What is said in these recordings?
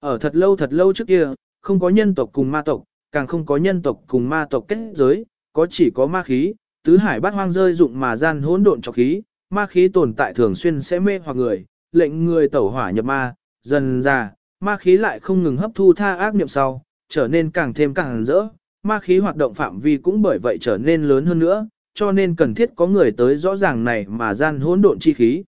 Ở thật lâu thật lâu trước kia, không có nhân tộc cùng ma tộc, càng không có nhân tộc cùng ma tộc kết giới, có chỉ có ma khí, tứ hải bát hoang rơi dụng mà gian hỗn độn trọc khí, ma khí tồn tại thường xuyên sẽ mê hoặc người, lệnh người tẩu hỏa nhập ma, dần ra, ma khí lại không ngừng hấp thu tha ác niệm sau, trở nên càng thêm càng rỡ, ma khí hoạt động phạm vi cũng bởi vậy trở nên lớn hơn nữa, cho nên cần thiết có người tới rõ ràng này mà gian hỗn độn chi khí.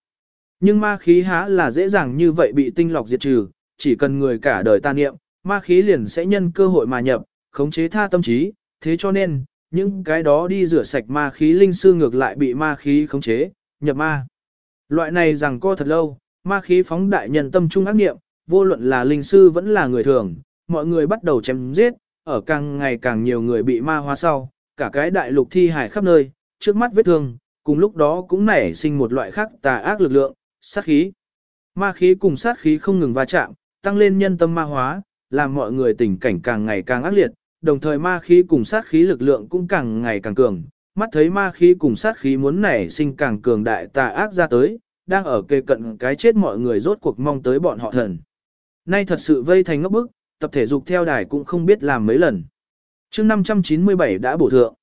Nhưng ma khí há là dễ dàng như vậy bị tinh lọc diệt trừ, chỉ cần người cả đời ta niệm, ma khí liền sẽ nhân cơ hội mà nhập, khống chế tha tâm trí, thế cho nên, những cái đó đi rửa sạch ma khí linh sư ngược lại bị ma khí khống chế, nhập ma. Loại này rằng co thật lâu, ma khí phóng đại nhân tâm trung ác niệm, vô luận là linh sư vẫn là người thường, mọi người bắt đầu chém giết, ở càng ngày càng nhiều người bị ma hóa sau, cả cái đại lục thi hải khắp nơi, trước mắt vết thương, cùng lúc đó cũng nảy sinh một loại khác tà ác lực lượng, sát khí. Ma khí cùng sát khí không ngừng va chạm, tăng lên nhân tâm ma hóa, làm mọi người tình cảnh càng ngày càng ác liệt, đồng thời ma khí cùng sát khí lực lượng cũng càng ngày càng cường. Mắt thấy ma khí cùng sát khí muốn nảy sinh càng cường đại tà ác ra tới, đang ở kề cận cái chết mọi người rốt cuộc mong tới bọn họ thần. Nay thật sự vây thành ngốc bức, tập thể dục theo đài cũng không biết làm mấy lần. chương 597 đã bổ thượng.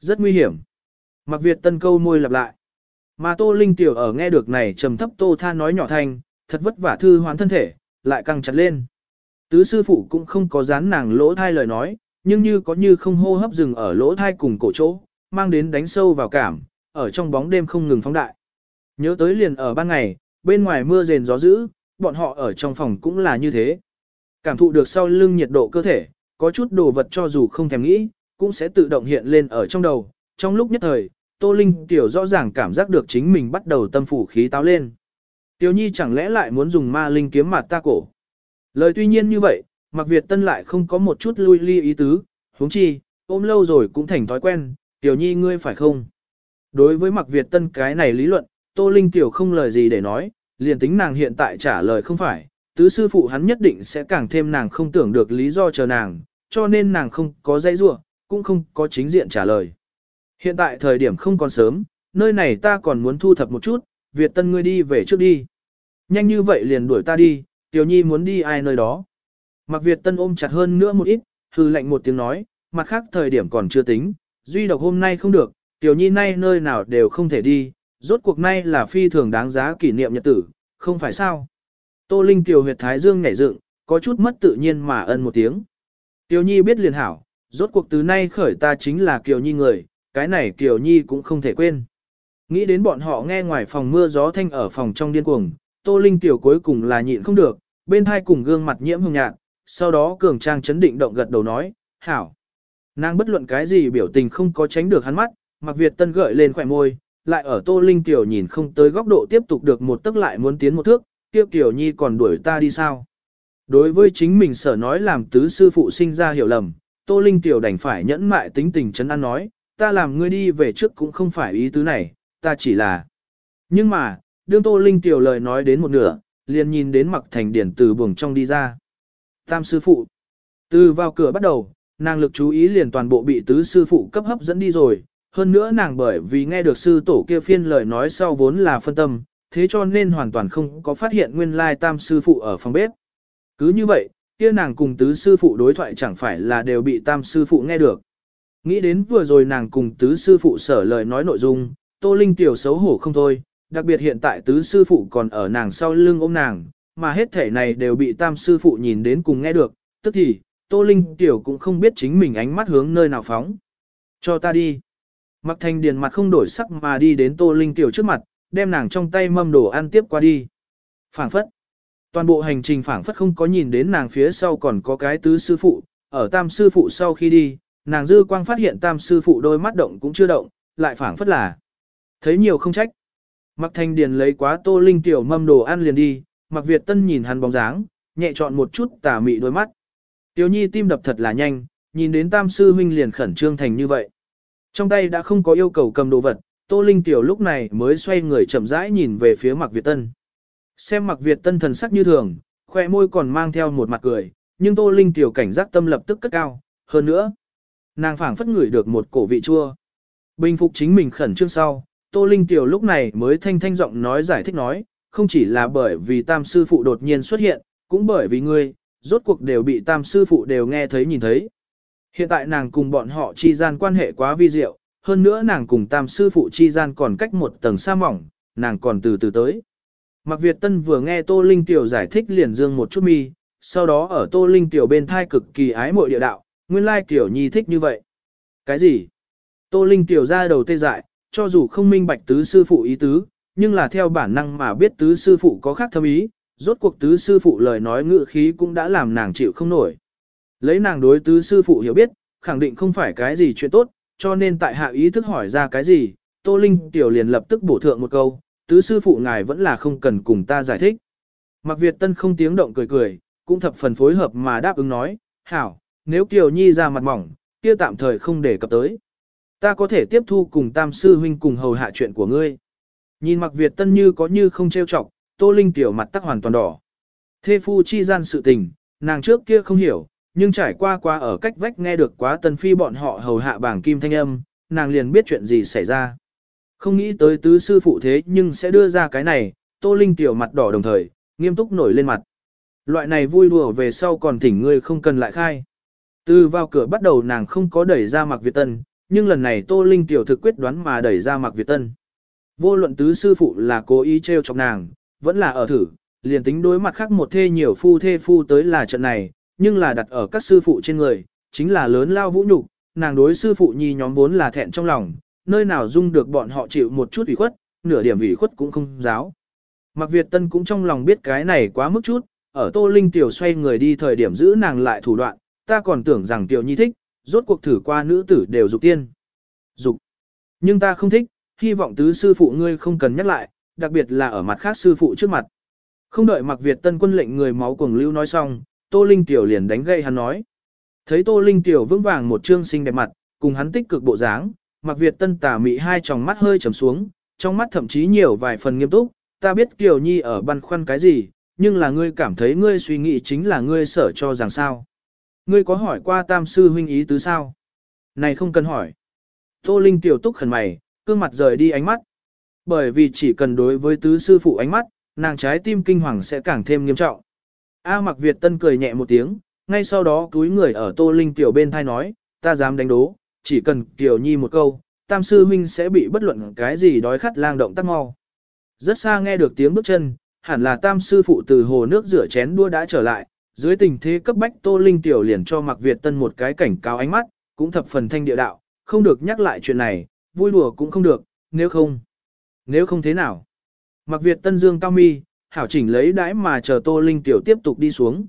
Rất nguy hiểm. Mặc Việt tân câu môi lặp lại. Mà Tô Linh tiểu ở nghe được này trầm thấp Tô Tha nói nhỏ thanh, thật vất vả thư hoán thân thể, lại căng chặt lên. Tứ sư phụ cũng không có dán nàng lỗ thai lời nói, nhưng như có như không hô hấp dừng ở lỗ thai cùng cổ chỗ, mang đến đánh sâu vào cảm, ở trong bóng đêm không ngừng phóng đại. Nhớ tới liền ở ban ngày, bên ngoài mưa rền gió dữ, bọn họ ở trong phòng cũng là như thế. Cảm thụ được sau lưng nhiệt độ cơ thể, có chút đồ vật cho dù không thèm nghĩ, cũng sẽ tự động hiện lên ở trong đầu. Trong lúc nhất thời, Tô Linh tiểu rõ ràng cảm giác được chính mình bắt đầu tâm phủ khí táo lên. Tiểu Nhi chẳng lẽ lại muốn dùng ma linh kiếm mặt ta cổ. Lời tuy nhiên như vậy, Mạc Việt Tân lại không có một chút lui ly ý tứ, huống chi, ôm lâu rồi cũng thành thói quen, Tiểu Nhi ngươi phải không? Đối với Mạc Việt Tân cái này lý luận, Tô Linh Tiểu không lời gì để nói, liền tính nàng hiện tại trả lời không phải, tứ sư phụ hắn nhất định sẽ càng thêm nàng không tưởng được lý do chờ nàng, cho nên nàng không có dây rua, cũng không có chính diện trả lời. Hiện tại thời điểm không còn sớm, nơi này ta còn muốn thu thập một chút, Việt Tân ngươi đi về trước đi. Nhanh như vậy liền đuổi ta đi, Tiểu Nhi muốn đi ai nơi đó. Mặc Việt Tân ôm chặt hơn nữa một ít, hư lạnh một tiếng nói, mặt khác thời điểm còn chưa tính, duy độc hôm nay không được, Tiểu Nhi nay nơi nào đều không thể đi, rốt cuộc nay là phi thường đáng giá kỷ niệm nhật tử, không phải sao. Tô Linh Tiểu huyệt thái dương nhảy dựng, có chút mất tự nhiên mà ân một tiếng. Tiểu Nhi biết liền hảo, rốt cuộc từ nay khởi ta chính là Kiều Nhi người, cái này Kiều Nhi cũng không thể quên. Nghĩ đến bọn họ nghe ngoài phòng mưa gió thanh ở phòng trong điên cuồng, Tô Linh Tiểu cuối cùng là nhịn không được, bên hai cùng gương mặt nhiễm hồng nhạt, sau đó cường trang chấn định động gật đầu nói, hảo. Nàng bất luận cái gì biểu tình không có tránh được hắn mắt, mặc Việt Tân gợi lên khỏe môi, lại ở Tô Linh Tiểu nhìn không tới góc độ tiếp tục được một tức lại muốn tiến một thước, tiếp Tiểu Nhi còn đuổi ta đi sao. Đối với chính mình sở nói làm tứ sư phụ sinh ra hiểu lầm, Tô Linh Tiểu đành phải nhẫn mại tính tình chấn an nói, ta làm ngươi đi về trước cũng không phải ý tứ này, ta chỉ là. Nhưng mà, đương Tô Linh Tiểu lời nói đến một nửa, liền nhìn đến mặc thành điển từ buồng trong đi ra. Tam sư phụ. Từ vào cửa bắt đầu, nàng lực chú ý liền toàn bộ bị tứ sư phụ cấp hấp dẫn đi rồi. Hơn nữa nàng bởi vì nghe được sư tổ kia phiên lời nói sau vốn là phân tâm, thế cho nên hoàn toàn không có phát hiện nguyên lai tam sư phụ ở phòng bếp. Cứ như vậy, kia nàng cùng tứ sư phụ đối thoại chẳng phải là đều bị tam sư phụ nghe được. Nghĩ đến vừa rồi nàng cùng tứ sư phụ sở lời nói nội dung, Tô Linh tiểu xấu hổ không thôi, đặc biệt hiện tại tứ sư phụ còn ở nàng sau lưng ôm nàng, mà hết thể này đều bị tam sư phụ nhìn đến cùng nghe được, tức thì, Tô Linh tiểu cũng không biết chính mình ánh mắt hướng nơi nào phóng. Cho ta đi. Mặc thành điền mặt không đổi sắc mà đi đến Tô Linh tiểu trước mặt, đem nàng trong tay mâm đồ ăn tiếp qua đi. Phảng phất. Toàn bộ hành trình phảng phất không có nhìn đến nàng phía sau còn có cái tứ sư phụ, ở tam sư phụ sau khi đi, nàng dư quang phát hiện tam sư phụ đôi mắt động cũng chưa động, lại phảng phất là. Thấy nhiều không trách. Mặc thanh điền lấy quá tô linh tiểu mâm đồ ăn liền đi, mặc Việt tân nhìn hắn bóng dáng, nhẹ chọn một chút tà mị đôi mắt. Tiểu nhi tim đập thật là nhanh, nhìn đến tam sư huynh liền khẩn trương thành như vậy. Trong tay đã không có yêu cầu cầm đồ vật, tô linh tiểu lúc này mới xoay người chậm rãi nhìn về phía mặc Việt tân. Xem mặc Việt tân thần sắc như thường, khoe môi còn mang theo một mặt cười, nhưng tô linh tiểu cảnh giác tâm lập tức cất cao, hơn nữa. Nàng phảng phất ngửi được một cổ vị chua. Bình phục chính mình khẩn trương sau, Tô Linh Tiểu lúc này mới thanh thanh giọng nói giải thích nói, không chỉ là bởi vì tam sư phụ đột nhiên xuất hiện, cũng bởi vì ngươi, rốt cuộc đều bị tam sư phụ đều nghe thấy nhìn thấy. Hiện tại nàng cùng bọn họ chi gian quan hệ quá vi diệu, hơn nữa nàng cùng tam sư phụ chi gian còn cách một tầng xa mỏng, nàng còn từ từ tới. Mạc Việt Tân vừa nghe Tô Linh Tiểu giải thích liền dương một chút mi, sau đó ở Tô Linh Tiểu bên thai cực kỳ ái mộ địa đạo, nguyên lai Tiểu Nhi thích như vậy. Cái gì? Tô Linh Tiểu ra đầu tê dại, cho dù không minh bạch tứ sư phụ ý tứ, nhưng là theo bản năng mà biết tứ sư phụ có khác thâm ý, rốt cuộc tứ sư phụ lời nói ngự khí cũng đã làm nàng chịu không nổi. Lấy nàng đối tứ sư phụ hiểu biết, khẳng định không phải cái gì chuyện tốt, cho nên tại hạ ý thức hỏi ra cái gì, Tô Linh tiểu liền lập tức bổ thượng một câu, tứ sư phụ ngài vẫn là không cần cùng ta giải thích. Mặc Việt Tân không tiếng động cười cười, cũng thập phần phối hợp mà đáp ứng nói, hảo, nếu Kiều Nhi ra mặt mỏng, kia tạm thời không để cập tới. Ta có thể tiếp thu cùng tam sư huynh cùng hầu hạ chuyện của ngươi. Nhìn Mặc Việt Tân như có như không trêu chọc, Tô Linh tiểu mặt tắc hoàn toàn đỏ. Thê phu chi gian sự tình, nàng trước kia không hiểu, nhưng trải qua qua ở cách vách nghe được quá tân phi bọn họ hầu hạ bảng kim thanh âm, nàng liền biết chuyện gì xảy ra. Không nghĩ tới tứ sư phụ thế nhưng sẽ đưa ra cái này, Tô Linh tiểu mặt đỏ đồng thời, nghiêm túc nổi lên mặt. Loại này vui đùa về sau còn thỉnh ngươi không cần lại khai. Từ vào cửa bắt đầu nàng không có đẩy ra mặc Việt Tân, nhưng lần này Tô Linh tiểu thực quyết đoán mà đẩy ra mặc Việt Tân. Vô luận tứ sư phụ là cố ý trêu chọc nàng, vẫn là ở thử, liền tính đối mặt khác một thê nhiều phu thê phu tới là trận này, nhưng là đặt ở các sư phụ trên người, chính là lớn lao vũ nhục, nàng đối sư phụ nhi nhóm vốn là thẹn trong lòng, nơi nào dung được bọn họ chịu một chút ủy khuất, nửa điểm ủy khuất cũng không giáo. Mạc Việt Tân cũng trong lòng biết cái này quá mức chút, ở Tô Linh Tiểu xoay người đi thời điểm giữ nàng lại thủ đoạn, ta còn tưởng rằng Tiểu Nhi thích, rốt cuộc thử qua nữ tử đều dục tiên. Dục. Nhưng ta không thích, hy vọng tứ sư phụ ngươi không cần nhắc lại, đặc biệt là ở mặt khác sư phụ trước mặt. Không đợi Mặc Việt Tân quân lệnh người máu cuồng lưu nói xong, Tô Linh Tiểu liền đánh gậy hắn nói. Thấy Tô Linh Tiểu vững vàng một trương xinh đẹp mặt, cùng hắn tích cực bộ dáng, Mặc Việt Tân tà mị hai tròng mắt hơi trầm xuống, trong mắt thậm chí nhiều vài phần nghiêm túc, ta biết Kiều Nhi ở băn khoăn cái gì, nhưng là ngươi cảm thấy ngươi suy nghĩ chính là ngươi sở cho rằng sao. Ngươi có hỏi qua tam sư huynh ý tứ sao? Này không cần hỏi. Tô Linh tiểu túc khẩn mày, cương mặt rời đi ánh mắt. Bởi vì chỉ cần đối với tứ sư phụ ánh mắt, nàng trái tim kinh hoàng sẽ càng thêm nghiêm trọng. A Mặc Việt Tân cười nhẹ một tiếng, ngay sau đó túi người ở Tô Linh tiểu bên thai nói, ta dám đánh đố, chỉ cần Tiểu Nhi một câu, tam sư huynh sẽ bị bất luận cái gì đói khát lang động tắc mau. Rất xa nghe được tiếng bước chân, hẳn là tam sư phụ từ hồ nước rửa chén đua đã trở lại, dưới tình thế cấp bách Tô Linh tiểu liền cho Mạc Việt Tân một cái cảnh cáo ánh mắt, cũng thập phần thanh địa đạo, không được nhắc lại chuyện này, vui đùa cũng không được, nếu không. Nếu không thế nào? Mạc Việt Tân Dương cao mi, hảo chỉnh lấy đãi mà chờ Tô Linh tiểu tiếp tục đi xuống.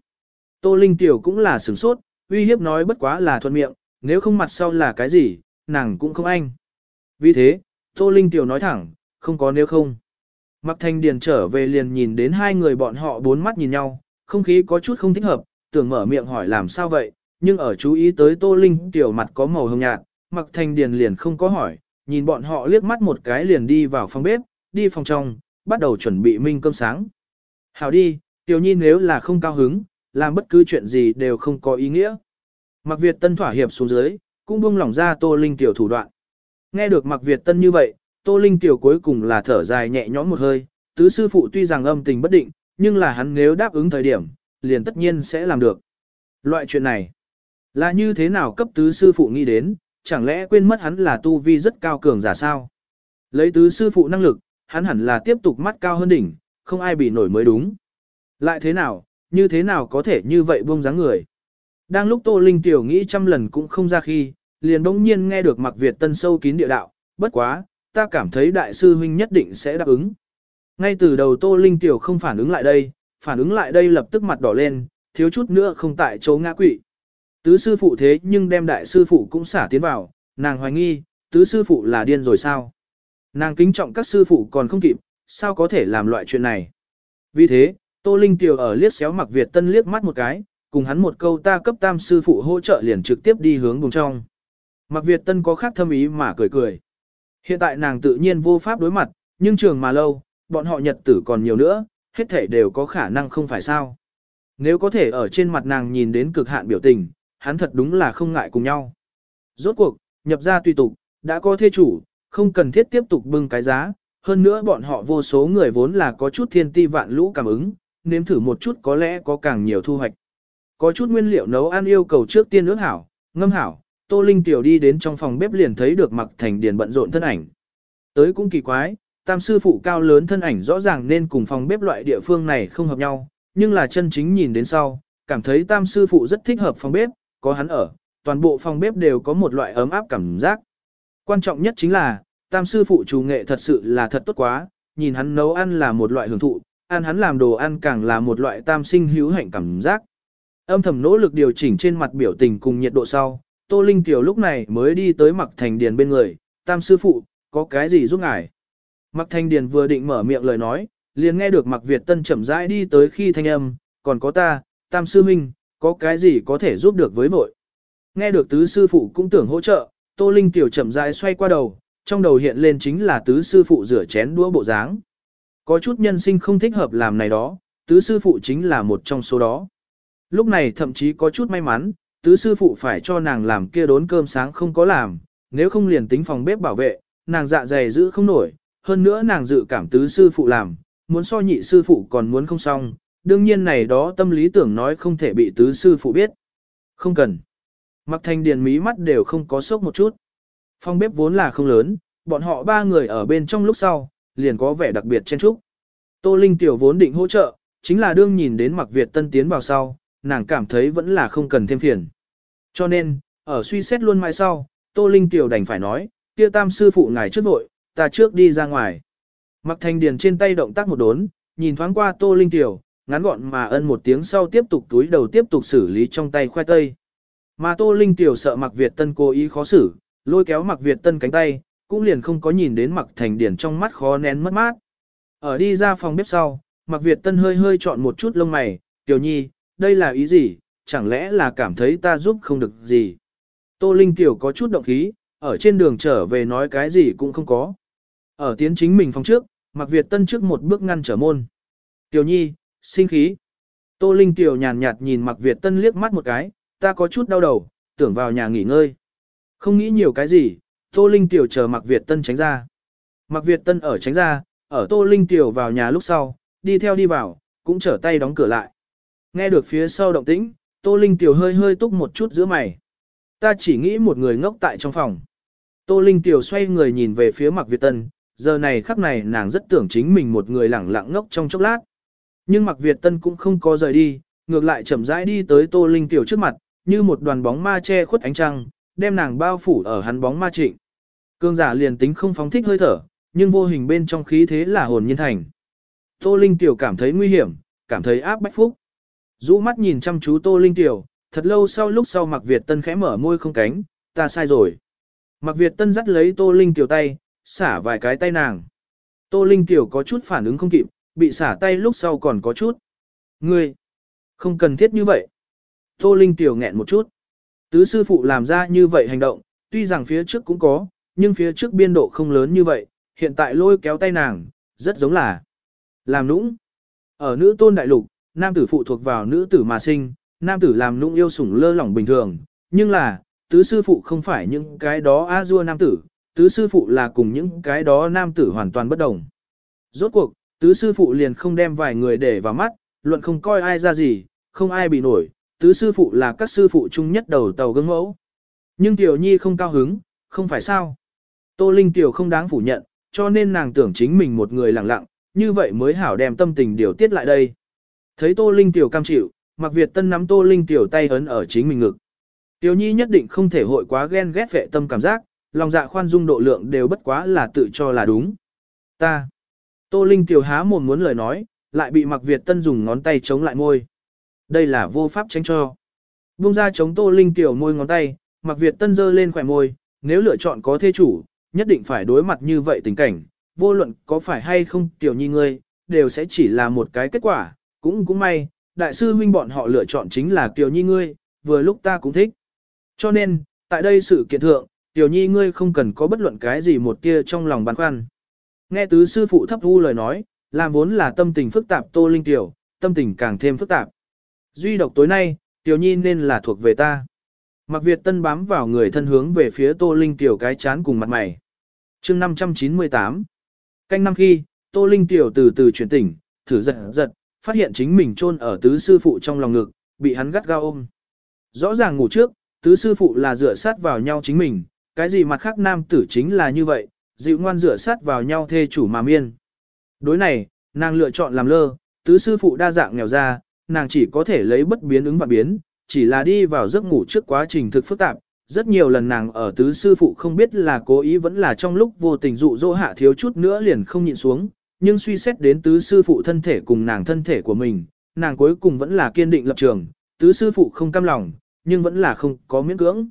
Tô Linh tiểu cũng là sửng sốt, uy hiếp nói bất quá là thuận miệng, nếu không mặt sau là cái gì, nàng cũng không anh. Vì thế, Tô Linh tiểu nói thẳng, không có nếu không. Mạc Thanh Điền trở về liền nhìn đến hai người bọn họ bốn mắt nhìn nhau, không khí có chút không thích hợp, tưởng mở miệng hỏi làm sao vậy, nhưng ở chú ý tới Tô Linh tiểu mặt có màu hồng nhạt, mặc thành Điền liền không có hỏi, nhìn bọn họ liếc mắt một cái liền đi vào phòng bếp, đi phòng trong, bắt đầu chuẩn bị minh cơm sáng. Hảo đi, tiểu nhi nếu là không cao hứng, làm bất cứ chuyện gì đều không có ý nghĩa. Mặc Việt Tân thỏa hiệp xuống dưới, cũng buông lỏng ra Tô Linh tiểu thủ đoạn. Nghe được Mặc Việt Tân như vậy, Tô Linh tiểu cuối cùng là thở dài nhẹ nhõm một hơi, tứ sư phụ tuy rằng âm tình bất định, nhưng là hắn nếu đáp ứng thời điểm, liền tất nhiên sẽ làm được. Loại chuyện này, là như thế nào cấp tứ sư phụ nghĩ đến, chẳng lẽ quên mất hắn là tu vi rất cao cường giả sao? Lấy tứ sư phụ năng lực, hắn hẳn là tiếp tục mắt cao hơn đỉnh, không ai bị nổi mới đúng. Lại thế nào, như thế nào có thể như vậy buông dáng người? Đang lúc Tô Linh tiểu nghĩ trăm lần cũng không ra khi, liền bỗng nhiên nghe được Mạc Việt Tân sâu kín địa đạo, bất quá, ta cảm thấy đại sư huynh nhất định sẽ đáp ứng. Ngay từ đầu Tô Linh tiểu không phản ứng lại đây, phản ứng lại đây lập tức mặt đỏ lên, thiếu chút nữa không tại chỗ ngã quỵ. Tứ sư phụ thế nhưng đem đại sư phụ cũng xả tiến vào, nàng hoài nghi, tứ sư phụ là điên rồi sao? Nàng kính trọng các sư phụ còn không kịp, sao có thể làm loại chuyện này? Vì thế, Tô Linh tiểu ở liếc xéo mặc Việt Tân liếc mắt một cái, cùng hắn một câu ta cấp tam sư phụ hỗ trợ liền trực tiếp đi hướng vùng trong. Mặc Việt Tân có khác thâm ý mà cười cười. Hiện tại nàng tự nhiên vô pháp đối mặt, nhưng trường mà lâu, bọn họ nhật tử còn nhiều nữa, hết thể đều có khả năng không phải sao. Nếu có thể ở trên mặt nàng nhìn đến cực hạn biểu tình, hắn thật đúng là không ngại cùng nhau. Rốt cuộc, nhập ra tùy tục, đã có thê chủ, không cần thiết tiếp tục bưng cái giá, hơn nữa bọn họ vô số người vốn là có chút thiên ti vạn lũ cảm ứng, nếm thử một chút có lẽ có càng nhiều thu hoạch. có chút nguyên liệu nấu ăn yêu cầu trước tiên ước hảo, ngâm hảo, Tô Linh tiểu đi đến trong phòng bếp liền thấy được Mặc Thành Điền bận rộn thân ảnh. Tới cũng kỳ quái, tam sư phụ cao lớn thân ảnh rõ ràng nên cùng phòng bếp loại địa phương này không hợp nhau, nhưng là chân chính nhìn đến sau, cảm thấy tam sư phụ rất thích hợp phòng bếp, có hắn ở, toàn bộ phòng bếp đều có một loại ấm áp cảm giác. Quan trọng nhất chính là, tam sư phụ chủ nghệ thật sự là thật tốt quá, nhìn hắn nấu ăn là một loại hưởng thụ, ăn hắn làm đồ ăn càng là một loại tam sinh hữu hạnh cảm giác. Âm thầm nỗ lực điều chỉnh trên mặt biểu tình cùng nhiệt độ sau, Tô Linh Tiểu lúc này mới đi tới Mặc Thành Điền bên người, tam sư phụ, có cái gì giúp ngài? Mặc Thanh Điền vừa định mở miệng lời nói, liền nghe được Mặc Việt Tân chậm rãi đi tới khi thanh âm, còn có ta, tam sư Minh, có cái gì có thể giúp được với vội. Nghe được tứ sư phụ cũng tưởng hỗ trợ, Tô Linh Tiểu chậm rãi xoay qua đầu, trong đầu hiện lên chính là tứ sư phụ rửa chén đũa bộ dáng. Có chút nhân sinh không thích hợp làm này đó, tứ sư phụ chính là một trong số đó. Lúc này thậm chí có chút may mắn, tứ sư phụ phải cho nàng làm kia đốn cơm sáng không có làm, nếu không liền tính phòng bếp bảo vệ, nàng dạ dày giữ không nổi, hơn nữa nàng dự cảm tứ sư phụ làm, muốn so nhị sư phụ còn muốn không xong, đương nhiên này đó tâm lý tưởng nói không thể bị tứ sư phụ biết. Không cần. Mặc thành điền mí mắt đều không có sốc một chút. Phòng bếp vốn là không lớn, bọn họ ba người ở bên trong lúc sau, liền có vẻ đặc biệt chen trúc. Tô Linh tiểu vốn định hỗ trợ, chính là đương nhìn đến mặc Việt tân tiến vào sau, nàng cảm thấy vẫn là không cần thêm phiền. Cho nên, ở suy xét luôn mai sau, Tô Linh tiểu đành phải nói, kia tam sư phụ ngài trước vội, ta trước đi ra ngoài. Mặc thành điền trên tay động tác một đốn, nhìn thoáng qua Tô Linh tiểu, ngắn gọn mà ân một tiếng sau tiếp tục túi đầu tiếp tục xử lý trong tay khoai tây. Mà Tô Linh tiểu sợ mặc Việt tân cố ý khó xử, lôi kéo mặc Việt tân cánh tay, cũng liền không có nhìn đến mặc thành điển trong mắt khó nén mất mát. Ở đi ra phòng bếp sau, mặc Việt tân hơi hơi chọn một chút lông mày, tiểu nhi, đây là ý gì, chẳng lẽ là cảm thấy ta giúp không được gì. Tô Linh tiểu có chút động khí, ở trên đường trở về nói cái gì cũng không có. Ở tiến chính mình phòng trước, mặc Việt tân trước một bước ngăn trở môn. Tiểu nhi, sinh khí. Tô Linh tiểu nhàn nhạt nhìn mặc Việt tân liếc mắt một cái, ta có chút đau đầu, tưởng vào nhà nghỉ ngơi. Không nghĩ nhiều cái gì, Tô Linh Tiểu chờ Mạc Việt Tân tránh ra. Mạc Việt Tân ở tránh ra, ở Tô Linh Tiểu vào nhà lúc sau, đi theo đi vào, cũng trở tay đóng cửa lại. Nghe được phía sau động tĩnh, Tô Linh Tiểu hơi hơi túc một chút giữa mày. Ta chỉ nghĩ một người ngốc tại trong phòng. Tô Linh Tiểu xoay người nhìn về phía Mạc Việt Tân, giờ này khắc này nàng rất tưởng chính mình một người lẳng lặng ngốc trong chốc lát. Nhưng Mạc Việt Tân cũng không có rời đi, ngược lại chậm rãi đi tới Tô Linh Tiểu trước mặt, như một đoàn bóng ma che khuất ánh trăng, đem nàng bao phủ ở hắn bóng ma trịnh. Cương giả liền tính không phóng thích hơi thở, nhưng vô hình bên trong khí thế là hồn nhiên thành. Tô Linh Tiểu cảm thấy nguy hiểm, cảm thấy áp bách phúc. Dũ mắt nhìn chăm chú Tô Linh Tiểu, thật lâu sau lúc sau Mạc Việt Tân khẽ mở môi không cánh, ta sai rồi. Mạc Việt Tân dắt lấy Tô Linh Tiểu tay, xả vài cái tay nàng. Tô Linh Tiểu có chút phản ứng không kịp, bị xả tay lúc sau còn có chút. Ngươi, không cần thiết như vậy. Tô Linh Tiểu nghẹn một chút. Tứ sư phụ làm ra như vậy hành động, tuy rằng phía trước cũng có, nhưng phía trước biên độ không lớn như vậy, hiện tại lôi kéo tay nàng, rất giống là làm nũng. Ở nữ tôn đại lục, nam tử phụ thuộc vào nữ tử mà sinh, nam tử làm nũng yêu sủng lơ lỏng bình thường, nhưng là, tứ sư phụ không phải những cái đó a dua nam tử, tứ sư phụ là cùng những cái đó nam tử hoàn toàn bất đồng. Rốt cuộc, tứ sư phụ liền không đem vài người để vào mắt, luận không coi ai ra gì, không ai bị nổi, tứ sư phụ là các sư phụ chung nhất đầu tàu gương mẫu. Nhưng Tiểu Nhi không cao hứng, không phải sao. Tô Linh Tiểu không đáng phủ nhận, cho nên nàng tưởng chính mình một người lặng lặng, như vậy mới hảo đem tâm tình điều tiết lại đây. Thấy Tô Linh Tiểu cam chịu, Mạc Việt Tân nắm Tô Linh Tiểu tay ấn ở chính mình ngực. Tiểu Nhi nhất định không thể hội quá ghen ghét vệ tâm cảm giác, lòng dạ khoan dung độ lượng đều bất quá là tự cho là đúng. Ta. Tô Linh Tiểu há mồm muốn lời nói, lại bị Mạc Việt Tân dùng ngón tay chống lại môi. Đây là vô pháp tránh cho. Bung ra chống Tô Linh Tiểu môi ngón tay, Mạc Việt Tân dơ lên khỏe môi, nếu lựa chọn có thê chủ, nhất định phải đối mặt như vậy tình cảnh, vô luận có phải hay không tiểu nhi ngươi, đều sẽ chỉ là một cái kết quả, cũng cũng may, đại sư huynh bọn họ lựa chọn chính là tiểu nhi ngươi, vừa lúc ta cũng thích. Cho nên, tại đây sự kiện thượng, tiểu nhi ngươi không cần có bất luận cái gì một tia trong lòng băn khoăn. Nghe tứ sư phụ thấp thu lời nói, làm vốn là tâm tình phức tạp tô linh tiểu, tâm tình càng thêm phức tạp. Duy độc tối nay, tiểu nhi nên là thuộc về ta. Mặc Việt Tân bám vào người thân hướng về phía Tô Linh Tiểu cái chán cùng mặt mày. chương 598 Canh năm khi, Tô Linh Tiểu từ từ chuyển tỉnh, thử giật giật, phát hiện chính mình chôn ở tứ sư phụ trong lòng ngực, bị hắn gắt gao ôm. Rõ ràng ngủ trước, tứ sư phụ là dựa sát vào nhau chính mình, cái gì mặt khác nam tử chính là như vậy, dịu ngoan dựa sát vào nhau thê chủ mà miên. Đối này, nàng lựa chọn làm lơ, tứ sư phụ đa dạng nghèo ra, nàng chỉ có thể lấy bất biến ứng và biến, chỉ là đi vào giấc ngủ trước quá trình thực phức tạp. Rất nhiều lần nàng ở tứ sư phụ không biết là cố ý vẫn là trong lúc vô tình dụ dỗ hạ thiếu chút nữa liền không nhịn xuống, nhưng suy xét đến tứ sư phụ thân thể cùng nàng thân thể của mình, nàng cuối cùng vẫn là kiên định lập trường, tứ sư phụ không cam lòng, nhưng vẫn là không có miễn cưỡng.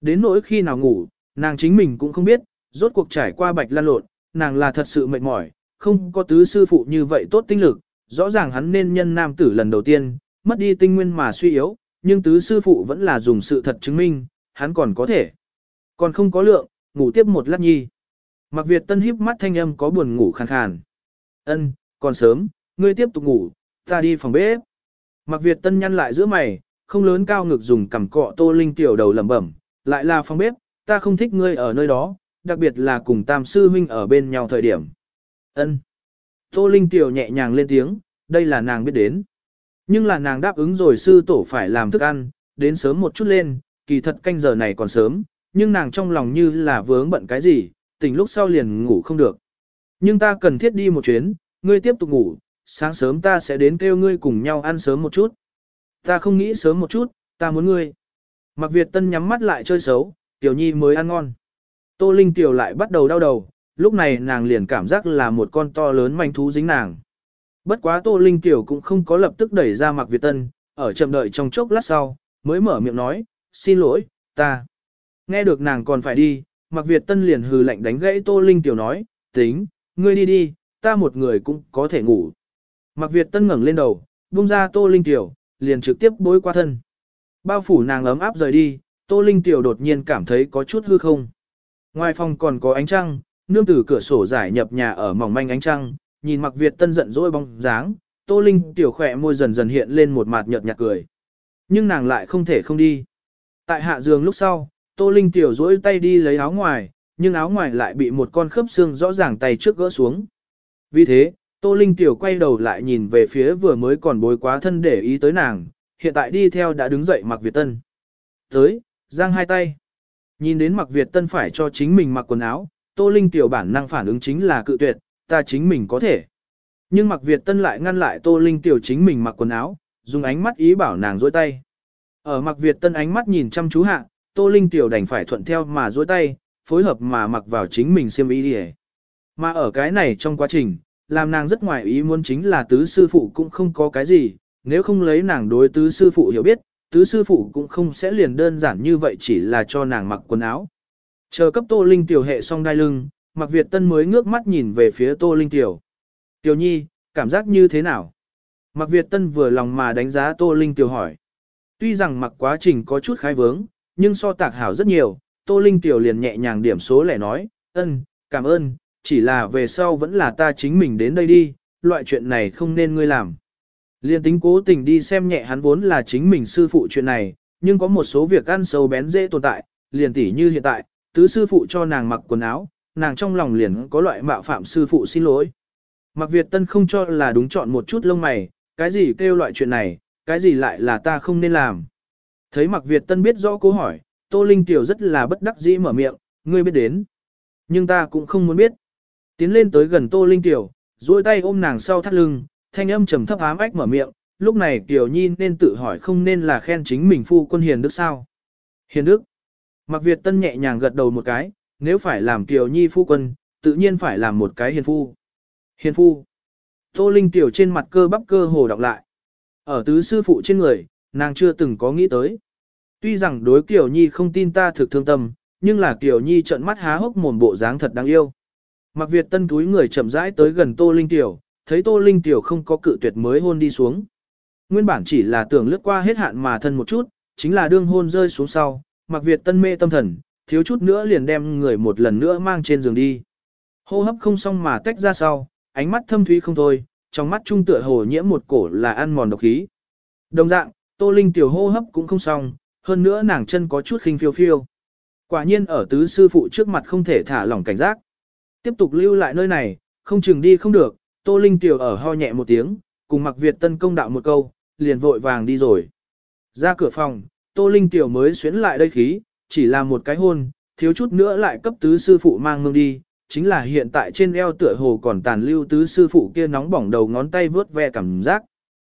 Đến nỗi khi nào ngủ, nàng chính mình cũng không biết, rốt cuộc trải qua bạch lan lộn, nàng là thật sự mệt mỏi, không có tứ sư phụ như vậy tốt tinh lực, rõ ràng hắn nên nhân nam tử lần đầu tiên, mất đi tinh nguyên mà suy yếu, nhưng tứ sư phụ vẫn là dùng sự thật chứng minh, hắn còn có thể. Còn không có lượng, ngủ tiếp một lát nhi. Mặc Việt Tân híp mắt thanh âm có buồn ngủ khàn khàn. Ân, còn sớm, ngươi tiếp tục ngủ, ta đi phòng bếp. Mặc Việt Tân nhăn lại giữa mày, không lớn cao ngực dùng cằm cọ Tô Linh tiểu đầu lẩm bẩm, lại là phòng bếp, ta không thích ngươi ở nơi đó, đặc biệt là cùng Tam sư huynh ở bên nhau thời điểm. Ân. Tô Linh tiểu nhẹ nhàng lên tiếng, đây là nàng biết đến. Nhưng là nàng đáp ứng rồi sư tổ phải làm thức ăn, đến sớm một chút lên, kỳ thật canh giờ này còn sớm, nhưng nàng trong lòng như là vướng bận cái gì, tỉnh lúc sau liền ngủ không được. Nhưng ta cần thiết đi một chuyến, ngươi tiếp tục ngủ, sáng sớm ta sẽ đến kêu ngươi cùng nhau ăn sớm một chút. Ta không nghĩ sớm một chút, ta muốn ngươi. Mặc Việt Tân nhắm mắt lại chơi xấu, Tiểu Nhi mới ăn ngon. Tô Linh Tiểu lại bắt đầu đau đầu, lúc này nàng liền cảm giác là một con to lớn manh thú dính nàng. Bất quá Tô Linh Tiểu cũng không có lập tức đẩy ra Mạc Việt Tân, ở chậm đợi trong chốc lát sau, mới mở miệng nói, xin lỗi, ta. Nghe được nàng còn phải đi, Mạc Việt Tân liền hừ lạnh đánh gãy Tô Linh Tiểu nói, tính, ngươi đi đi, ta một người cũng có thể ngủ. Mạc Việt Tân ngẩng lên đầu, buông ra Tô Linh Tiểu, liền trực tiếp bối qua thân. Bao phủ nàng ấm áp rời đi, Tô Linh Tiểu đột nhiên cảm thấy có chút hư không. Ngoài phòng còn có ánh trăng, nương từ cửa sổ giải nhập nhà ở mỏng manh ánh trăng, nhìn Mặc Việt Tân giận dỗi bóng dáng, Tô Linh Tiểu khỏe môi dần dần hiện lên một mặt nhợt nhạt cười. Nhưng nàng lại không thể không đi. Tại hạ giường lúc sau, Tô Linh Tiểu dỗi tay đi lấy áo ngoài, nhưng áo ngoài lại bị một con khớp xương rõ ràng tay trước gỡ xuống. Vì thế, Tô Linh Tiểu quay đầu lại nhìn về phía vừa mới còn bối quá thân để ý tới nàng, hiện tại đi theo đã đứng dậy mặc Việt Tân. Tới, giang hai tay. Nhìn đến mặc Việt Tân phải cho chính mình mặc quần áo, Tô Linh Tiểu bản năng phản ứng chính là cự tuyệt, ta chính mình có thể. Nhưng mặc Việt Tân lại ngăn lại Tô Linh Tiểu chính mình mặc quần áo, dùng ánh mắt ý bảo nàng dối tay. Ở mặc Việt Tân ánh mắt nhìn chăm chú hạ, Tô Linh Tiểu đành phải thuận theo mà dối tay, phối hợp mà mặc vào chính mình xiêm y đi Mà ở cái này trong quá trình, làm nàng rất ngoài ý muốn chính là tứ sư phụ cũng không có cái gì, nếu không lấy nàng đối tứ sư phụ hiểu biết, tứ sư phụ cũng không sẽ liền đơn giản như vậy chỉ là cho nàng mặc quần áo. Chờ cấp Tô Linh Tiểu hệ xong đai lưng, Mặc Việt Tân mới ngước mắt nhìn về phía Tô Linh Tiểu. Tiểu Nhi, cảm giác như thế nào? Mặc Việt Tân vừa lòng mà đánh giá Tô Linh Tiểu hỏi. Tuy rằng mặc quá trình có chút khai vướng, nhưng so tạc hảo rất nhiều, Tô Linh Tiểu liền nhẹ nhàng điểm số lẻ nói, ân, cảm ơn, chỉ là về sau vẫn là ta chính mình đến đây đi, loại chuyện này không nên ngươi làm. Liên tính cố tình đi xem nhẹ hắn vốn là chính mình sư phụ chuyện này, nhưng có một số việc ăn sâu bén dễ tồn tại, liền tỉ như hiện tại, tứ sư phụ cho nàng mặc quần áo, nàng trong lòng liền có loại mạo phạm sư phụ xin lỗi. Mặc Việt Tân không cho là đúng chọn một chút lông mày, cái gì kêu loại chuyện này, cái gì lại là ta không nên làm. Thấy Mặc Việt Tân biết rõ câu hỏi, Tô Linh Tiểu rất là bất đắc dĩ mở miệng, ngươi biết đến. Nhưng ta cũng không muốn biết. Tiến lên tới gần Tô Linh Tiểu, duỗi tay ôm nàng sau thắt lưng, thanh âm trầm thấp ám ách mở miệng, lúc này Tiểu Nhi nên tự hỏi không nên là khen chính mình phu quân hiền đức sao. Hiền đức. Mặc Việt Tân nhẹ nhàng gật đầu một cái, nếu phải làm Tiểu Nhi phu quân, tự nhiên phải làm một cái hiền phu. Hiền phu. Tô Linh Tiểu trên mặt cơ bắp cơ hồ đọc lại. Ở tứ sư phụ trên người, nàng chưa từng có nghĩ tới. Tuy rằng đối Kiều Nhi không tin ta thực thương tâm, nhưng là Kiều Nhi trợn mắt há hốc mồm bộ dáng thật đáng yêu. Mặc Việt Tân túi người chậm rãi tới gần Tô Linh Tiểu, thấy Tô Linh Tiểu không có cự tuyệt mới hôn đi xuống. Nguyên bản chỉ là tưởng lướt qua hết hạn mà thân một chút, chính là đương hôn rơi xuống sau, Mặc Việt Tân mê tâm thần, thiếu chút nữa liền đem người một lần nữa mang trên giường đi. Hô hấp không xong mà tách ra sau, ánh mắt thâm thúy không thôi, trong mắt trung tựa hồ nhiễm một cổ là ăn mòn độc khí. Đồng dạng, Tô Linh Tiểu hô hấp cũng không xong, hơn nữa nàng chân có chút khinh phiêu phiêu. Quả nhiên ở tứ sư phụ trước mặt không thể thả lỏng cảnh giác. Tiếp tục lưu lại nơi này, không chừng đi không được, Tô Linh Tiểu ở ho nhẹ một tiếng, cùng mặc Việt tân công đạo một câu, liền vội vàng đi rồi. Ra cửa phòng, Tô Linh Tiểu mới xuyến lại đây khí, chỉ là một cái hôn, thiếu chút nữa lại cấp tứ sư phụ mang ngưng đi, chính là hiện tại trên eo tựa hồ còn tàn lưu tứ sư phụ kia nóng bỏng đầu ngón tay vướt ve cảm giác.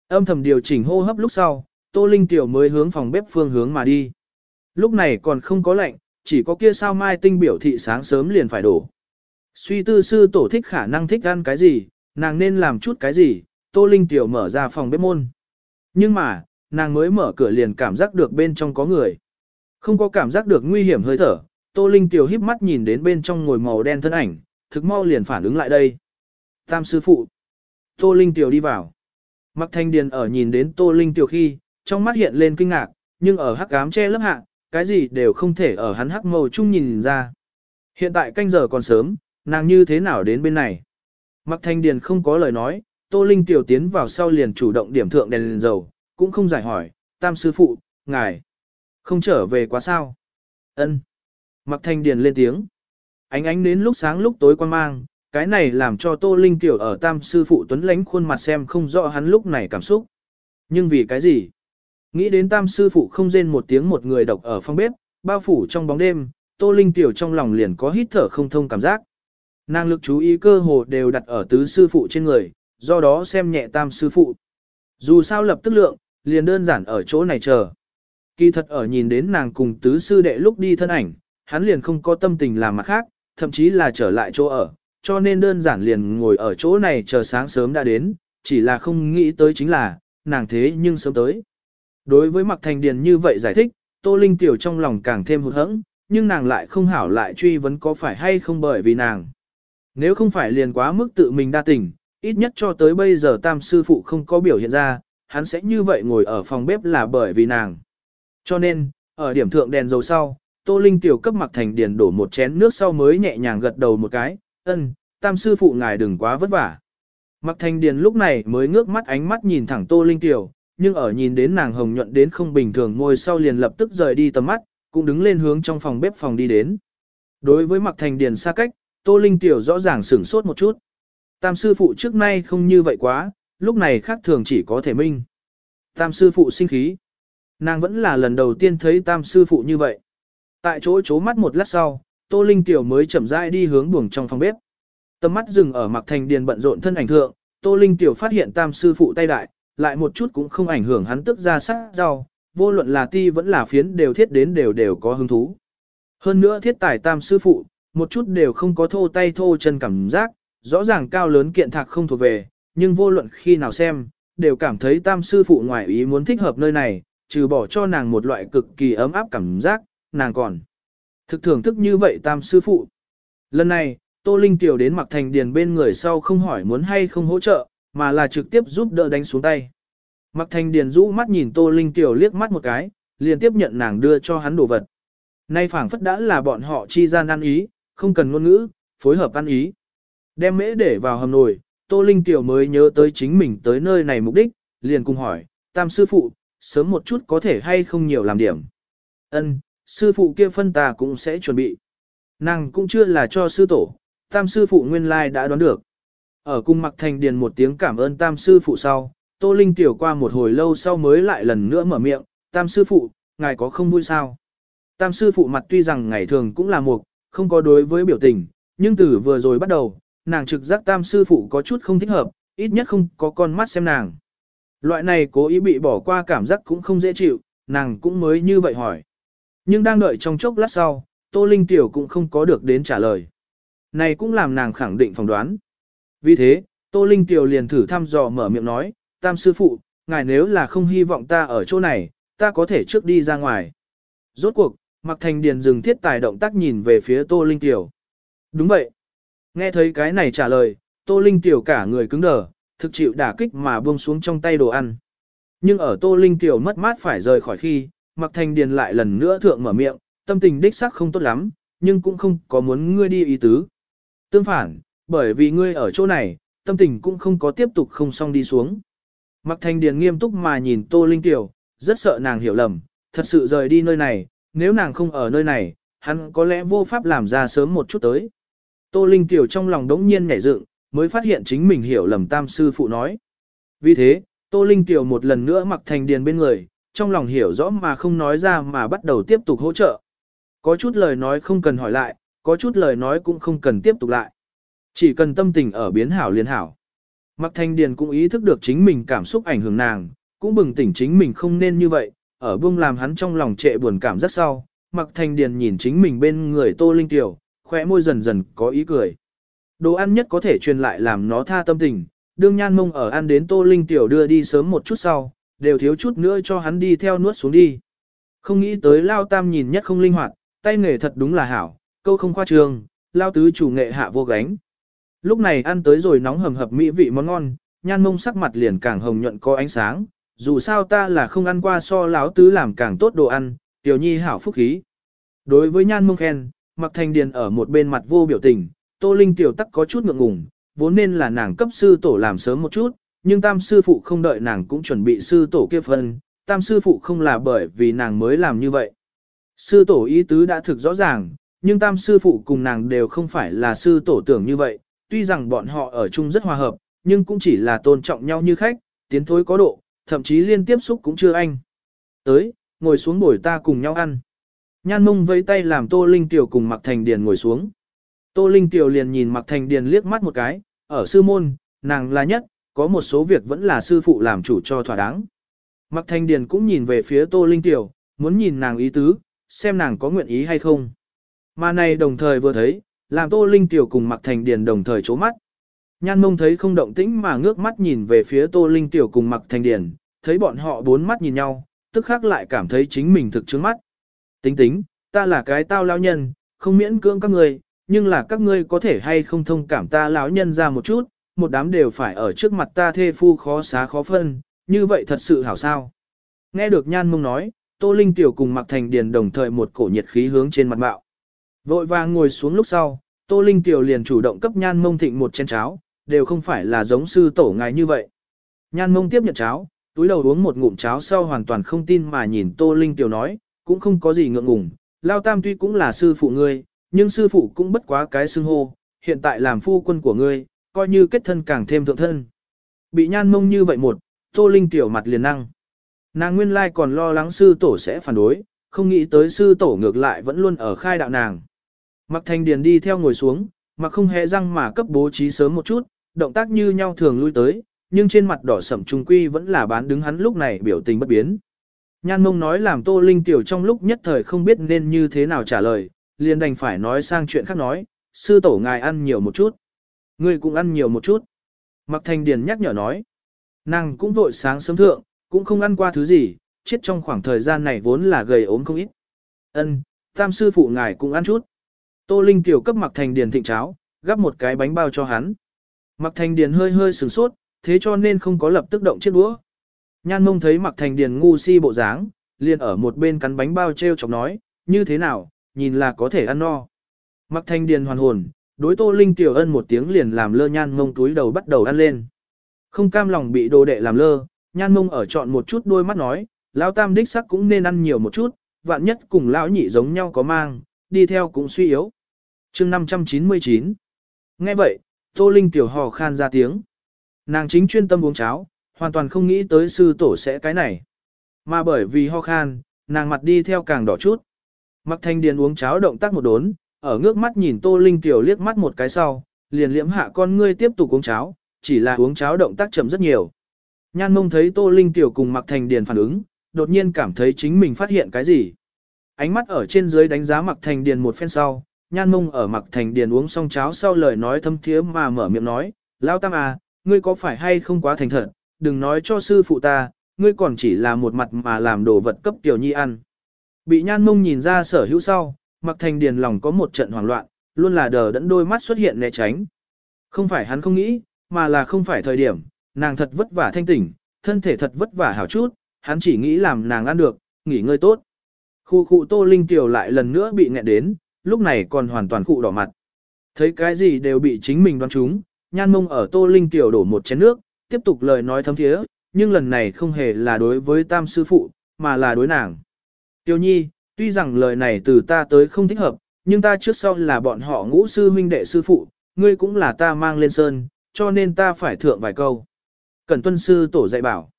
Âm thầm điều chỉnh hô hấp lúc sau, Tô Linh Tiểu mới hướng phòng bếp phương hướng mà đi. Lúc này còn không có lạnh, chỉ có kia sao mai tinh biểu thị sáng sớm liền phải đổ. Suy tư sư tổ thích khả năng thích ăn cái gì, nàng nên làm chút cái gì, Tô Linh Tiểu mở ra phòng bếp môn. Nhưng mà, nàng mới mở cửa liền cảm giác được bên trong có người. Không có cảm giác được nguy hiểm hơi thở, Tô Linh Tiểu híp mắt nhìn đến bên trong ngồi màu đen thân ảnh, thực mau liền phản ứng lại đây. Tam sư phụ. Tô Linh Tiểu đi vào. Mặc thanh điền ở nhìn đến Tô Linh Tiểu khi, trong mắt hiện lên kinh ngạc, nhưng ở hắc ám che lớp hạ, cái gì đều không thể ở hắn hắc màu chung nhìn ra. Hiện tại canh giờ còn sớm, nàng như thế nào đến bên này? Mặc thanh điền không có lời nói, Tô Linh tiểu tiến vào sau liền chủ động điểm thượng đèn, lên dầu, cũng không giải hỏi, tam sư phụ, ngài, không trở về quá sao? Ân. Mặc thanh điền lên tiếng. Ánh ánh đến lúc sáng lúc tối quan mang, cái này làm cho Tô Linh tiểu ở tam sư phụ tuấn lánh khuôn mặt xem không rõ hắn lúc này cảm xúc. Nhưng vì cái gì? Nghĩ đến tam sư phụ không rên một tiếng một người độc ở phòng bếp, bao phủ trong bóng đêm, Tô Linh tiểu trong lòng liền có hít thở không thông cảm giác. Nàng lực chú ý cơ hồ đều đặt ở tứ sư phụ trên người, do đó xem nhẹ tam sư phụ. Dù sao lập tức lượng, liền đơn giản ở chỗ này chờ. Kỳ thật ở nhìn đến nàng cùng tứ sư đệ lúc đi thân ảnh, hắn liền không có tâm tình làm mặt khác, thậm chí là trở lại chỗ ở, cho nên đơn giản liền ngồi ở chỗ này chờ sáng sớm đã đến, chỉ là không nghĩ tới chính là, nàng thế nhưng sớm tới. Đối với Mạc Thành Điền như vậy giải thích, Tô Linh Tiểu trong lòng càng thêm hụt hẫng, nhưng nàng lại không hảo lại truy vấn có phải hay không bởi vì nàng. Nếu không phải liền quá mức tự mình đa tình, ít nhất cho tới bây giờ tam sư phụ không có biểu hiện ra, hắn sẽ như vậy ngồi ở phòng bếp là bởi vì nàng. Cho nên, ở điểm thượng đèn dầu sau, Tô Linh tiểu cấp Mặc Thành Điền đổ một chén nước sau mới nhẹ nhàng gật đầu một cái, ân, tam sư phụ ngài đừng quá vất vả. Mặc Thành Điền lúc này mới ngước mắt ánh mắt nhìn thẳng Tô Linh tiểu, nhưng ở nhìn đến nàng hồng nhuận đến không bình thường ngồi sau liền lập tức rời đi tầm mắt, cũng đứng lên hướng trong phòng bếp phòng đi đến. Đối với Mặc Thành Điền xa cách, Tô Linh Tiểu rõ ràng sửng sốt một chút. Tam sư phụ trước nay không như vậy quá, lúc này khác thường chỉ có thể minh. Tam sư phụ sinh khí. Nàng vẫn là lần đầu tiên thấy tam sư phụ như vậy. Tại chỗ chố mắt một lát sau, Tô Linh Tiểu mới chậm rãi đi hướng buồng trong phòng bếp. Tầm mắt dừng ở Mặc Thành Điền bận rộn thân ảnh thượng, Tô Linh Tiểu phát hiện tam sư phụ tay đại, lại một chút cũng không ảnh hưởng hắn tức ra sắc rau, vô luận là ti vẫn là phiến đều thiết đến đều đều có hứng thú. Hơn nữa thiết tài tam sư phụ, một chút đều không có thô tay thô chân cảm giác, rõ ràng cao lớn kiện thạc không thuộc về, nhưng vô luận khi nào xem, đều cảm thấy tam sư phụ ngoại ý muốn thích hợp nơi này, trừ bỏ cho nàng một loại cực kỳ ấm áp cảm giác, nàng còn thực thưởng thức như vậy tam sư phụ. Lần này, Tô Linh tiểu đến mặc thành điền bên người sau không hỏi muốn hay không hỗ trợ, mà là trực tiếp giúp đỡ đánh xuống tay. Mặc thành điền rũ mắt nhìn Tô Linh tiểu liếc mắt một cái, liền tiếp nhận nàng đưa cho hắn đồ vật. Nay phảng phất đã là bọn họ chi gian ăn ý, không cần ngôn ngữ, phối hợp ăn ý. Đem mễ để vào hầm nồi, Tô Linh Tiểu mới nhớ tới chính mình tới nơi này mục đích, liền cùng hỏi, tam sư phụ, sớm một chút có thể hay không nhiều làm điểm. Ân, sư phụ kia phân ta cũng sẽ chuẩn bị. Nàng cũng chưa là cho sư tổ, tam sư phụ nguyên lai đã đoán được. Ở cung mặc thành điền một tiếng cảm ơn tam sư phụ sau, Tô Linh Tiểu qua một hồi lâu sau mới lại lần nữa mở miệng, tam sư phụ, ngài có không vui sao? Tam sư phụ mặt tuy rằng ngày thường cũng là mục, không có đối với biểu tình, nhưng từ vừa rồi bắt đầu, nàng trực giác tam sư phụ có chút không thích hợp, ít nhất không có con mắt xem nàng. Loại này cố ý bị bỏ qua cảm giác cũng không dễ chịu, nàng cũng mới như vậy hỏi. Nhưng đang đợi trong chốc lát sau, Tô Linh Tiểu cũng không có được đến trả lời. Này cũng làm nàng khẳng định phỏng đoán. Vì thế, Tô Linh Tiểu liền thử thăm dò mở miệng nói, Tam sư phụ, ngài nếu là không hy vọng ta ở chỗ này, ta có thể trước đi ra ngoài. Rốt cuộc, Mạc Thành Điền dừng thiết tài động tác nhìn về phía Tô Linh Tiểu. Đúng vậy. Nghe thấy cái này trả lời, Tô Linh Tiểu cả người cứng đờ, thực chịu đả kích mà buông xuống trong tay đồ ăn. Nhưng ở Tô Linh Tiểu mất mát phải rời khỏi khi, Mạc Thành Điền lại lần nữa thượng mở miệng, tâm tình đích xác không tốt lắm, nhưng cũng không có muốn ngươi đi ý tứ. Tương phản, bởi vì ngươi ở chỗ này, tâm tình cũng không có tiếp tục không xong đi xuống. Mạc Thành Điền nghiêm túc mà nhìn Tô Linh Tiểu, rất sợ nàng hiểu lầm, thật sự rời đi nơi này, nếu nàng không ở nơi này, hắn có lẽ vô pháp làm ra sớm một chút tới. Tô Linh Tiểu trong lòng đống nhiên nhảy dựng, mới phát hiện chính mình hiểu lầm tam sư phụ nói. Vì thế, Tô Linh Tiểu một lần nữa mặc thành điền bên người, trong lòng hiểu rõ mà không nói ra mà bắt đầu tiếp tục hỗ trợ. Có chút lời nói không cần hỏi lại, có chút lời nói cũng không cần tiếp tục lại. Chỉ cần tâm tình ở biến hảo liên hảo. Mặc thanh điền cũng ý thức được chính mình cảm xúc ảnh hưởng nàng, cũng bừng tỉnh chính mình không nên như vậy, ở buông làm hắn trong lòng trệ buồn cảm rất sau. Mặc thành điền nhìn chính mình bên người tô linh tiểu, khóe môi dần dần có ý cười. Đồ ăn nhất có thể truyền lại làm nó tha tâm tình, đương nhan mông ở ăn đến tô linh tiểu đưa đi sớm một chút sau, đều thiếu chút nữa cho hắn đi theo nuốt xuống đi. Không nghĩ tới lao tam nhìn nhất không linh hoạt, tay nghề thật đúng là hảo, câu không khoa trương, lao tứ chủ nghệ hạ vô gánh. Lúc này ăn tới rồi nóng hầm hập mỹ vị món ngon, nhan mông sắc mặt liền càng hồng nhuận có ánh sáng, dù sao ta là không ăn qua so lão tứ làm càng tốt đồ ăn, tiểu nhi hảo phúc khí. Đối với nhan mông khen, mặc thành điền ở một bên mặt vô biểu tình, tô linh tiểu tắc có chút ngượng ngùng, vốn nên là nàng cấp sư tổ làm sớm một chút, nhưng tam sư phụ không đợi nàng cũng chuẩn bị sư tổ kia phân, tam sư phụ không là bởi vì nàng mới làm như vậy. Sư tổ ý tứ đã thực rõ ràng, nhưng tam sư phụ cùng nàng đều không phải là sư tổ tưởng như vậy, tuy rằng bọn họ ở chung rất hòa hợp, nhưng cũng chỉ là tôn trọng nhau như khách, tiến thối có độ, thậm chí liên tiếp xúc cũng chưa anh. Tới, ngồi xuống bồi ta cùng nhau ăn. Nhan mông vẫy tay làm Tô Linh Tiểu cùng Mạc Thành Điền ngồi xuống. Tô Linh Tiểu liền nhìn Mạc Thành Điền liếc mắt một cái, ở sư môn, nàng là nhất, có một số việc vẫn là sư phụ làm chủ cho thỏa đáng. Mạc Thành Điền cũng nhìn về phía Tô Linh Tiểu, muốn nhìn nàng ý tứ, xem nàng có nguyện ý hay không. Mà này đồng thời vừa thấy, làm Tô Linh Tiểu cùng Mạc Thành Điền đồng thời chố mắt. Nhan mông thấy không động tĩnh mà ngước mắt nhìn về phía Tô Linh Tiểu cùng Mặc Thành Điền, thấy bọn họ bốn mắt nhìn nhau, tức khắc lại cảm thấy chính mình thực trướng mắt. Tính tính, ta là cái tao lão nhân, không miễn cưỡng các ngươi, nhưng là các ngươi có thể hay không thông cảm ta lão nhân ra một chút, một đám đều phải ở trước mặt ta thê phu khó xá khó phân, như vậy thật sự hảo sao. Nghe được nhan mông nói, Tô Linh Tiểu cùng Mạc Thành Điền đồng thời một cổ nhiệt khí hướng trên mặt bạo. Vội vàng ngồi xuống lúc sau, Tô Linh Tiểu liền chủ động cấp nhan mông thịnh một chén cháo, đều không phải là giống sư tổ ngài như vậy. Nhan mông tiếp nhận cháo, túi đầu uống một ngụm cháo sau hoàn toàn không tin mà nhìn Tô Linh Tiểu nói, cũng không có gì ngượng ngùng, Lao Tam tuy cũng là sư phụ ngươi, nhưng sư phụ cũng bất quá cái xưng hô, hiện tại làm phu quân của ngươi, coi như kết thân càng thêm thượng thân. Bị nhan mông như vậy một, Tô Linh Tiểu mặt liền năng. Nàng nguyên lai còn lo lắng sư tổ sẽ phản đối, không nghĩ tới sư tổ ngược lại vẫn luôn ở khai đạo nàng. Mặc thành điền đi theo ngồi xuống, mặc không hề răng mà cấp bố trí sớm một chút, động tác như nhau thường lui tới, nhưng trên mặt đỏ sẩm trung quy vẫn là bán đứng hắn lúc này biểu tình bất biến. Nhan mông nói làm tô linh tiểu trong lúc nhất thời không biết nên như thế nào trả lời, liền đành phải nói sang chuyện khác nói, sư tổ ngài ăn nhiều một chút. Ngươi cũng ăn nhiều một chút. Mặc thành điền nhắc nhở nói. Nàng cũng vội sáng sớm thượng, cũng không ăn qua thứ gì, chết trong khoảng thời gian này vốn là gầy ốm không ít. Ân, tam sư phụ ngài cũng ăn chút. Tô Linh tiểu cấp Mặc Thành Điền thịnh cháo, gắp một cái bánh bao cho hắn. Mặc Thành Điền hơi hơi sửng sốt, thế cho nên không có lập tức động chiếc đũa. Nhan mông thấy Mặc Thành Điền ngu si bộ dáng, liền ở một bên cắn bánh bao treo chọc nói, như thế nào, nhìn là có thể ăn no. Mặc Thành Điền hoàn hồn, đối Tô Linh tiểu ân một tiếng liền làm lơ nhan mông túi đầu bắt đầu ăn lên. Không cam lòng bị đồ đệ làm lơ, nhan mông ở chọn một chút đôi mắt nói, lão tam đích sắc cũng nên ăn nhiều một chút, vạn nhất cùng lão nhị giống nhau có mang, đi theo cũng suy yếu. chương 599 Nghe vậy, Tô Linh tiểu hò khan ra tiếng. Nàng chính chuyên tâm uống cháo, hoàn toàn không nghĩ tới sư tổ sẽ cái này. Mà bởi vì ho khan, nàng mặt đi theo càng đỏ chút. Mặc thanh điền uống cháo động tác một đốn, ở ngước mắt nhìn Tô Linh tiểu liếc mắt một cái sau, liền liễm hạ con ngươi tiếp tục uống cháo, chỉ là uống cháo động tác chậm rất nhiều. Nhan mông thấy Tô Linh tiểu cùng Mặc Thanh Điền phản ứng, đột nhiên cảm thấy chính mình phát hiện cái gì. Ánh mắt ở trên dưới đánh giá Mặc Thanh Điền một phen sau, nhan mông ở Mặc Thành Điền uống xong cháo sau lời nói thâm thiế mà mở miệng nói, Lao Tam à, ngươi có phải hay không quá thành thật, đừng nói cho sư phụ ta, ngươi còn chỉ là một mặt mà làm đồ vật cấp tiểu nhi ăn. Bị nhan mông nhìn ra sở hữu sau, Mặc Thành Điền lòng có một trận hoảng loạn, luôn là đờ đẫn đôi mắt xuất hiện né tránh. Không phải hắn không nghĩ, mà là không phải thời điểm, nàng thật vất vả thanh tỉnh, thân thể thật vất vả hảo chút, hắn chỉ nghĩ làm nàng ăn được, nghỉ ngơi tốt. Khu khu Tô Linh Tiểu lại lần nữa bị nghẹn đến, lúc này còn hoàn toàn cụ đỏ mặt. Thấy cái gì đều bị chính mình đoán trúng, nhan mông ở Tô Linh Tiểu đổ một chén nước, tiếp tục lời nói thấm thiế, nhưng lần này không hề là đối với tam sư phụ, mà là đối nàng. Tiểu nhi, tuy rằng lời này từ ta tới không thích hợp, nhưng ta trước sau là bọn họ ngũ sư huynh đệ sư phụ, ngươi cũng là ta mang lên sơn, cho nên ta phải thượng vài câu. Cẩn tuân sư tổ dạy bảo.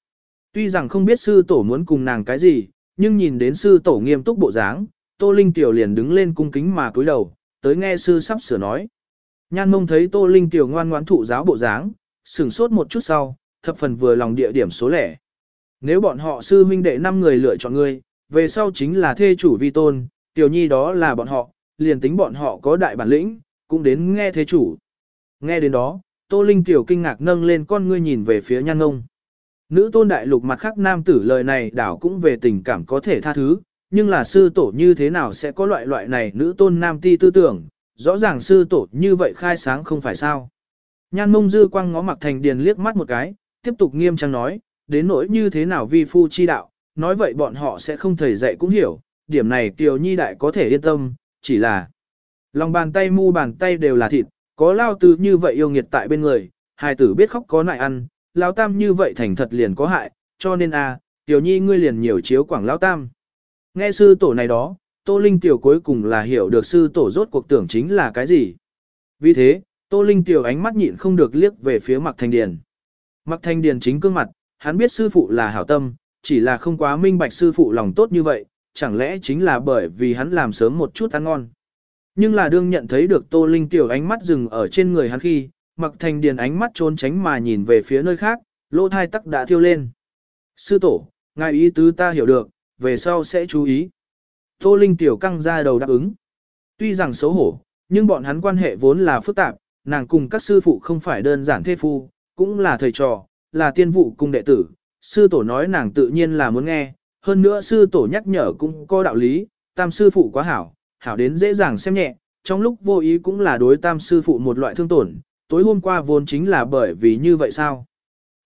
Tuy rằng không biết sư tổ muốn cùng nàng cái gì, nhưng nhìn đến sư tổ nghiêm túc bộ dáng, Tô Linh Tiểu liền đứng lên cung kính mà cúi đầu, tới nghe sư sắp sửa nói. Nhan mông thấy Tô Linh Tiểu ngoan ngoãn thụ giáo bộ dáng, sửng sốt một chút sau, thập phần vừa lòng địa điểm số lẻ. Nếu bọn họ sư huynh đệ 5 người lựa chọn ngươi, về sau chính là thê chủ vi tôn, tiểu nhi đó là bọn họ, liền tính bọn họ có đại bản lĩnh, cũng đến nghe thế chủ. Nghe đến đó, Tô Linh Tiểu kinh ngạc nâng lên con ngươi nhìn về phía nhan ngông. Nữ tôn đại lục mặt khác nam tử lời này đảo cũng về tình cảm có thể tha thứ, nhưng là sư tổ như thế nào sẽ có loại loại này nữ tôn nam ti tư tưởng, rõ ràng sư tổ như vậy khai sáng không phải sao. Nhan mông dư quang ngó mặc thành điền liếc mắt một cái, tiếp tục nghiêm trang nói, đến nỗi như thế nào vi phu chi đạo, nói vậy bọn họ sẽ không thầy dạy cũng hiểu, điểm này Kiều Nhi đại có thể yên tâm, chỉ là lòng bàn tay mu bàn tay đều là thịt, có lao tư như vậy yêu nghiệt tại bên người, hài tử biết khóc có nại ăn, lao tam như vậy thành thật liền có hại, cho nên a, Tiểu Nhi ngươi liền nhiều chiếu quảng lao tam. Nghe sư tổ này đó, Tô Linh Tiểu cuối cùng là hiểu được sư tổ rốt cuộc tưởng chính là cái gì. Vì thế, Tô Linh Tiểu ánh mắt nhịn không được liếc về phía Mạc Thanh Điền. Mạc Thanh Điền chính cương mặt, hắn biết sư phụ là hảo tâm, chỉ là không quá minh bạch sư phụ lòng tốt như vậy, chẳng lẽ chính là bởi vì hắn làm sớm một chút ăn ngon. Nhưng là đương nhận thấy được Tô Linh Tiểu ánh mắt dừng ở trên người hắn khi, Mạc Thành Điền ánh mắt trốn tránh mà nhìn về phía nơi khác, lỗ thai tắc đã thiêu lên. Sư tổ, ngài ý tứ ta hiểu được, về sau sẽ chú ý. Tô Linh Tiểu căng ra đầu đáp ứng. Tuy rằng xấu hổ, nhưng bọn hắn quan hệ vốn là phức tạp, nàng cùng các sư phụ không phải đơn giản thê phu, cũng là thầy trò, là tiên vụ cùng đệ tử. Sư tổ nói nàng tự nhiên là muốn nghe, hơn nữa sư tổ nhắc nhở cũng có đạo lý, tam sư phụ quá hảo, hảo đến dễ dàng xem nhẹ, trong lúc vô ý cũng là đối tam sư phụ một loại thương tổn, tối hôm qua vốn chính là bởi vì như vậy sao.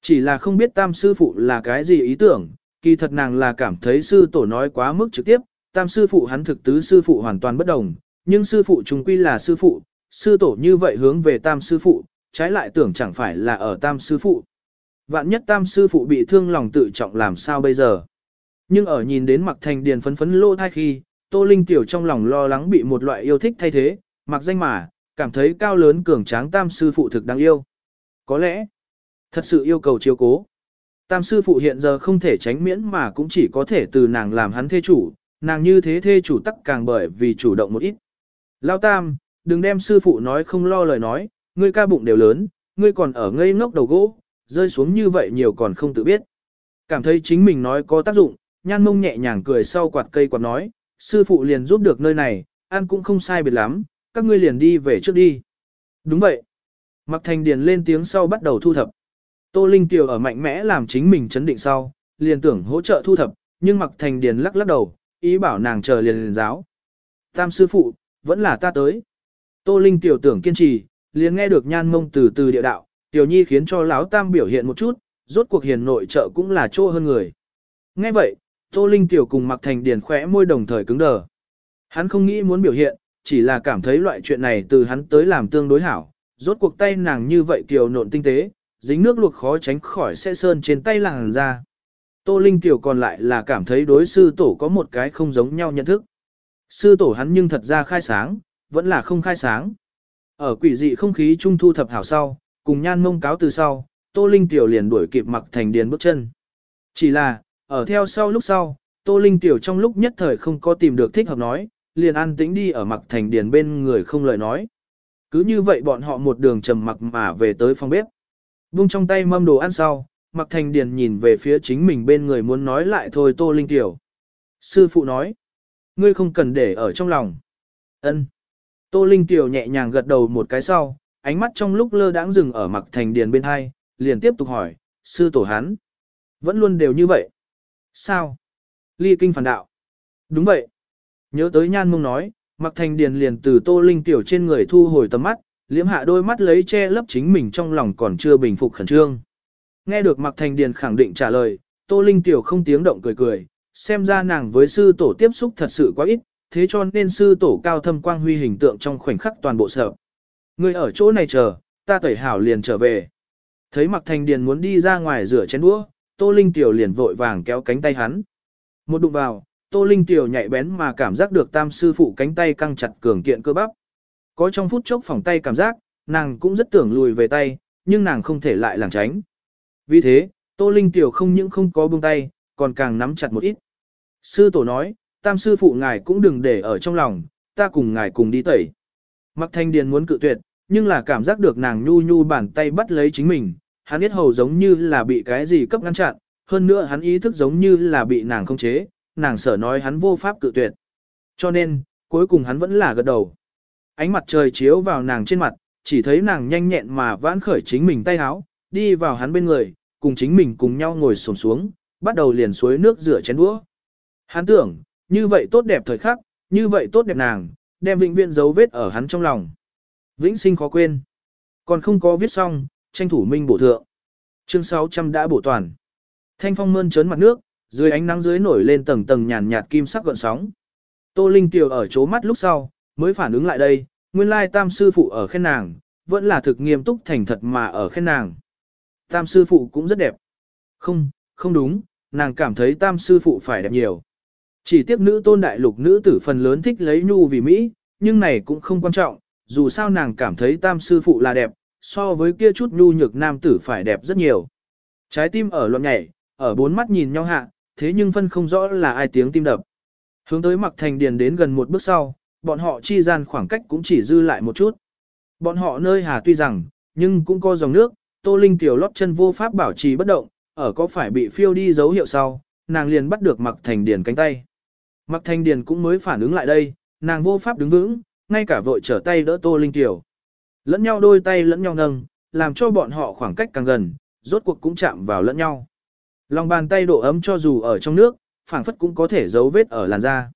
Chỉ là không biết tam sư phụ là cái gì ý tưởng, kỳ thật nàng là cảm thấy sư tổ nói quá mức trực tiếp, tam sư phụ hắn thực tứ sư phụ hoàn toàn bất đồng, nhưng sư phụ chúng quy là sư phụ, sư tổ như vậy hướng về tam sư phụ, trái lại tưởng chẳng phải là ở tam sư phụ. Vạn nhất tam sư phụ bị thương lòng tự trọng làm sao bây giờ. Nhưng ở nhìn đến mặc thành điền phấn phấn lô thai khi, Tô Linh Tiểu trong lòng lo lắng bị một loại yêu thích thay thế, mặc danh mà, cảm thấy cao lớn cường tráng tam sư phụ thực đáng yêu. Có lẽ, thật sự yêu cầu chiếu cố. Tam sư phụ hiện giờ không thể tránh miễn mà cũng chỉ có thể từ nàng làm hắn thê chủ, nàng như thế thê chủ tắc càng bởi vì chủ động một ít. Lao tam, đừng đem sư phụ nói không lo lời nói, ngươi ca bụng đều lớn, ngươi còn ở ngây ngốc đầu gỗ, rơi xuống như vậy nhiều còn không tự biết. Cảm thấy chính mình nói có tác dụng, nhan mông nhẹ nhàng cười sau quạt cây quạt nói, sư phụ liền giúp được nơi này, ăn cũng không sai biệt lắm, các ngươi liền đi về trước đi. Đúng vậy. Mặc thành điền lên tiếng sau bắt đầu thu thập. Tô Linh Kiều ở mạnh mẽ làm chính mình chấn định sau, liền tưởng hỗ trợ thu thập, nhưng mặc thành điền lắc lắc đầu, ý bảo nàng chờ liền liền giáo. Tam sư phụ, vẫn là ta tới. Tô Linh Kiều tưởng kiên trì, liền nghe được nhan mông từ từ địa đạo, Tiểu Nhi khiến cho lão tam biểu hiện một chút, rốt cuộc hiền nội trợ cũng là chỗ hơn người. Nghe vậy, Tô Linh Kiều cùng Mặc Thành Điền khỏe môi đồng thời cứng đờ. Hắn không nghĩ muốn biểu hiện, chỉ là cảm thấy loại chuyện này từ hắn tới làm tương đối hảo. Rốt cuộc tay nàng như vậy kiều nộn tinh tế, dính nước luộc khó tránh khỏi sẽ sơn trên tay làng ra. Tô Linh Tiểu còn lại là cảm thấy đối sư tổ có một cái không giống nhau nhận thức. Sư tổ hắn nhưng thật ra khai sáng, vẫn là không khai sáng. Ở quỷ dị không khí trung thu thập hảo sau, cùng nhan mông cáo từ sau, Tô Linh Tiểu liền đuổi kịp mặc thành điền bước chân. Chỉ là, ở theo sau lúc sau, Tô Linh Tiểu trong lúc nhất thời không có tìm được thích hợp nói, liền an tĩnh đi ở mặc thành điền bên người không lời nói. Cứ như vậy bọn họ một đường trầm mặc mà về tới phòng bếp. Vung trong tay mâm đồ ăn sau, mặc thành điền nhìn về phía chính mình bên người muốn nói lại thôi Tô Linh Tiểu. Sư phụ nói, ngươi không cần để ở trong lòng. Ân. Tô Linh Tiểu nhẹ nhàng gật đầu một cái sau, ánh mắt trong lúc lơ đãng dừng ở mặc thành điền bên hai, liền tiếp tục hỏi, sư tổ hắn. Vẫn luôn đều như vậy. Sao? Ly kinh phản đạo. Đúng vậy. Nhớ tới nhan mông nói, mặc thành điền liền từ tô linh tiểu trên người thu hồi tầm mắt, liễm hạ đôi mắt lấy che lấp chính mình trong lòng còn chưa bình phục khẩn trương. Nghe được mặc thành điền khẳng định trả lời, tô linh tiểu không tiếng động cười cười, xem ra nàng với sư tổ tiếp xúc thật sự quá ít, thế cho nên sư tổ cao thâm quang huy hình tượng trong khoảnh khắc toàn bộ sợ. Người ở chỗ này chờ, ta tẩy hảo liền trở về. Thấy mặc thành điền muốn đi ra ngoài rửa chén đũa, Tô Linh Tiểu liền vội vàng kéo cánh tay hắn. Một đụng vào, Tô Linh Tiểu nhạy bén mà cảm giác được tam sư phụ cánh tay căng chặt cường kiện cơ bắp. Có trong phút chốc phòng tay cảm giác, nàng cũng rất tưởng lùi về tay, nhưng nàng không thể lại làng tránh. Vì thế, Tô Linh Tiểu không những không có buông tay, còn càng nắm chặt một ít. Sư tổ nói, tam sư phụ ngài cũng đừng để ở trong lòng, ta cùng ngài cùng đi tẩy. Mặc thanh điền muốn cự tuyệt, nhưng là cảm giác được nàng nhu nhu bàn tay bắt lấy chính mình, hắn biết hầu giống như là bị cái gì cấp ngăn chặn, hơn nữa hắn ý thức giống như là bị nàng không chế, nàng sở nói hắn vô pháp cự tuyệt. Cho nên, cuối cùng hắn vẫn là gật đầu. Ánh mặt trời chiếu vào nàng trên mặt, chỉ thấy nàng nhanh nhẹn mà vãn khởi chính mình tay háo, đi vào hắn bên người, cùng chính mình cùng nhau ngồi xổm xuống, bắt đầu liền suối nước rửa chén đũa. Hắn tưởng, như vậy tốt đẹp thời khắc, như vậy tốt đẹp nàng, đem vĩnh viễn dấu vết ở hắn trong lòng. Vĩnh sinh khó quên. Còn không có viết xong, tranh thủ minh bổ thượng. Chương 600 đã bổ toàn. Thanh phong mơn trớn mặt nước, dưới ánh nắng dưới nổi lên tầng tầng nhàn nhạt kim sắc gợn sóng. Tô Linh Tiểu ở chỗ mắt lúc sau, mới phản ứng lại đây, nguyên lai tam sư phụ ở khen nàng, vẫn là thực nghiêm túc thành thật mà ở khen nàng. Tam sư phụ cũng rất đẹp. Không, không đúng, nàng cảm thấy tam sư phụ phải đẹp nhiều. Chỉ tiếc nữ tôn đại lục nữ tử phần lớn thích lấy nhu vì Mỹ, nhưng này cũng không quan trọng, dù sao nàng cảm thấy tam sư phụ là đẹp, so với kia chút nhu nhược nam tử phải đẹp rất nhiều. Trái tim ở loạn nhảy, ở bốn mắt nhìn nhau hạ, thế nhưng phân không rõ là ai tiếng tim đập. Hướng tới mặc thành điền đến gần một bước sau, bọn họ chi gian khoảng cách cũng chỉ dư lại một chút. Bọn họ nơi hà tuy rằng, nhưng cũng có dòng nước, Tô Linh tiểu lót chân vô pháp bảo trì bất động, ở có phải bị phiêu đi dấu hiệu sau, nàng liền bắt được mặc thành điền cánh tay. Mặc thành điền cũng mới phản ứng lại đây, nàng vô pháp đứng vững, ngay cả vội trở tay đỡ Tô Linh tiểu. Lẫn nhau đôi tay lẫn nhau nâng, làm cho bọn họ khoảng cách càng gần, rốt cuộc cũng chạm vào lẫn nhau. Lòng bàn tay độ ấm cho dù ở trong nước, phảng phất cũng có thể giấu vết ở làn da.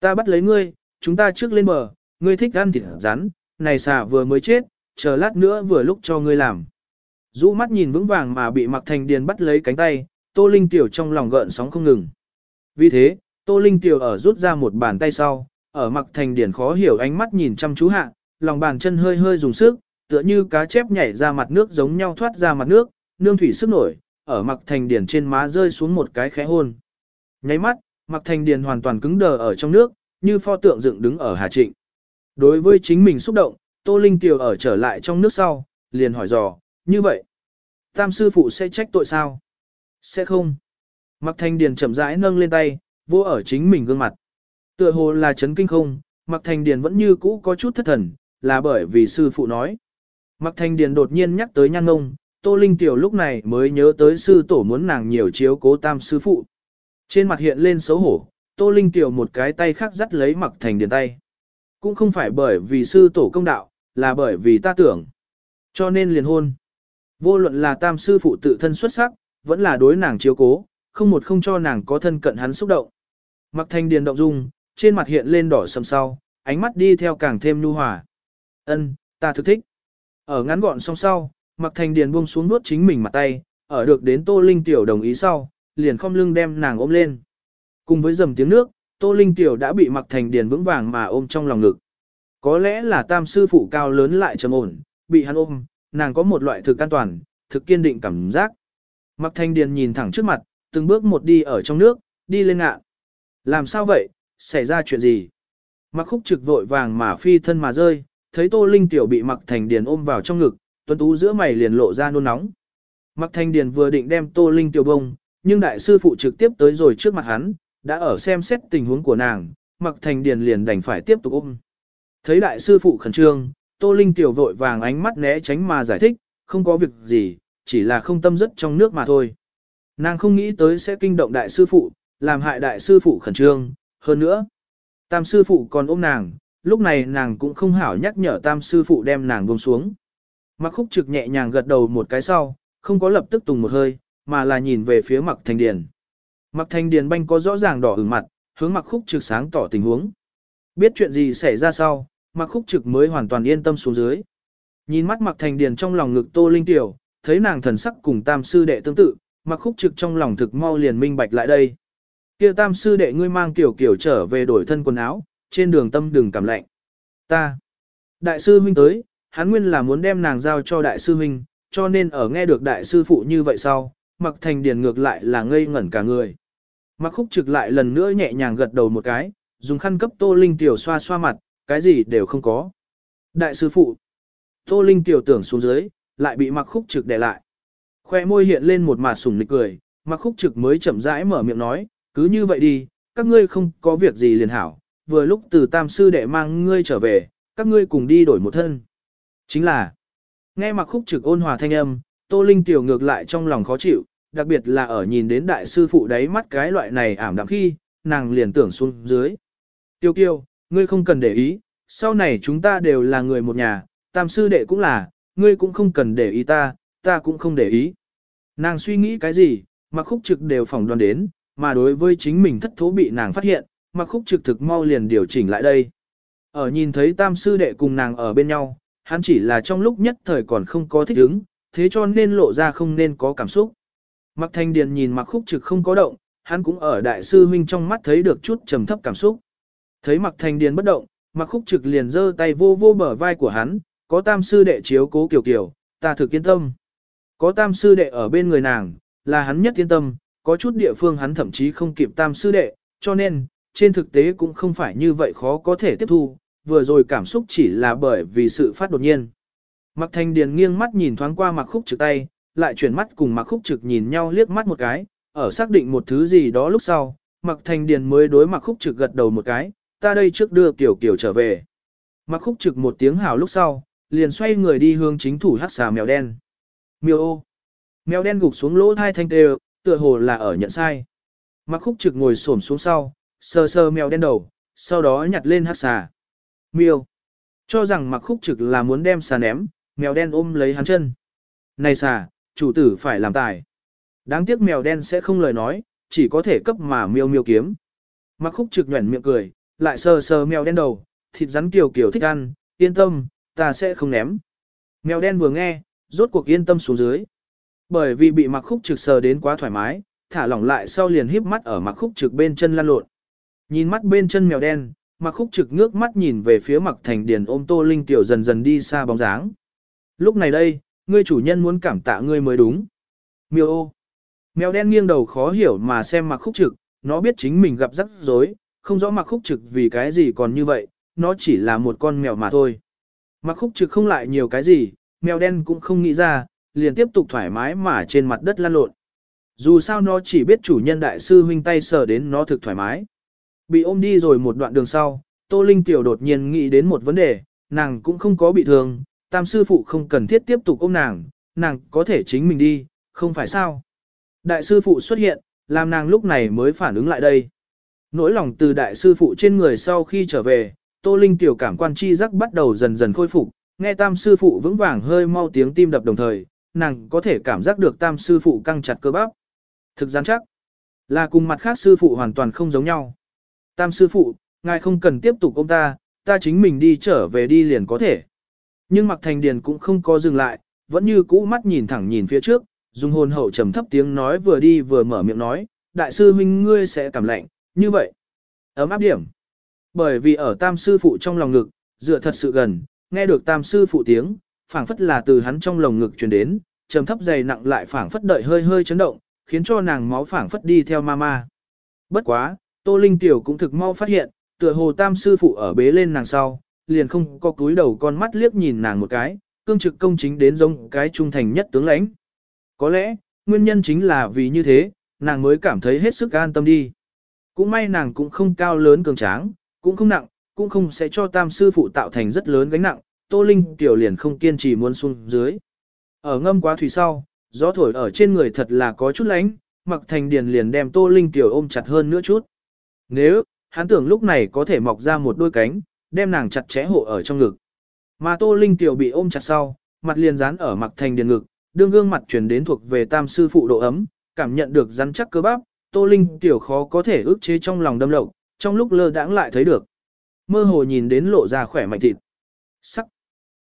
Ta bắt lấy ngươi, chúng ta trước lên bờ, ngươi thích ăn thịt rắn, này xà vừa mới chết, chờ lát nữa vừa lúc cho ngươi làm. Dũ mắt nhìn vững vàng mà bị Mặc Thành Điền bắt lấy cánh tay, Tô Linh Tiểu trong lòng gợn sóng không ngừng. Vì thế, Tô Linh Tiểu ở rút ra một bàn tay sau, ở Mặc Thành Điền khó hiểu ánh mắt nhìn chăm chú hạ, lòng bàn chân hơi hơi dùng sức, tựa như cá chép nhảy ra mặt nước giống nhau thoát ra mặt nước, nương thủy sức nổi, ở Mặc Thành Điền trên má rơi xuống một cái khẽ hôn. Nháy mắt, Mặc Thành Điền hoàn toàn cứng đờ ở trong nước, như pho tượng dựng đứng ở Hà Trịnh. Đối với chính mình xúc động, Tô Linh Tiểu ở trở lại trong nước sau, liền hỏi dò, như vậy, tam sư phụ sẽ trách tội sao? Sẽ không. Mặc Thanh Điền chậm rãi nâng lên tay, vô ở chính mình gương mặt. Tựa hồ là chấn kinh không, Mặc Thanh Điền vẫn như cũ có chút thất thần, là bởi vì sư phụ nói. Mặc Thanh Điền đột nhiên nhắc tới nhan ngông, Tô Linh Tiểu lúc này mới nhớ tới sư tổ muốn nàng nhiều chiếu cố tam sư phụ. Trên mặt hiện lên xấu hổ, Tô Linh Tiểu một cái tay khác dắt lấy Mặc Thành Điền tay. Cũng không phải bởi vì sư tổ công đạo, là bởi vì ta tưởng. Cho nên liền hôn. Vô luận là tam sư phụ tự thân xuất sắc, vẫn là đối nàng chiếu cố, không một không cho nàng có thân cận hắn xúc động. Mặc Thành Điền động dung, trên mặt hiện lên đỏ sầm sau, ánh mắt đi theo càng thêm nhu hòa. Ân, ta thực thích. Ở ngắn gọn song sau, Mặc Thành Điền buông xuống nuốt chính mình mặt tay, ở được đến Tô Linh Tiểu đồng ý sau, liền không lưng đem nàng ôm lên. Cùng với dầm tiếng nước, Tô Linh Tiểu đã bị Mặc Thành Điền vững vàng mà ôm trong lòng ngực. Có lẽ là tam sư phụ cao lớn lại trầm ổn, bị hắn ôm, nàng có một loại thực an toàn, thực kiên định cảm giác. Mặc Thành Điền nhìn thẳng trước mặt, từng bước một đi ở trong nước, đi lên ngạ. Làm sao vậy, xảy ra chuyện gì? Mặc khúc trực vội vàng mà phi thân mà rơi, thấy Tô Linh Tiểu bị Mặc Thành Điền ôm vào trong ngực, tuấn tú giữa mày liền lộ ra nôn nóng. Mặc Thành Điền vừa định đem Tô Linh Tiểu bông, nhưng đại sư phụ trực tiếp tới rồi trước mặt hắn, đã ở xem xét tình huống của nàng, Mặc Thành Điền liền đành phải tiếp tục ôm. Thấy đại sư phụ khẩn trương, Tô Linh Tiểu vội vàng ánh mắt né tránh mà giải thích, không có việc gì, chỉ là không tâm rất trong nước mà thôi. Nàng không nghĩ tới sẽ kinh động đại sư phụ, làm hại đại sư phụ khẩn trương, hơn nữa. Tam sư phụ còn ôm nàng, lúc này nàng cũng không hảo nhắc nhở tam sư phụ đem nàng buông xuống. Mặc khúc trực nhẹ nhàng gật đầu một cái sau, không có lập tức tùng một hơi, mà là nhìn về phía mặc thành điền. Mặc thành điền banh có rõ ràng đỏ ửng mặt, hướng mặc khúc trực sáng tỏ tình huống. Biết chuyện gì xảy ra sau, mặc khúc trực mới hoàn toàn yên tâm xuống dưới. Nhìn mắt mặc thành điền trong lòng ngực tô linh tiểu, thấy nàng thần sắc cùng tam sư đệ tương tự, mặc khúc trực trong lòng thực mau liền minh bạch lại đây. kia tam sư đệ ngươi mang tiểu kiểu trở về đổi thân quần áo, trên đường tâm đường cảm lạnh. Ta. Đại sư huynh tới, hắn nguyên là muốn đem nàng giao cho đại sư huynh, cho nên ở nghe được đại sư phụ như vậy sau, mặc thành điền ngược lại là ngây ngẩn cả người. Mặc khúc trực lại lần nữa nhẹ nhàng gật đầu một cái, dùng khăn cấp tô linh tiểu xoa xoa mặt, cái gì đều không có. Đại sư phụ. Tô linh tiểu tưởng xuống dưới, lại bị mặc khúc trực để lại. Khoe môi hiện lên một mặt sủng nịch cười, mặc khúc trực mới chậm rãi mở miệng nói, cứ như vậy đi, các ngươi không có việc gì liền hảo, vừa lúc từ tam sư đệ mang ngươi trở về, các ngươi cùng đi đổi một thân. Chính là, nghe mặc khúc trực ôn hòa thanh âm, Tô Linh tiểu ngược lại trong lòng khó chịu, đặc biệt là ở nhìn đến đại sư phụ đấy mắt cái loại này ảm đạm khi, nàng liền tưởng xuống dưới. Tiêu kiêu, ngươi không cần để ý, sau này chúng ta đều là người một nhà, tam sư đệ cũng là, ngươi cũng không cần để ý ta, ta cũng không để ý. Nàng suy nghĩ cái gì, mặc khúc trực đều phỏng đoán đến, mà đối với chính mình thất thố bị nàng phát hiện, mặc khúc trực thực mau liền điều chỉnh lại đây. Ở nhìn thấy tam sư đệ cùng nàng ở bên nhau, hắn chỉ là trong lúc nhất thời còn không có thích ứng, thế cho nên lộ ra không nên có cảm xúc. Mặc thanh điền nhìn mặc khúc trực không có động, hắn cũng ở đại sư huynh trong mắt thấy được chút trầm thấp cảm xúc. Thấy mặc thanh điền bất động, mặc khúc trực liền giơ tay vô vô bờ vai của hắn, có tam sư đệ chiếu cố kiểu kiểu, ta thực yên tâm. Có tam sư đệ ở bên người nàng, là hắn nhất yên tâm, có chút địa phương hắn thậm chí không kịp tam sư đệ, cho nên, trên thực tế cũng không phải như vậy khó có thể tiếp thu, vừa rồi cảm xúc chỉ là bởi vì sự phát đột nhiên. Mặc thanh điền nghiêng mắt nhìn thoáng qua mặc khúc trực tay, lại chuyển mắt cùng mặc khúc trực nhìn nhau liếc mắt một cái, ở xác định một thứ gì đó lúc sau, mặc thanh điền mới đối mặc khúc trực gật đầu một cái, ta đây trước đưa kiểu kiểu trở về. Mặc khúc trực một tiếng hào lúc sau, liền xoay người đi hướng chính thủ hát xà mèo đen. Miêu ô. Mèo đen gục xuống lỗ thai thanh tê, tựa hồ là ở nhận sai. Mặc khúc trực ngồi xổm xuống sau, sờ sờ mèo đen đầu, sau đó nhặt lên hát xà. Miêu. Cho rằng mặc khúc trực là muốn đem xà ném, mèo đen ôm lấy hắn chân. Này xà, chủ tử phải làm tài. Đáng tiếc mèo đen sẽ không lời nói, chỉ có thể cấp mà miêu miêu kiếm. Mặc khúc trực nhuẩn miệng cười, lại sờ sờ mèo đen đầu, thịt rắn kiều kiều thích ăn, yên tâm, ta sẽ không ném. Mèo đen vừa nghe, rốt cuộc yên tâm xuống dưới. Bởi vì bị mặc khúc trực sờ đến quá thoải mái, thả lỏng lại sau liền híp mắt ở mặc khúc trực bên chân lăn lộn. Nhìn mắt bên chân mèo đen, mặc khúc trực ngước mắt nhìn về phía mặc thành điền ôm tô linh tiểu dần dần đi xa bóng dáng. Lúc này đây, ngươi chủ nhân muốn cảm tạ ngươi mới đúng. Miêu ô. Mèo đen nghiêng đầu khó hiểu mà xem mặc khúc trực, nó biết chính mình gặp rắc rối, không rõ mặc khúc trực vì cái gì còn như vậy, nó chỉ là một con mèo mà thôi. Mặc khúc trực không lại nhiều cái gì, mèo đen cũng không nghĩ ra, liền tiếp tục thoải mái mà trên mặt đất lăn lộn. Dù sao nó chỉ biết chủ nhân đại sư huynh tay sờ đến nó thực thoải mái. Bị ôm đi rồi một đoạn đường sau, Tô Linh Tiểu đột nhiên nghĩ đến một vấn đề, nàng cũng không có bị thương, tam sư phụ không cần thiết tiếp tục ôm nàng, nàng có thể chính mình đi, không phải sao. Đại sư phụ xuất hiện, làm nàng lúc này mới phản ứng lại đây. Nỗi lòng từ đại sư phụ trên người sau khi trở về, Tô Linh tiểu cảm quan chi giác bắt đầu dần dần khôi phục, nghe tam sư phụ vững vàng hơi mau tiếng tim đập đồng thời, nàng có thể cảm giác được tam sư phụ căng chặt cơ bắp. Thực gián chắc, là cùng mặt khác sư phụ hoàn toàn không giống nhau. Tam sư phụ, ngài không cần tiếp tục ông ta, ta chính mình đi trở về đi liền có thể. Nhưng Mặc Thành Điền cũng không có dừng lại, vẫn như cũ mắt nhìn thẳng nhìn phía trước, dùng hồn hậu trầm thấp tiếng nói vừa đi vừa mở miệng nói, đại sư huynh ngươi sẽ cảm lạnh, như vậy. Ấm áp điểm. Bởi vì ở tam sư phụ trong lòng ngực, dựa thật sự gần, nghe được tam sư phụ tiếng, phảng phất là từ hắn trong lồng ngực truyền đến, trầm thấp dày nặng lại phảng phất đợi hơi hơi chấn động, khiến cho nàng máu phảng phất đi theo mama. Bất quá, Tô Linh Tiểu cũng thực mau phát hiện, tựa hồ tam sư phụ ở bế lên nàng sau, liền không có cúi đầu con mắt liếc nhìn nàng một cái, cương trực công chính đến giống cái trung thành nhất tướng lãnh. Có lẽ, nguyên nhân chính là vì như thế, nàng mới cảm thấy hết sức an tâm đi. Cũng may nàng cũng không cao lớn cường tráng, cũng không nặng, cũng không sẽ cho tam sư phụ tạo thành rất lớn gánh nặng, Tô Linh tiểu liền không kiên trì muốn xuống dưới. Ở ngâm quá thủy sau, gió thổi ở trên người thật là có chút lánh, mặc thành điền liền đem Tô Linh tiểu ôm chặt hơn nữa chút. Nếu, hắn tưởng lúc này có thể mọc ra một đôi cánh, đem nàng chặt chẽ hộ ở trong ngực. Mà Tô Linh tiểu bị ôm chặt sau, mặt liền dán ở mặc thành điền ngực, đương gương mặt chuyển đến thuộc về tam sư phụ độ ấm, cảm nhận được rắn chắc cơ bắp, Tô Linh tiểu khó có thể ức chế trong lòng đâm lộng, trong lúc lơ đãng lại thấy được. Mơ hồ nhìn đến lộ ra khỏe mạnh thịt. Sắc.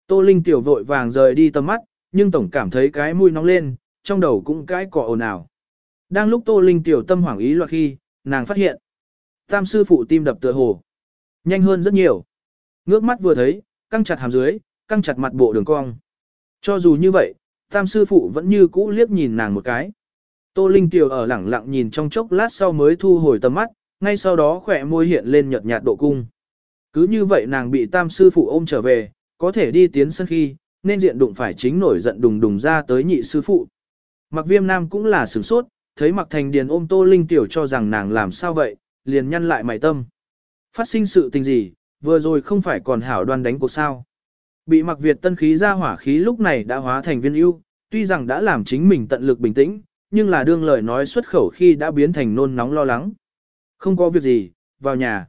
Tô Linh tiểu vội vàng rời đi tầm mắt, nhưng tổng cảm thấy cái mũi nóng lên, trong đầu cũng cái cọ ồn ào. Đang lúc Tô Linh tiểu tâm hoảng ý loạn khi, nàng phát hiện. Tam sư phụ tim đập tựa hồ. Nhanh hơn rất nhiều. Ngước mắt vừa thấy, căng chặt hàm dưới, căng chặt mặt bộ đường cong. Cho dù như vậy, tam sư phụ vẫn như cũ liếc nhìn nàng một cái. Tô Linh tiểu ở lẳng lặng nhìn trong chốc lát sau mới thu hồi tầm mắt, ngay sau đó khỏe môi hiện lên nhợt nhạt độ cung. Cứ như vậy nàng bị tam sư phụ ôm trở về, có thể đi tiến sân khi, nên diện đụng phải chính nổi giận đùng đùng ra tới nhị sư phụ. Mặc viêm nam cũng là sửng sốt, thấy mặc thành điền ôm tô linh tiểu cho rằng nàng làm sao vậy, liền nhăn lại mày tâm. Phát sinh sự tình gì, vừa rồi không phải còn hảo đoan đánh cuộc sao. Bị mặc Việt tân khí ra hỏa khí lúc này đã hóa thành viên ưu, tuy rằng đã làm chính mình tận lực bình tĩnh, nhưng là đương lời nói xuất khẩu khi đã biến thành nôn nóng lo lắng. Không có việc gì, vào nhà.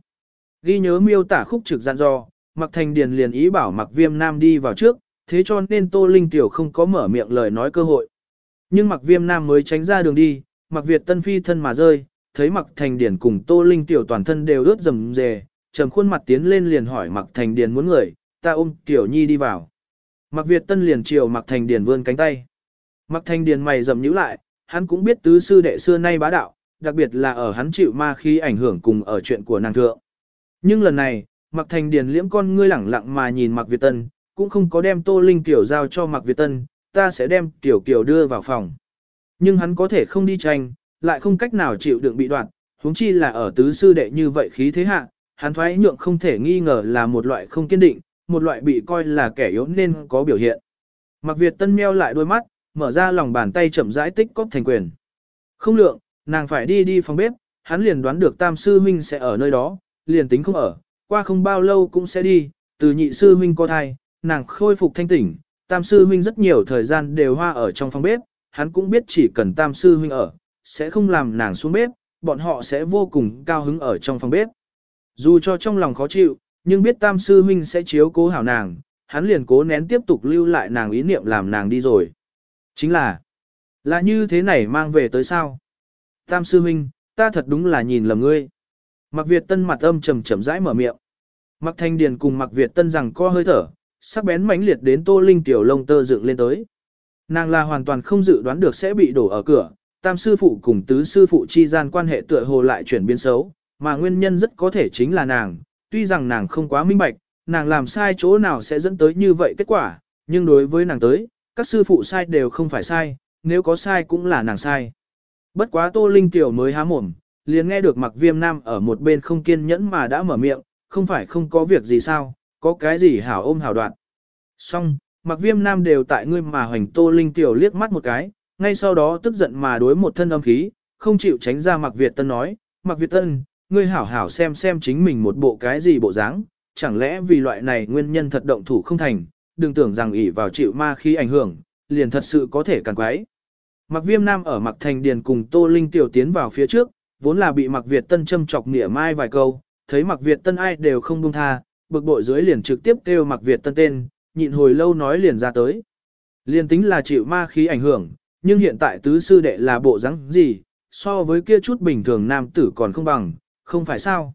Ghi nhớ miêu tả khúc trực gian do, mặc thành điền liền ý bảo mặc viêm nam đi vào trước, thế cho nên tô linh tiểu không có mở miệng lời nói cơ hội. Nhưng mặc viêm nam mới tránh ra đường đi, mặc Việt tân phi thân mà rơi, thấy mặc thành điền cùng tô linh tiểu toàn thân đều ướt rầm rề, trầm khuôn mặt tiến lên liền hỏi mặc thành điền muốn người, ta ôm tiểu nhi đi vào. Mặc Việt tân liền chiều mặc thành điền vươn cánh tay. Mặc thành điền mày rậm nhíu lại, hắn cũng biết tứ sư đệ xưa nay bá đạo, đặc biệt là ở hắn chịu ma khí ảnh hưởng cùng ở chuyện của nàng thượng. Nhưng lần này, mặc thành điền liễm con ngươi lẳng lặng mà nhìn mặc Việt tân, cũng không có đem tô linh tiểu giao cho mặc Việt tân, ta sẽ đem tiểu kiều đưa vào phòng. Nhưng hắn có thể không đi tranh, lại không cách nào chịu đựng bị đoạn, huống chi là ở tứ sư đệ như vậy khí thế hạ, hắn thoái nhượng không thể nghi ngờ là một loại không kiên định, một loại bị coi là kẻ yếu nên có biểu hiện. Mặc Việt Tân meo lại đôi mắt, mở ra lòng bàn tay chậm rãi tích cóp thành quyền. Không lượng, nàng phải đi đi phòng bếp, hắn liền đoán được tam sư huynh sẽ ở nơi đó, liền tính không ở, qua không bao lâu cũng sẽ đi, từ nhị sư huynh có thai, nàng khôi phục thanh tỉnh, tam sư huynh rất nhiều thời gian đều hoa ở trong phòng bếp, hắn cũng biết chỉ cần tam sư huynh ở, sẽ không làm nàng xuống bếp, bọn họ sẽ vô cùng cao hứng ở trong phòng bếp. Dù cho trong lòng khó chịu, nhưng biết tam sư huynh sẽ chiếu cố hảo nàng, hắn liền cố nén tiếp tục lưu lại nàng ý niệm làm nàng đi rồi. Chính là, là như thế này mang về tới sao? Tam sư huynh, ta thật đúng là nhìn lầm ngươi. Mặc Việt Tân mặt âm trầm trầm rãi mở miệng. Mặc Thanh Điền cùng Mặc Việt Tân rằng co hơi thở, sắc bén mãnh liệt đến Tô Linh tiểu lông tơ dựng lên tới. Nàng là hoàn toàn không dự đoán được sẽ bị đổ ở cửa, tam sư phụ cùng tứ sư phụ chi gian quan hệ tựa hồ lại chuyển biến xấu, mà nguyên nhân rất có thể chính là nàng, tuy rằng nàng không quá minh bạch, nàng làm sai chỗ nào sẽ dẫn tới như vậy kết quả, nhưng đối với nàng tới, các sư phụ sai đều không phải sai, nếu có sai cũng là nàng sai. Bất quá Tô Linh Tiểu mới há mồm, liền nghe được mặc viêm nam ở một bên không kiên nhẫn mà đã mở miệng, không phải không có việc gì sao, có cái gì hảo ôm hảo đoạn. Xong, mặc viêm nam đều tại ngươi mà hoành Tô Linh Tiểu liếc mắt một cái, ngay sau đó tức giận mà đối một thân âm khí, không chịu tránh ra mặc Việt Tân nói, mặc Việt Tân, ngươi hảo hảo xem xem chính mình một bộ cái gì bộ dáng, chẳng lẽ vì loại này nguyên nhân thật động thủ không thành, đừng tưởng rằng ỷ vào chịu ma khí ảnh hưởng, liền thật sự có thể càng quái. Mặc viêm nam ở mặc thành điền cùng Tô Linh tiểu tiến vào phía trước, vốn là bị mặc Việt tân châm chọc nỉa mai vài câu, thấy mặc Việt tân ai đều không buông tha, bực bội dưới liền trực tiếp kêu mặc Việt tân tên, nhịn hồi lâu nói liền ra tới. Liền tính là chịu ma khí ảnh hưởng, nhưng hiện tại tứ sư đệ là bộ dáng gì, so với kia chút bình thường nam tử còn không bằng, không phải sao.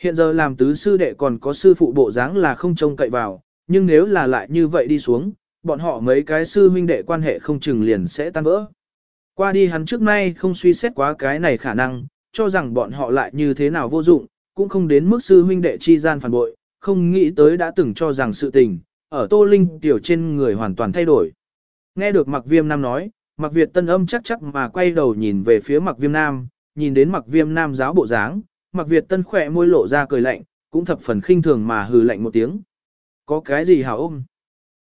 Hiện giờ làm tứ sư đệ còn có sư phụ bộ dáng là không trông cậy vào, nhưng nếu là lại như vậy đi xuống, bọn họ mấy cái sư huynh đệ quan hệ không chừng liền sẽ tan vỡ. Qua đi hắn trước nay không suy xét quá cái này khả năng, cho rằng bọn họ lại như thế nào vô dụng, cũng không đến mức sư huynh đệ chi gian phản bội, không nghĩ tới đã từng cho rằng sự tình, ở Tô Linh tiểu trên người hoàn toàn thay đổi. Nghe được Mặc Viêm Nam nói, Mặc Việt Tân âm chắc chắc mà quay đầu nhìn về phía Mặc Viêm Nam, nhìn đến Mặc Viêm Nam giáo bộ dáng, Mặc Việt Tân khỏe môi lộ ra cười lạnh, cũng thập phần khinh thường mà hừ lạnh một tiếng. Có cái gì hảo ôm?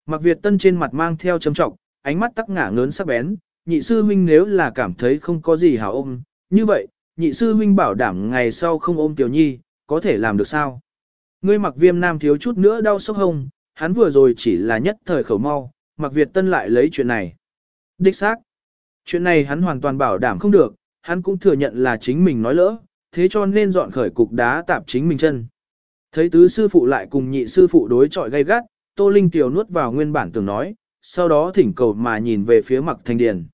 Mặc Việt Tân trên mặt mang theo chấm trọng, ánh mắt tắc ngả ngớn sắc bén, nhị sư huynh nếu là cảm thấy không có gì hảo ôm, như vậy, nhị sư huynh bảo đảm ngày sau không ôm tiểu nhi, có thể làm được sao? Ngươi mặc viêm nam thiếu chút nữa đau sốc hông, hắn vừa rồi chỉ là nhất thời khẩu mau, mặc Việt Tân lại lấy chuyện này. Đích xác, chuyện này hắn hoàn toàn bảo đảm không được, hắn cũng thừa nhận là chính mình nói lỡ, thế cho nên dọn khởi cục đá tạp chính mình chân. Thấy tứ sư phụ lại cùng nhị sư phụ đối chọi gay gắt, Tô Linh Tiểu nuốt vào nguyên bản tưởng nói, sau đó thỉnh cầu mà nhìn về phía mặc thành điền.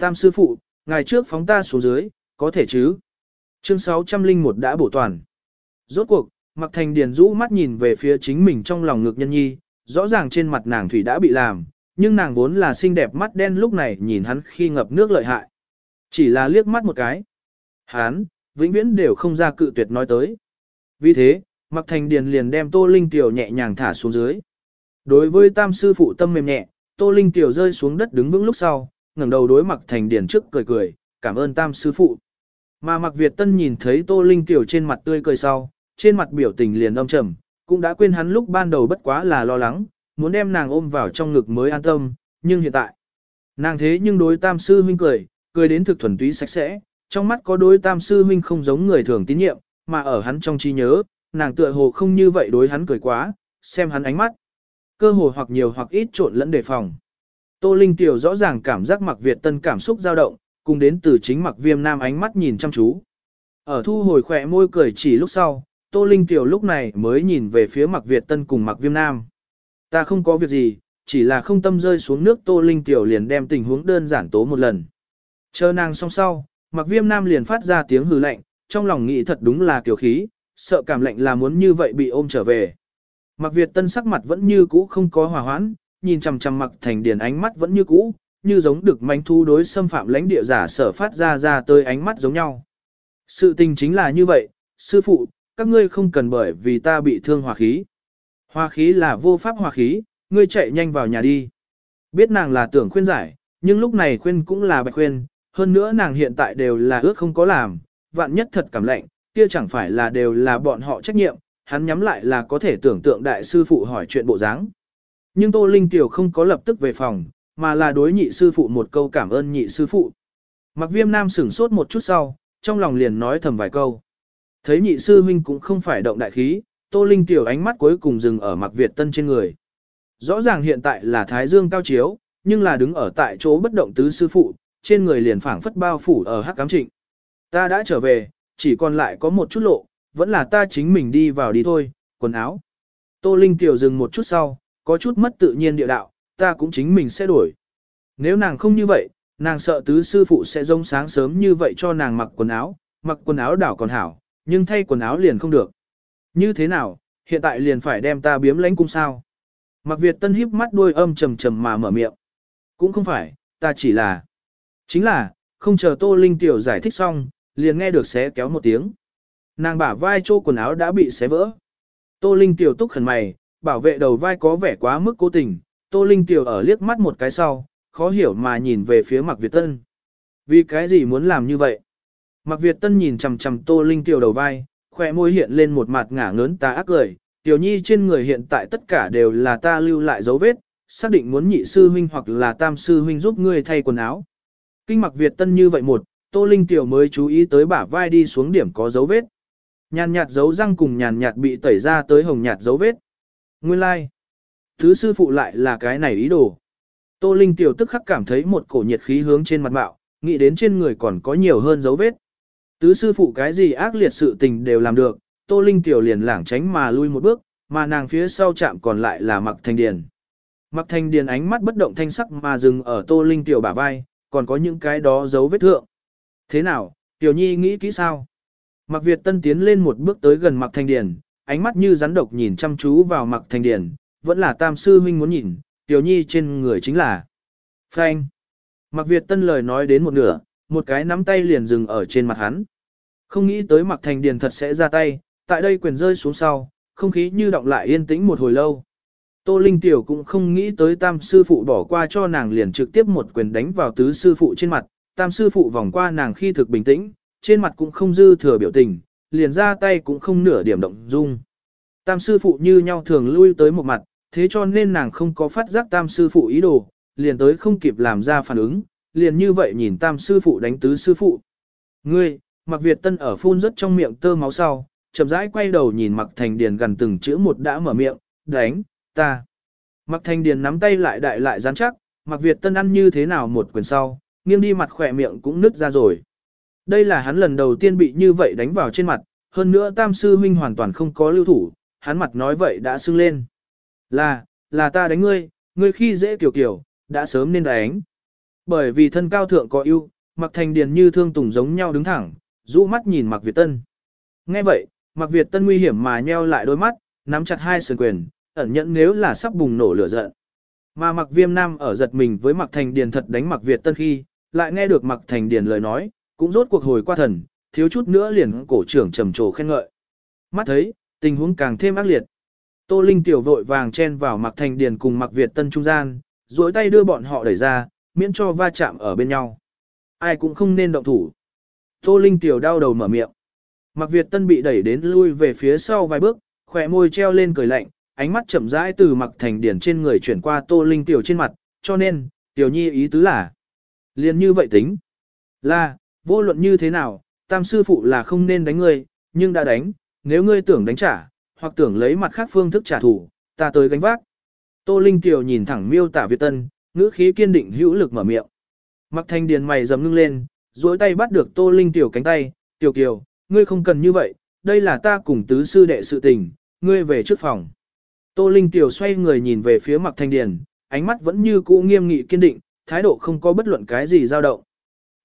Tam sư phụ, ngày trước phóng ta xuống dưới, có thể chứ? Chương 601 đã bổ toàn. Rốt cuộc, mặc thành điền rũ mắt nhìn về phía chính mình trong lòng ngực nhân nhi, rõ ràng trên mặt nàng thủy đã bị làm, nhưng nàng vốn là xinh đẹp mắt đen lúc này nhìn hắn khi ngập nước lợi hại. Chỉ là liếc mắt một cái. Hắn, vĩnh viễn đều không ra cự tuyệt nói tới. Vì thế, Mặc Thành Điền liền đem Tô Linh Tiểu nhẹ nhàng thả xuống dưới. Đối với tam sư phụ tâm mềm nhẹ, Tô Linh Tiểu rơi xuống đất đứng vững lúc sau, ngẩng đầu đối Mặc Thành Điền trước cười cười, cảm ơn tam sư phụ. Mà Mặc Việt Tân nhìn thấy Tô Linh Tiểu trên mặt tươi cười sau, trên mặt biểu tình liền âm trầm, cũng đã quên hắn lúc ban đầu bất quá là lo lắng, muốn đem nàng ôm vào trong ngực mới an tâm, nhưng hiện tại, Nàng thế nhưng đối tam sư huynh cười, cười đến thực thuần túy sạch sẽ, trong mắt có đối tam sư huynh không giống người thường tín nhiệm, mà ở hắn trong trí nhớ, nàng tựa hồ không như vậy đối hắn cười quá, xem hắn ánh mắt. Cơ hồ hoặc nhiều hoặc ít trộn lẫn đề phòng. Tô Linh Tiểu rõ ràng cảm giác mặc Việt Tân cảm xúc dao động, cùng đến từ chính mặc viêm nam ánh mắt nhìn chăm chú. Ở thu hồi khỏe môi cười chỉ lúc sau, Tô Linh Tiểu lúc này mới nhìn về phía mặc Việt Tân cùng mặc viêm nam. Ta không có việc gì, chỉ là không tâm rơi xuống nước Tô Linh Tiểu liền đem tình huống đơn giản tố một lần. Chờ nàng xong sau, mặc viêm nam liền phát ra tiếng hừ lạnh, trong lòng nghĩ thật đúng là kiểu khí, sợ cảm lạnh là muốn như vậy bị ôm trở về. Mặc Việt Tân sắc mặt vẫn như cũ không có hòa hoãn, nhìn chằm chằm mặc thành điền ánh mắt vẫn như cũ, như giống được manh thu đối xâm phạm lãnh địa giả sở phát ra ra tới ánh mắt giống nhau. Sự tình chính là như vậy, sư phụ, các ngươi không cần bởi vì ta bị thương hòa khí. Hòa khí là vô pháp hòa khí, ngươi chạy nhanh vào nhà đi. Biết nàng là tưởng khuyên giải, nhưng lúc này khuyên cũng là bạch khuyên, hơn nữa nàng hiện tại đều là ước không có làm, vạn nhất thật cảm lạnh, kia chẳng phải là đều là bọn họ trách nhiệm, hắn nhắm lại là có thể tưởng tượng đại sư phụ hỏi chuyện bộ dáng. Nhưng Tô Linh Tiểu không có lập tức về phòng, mà là đối nhị sư phụ một câu cảm ơn nhị sư phụ. Mặc viêm nam sửng sốt một chút sau, trong lòng liền nói thầm vài câu. Thấy nhị sư huynh cũng không phải động đại khí, Tô Linh Tiểu ánh mắt cuối cùng dừng ở mặc Việt Tân trên người. Rõ ràng hiện tại là Thái Dương cao chiếu, nhưng là đứng ở tại chỗ bất động tứ sư phụ, trên người liền phảng phất bao phủ ở hắc cám trịnh. Ta đã trở về, chỉ còn lại có một chút lộ, vẫn là ta chính mình đi vào đi thôi, quần áo. Tô Linh Tiểu dừng một chút sau, có chút mất tự nhiên địa đạo, ta cũng chính mình sẽ đổi. Nếu nàng không như vậy, nàng sợ tứ sư phụ sẽ rông sáng sớm như vậy cho nàng mặc quần áo, mặc quần áo đảo còn hảo, nhưng thay quần áo liền không được. Như thế nào, hiện tại liền phải đem ta biếm lãnh cung sao? Mặc Việt Tân híp mắt đôi âm trầm trầm mà mở miệng. Cũng không phải, ta chỉ là... Chính là, không chờ Tô Linh Tiểu giải thích xong, liền nghe được xé kéo một tiếng. Nàng bả vai chỗ quần áo đã bị xé vỡ. Tô Linh Tiểu túc khẩn mày, bảo vệ đầu vai có vẻ quá mức cố tình, Tô Linh Tiểu ở liếc mắt một cái sau, khó hiểu mà nhìn về phía Mạc Việt Tân. Vì cái gì muốn làm như vậy? Mạc Việt Tân nhìn chằm chằm Tô Linh Tiểu đầu vai, khỏe môi hiện lên một mặt ngả ngớn ta ác cười. Tiểu Nhi trên người hiện tại tất cả đều là ta lưu lại dấu vết, xác định muốn nhị sư huynh hoặc là tam sư huynh giúp ngươi thay quần áo. Kinh mặc Việt Tân như vậy một, Tô Linh Tiểu mới chú ý tới bả vai đi xuống điểm có dấu vết. Nhàn nhạt dấu răng cùng nhàn nhạt bị tẩy ra tới hồng nhạt dấu vết. Nguyên lai, like. Thứ sư phụ lại là cái này ý đồ. Tô Linh tiểu tức khắc cảm thấy một cổ nhiệt khí hướng trên mặt bạo, nghĩ đến trên người còn có nhiều hơn dấu vết. Tứ sư phụ cái gì ác liệt sự tình đều làm được, Tô Linh tiểu liền lảng tránh mà lui một bước, mà nàng phía sau chạm còn lại là Mặc Thanh Điền. Mặc Thanh Điền ánh mắt bất động thanh sắc mà dừng ở Tô Linh tiểu bả vai, còn có những cái đó dấu vết thượng. Thế nào, Tiểu Nhi nghĩ kỹ sao? Mặc Việt Tân tiến lên một bước tới gần Mặc Thanh Điền, ánh mắt như rắn độc nhìn chăm chú vào Mặc Thanh Điền, vẫn là tam sư huynh muốn nhìn, tiểu nhi trên người chính là Phanh. Mặc Việt Tân lời nói đến một nửa, một cái nắm tay liền dừng ở trên mặt hắn. Không nghĩ tới Mặc Thành Điền thật sẽ ra tay, tại đây quyền rơi xuống sau, không khí như động lại yên tĩnh một hồi lâu. Tô Linh Tiểu cũng không nghĩ tới tam sư phụ bỏ qua cho nàng liền trực tiếp một quyền đánh vào tứ sư phụ trên mặt, tam sư phụ vòng qua nàng khi thực bình tĩnh, trên mặt cũng không dư thừa biểu tình, liền ra tay cũng không nửa điểm động dung. Tam sư phụ như nhau thường lui tới một mặt, thế cho nên nàng không có phát giác tam sư phụ ý đồ, liền tới không kịp làm ra phản ứng, liền như vậy nhìn tam sư phụ đánh tứ sư phụ. Ngươi, mặc Việt Tân ở phun rất trong miệng tơ máu sau, chậm rãi quay đầu nhìn mặc thành điền gần từng chữ một đã mở miệng, đánh, ta. Mặc thành điền nắm tay lại đại lại rắn chắc, mặc Việt Tân ăn như thế nào một quyền sau, nghiêng đi mặt khỏe miệng cũng nứt ra rồi. Đây là hắn lần đầu tiên bị như vậy đánh vào trên mặt, hơn nữa tam sư huynh hoàn toàn không có lưu thủ, hắn mặt nói vậy đã sưng lên. Là, là ta đánh ngươi, ngươi khi dễ kiểu kiểu, đã sớm nên đánh. Bởi vì thân cao thượng có ưu, mặc thành điền như thương tùng giống nhau đứng thẳng, rũ mắt nhìn mặc Việt Tân. Nghe vậy, mặc Việt Tân nguy hiểm mà nheo lại đôi mắt, nắm chặt hai sườn quyền, ẩn nhẫn nếu là sắp bùng nổ lửa giận. Mà mặc viêm nam ở giật mình với mặc thành điền thật đánh mặc Việt Tân khi, lại nghe được mặc thành điền lời nói, cũng rốt cuộc hồi qua thần, thiếu chút nữa liền cổ trưởng trầm trồ khen ngợi. Mắt thấy, tình huống càng thêm ác liệt. Tô Linh tiểu vội vàng chen vào Mạc Thành Điền cùng Mạc Việt Tân trung gian, duỗi tay đưa bọn họ đẩy ra, miễn cho va chạm ở bên nhau. Ai cũng không nên động thủ. Tô Linh tiểu đau đầu mở miệng. Mạc Việt Tân bị đẩy đến lui về phía sau vài bước, khỏe môi treo lên cười lạnh, ánh mắt chậm rãi từ Mặc Thành Điền trên người chuyển qua Tô Linh tiểu trên mặt, cho nên, Tiểu nhi ý tứ là, liền như vậy tính. Là, vô luận như thế nào, tam sư phụ là không nên đánh ngươi, nhưng đã đánh, nếu ngươi tưởng đánh trả, hoặc tưởng lấy mặt khác phương thức trả thù, ta tới gánh vác. Tô Linh Tiểu nhìn thẳng miêu tả Việt Tân, ngữ khí kiên định hữu lực mở miệng. Mặc thanh điền mày dầm ngưng lên, duỗi tay bắt được Tô Linh Tiểu cánh tay, Tiểu Kiều, ngươi không cần như vậy, đây là ta cùng tứ sư đệ sự tình, ngươi về trước phòng. Tô Linh Tiểu xoay người nhìn về phía Mạc Thanh Điền, ánh mắt vẫn như cũ nghiêm nghị kiên định, thái độ không có bất luận cái gì dao động.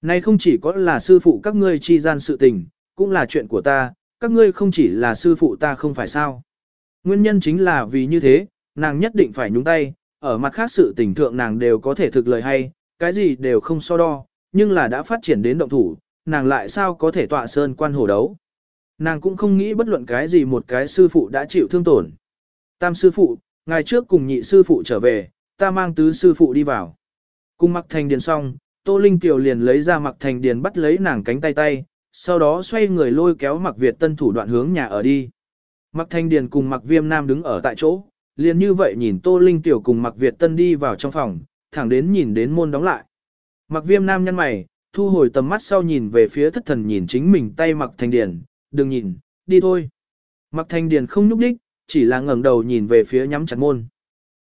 Này không chỉ có là sư phụ các ngươi chi gian sự tình, cũng là chuyện của ta, các ngươi không chỉ là sư phụ ta không phải sao. Nguyên nhân chính là vì như thế, nàng nhất định phải nhúng tay, ở mặt khác sự tình thượng nàng đều có thể thực lời hay, cái gì đều không so đo, nhưng là đã phát triển đến động thủ, nàng lại sao có thể tọa sơn quan hổ đấu. Nàng cũng không nghĩ bất luận cái gì một cái sư phụ đã chịu thương tổn. Tam sư phụ, ngày trước cùng nhị sư phụ trở về, ta mang tứ sư phụ đi vào. Cùng mặc thành điền xong, Tô Linh Tiểu liền lấy ra mặc thành điền bắt lấy nàng cánh tay tay, sau đó xoay người lôi kéo mặc Việt tân thủ đoạn hướng nhà ở đi. Mặc thành điền cùng mặc viêm nam đứng ở tại chỗ, liền như vậy nhìn Tô Linh Tiểu cùng mặc Việt tân đi vào trong phòng, thẳng đến nhìn đến môn đóng lại. Mặc viêm nam nhăn mày, thu hồi tầm mắt sau nhìn về phía thất thần nhìn chính mình tay mặc thành điền, đừng nhìn, đi thôi. Mặc thành điền không nhúc đích, chỉ là ngẩng đầu nhìn về phía nhắm chặt môn.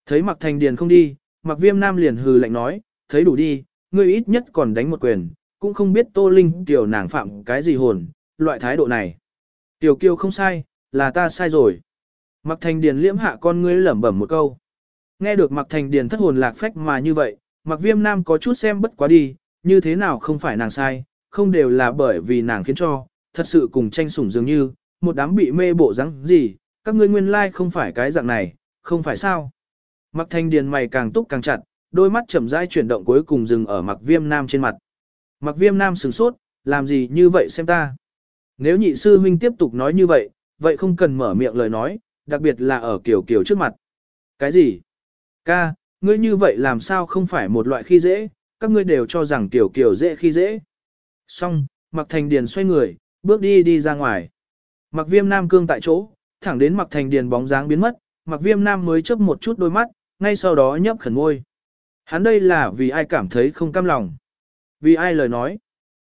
Thấy mặc thành điền không đi, mặc viêm nam liền hừ lạnh nói, thấy đủ đi, ngươi ít nhất còn đánh một quyền, cũng không biết tô linh tiểu nàng phạm cái gì hồn, loại thái độ này. Tiểu kiêu không sai, là ta sai rồi. Mặc thành điền liễm hạ con ngươi lẩm bẩm một câu. Nghe được mặc thành điền thất hồn lạc phách mà như vậy, mặc viêm nam có chút xem bất quá đi, như thế nào không phải nàng sai, không đều là bởi vì nàng khiến cho, thật sự cùng tranh sủng dường như, một đám bị mê bộ rắn gì, các ngươi nguyên lai like không phải cái dạng này, không phải sao. Mặc thanh điền mày càng túc càng chặt, đôi mắt chậm rãi chuyển động cuối cùng dừng ở mặc viêm nam trên mặt. Mặc viêm nam sửng sốt, làm gì như vậy xem ta. Nếu nhị sư huynh tiếp tục nói như vậy, vậy không cần mở miệng lời nói, đặc biệt là ở kiểu kiểu trước mặt. Cái gì? Ca, ngươi như vậy làm sao không phải một loại khi dễ, các ngươi đều cho rằng kiểu kiểu dễ khi dễ. Xong, mặc thành điền xoay người, bước đi đi ra ngoài. Mặc viêm nam cương tại chỗ, thẳng đến mặc thành điền bóng dáng biến mất, mặc viêm nam mới chớp một chút đôi mắt, ngay sau đó nhấp khẩn ngôi. Hắn đây là vì ai cảm thấy không cam lòng. Vì ai lời nói.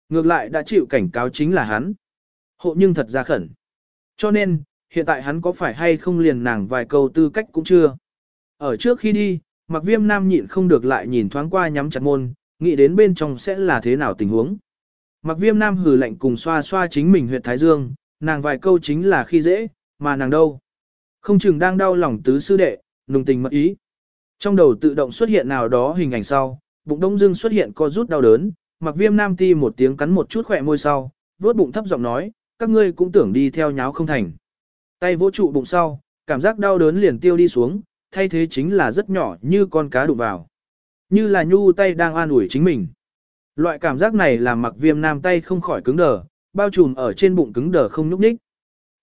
Ngược lại đã chịu cảnh cáo chính là hắn. Hộ nhưng thật ra khẩn. Cho nên, hiện tại hắn có phải hay không liền nàng vài câu tư cách cũng chưa. Ở trước khi đi, mặc viêm nam nhịn không được lại nhìn thoáng qua nhắm chặt môn, nghĩ đến bên trong sẽ là thế nào tình huống. Mặc viêm nam hừ lạnh cùng xoa xoa chính mình huyệt thái dương, nàng vài câu chính là khi dễ, mà nàng đâu. Không chừng đang đau lòng tứ sư đệ, nùng tình mật ý. Trong đầu tự động xuất hiện nào đó hình ảnh sau, bụng đông dưng xuất hiện co rút đau đớn, mặc viêm nam ti một tiếng cắn một chút khỏe môi sau, vuốt bụng thấp giọng nói, các ngươi cũng tưởng đi theo nháo không thành. Tay vỗ trụ bụng sau, cảm giác đau đớn liền tiêu đi xuống, thay thế chính là rất nhỏ như con cá đụng vào. Như là nhu tay đang an ủi chính mình. Loại cảm giác này làm mặc viêm nam tay không khỏi cứng đờ, bao trùm ở trên bụng cứng đờ không nhúc nhích.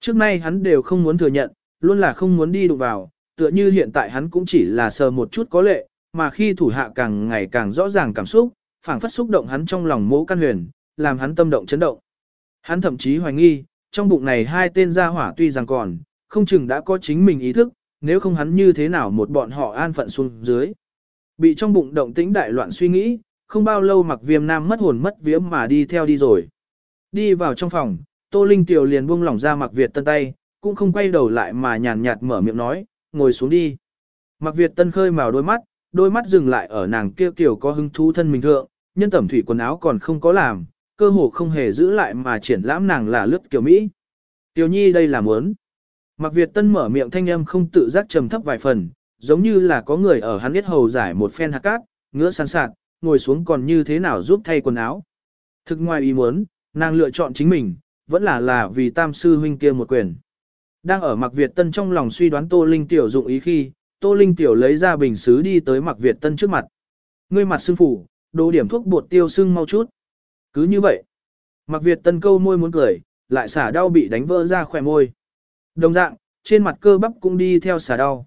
Trước nay hắn đều không muốn thừa nhận, luôn là không muốn đi đụng vào, tựa như hiện tại hắn cũng chỉ là sờ một chút có lệ, mà khi thủ hạ càng ngày càng rõ ràng cảm xúc, phảng phất xúc động hắn trong lòng mỗ căn huyền, làm hắn tâm động chấn động. Hắn thậm chí hoài nghi, trong bụng này hai tên gia hỏa tuy rằng còn, không chừng đã có chính mình ý thức, nếu không hắn như thế nào một bọn họ an phận xuống dưới. Bị trong bụng động tĩnh đại loạn suy nghĩ, không bao lâu mặc viêm nam mất hồn mất vía mà đi theo đi rồi. Đi vào trong phòng, Tô Linh Tiểu liền buông lỏng ra mặc Việt tân tay, cũng không quay đầu lại mà nhàn nhạt mở miệng nói, ngồi xuống đi. Mặc Việt tân khơi màu đôi mắt, đôi mắt dừng lại ở nàng kia kiểu có hứng thú thân mình thượng, nhân tẩm thủy quần áo còn không có làm, cơ hồ không hề giữ lại mà triển lãm nàng là lướt kiểu Mỹ. Tiểu nhi đây là muốn. Mặc Việt tân mở miệng thanh âm không tự giác trầm thấp vài phần, giống như là có người ở hắn biết hầu giải một phen hạt cát, ngứa sàn sạt, ngồi xuống còn như thế nào giúp thay quần áo. Thực ngoài ý muốn, nàng lựa chọn chính mình, vẫn là là vì tam sư huynh kia một quyền. Đang ở Mạc Việt Tân trong lòng suy đoán Tô Linh Tiểu dụng ý khi, Tô Linh Tiểu lấy ra bình xứ đi tới Mạc Việt Tân trước mặt. Ngươi mặt sưng phủ, đồ điểm thuốc bột tiêu sưng mau chút. Cứ như vậy. Mạc Việt Tân câu môi muốn cười, lại xả đau bị đánh vỡ ra khỏe môi. Đồng dạng, trên mặt cơ bắp cũng đi theo xả đau.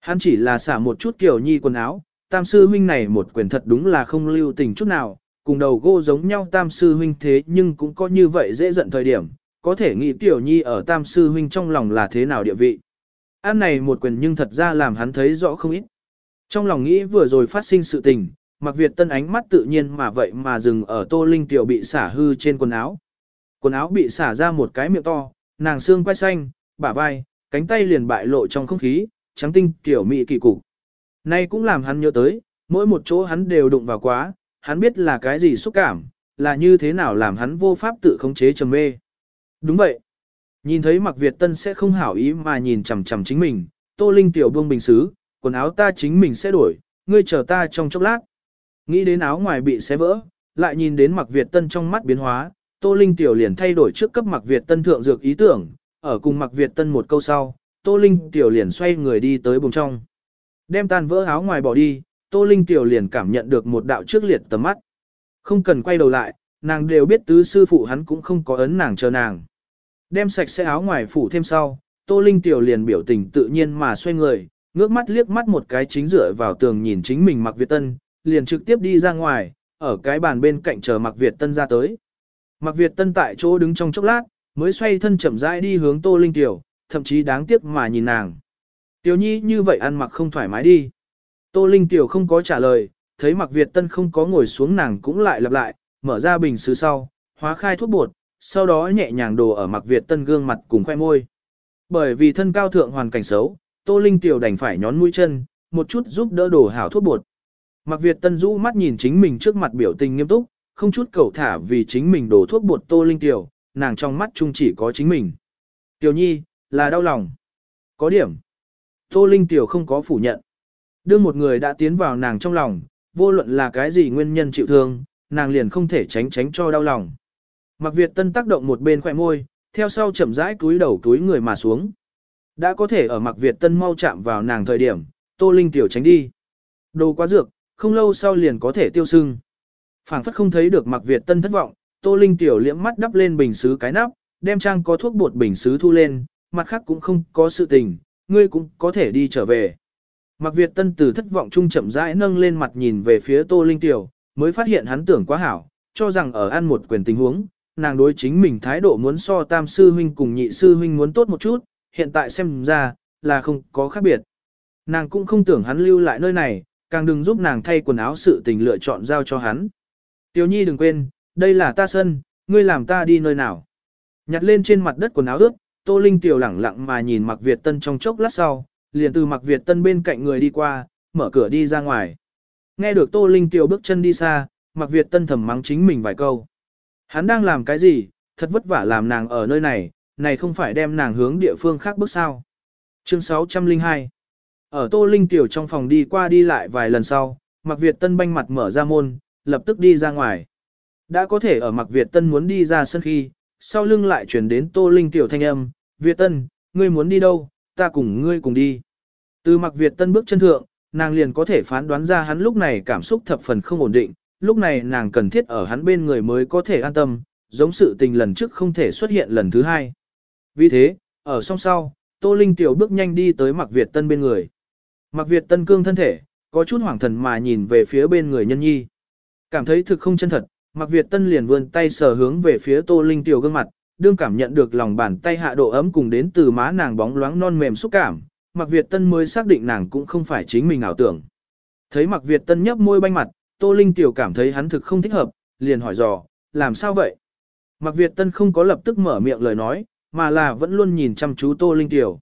Hắn chỉ là xả một chút kiểu nhi quần áo, tam sư huynh này một quyền thật đúng là không lưu tình chút nào, cùng đầu gô giống nhau tam sư huynh thế nhưng cũng có như vậy dễ giận thời điểm, có thể nghĩ tiểu nhi ở tam sư huynh trong lòng là thế nào địa vị. An này một quyền nhưng thật ra làm hắn thấy rõ không ít. Trong lòng nghĩ vừa rồi phát sinh sự tình, mặc Việt Tân ánh mắt tự nhiên mà vậy mà dừng ở Tô Linh tiểu bị xả hư trên quần áo. Quần áo bị xả ra một cái miệng to, nàng xương quai xanh, bả vai, cánh tay liền bại lộ trong không khí, trắng tinh kiểu mị kỳ cục. Nay cũng làm hắn nhớ tới, mỗi một chỗ hắn đều đụng vào quá, hắn biết là cái gì xúc cảm, là như thế nào làm hắn vô pháp tự khống chế trầm mê. Đúng vậy. Nhìn thấy Mạc Việt Tân sẽ không hảo ý mà nhìn chằm chằm chính mình, Tô Linh tiểu buông bình xứ, quần áo ta chính mình sẽ đổi, ngươi chờ ta trong chốc lát. Nghĩ đến áo ngoài bị xé vỡ, lại nhìn đến Mạc Việt Tân trong mắt biến hóa, Tô Linh tiểu liền thay đổi trước cấp Mạc Việt Tân thượng dược ý tưởng, ở cùng Mạc Việt Tân một câu sau, Tô Linh tiểu liền xoay người đi tới bùng trong. Đem tan vỡ áo ngoài bỏ đi, Tô Linh tiểu liền cảm nhận được một đạo trước liệt tầm mắt. Không cần quay đầu lại, nàng đều biết tứ sư phụ hắn cũng không có ấn nàng chờ nàng. Đem sạch sẽ áo ngoài phủ thêm sau, Tô Linh tiểu liền biểu tình tự nhiên mà xoay người, ngước mắt liếc mắt một cái chính dựa vào tường nhìn chính mình Mạc Việt Tân, liền trực tiếp đi ra ngoài, ở cái bàn bên cạnh chờ Mạc Việt Tân ra tới. Mạc Việt Tân tại chỗ đứng trong chốc lát, mới xoay thân chậm rãi đi hướng Tô Linh Tiểu, thậm chí đáng tiếc mà nhìn nàng. Tiểu Nhi như vậy ăn mặc không thoải mái đi. Tô Linh Tiểu không có trả lời, thấy Mạc Việt Tân không có ngồi xuống nàng cũng lại lặp lại, mở ra bình sứ sau, hóa khai thuốc bột, sau đó nhẹ nhàng đổ ở Mạc Việt Tân gương mặt cùng khoe môi. Bởi vì thân cao thượng hoàn cảnh xấu, Tô Linh Tiểu đành phải nhón mũi chân, một chút giúp đỡ đổ hảo thuốc bột. Mạc Việt Tân rũ mắt nhìn chính mình trước mặt biểu tình nghiêm túc, không chút cầu thả vì chính mình đổ thuốc bột Tô Linh Tiểu, nàng trong mắt chung chỉ có chính mình. Tiểu Nhi, là đau lòng. Có điểm. Tô Linh Tiểu không có phủ nhận. Đưa một người đã tiến vào nàng trong lòng, vô luận là cái gì nguyên nhân chịu thương, nàng liền không thể tránh tránh cho đau lòng. Mặc Việt Tân tác động một bên khỏe môi, theo sau chậm rãi túi đầu túi người mà xuống. Đã có thể ở Mặc Việt Tân mau chạm vào nàng thời điểm, Tô Linh Tiểu tránh đi. Đồ quá dược, không lâu sau liền có thể tiêu sưng. phảng phất không thấy được Mặc Việt Tân thất vọng, Tô Linh tiểu liễm mắt đắp lên bình sứ cái nắp, đem trang có thuốc bột bình sứ thu lên, mặt khác cũng không có sự tình, ngươi cũng có thể đi trở về. Mạc Việt Tân từ thất vọng trung chậm rãi nâng lên mặt nhìn về phía Tô Linh tiểu, mới phát hiện hắn tưởng quá hảo, cho rằng ở ăn một quyền tình huống, nàng đối chính mình thái độ muốn so tam sư huynh cùng nhị sư huynh muốn tốt một chút, hiện tại xem ra, là không có khác biệt. Nàng cũng không tưởng hắn lưu lại nơi này, càng đừng giúp nàng thay quần áo sự tình lựa chọn giao cho hắn. Tiểu nhi đừng quên, đây là ta sân, ngươi làm ta đi nơi nào. Nhặt lên trên mặt đất quần áo ướt, Tô Linh tiểu lẳng lặng mà nhìn Mạc Việt Tân trong chốc lát sau, liền từ Mặc Việt Tân bên cạnh người đi qua, mở cửa đi ra ngoài. Nghe được Tô Linh tiểu bước chân đi xa, Mặc Việt Tân thầm mắng chính mình vài câu. Hắn đang làm cái gì, thật vất vả làm nàng ở nơi này, này không phải đem nàng hướng địa phương khác bước sao. Chương 602 ở Tô Linh Tiểu trong phòng đi qua đi lại vài lần sau, Mặc Việt Tân banh mặt mở ra môn, lập tức đi ra ngoài. Đã có thể ở Mặc Việt Tân muốn đi ra sân khi, sau lưng lại chuyển đến Tô Linh Tiểu thanh âm, Việt Tân, ngươi muốn đi đâu, ta cùng ngươi cùng đi. Từ Mặc Việt Tân bước chân thượng, nàng liền có thể phán đoán ra hắn lúc này cảm xúc thập phần không ổn định, lúc này nàng cần thiết ở hắn bên người mới có thể an tâm, giống sự tình lần trước không thể xuất hiện lần thứ hai. Vì thế, ở song sau, Tô Linh Tiểu bước nhanh đi tới Mạc Việt Tân bên người. Mặc Việt Tân cương thân thể, có chút hoảng thần mà nhìn về phía bên người nhân nhi. Cảm thấy thực không chân thật, Mặc Việt Tân liền vươn tay sờ hướng về phía Tô Linh tiểu gương mặt, đương cảm nhận được lòng bàn tay hạ độ ấm cùng đến từ má nàng bóng loáng non mềm xúc cảm, Mạc Việt Tân mới xác định nàng cũng không phải chính mình ảo tưởng. Thấy Mạc Việt Tân nhấp môi banh mặt, Tô Linh tiểu cảm thấy hắn thực không thích hợp, liền hỏi dò, làm sao vậy? Mạc Việt Tân không có lập tức mở miệng lời nói, mà là vẫn luôn nhìn chăm chú Tô Linh tiểu.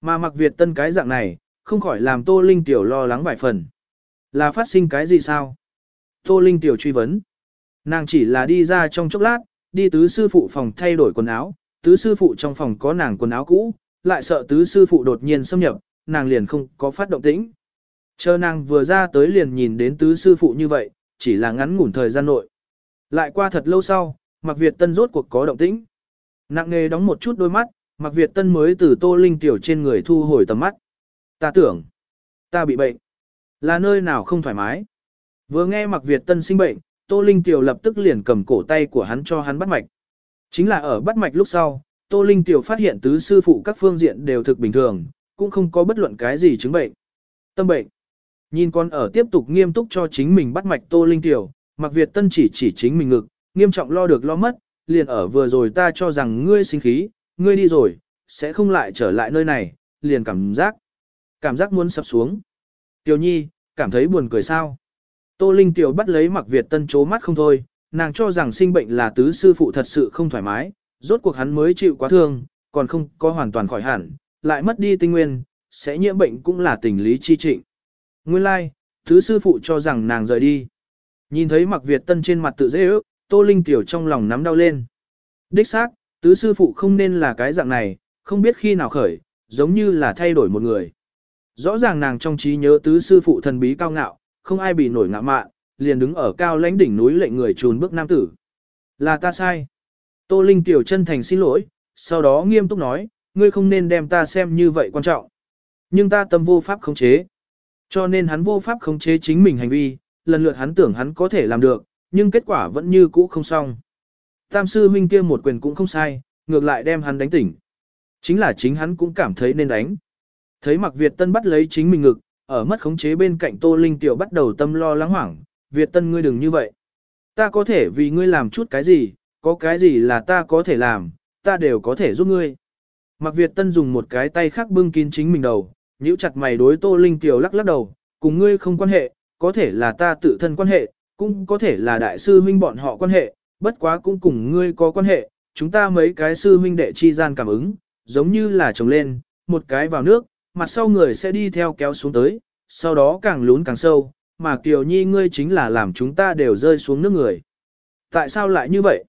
Mà Mạc Việt Tân cái dạng này, không khỏi làm Tô Linh Tiểu lo lắng vài phần. Là phát sinh cái gì sao? Tô Linh Tiểu truy vấn. Nàng chỉ là đi ra trong chốc lát, đi tứ sư phụ phòng thay đổi quần áo, tứ sư phụ trong phòng có nàng quần áo cũ, lại sợ tứ sư phụ đột nhiên xâm nhập, nàng liền không có phát động tĩnh. Chờ nàng vừa ra tới liền nhìn đến tứ sư phụ như vậy, chỉ là ngắn ngủn thời gian nội. Lại qua thật lâu sau, Mạc Việt Tân rốt cuộc có động tĩnh. Nặng nghề đóng một chút đôi mắt, Mạc Việt Tân mới từ Tô Linh Tiểu trên người thu hồi tầm mắt. Ta tưởng, ta bị bệnh. Là nơi nào không thoải mái. Vừa nghe Mạc Việt Tân sinh bệnh, Tô Linh Tiểu lập tức liền cầm cổ tay của hắn cho hắn bắt mạch. Chính là ở bắt mạch lúc sau, Tô Linh Tiểu phát hiện tứ sư phụ các phương diện đều thực bình thường, cũng không có bất luận cái gì chứng bệnh. Tâm bệnh. Nhìn con ở tiếp tục nghiêm túc cho chính mình bắt mạch Tô Linh Tiểu, Mặc Việt Tân chỉ chỉ chính mình ngực, nghiêm trọng lo được lo mất, liền ở vừa rồi ta cho rằng ngươi sinh khí, ngươi đi rồi, sẽ không lại trở lại nơi này, liền cảm giác cảm giác muốn sập xuống. Tiểu Nhi, cảm thấy buồn cười sao? Tô Linh Tiểu bắt lấy Mặc Việt Tân chố mắt không thôi, nàng cho rằng sinh bệnh là tứ sư phụ thật sự không thoải mái, rốt cuộc hắn mới chịu quá thương, còn không có hoàn toàn khỏi hẳn, lại mất đi tinh nguyên, sẽ nhiễm bệnh cũng là tình lý chi trịnh. Nguyên lai, like, tứ sư phụ cho rằng nàng rời đi. Nhìn thấy Mặc Việt Tân trên mặt tự dễ ước, Tô Linh Tiểu trong lòng nắm đau lên. Đích xác, tứ sư phụ không nên là cái dạng này, không biết khi nào khởi, giống như là thay đổi một người. Rõ ràng nàng trong trí nhớ tứ sư phụ thần bí cao ngạo, không ai bị nổi ngạ mạn, liền đứng ở cao lãnh đỉnh núi lệnh người trùn bước nam tử. Là ta sai. Tô Linh tiểu chân thành xin lỗi, sau đó nghiêm túc nói, ngươi không nên đem ta xem như vậy quan trọng. Nhưng ta tâm vô pháp khống chế. Cho nên hắn vô pháp khống chế chính mình hành vi, lần lượt hắn tưởng hắn có thể làm được, nhưng kết quả vẫn như cũ không xong. Tam sư huynh kia một quyền cũng không sai, ngược lại đem hắn đánh tỉnh. Chính là chính hắn cũng cảm thấy nên đánh. Thấy Mặc Việt Tân bắt lấy chính mình ngực, ở mất khống chế bên cạnh Tô Linh Tiểu bắt đầu tâm lo lắng hoảng, Việt Tân ngươi đừng như vậy. Ta có thể vì ngươi làm chút cái gì, có cái gì là ta có thể làm, ta đều có thể giúp ngươi. Mạc Việt Tân dùng một cái tay khác bưng kín chính mình đầu, nhíu chặt mày đối Tô Linh Tiểu lắc lắc đầu, cùng ngươi không quan hệ, có thể là ta tự thân quan hệ, cũng có thể là đại sư huynh bọn họ quan hệ, bất quá cũng cùng ngươi có quan hệ, chúng ta mấy cái sư huynh đệ chi gian cảm ứng, giống như là trồng lên, một cái vào nước, mặt sau người sẽ đi theo kéo xuống tới, sau đó càng lún càng sâu, mà Kiều Nhi ngươi chính là làm chúng ta đều rơi xuống nước người. Tại sao lại như vậy?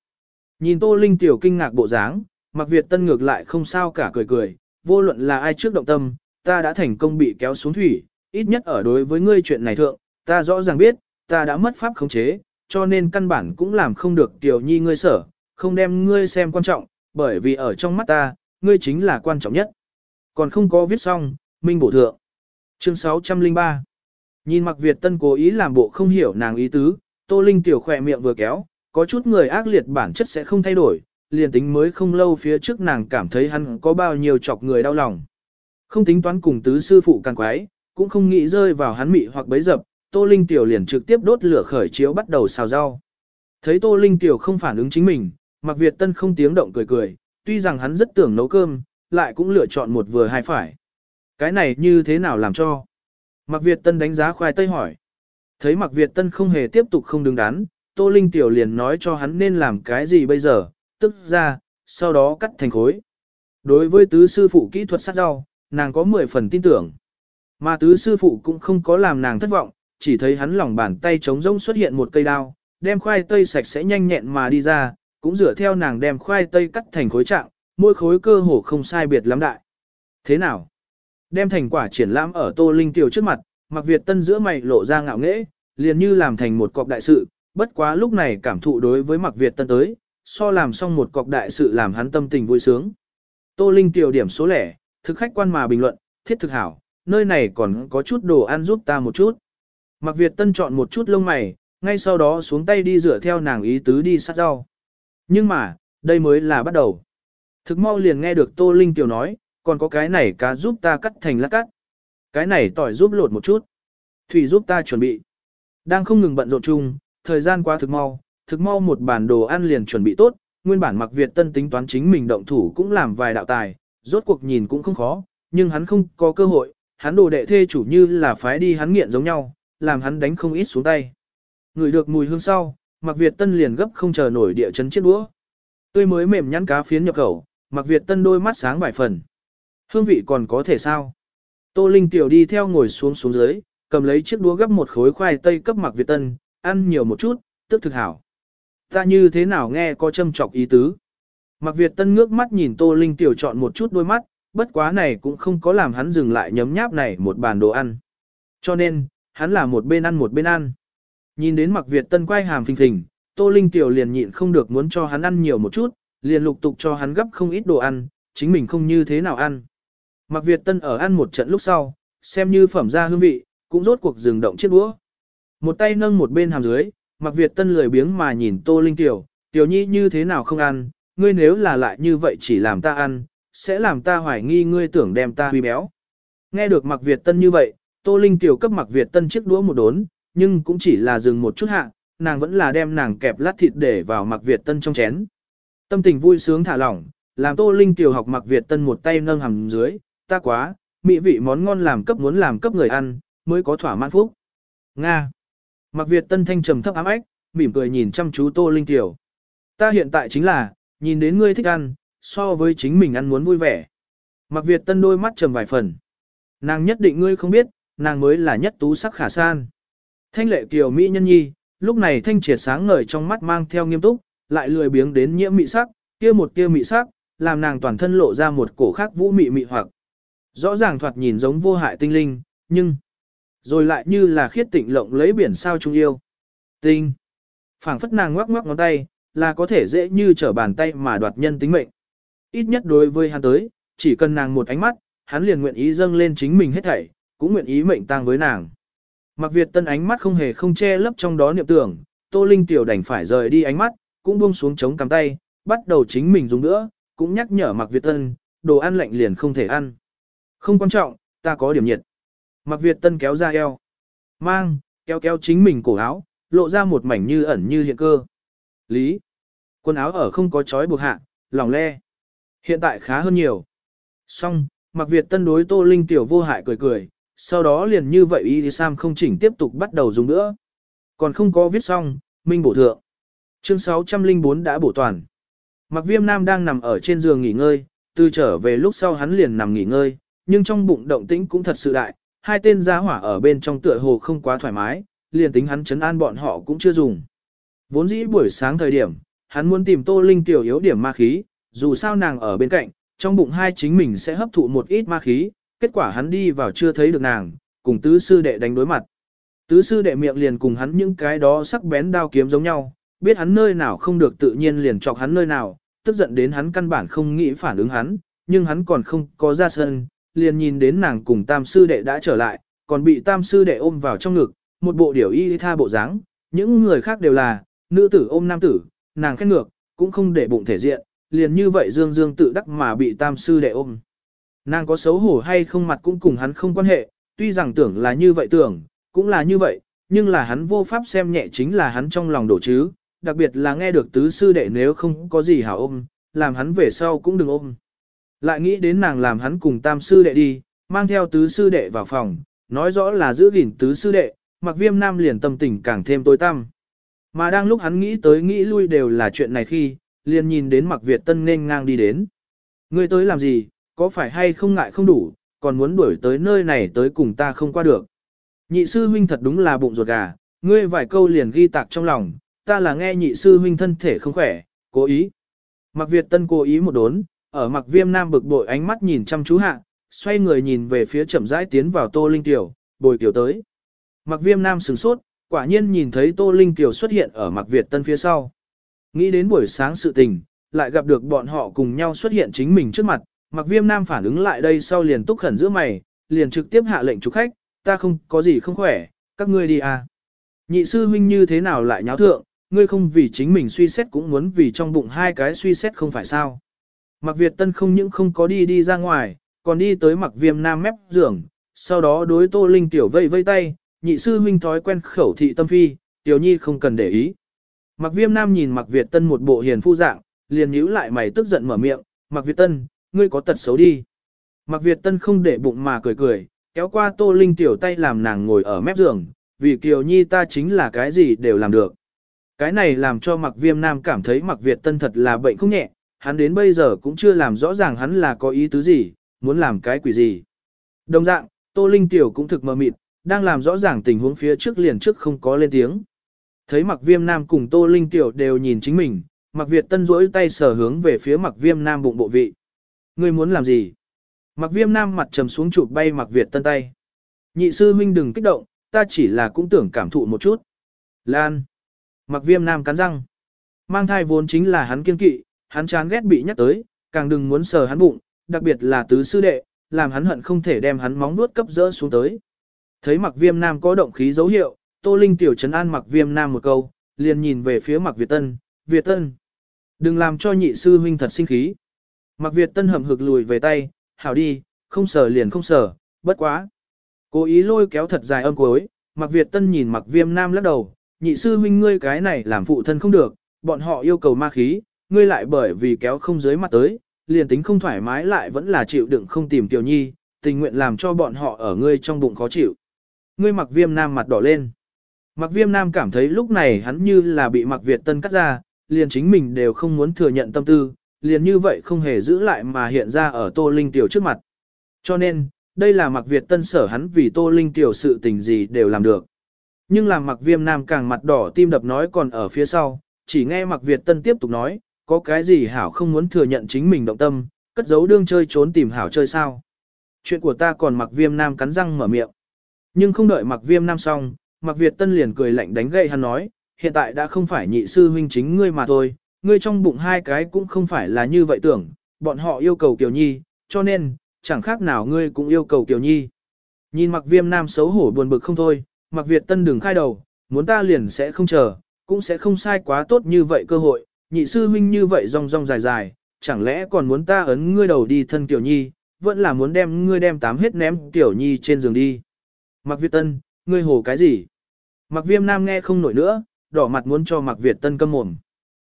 Nhìn Tô Linh tiểu kinh ngạc bộ dáng, Mặc Việt Tân ngược lại không sao cả cười cười, vô luận là ai trước động tâm, ta đã thành công bị kéo xuống thủy, ít nhất ở đối với ngươi chuyện này thượng, ta rõ ràng biết, ta đã mất pháp khống chế, cho nên căn bản cũng làm không được tiểu Nhi ngươi sở, không đem ngươi xem quan trọng, bởi vì ở trong mắt ta, ngươi chính là quan trọng nhất. Còn không có viết xong, Minh Bổ Thượng. Chương 603 Nhìn Mặc Việt Tân cố ý làm bộ không hiểu nàng ý tứ, Tô Linh tiểu khỏe miệng vừa kéo, có chút người ác liệt bản chất sẽ không thay đổi, liền tính mới không lâu phía trước nàng cảm thấy hắn có bao nhiêu chọc người đau lòng. Không tính toán cùng tứ sư phụ càng quái, cũng không nghĩ rơi vào hắn mị hoặc bấy dập, Tô Linh tiểu liền trực tiếp đốt lửa khởi chiếu bắt đầu xào rau. Thấy Tô Linh tiểu không phản ứng chính mình, Mặc Việt Tân không tiếng động cười cười, tuy rằng hắn rất tưởng nấu cơm, lại cũng lựa chọn một vừa hai phải. Cái này như thế nào làm cho? Mạc Việt Tân đánh giá khoai tây hỏi. Thấy Mạc Việt Tân không hề tiếp tục không đứng đắn, Tô Linh Tiểu liền nói cho hắn nên làm cái gì bây giờ, tức ra, sau đó cắt thành khối. Đối với tứ sư phụ kỹ thuật sát rau, nàng có 10 phần tin tưởng. Mà tứ sư phụ cũng không có làm nàng thất vọng, chỉ thấy hắn lòng bàn tay trống rỗng xuất hiện một cây đao, đem khoai tây sạch sẽ nhanh nhẹn mà đi ra, cũng dựa theo nàng đem khoai tây cắt thành khối trạng, mỗi khối cơ hồ không sai biệt lắm đại. Thế nào? Đem thành quả triển lãm ở Tô Linh Tiểu trước mặt, Mặc Việt Tân giữa mày lộ ra ngạo nghễ, liền như làm thành một cọc đại sự, bất quá lúc này cảm thụ đối với Mặc Việt Tân tới, so làm xong một cọc đại sự làm hắn tâm tình vui sướng. Tô Linh Tiểu điểm số lẻ, thực khách quan mà bình luận, thiết thực hảo, nơi này còn có chút đồ ăn giúp ta một chút. Mặc Việt Tân chọn một chút lông mày, ngay sau đó xuống tay đi rửa theo nàng ý tứ đi sát rau. Nhưng mà, đây mới là bắt đầu. Thực mau liền nghe được Tô Linh Tiểu nói, còn có cái này cá giúp ta cắt thành lát cắt. Cái này tỏi giúp lột một chút. Thủy giúp ta chuẩn bị. Đang không ngừng bận rộn chung, thời gian qua thực mau, thực mau một bản đồ ăn liền chuẩn bị tốt, nguyên bản mặc Việt Tân tính toán chính mình động thủ cũng làm vài đạo tài, rốt cuộc nhìn cũng không khó, nhưng hắn không có cơ hội, hắn đồ đệ thê chủ như là phái đi hắn nghiện giống nhau, làm hắn đánh không ít xuống tay. Ngửi được mùi hương sau, mặc Việt Tân liền gấp không chờ nổi địa chấn chiếc đũa. Tươi mới mềm nhắn cá phiến nhập khẩu, mặc Việt Tân đôi mắt sáng vài phần. Hương vị còn có thể sao? Tô Linh tiểu đi theo ngồi xuống xuống dưới, cầm lấy chiếc đũa gấp một khối khoai tây cấp mặc Việt Tân, ăn nhiều một chút, tức thực hảo. Ta như thế nào nghe có châm chọc ý tứ? Mặc Việt Tân ngước mắt nhìn Tô Linh tiểu chọn một chút đôi mắt, bất quá này cũng không có làm hắn dừng lại nhấm nháp này một bàn đồ ăn. Cho nên, hắn là một bên ăn một bên ăn. Nhìn đến Mặc Việt Tân quay hàm phình phình, Tô Linh tiểu liền nhịn không được muốn cho hắn ăn nhiều một chút, liền lục tục cho hắn gấp không ít đồ ăn, chính mình không như thế nào ăn. Mặc Việt Tân ở ăn một trận lúc sau, xem như phẩm ra hương vị, cũng rốt cuộc dừng động chiếc đũa. Một tay nâng một bên hàm dưới, mặc Việt Tân lười biếng mà nhìn Tô Linh Tiểu, Tiểu Nhi như thế nào không ăn, ngươi nếu là lại như vậy chỉ làm ta ăn, sẽ làm ta hoài nghi ngươi tưởng đem ta huy béo. Nghe được Mặc Việt Tân như vậy, Tô Linh Tiểu cấp Mặc Việt Tân chiếc đũa một đốn, nhưng cũng chỉ là dừng một chút hạ, nàng vẫn là đem nàng kẹp lát thịt để vào Mặc Việt Tân trong chén. Tâm tình vui sướng thả lỏng, làm Tô Linh Tiểu học Mặc Việt Tân một tay nâng hàm dưới, ta quá, mỹ vị món ngon làm cấp muốn làm cấp người ăn, mới có thỏa mãn phúc. Nga. Mặc Việt Tân thanh trầm thấp ám ách, mỉm cười nhìn chăm chú Tô Linh Tiểu. Ta hiện tại chính là, nhìn đến ngươi thích ăn, so với chính mình ăn muốn vui vẻ. Mặc Việt Tân đôi mắt trầm vài phần. Nàng nhất định ngươi không biết, nàng mới là nhất tú sắc khả san. Thanh lệ kiều mỹ nhân nhi, lúc này thanh triệt sáng ngời trong mắt mang theo nghiêm túc, lại lười biếng đến nhiễm mị sắc, kia một kia mị sắc, làm nàng toàn thân lộ ra một cổ khác vũ mị mị hoặc. Rõ ràng thoạt nhìn giống vô hại tinh linh, nhưng rồi lại như là khiết tịnh lộng lấy biển sao trung yêu. Tinh. phảng phất nàng ngoắc ngoắc ngón tay, là có thể dễ như trở bàn tay mà đoạt nhân tính mệnh. Ít nhất đối với hắn tới, chỉ cần nàng một ánh mắt, hắn liền nguyện ý dâng lên chính mình hết thảy, cũng nguyện ý mệnh tang với nàng. Mặc Việt Tân ánh mắt không hề không che lấp trong đó niệm tưởng, Tô Linh tiểu đành phải rời đi ánh mắt, cũng buông xuống chống cắm tay, bắt đầu chính mình dùng nữa, cũng nhắc nhở Mặc Việt Tân, đồ ăn lạnh liền không thể ăn. Không quan trọng, ta có điểm nhiệt. Mặc Việt Tân kéo ra eo, mang, kéo kéo chính mình cổ áo, lộ ra một mảnh như ẩn như hiện cơ. Lý, quần áo ở không có chói buộc hạ, lòng le. Hiện tại khá hơn nhiều. Xong, Mặc Việt Tân đối Tô Linh tiểu vô hại cười cười, sau đó liền như vậy Y Sam không chỉnh tiếp tục bắt đầu dùng nữa. Còn không có viết xong, Minh bổ thượng. Chương 604 đã bổ toàn. Mặc Viêm Nam đang nằm ở trên giường nghỉ ngơi, từ trở về lúc sau hắn liền nằm nghỉ ngơi, nhưng trong bụng động tĩnh cũng thật sự đại, hai tên giá hỏa ở bên trong tựa hồ không quá thoải mái, liền tính hắn chấn an bọn họ cũng chưa dùng. Vốn dĩ buổi sáng thời điểm, hắn muốn tìm Tô Linh tiểu yếu điểm ma khí, dù sao nàng ở bên cạnh, trong bụng hai chính mình sẽ hấp thụ một ít ma khí, kết quả hắn đi vào chưa thấy được nàng, cùng tứ sư đệ đánh đối mặt. Tứ sư đệ miệng liền cùng hắn những cái đó sắc bén đao kiếm giống nhau, biết hắn nơi nào không được tự nhiên liền chọc hắn nơi nào, tức giận đến hắn căn bản không nghĩ phản ứng hắn, nhưng hắn còn không có ra sân, liền nhìn đến nàng cùng tam sư đệ đã trở lại, còn bị tam sư đệ ôm vào trong ngực, một bộ điều y tha bộ dáng, những người khác đều là, nữ tử ôm nam tử, nàng khét ngược, cũng không để bụng thể diện, liền như vậy dương dương tự đắc mà bị tam sư đệ ôm. Nàng có xấu hổ hay không mặt cũng cùng hắn không quan hệ, tuy rằng tưởng là như vậy tưởng, cũng là như vậy, nhưng là hắn vô pháp xem nhẹ chính là hắn trong lòng đổ chứ, đặc biệt là nghe được tứ sư đệ nếu không có gì hảo ôm, làm hắn về sau cũng đừng ôm. Lại nghĩ đến nàng làm hắn cùng tam sư đệ đi, mang theo tứ sư đệ vào phòng, nói rõ là giữ gìn tứ sư đệ, mặc viêm nam liền tâm tình càng thêm tối tăm. Mà đang lúc hắn nghĩ tới nghĩ lui đều là chuyện này khi, liền nhìn đến mặc Việt tân nên ngang đi đến. Ngươi tới làm gì, có phải hay không ngại không đủ, còn muốn đuổi tới nơi này tới cùng ta không qua được. Nhị sư huynh thật đúng là bụng ruột gà, ngươi vài câu liền ghi tạc trong lòng, ta là nghe nhị sư huynh thân thể không khỏe, cố ý. Mặc Việt Tân cố ý một đốn, ở mặc viêm nam bực bội ánh mắt nhìn chăm chú hạ, xoay người nhìn về phía chậm rãi tiến vào Tô Linh Tiểu, bồi tiểu tới. Mặc viêm nam sừng sốt, quả nhiên nhìn thấy Tô Linh Tiểu xuất hiện ở mặc Việt Tân phía sau. Nghĩ đến buổi sáng sự tình, lại gặp được bọn họ cùng nhau xuất hiện chính mình trước mặt, mặc viêm nam phản ứng lại đây sau liền túc khẩn giữa mày, liền trực tiếp hạ lệnh chủ khách, ta không có gì không khỏe, các ngươi đi à. Nhị sư huynh như thế nào lại nháo thượng, ngươi không vì chính mình suy xét cũng muốn vì trong bụng hai cái suy xét không phải sao. Mặc Việt Tân không những không có đi đi ra ngoài, còn đi tới mặc viêm nam mép giường, sau đó đối Tô Linh tiểu vây vây tay, nhị sư huynh thói quen khẩu thị tâm phi, tiểu nhi không cần để ý. Mặc viêm nam nhìn mặc Việt Tân một bộ hiền phu dạng, liền nhíu lại mày tức giận mở miệng, mặc Việt Tân, ngươi có tật xấu đi. Mặc Việt Tân không để bụng mà cười cười, kéo qua Tô Linh tiểu tay làm nàng ngồi ở mép giường, vì Kiều Nhi ta chính là cái gì đều làm được. Cái này làm cho Mặc Viêm Nam cảm thấy Mặc Việt Tân thật là bệnh không nhẹ, hắn đến bây giờ cũng chưa làm rõ ràng hắn là có ý tứ gì, muốn làm cái quỷ gì. Đồng dạng, Tô Linh tiểu cũng thực mờ mịt, đang làm rõ ràng tình huống phía trước liền trước không có lên tiếng. Thấy Mặc Viêm Nam cùng Tô Linh tiểu đều nhìn chính mình, Mặc Việt Tân duỗi tay sở hướng về phía Mặc Viêm Nam bụng bộ vị. Ngươi muốn làm gì? Mặc viêm nam mặt trầm xuống chụp bay mặc Việt tân tay. Nhị sư huynh đừng kích động, ta chỉ là cũng tưởng cảm thụ một chút. Lan. Mặc viêm nam cắn răng. Mang thai vốn chính là hắn kiên kỵ, hắn chán ghét bị nhắc tới, càng đừng muốn sờ hắn bụng, đặc biệt là tứ sư đệ, làm hắn hận không thể đem hắn móng nuốt cấp dỡ xuống tới. Thấy mặc viêm nam có động khí dấu hiệu, Tô Linh tiểu trấn an mặc viêm nam một câu, liền nhìn về phía mặc Việt Tân, Việt Tân. Đừng làm cho nhị sư huynh thật sinh khí. Mặc Việt Tân hầm hực lùi về tay, hảo đi, không sờ liền không sờ, bất quá. Cố ý lôi kéo thật dài âm cuối, Mặc Việt Tân nhìn Mặc Viêm Nam lắc đầu, nhị sư huynh ngươi cái này làm phụ thân không được, bọn họ yêu cầu ma khí, ngươi lại bởi vì kéo không dưới mặt tới, liền tính không thoải mái lại vẫn là chịu đựng không tìm Tiểu Nhi, tình nguyện làm cho bọn họ ở ngươi trong bụng khó chịu. Ngươi Mặc Viêm Nam mặt đỏ lên. mặc Viêm Nam cảm thấy lúc này hắn như là bị Mặc Việt Tân cắt ra, liền chính mình đều không muốn thừa nhận tâm tư, liền như vậy không hề giữ lại mà hiện ra ở Tô Linh Tiểu trước mặt. Cho nên, đây là Mặc Việt Tân sở hắn vì Tô Linh Tiểu sự tình gì đều làm được. Nhưng làm mặc Viêm Nam càng mặt đỏ tim đập nói còn ở phía sau, chỉ nghe Mặc Việt Tân tiếp tục nói, có cái gì hảo không muốn thừa nhận chính mình động tâm, cất giấu đương chơi trốn tìm hảo chơi sao. Chuyện của ta còn mặc Viêm Nam cắn răng mở miệng. Nhưng không đợi mặc Viêm Nam xong, mặc Việt Tân liền cười lạnh đánh gậy hắn nói, hiện tại đã không phải nhị sư huynh chính ngươi mà thôi, ngươi trong bụng hai cái cũng không phải là như vậy tưởng, bọn họ yêu cầu Kiều Nhi, cho nên, chẳng khác nào ngươi cũng yêu cầu Kiều Nhi. Nhìn mặc Viêm Nam xấu hổ buồn bực không thôi, mặc Việt Tân đừng khai đầu, muốn ta liền sẽ không chờ, cũng sẽ không sai quá tốt như vậy cơ hội, nhị sư huynh như vậy rong rong dài dài, chẳng lẽ còn muốn ta ấn ngươi đầu đi thân tiểu Nhi, vẫn là muốn đem ngươi đem tám hết ném tiểu Nhi trên giường đi. Mạc Việt Tân, ngươi hồ cái gì? Mạc Viêm Nam nghe không nổi nữa, đỏ mặt muốn cho Mạc Việt Tân câm mồm.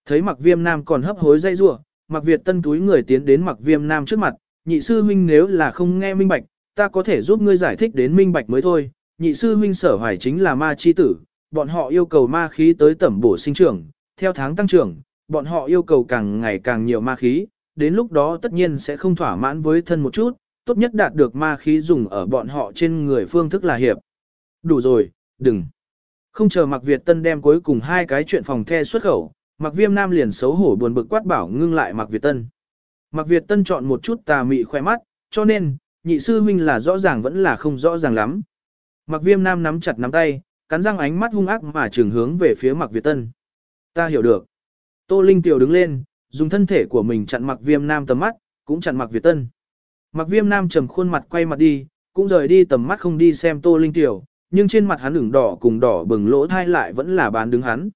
Thấy Mạc Viêm Nam còn hấp hối dây rủa, Mạc Việt Tân túi người tiến đến Mạc Viêm Nam trước mặt, nhị sư huynh nếu là không nghe minh bạch, ta có thể giúp ngươi giải thích đến minh bạch mới thôi. Nhị sư huynh sở hoài chính là ma chi tử, bọn họ yêu cầu ma khí tới tẩm bổ sinh trưởng, theo tháng tăng trưởng, bọn họ yêu cầu càng ngày càng nhiều ma khí, đến lúc đó tất nhiên sẽ không thỏa mãn với thân một chút, tốt nhất đạt được ma khí dùng ở bọn họ trên người phương thức là hiệp. Đủ rồi, đừng. Không chờ Mạc Việt Tân đem cuối cùng hai cái chuyện phòng the xuất khẩu, Mạc Viêm Nam liền xấu hổ buồn bực quát bảo ngưng lại Mạc Việt Tân. Mạc Việt Tân chọn một chút tà mị khoe mắt, cho nên, nhị sư huynh là rõ ràng vẫn là không rõ ràng lắm. Mạc Viêm Nam nắm chặt nắm tay, cắn răng ánh mắt hung ác mà trường hướng về phía Mạc Việt Tân. Ta hiểu được. Tô Linh Tiểu đứng lên, dùng thân thể của mình chặn mặc Viêm Nam tầm mắt, cũng chặn mặc Việt Tân. Mặc Viêm Nam trầm khuôn mặt quay mặt đi, cũng rời đi tầm mắt không đi xem Tô Linh Tiểu, nhưng trên mặt hắn ửng đỏ cùng đỏ bừng lỗ thai lại vẫn là bán đứng hắn.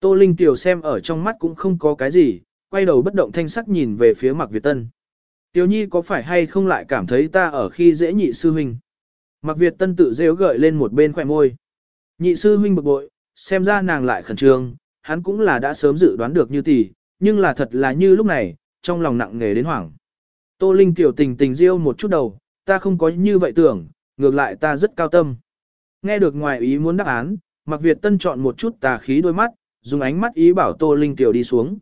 Tô Linh Tiểu xem ở trong mắt cũng không có cái gì, quay đầu bất động thanh sắc nhìn về phía Mạc Việt Tân. Tiểu Nhi có phải hay không lại cảm thấy ta ở khi dễ nhị sư huynh? Mạc Việt Tân tự rêu gợi lên một bên khỏe môi. Nhị sư huynh bực bội, xem ra nàng lại khẩn trương, hắn cũng là đã sớm dự đoán được như tỷ, nhưng là thật là như lúc này, trong lòng nặng nề đến hoảng. Tô Linh tiểu tình tình riêu một chút đầu, ta không có như vậy tưởng, ngược lại ta rất cao tâm. Nghe được ngoài ý muốn đáp án, Mạc Việt Tân chọn một chút tà khí đôi mắt, dùng ánh mắt ý bảo Tô Linh tiểu đi xuống.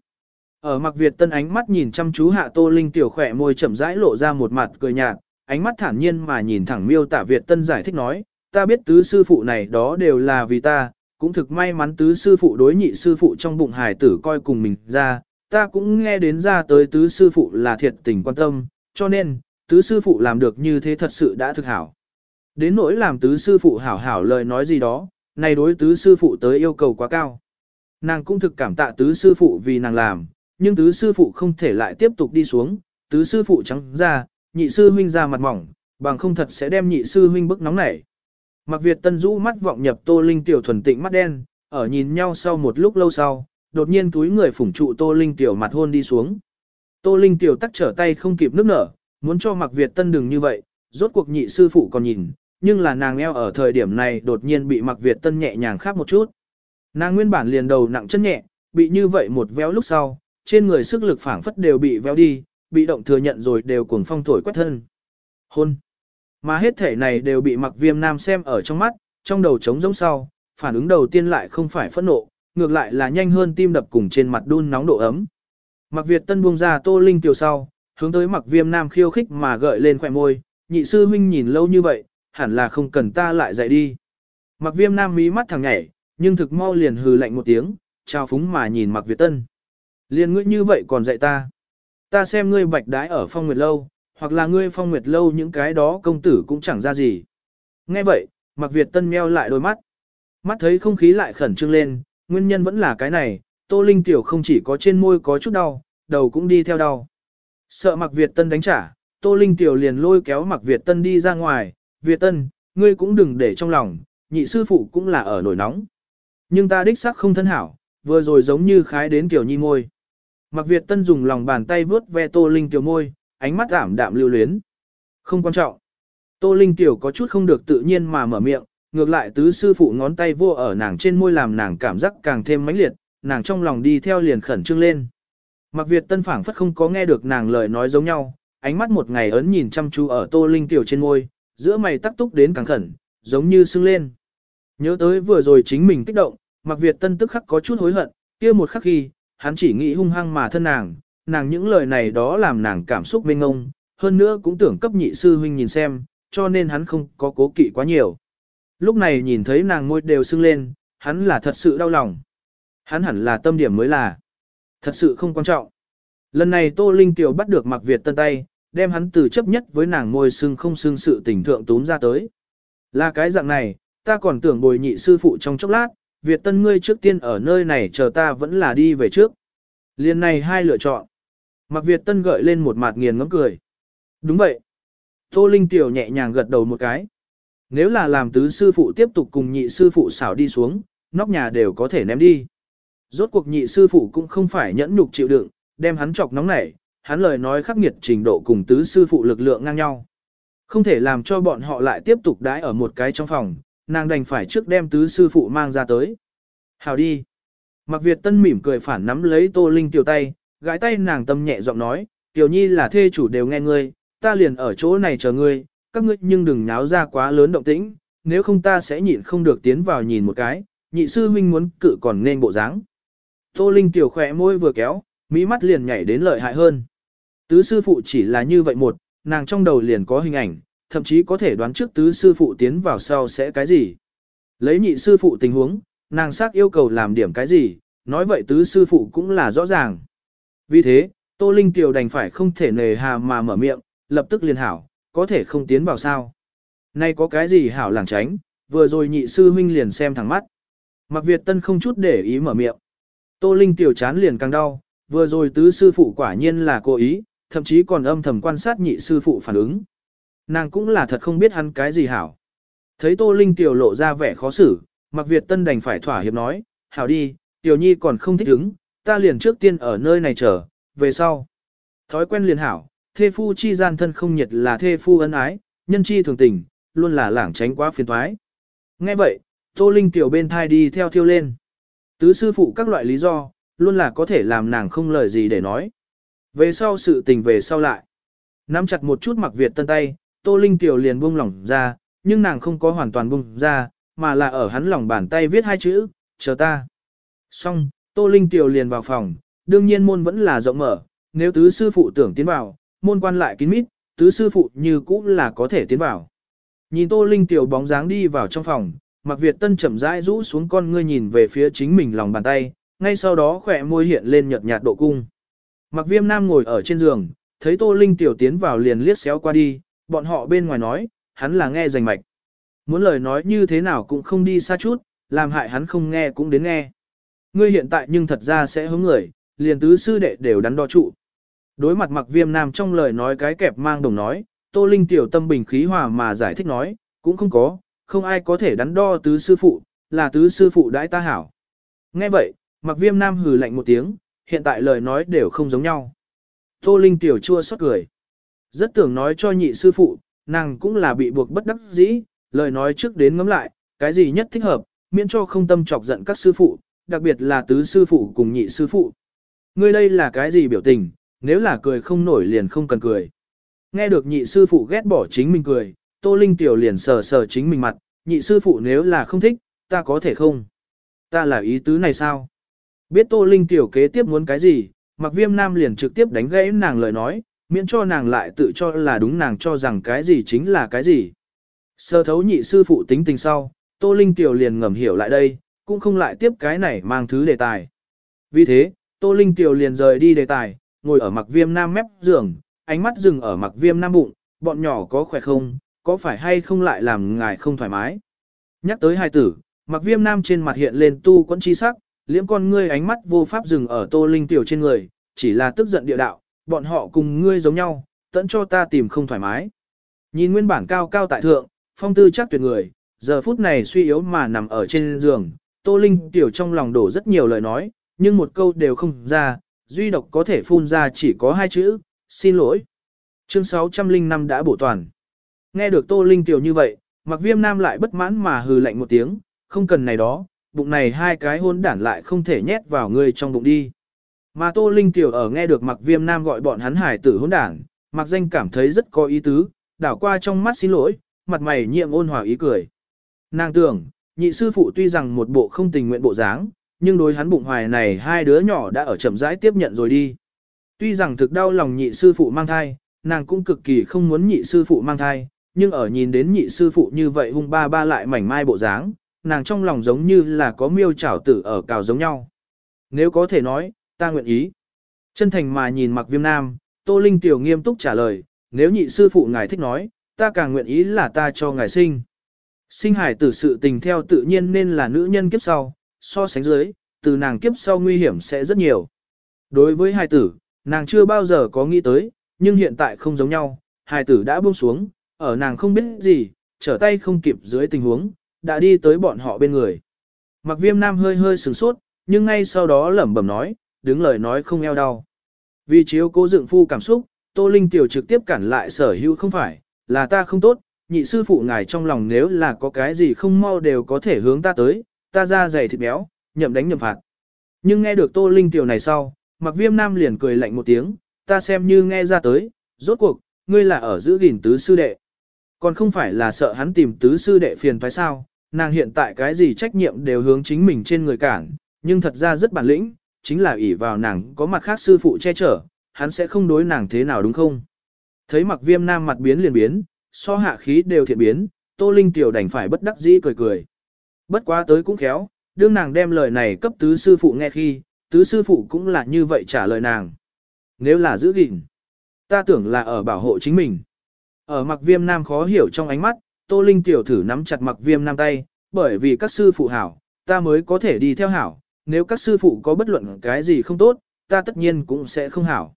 Ở Mạc Việt Tân ánh mắt nhìn chăm chú hạ Tô Linh tiểu khỏe môi chậm rãi lộ ra một mặt cười nhạt, ánh mắt thản nhiên mà nhìn thẳng miêu tả Việt Tân giải thích nói, ta biết tứ sư phụ này đó đều là vì ta, cũng thực may mắn tứ sư phụ đối nhị sư phụ trong bụng hài tử coi cùng mình ra, ta cũng nghe đến ra tới tứ sư phụ là thiệt tình quan tâm, cho nên, tứ sư phụ làm được như thế thật sự đã thực hảo. Đến nỗi làm tứ sư phụ hảo hảo lời nói gì đó, này đối tứ sư phụ tới yêu cầu quá cao. Nàng cũng thực cảm tạ tứ sư phụ vì nàng làm, nhưng tứ sư phụ không thể lại tiếp tục đi xuống, tứ sư phụ trắng ra, nhị sư huynh ra mặt mỏng, bằng không thật sẽ đem nhị sư huynh bức nóng nảy. Mặc Việt Tân rũ mắt vọng nhập Tô Linh tiểu thuần tịnh mắt đen, ở nhìn nhau sau một lúc lâu sau, đột nhiên túi người phủng trụ Tô Linh tiểu mặt hôn đi xuống. Tô Linh tiểu tắc trở tay không kịp nước nở, muốn cho Mặc Việt Tân đừng như vậy, rốt cuộc nhị sư phụ còn nhìn, nhưng là nàng eo ở thời điểm này đột nhiên bị Mặc Việt Tân nhẹ nhàng khác một chút. Nàng nguyên bản liền đầu nặng chân nhẹ, bị như vậy một véo lúc sau, trên người sức lực phảng phất đều bị véo đi, bị động thừa nhận rồi đều cuồng phong thổi quét thân. Hôn. Mà hết thể này đều bị mặc viêm nam xem ở trong mắt, trong đầu trống giống sau, phản ứng đầu tiên lại không phải phẫn nộ, ngược lại là nhanh hơn tim đập cùng trên mặt đun nóng độ ấm. Mặc Việt Tân buông ra Tô Linh Kiều sau, hướng tới Mặc Viêm Nam khiêu khích mà gợi lên khỏe môi, nhị sư huynh nhìn lâu như vậy, hẳn là không cần ta lại dạy đi. Mặc Viêm Nam mí mắt thằng nhảy, nhưng thực mau liền hừ lạnh một tiếng, trao phúng mà nhìn Mặc Việt Tân. Liên ngươi như vậy còn dạy ta. Ta xem ngươi bạch đái ở phong nguyệt lâu, hoặc là ngươi phong nguyệt lâu những cái đó công tử cũng chẳng ra gì. Nghe vậy, Mạc Việt Tân meo lại đôi mắt. Mắt thấy không khí lại khẩn trương lên, nguyên nhân vẫn là cái này, Tô Linh Tiểu không chỉ có trên môi có chút đau, đầu cũng đi theo đau. Sợ Mạc Việt Tân đánh trả, Tô Linh Tiểu liền lôi kéo Mạc Việt Tân đi ra ngoài, Việt Tân, ngươi cũng đừng để trong lòng, nhị sư phụ cũng là ở nổi nóng. Nhưng ta đích xác không thân hảo, vừa rồi giống như khái đến Tiểu Nhi môi. Mạc Việt Tân dùng lòng bàn tay vướt ve Tô Linh Tiểu môi, ánh mắt ảm đạm lưu luyến. Không quan trọng. Tô Linh Tiểu có chút không được tự nhiên mà mở miệng, ngược lại tứ sư phụ ngón tay vô ở nàng trên môi làm nàng cảm giác càng thêm mãnh liệt, nàng trong lòng đi theo liền khẩn trương lên. Mặc Việt Tân phảng phất không có nghe được nàng lời nói giống nhau, ánh mắt một ngày ấn nhìn chăm chú ở Tô Linh Tiểu trên môi, giữa mày tắc túc đến càng khẩn, giống như sưng lên. Nhớ tới vừa rồi chính mình kích động, Mặc Việt Tân tức khắc có chút hối hận, kia một khắc khi, hắn chỉ nghĩ hung hăng mà thân nàng, nàng những lời này đó làm nàng cảm xúc mênh ngông, hơn nữa cũng tưởng cấp nhị sư huynh nhìn xem, cho nên hắn không có cố kỵ quá nhiều. Lúc này nhìn thấy nàng môi đều sưng lên, hắn là thật sự đau lòng. Hắn hẳn là tâm điểm mới là. Thật sự không quan trọng. Lần này Tô Linh Tiểu bắt được Mạc Việt Tân tay, đem hắn từ chấp nhất với nàng môi sưng không sưng sự tình thượng túm ra tới. Là cái dạng này, ta còn tưởng bồi nhị sư phụ trong chốc lát, Việt Tân ngươi trước tiên ở nơi này chờ ta vẫn là đi về trước. Liên này hai lựa chọn. Mạc Việt Tân gợi lên một mặt nghiền ngấm cười. Đúng vậy. Tô Linh Tiểu nhẹ nhàng gật đầu một cái. Nếu là làm tứ sư phụ tiếp tục cùng nhị sư phụ xảo đi xuống, nóc nhà đều có thể ném đi. Rốt cuộc nhị sư phụ cũng không phải nhẫn nhục chịu đựng, đem hắn chọc nóng nảy, hắn lời nói khắc nghiệt trình độ cùng tứ sư phụ lực lượng ngang nhau. Không thể làm cho bọn họ lại tiếp tục đãi ở một cái trong phòng, nàng đành phải trước đem tứ sư phụ mang ra tới. Hào đi. Mặc Việt Tân mỉm cười phản nắm lấy Tô Linh tiểu tay, gãi tay nàng tâm nhẹ giọng nói, tiểu nhi là thê chủ đều nghe ngươi, ta liền ở chỗ này chờ ngươi, các ngươi nhưng đừng nháo ra quá lớn động tĩnh, nếu không ta sẽ nhịn không được tiến vào nhìn một cái, nhị sư huynh muốn cự còn nên bộ dáng. Tô Linh tiểu khỏe môi vừa kéo, mỹ mắt liền nhảy đến lợi hại hơn. Tứ sư phụ chỉ là như vậy một, nàng trong đầu liền có hình ảnh, thậm chí có thể đoán trước tứ sư phụ tiến vào sau sẽ cái gì. Lấy nhị sư phụ tình huống, nàng xác yêu cầu làm điểm cái gì, nói vậy tứ sư phụ cũng là rõ ràng. Vì thế, Tô Linh Tiểu đành phải không thể nề hà mà mở miệng, lập tức liền hảo, có thể không tiến vào sao. Nay có cái gì hảo làng tránh, vừa rồi nhị sư huynh liền xem thẳng mắt. Mặc Việt Tân không chút để ý mở miệng. Tô Linh Tiểu chán liền càng đau, vừa rồi tứ sư phụ quả nhiên là cố ý, thậm chí còn âm thầm quan sát nhị sư phụ phản ứng. Nàng cũng là thật không biết hắn cái gì hảo. Thấy Tô Linh Tiểu lộ ra vẻ khó xử, mặc Việt Tân đành phải thỏa hiệp nói, hảo đi, Tiểu Nhi còn không thích ứng, ta liền trước tiên ở nơi này chờ, về sau. Thói quen liền hảo, thê phu chi gian thân không nhiệt là thê phu ân ái, nhân chi thường tình, luôn là lảng tránh quá phiền toái. Nghe vậy, Tô Linh Tiểu bên thai đi theo thiêu lên. Tứ sư phụ các loại lý do, luôn là có thể làm nàng không lời gì để nói. Về sau sự tình về sau lại. Nắm chặt một chút mặc Việt tân tay, Tô Linh Tiểu liền buông lỏng ra, nhưng nàng không có hoàn toàn buông ra, mà là ở hắn lòng bàn tay viết hai chữ, chờ ta. Xong, Tô Linh Tiểu liền vào phòng, đương nhiên môn vẫn là rộng mở, nếu tứ sư phụ tưởng tiến vào, môn quan lại kín mít, tứ sư phụ như cũ là có thể tiến vào. Nhìn Tô Linh Tiểu bóng dáng đi vào trong phòng, Mặc Việt Tân chậm rãi rũ xuống con ngươi nhìn về phía chính mình lòng bàn tay, ngay sau đó khỏe môi hiện lên nhợt nhạt độ cung. Mặc Viêm Nam ngồi ở trên giường, thấy Tô Linh Tiểu tiến vào liền liếc xéo qua đi, bọn họ bên ngoài nói, hắn là nghe rành mạch. Muốn lời nói như thế nào cũng không đi xa chút, làm hại hắn không nghe cũng đến nghe. Ngươi hiện tại nhưng thật ra sẽ hướng người, liền tứ sư đệ đều đắn đo trụ. Đối mặt mặc viêm nam trong lời nói cái kẹp mang đồng nói, Tô Linh tiểu tâm bình khí hòa mà giải thích nói, cũng không có, không ai có thể đắn đo tứ sư phụ, là tứ sư phụ đãi ta hảo. Nghe vậy, mặc viêm nam hừ lạnh một tiếng, hiện tại lời nói đều không giống nhau. Tô Linh tiểu chua xót cười. Rất tưởng nói cho nhị sư phụ, nàng cũng là bị buộc bất đắc dĩ, lời nói trước đến ngắm lại, cái gì nhất thích hợp, miễn cho không tâm chọc giận các sư phụ, đặc biệt là tứ sư phụ cùng nhị sư phụ. Ngươi đây là cái gì biểu tình, nếu là cười không nổi liền không cần cười. Nghe được nhị sư phụ ghét bỏ chính mình cười, Tô Linh Tiểu liền sờ sờ chính mình mặt, nhị sư phụ nếu là không thích, ta có thể không? Ta là ý tứ này sao? Biết Tô Linh Tiểu kế tiếp muốn cái gì, mặc viêm nam liền trực tiếp đánh gãy nàng lời nói, miễn cho nàng lại tự cho là đúng nàng cho rằng cái gì chính là cái gì. Sơ thấu nhị sư phụ tính tình sau, Tô Linh Tiểu liền ngầm hiểu lại đây, cũng không lại tiếp cái này mang thứ đề tài. Vì thế, Tô Linh Tiểu liền rời đi đề tài, ngồi ở mặc viêm nam mép giường, ánh mắt dừng ở mặc viêm nam bụng, bọn nhỏ có khỏe không, có phải hay không lại làm ngài không thoải mái. Nhắc tới hai tử, mặc viêm nam trên mặt hiện lên tu quẫn chi sắc, liễm con ngươi ánh mắt vô pháp dừng ở Tô Linh Tiểu trên người, chỉ là tức giận địa đạo, bọn họ cùng ngươi giống nhau, tẫn cho ta tìm không thoải mái. Nhìn nguyên bản cao cao tại thượng, phong tư chắc tuyệt người, giờ phút này suy yếu mà nằm ở trên giường, Tô Linh tiểu trong lòng đổ rất nhiều lời nói, nhưng một câu đều không ra, duy độc có thể phun ra chỉ có hai chữ, xin lỗi. Chương 605 đã bổ toàn. Nghe được Tô Linh tiểu như vậy, mặc viêm nam lại bất mãn mà hừ lạnh một tiếng, không cần này đó, bụng này hai cái hôn đản lại không thể nhét vào người trong bụng đi. Mà Tô Linh Tiểu ở nghe được Mặc Viêm Nam gọi bọn hắn hải tử hôn đản, Mặc Danh cảm thấy rất có ý tứ, đảo qua trong mắt xin lỗi, mặt mày nhiệm ôn hòa ý cười. Nàng tưởng, nhị sư phụ tuy rằng một bộ không tình nguyện bộ dáng, nhưng đối hắn bụng hoài này hai đứa nhỏ đã ở chậm rãi tiếp nhận rồi đi. Tuy rằng thực đau lòng nhị sư phụ mang thai, nàng cũng cực kỳ không muốn nhị sư phụ mang thai, nhưng ở nhìn đến nhị sư phụ như vậy hung ba ba lại mảnh mai bộ dáng, nàng trong lòng giống như là có miêu chảo tử ở cào giống nhau. Nếu có thể nói, ta nguyện ý. Chân thành mà nhìn mặc viêm nam, Tô Linh tiểu nghiêm túc trả lời, nếu nhị sư phụ ngài thích nói, ta càng nguyện ý là ta cho ngài sinh. Sinh hải tử sự tình theo tự nhiên nên là nữ nhân kiếp sau, so sánh dưới, từ nàng kiếp sau nguy hiểm sẽ rất nhiều. Đối với hải tử, nàng chưa bao giờ có nghĩ tới, nhưng hiện tại không giống nhau, hải tử đã buông xuống, ở nàng không biết gì, trở tay không kịp dưới tình huống, đã đi tới bọn họ bên người. Mặc viêm nam hơi hơi sửng sốt, nhưng ngay sau đó lẩm bẩm nói, đứng lời nói không eo đau. Vì chiếu cố dựng phu cảm xúc, Tô Linh tiểu trực tiếp cản lại sở hữu không phải, là ta không tốt, nhị sư phụ ngài trong lòng nếu là có cái gì không mau đều có thể hướng ta tới, ta ra dày thịt béo, nhậm đánh nhậm phạt. Nhưng nghe được Tô Linh tiểu này sau, mặc viêm nam liền cười lạnh một tiếng, ta xem như nghe ra tới, rốt cuộc, ngươi là ở giữ gìn tứ sư đệ. Còn không phải là sợ hắn tìm tứ sư đệ phiền phải sao, nàng hiện tại cái gì trách nhiệm đều hướng chính mình trên người cản, nhưng thật ra rất bản lĩnh, chính là ỷ vào nàng có mặt khác sư phụ che chở, hắn sẽ không đối nàng thế nào đúng không? Thấy mặc viêm nam mặt biến liền biến, so hạ khí đều thiện biến, Tô Linh tiểu đành phải bất đắc dĩ cười cười. Bất quá tới cũng khéo, đương nàng đem lời này cấp tứ sư phụ nghe khi, tứ sư phụ cũng là như vậy trả lời nàng. Nếu là giữ gìn, ta tưởng là ở bảo hộ chính mình. Ở mặc viêm nam khó hiểu trong ánh mắt, Tô Linh tiểu thử nắm chặt mặc viêm nam tay, bởi vì các sư phụ hảo, ta mới có thể đi theo hảo, nếu các sư phụ có bất luận cái gì không tốt, ta tất nhiên cũng sẽ không hảo.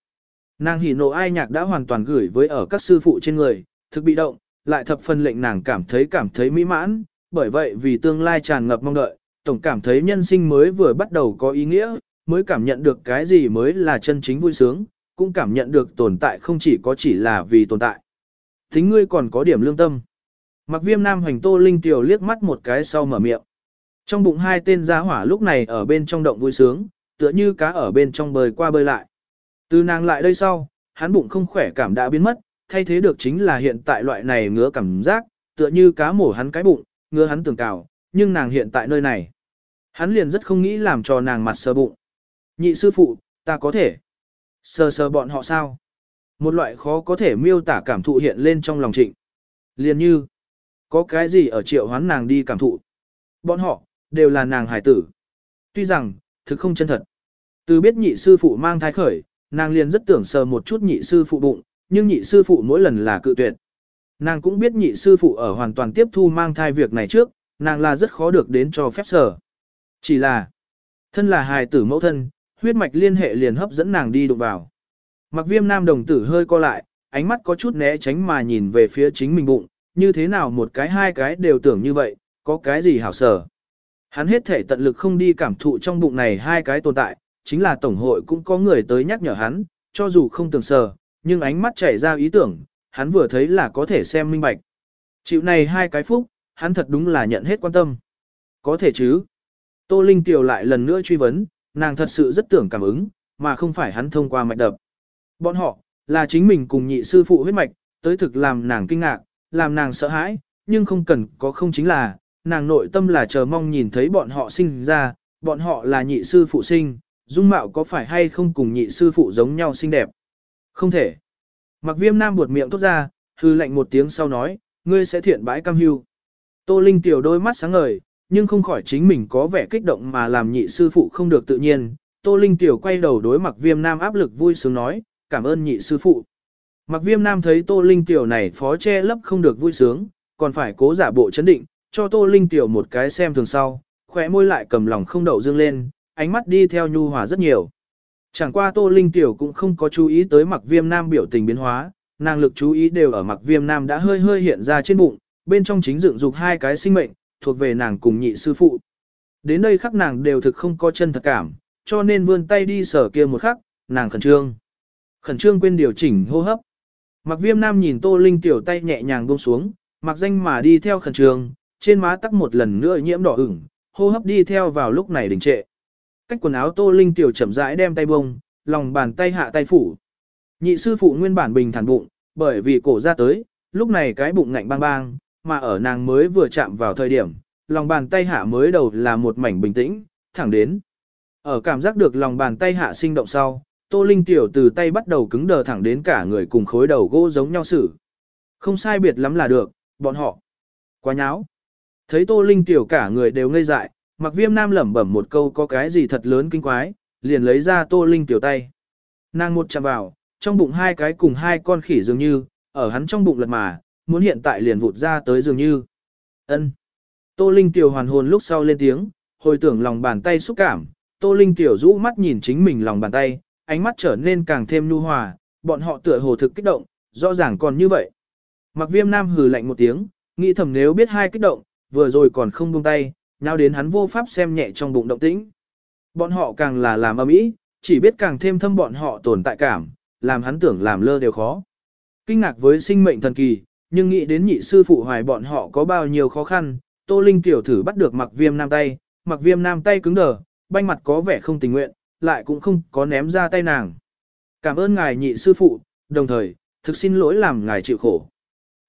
Nàng hỉ nộ ai nhạc đã hoàn toàn gửi với ở các sư phụ trên người, thực bị động, lại thập phần lệnh nàng cảm thấy cảm thấy mỹ mãn, bởi vậy vì tương lai tràn ngập mong đợi, tổng cảm thấy nhân sinh mới vừa bắt đầu có ý nghĩa, mới cảm nhận được cái gì mới là chân chính vui sướng, cũng cảm nhận được tồn tại không chỉ có chỉ là vì tồn tại. Tính ngươi còn có điểm lương tâm. Mặc viêm nam hoành tô linh tiểu liếc mắt một cái sau mở miệng. Trong bụng hai tên giá hỏa lúc này ở bên trong động vui sướng, tựa như cá ở bên trong bơi qua bơi lại. Từ nàng lại đây sau, hắn bụng không khỏe cảm đã biến mất, thay thế được chính là hiện tại loại này ngứa cảm giác, tựa như cá mổ hắn cái bụng, ngứa hắn tưởng cào, nhưng nàng hiện tại nơi này. Hắn liền rất không nghĩ làm cho nàng mặt sờ bụng. Nhị sư phụ, ta có thể. Sờ sờ bọn họ sao? Một loại khó có thể miêu tả cảm thụ hiện lên trong lòng trịnh. Liền như, có cái gì ở triệu hoán nàng đi cảm thụ. Bọn họ, đều là nàng hải tử. Tuy rằng, thực không chân thật. Từ biết nhị sư phụ mang thai khởi, nàng liền rất tưởng sờ một chút nhị sư phụ bụng, nhưng nhị sư phụ mỗi lần là cự tuyệt. Nàng cũng biết nhị sư phụ ở hoàn toàn tiếp thu mang thai việc này trước, nàng là rất khó được đến cho phép sở. Chỉ là, thân là hài tử mẫu thân, huyết mạch liên hệ liền hấp dẫn nàng đi đụng vào. Mặc viêm nam đồng tử hơi co lại, ánh mắt có chút né tránh mà nhìn về phía chính mình bụng, như thế nào một cái hai cái đều tưởng như vậy, có cái gì hảo sở. Hắn hết thể tận lực không đi cảm thụ trong bụng này hai cái tồn tại, chính là tổng hội cũng có người tới nhắc nhở hắn, cho dù không tưởng sở, nhưng ánh mắt chảy ra ý tưởng, hắn vừa thấy là có thể xem minh bạch. Chịu này hai cái phúc, hắn thật đúng là nhận hết quan tâm. Có thể chứ. Tô Linh Tiểu lại lần nữa truy vấn, nàng thật sự rất tưởng cảm ứng, mà không phải hắn thông qua mạch đập. Bọn họ, là chính mình cùng nhị sư phụ huyết mạch, tới thực làm nàng kinh ngạc, làm nàng sợ hãi, nhưng không cần có không chính là, nàng nội tâm là chờ mong nhìn thấy bọn họ sinh ra, bọn họ là nhị sư phụ sinh, dung mạo có phải hay không cùng nhị sư phụ giống nhau xinh đẹp. Không thể. Mặc viêm nam buột miệng thốt ra, hư lệnh một tiếng sau nói, ngươi sẽ thiện bãi cam hưu. Tô Linh tiểu đôi mắt sáng ngời, nhưng không khỏi chính mình có vẻ kích động mà làm nhị sư phụ không được tự nhiên. Tô Linh tiểu quay đầu đối mặc viêm nam áp lực vui sướng nói, cảm ơn nhị sư phụ. Mặc viêm nam thấy Tô Linh tiểu này phó che lấp không được vui sướng, còn phải cố giả bộ chấn định, cho Tô Linh tiểu một cái xem thường sau, khỏe môi lại cầm lòng không đậu dương lên, ánh mắt đi theo nhu hòa rất nhiều. Chẳng qua Tô Linh Tiểu cũng không có chú ý tới mặc viêm nam biểu tình biến hóa, nàng lực chú ý đều ở mặc viêm nam đã hơi hơi hiện ra trên bụng, bên trong chính dựng dục hai cái sinh mệnh, thuộc về nàng cùng nhị sư phụ. Đến đây khắc nàng đều thực không có chân thật cảm, cho nên vươn tay đi sở kia một khắc, nàng khẩn trương. Khẩn trương quên điều chỉnh hô hấp. Mặc viêm nam nhìn Tô Linh Tiểu tay nhẹ nhàng buông xuống, mặc danh mà đi theo khẩn trương, trên má tắc một lần nữa nhiễm đỏ ửng, hô hấp đi theo vào lúc này đình trệ. Cách quần áo Tô Linh tiểu chậm rãi đem tay bông, lòng bàn tay hạ tay phủ. Nhị sư phụ nguyên bản bình thản bụng, bởi vì cổ ra tới, lúc này cái bụng ngạnh bang bang, mà ở nàng mới vừa chạm vào thời điểm, lòng bàn tay hạ mới đầu là một mảnh bình tĩnh, thẳng đến. Ở cảm giác được lòng bàn tay hạ sinh động sau, Tô Linh tiểu từ tay bắt đầu cứng đờ thẳng đến cả người cùng khối đầu gỗ giống nhau xử. Không sai biệt lắm là được, bọn họ. Quá nháo. Thấy Tô Linh tiểu cả người đều ngây dại, mặc viêm nam lẩm bẩm một câu có cái gì thật lớn kinh quái, liền lấy ra Tô Linh tiểu tay. Nàng một chạm vào, trong bụng hai cái cùng hai con khỉ dường như, ở hắn trong bụng lật mà, muốn hiện tại liền vụt ra tới dường như. ân Tô Linh tiểu hoàn hồn lúc sau lên tiếng, hồi tưởng lòng bàn tay xúc cảm, Tô Linh tiểu rũ mắt nhìn chính mình lòng bàn tay, ánh mắt trở nên càng thêm nhu hòa, bọn họ tựa hồ thực kích động, rõ ràng còn như vậy. Mặc viêm nam hừ lạnh một tiếng, nghĩ thầm nếu biết hai kích động, vừa rồi còn không buông tay, nào đến hắn vô pháp xem nhẹ trong bụng động tĩnh. Bọn họ càng là làm âm ý, chỉ biết càng thêm thâm bọn họ tồn tại cảm, làm hắn tưởng làm lơ đều khó. Kinh ngạc với sinh mệnh thần kỳ, nhưng nghĩ đến nhị sư phụ hoài bọn họ có bao nhiêu khó khăn, Tô Linh tiểu thử bắt được mặc viêm nam tay, mặc viêm nam tay cứng đờ, banh mặt có vẻ không tình nguyện, lại cũng không có ném ra tay nàng. Cảm ơn ngài nhị sư phụ, đồng thời, thực xin lỗi làm ngài chịu khổ.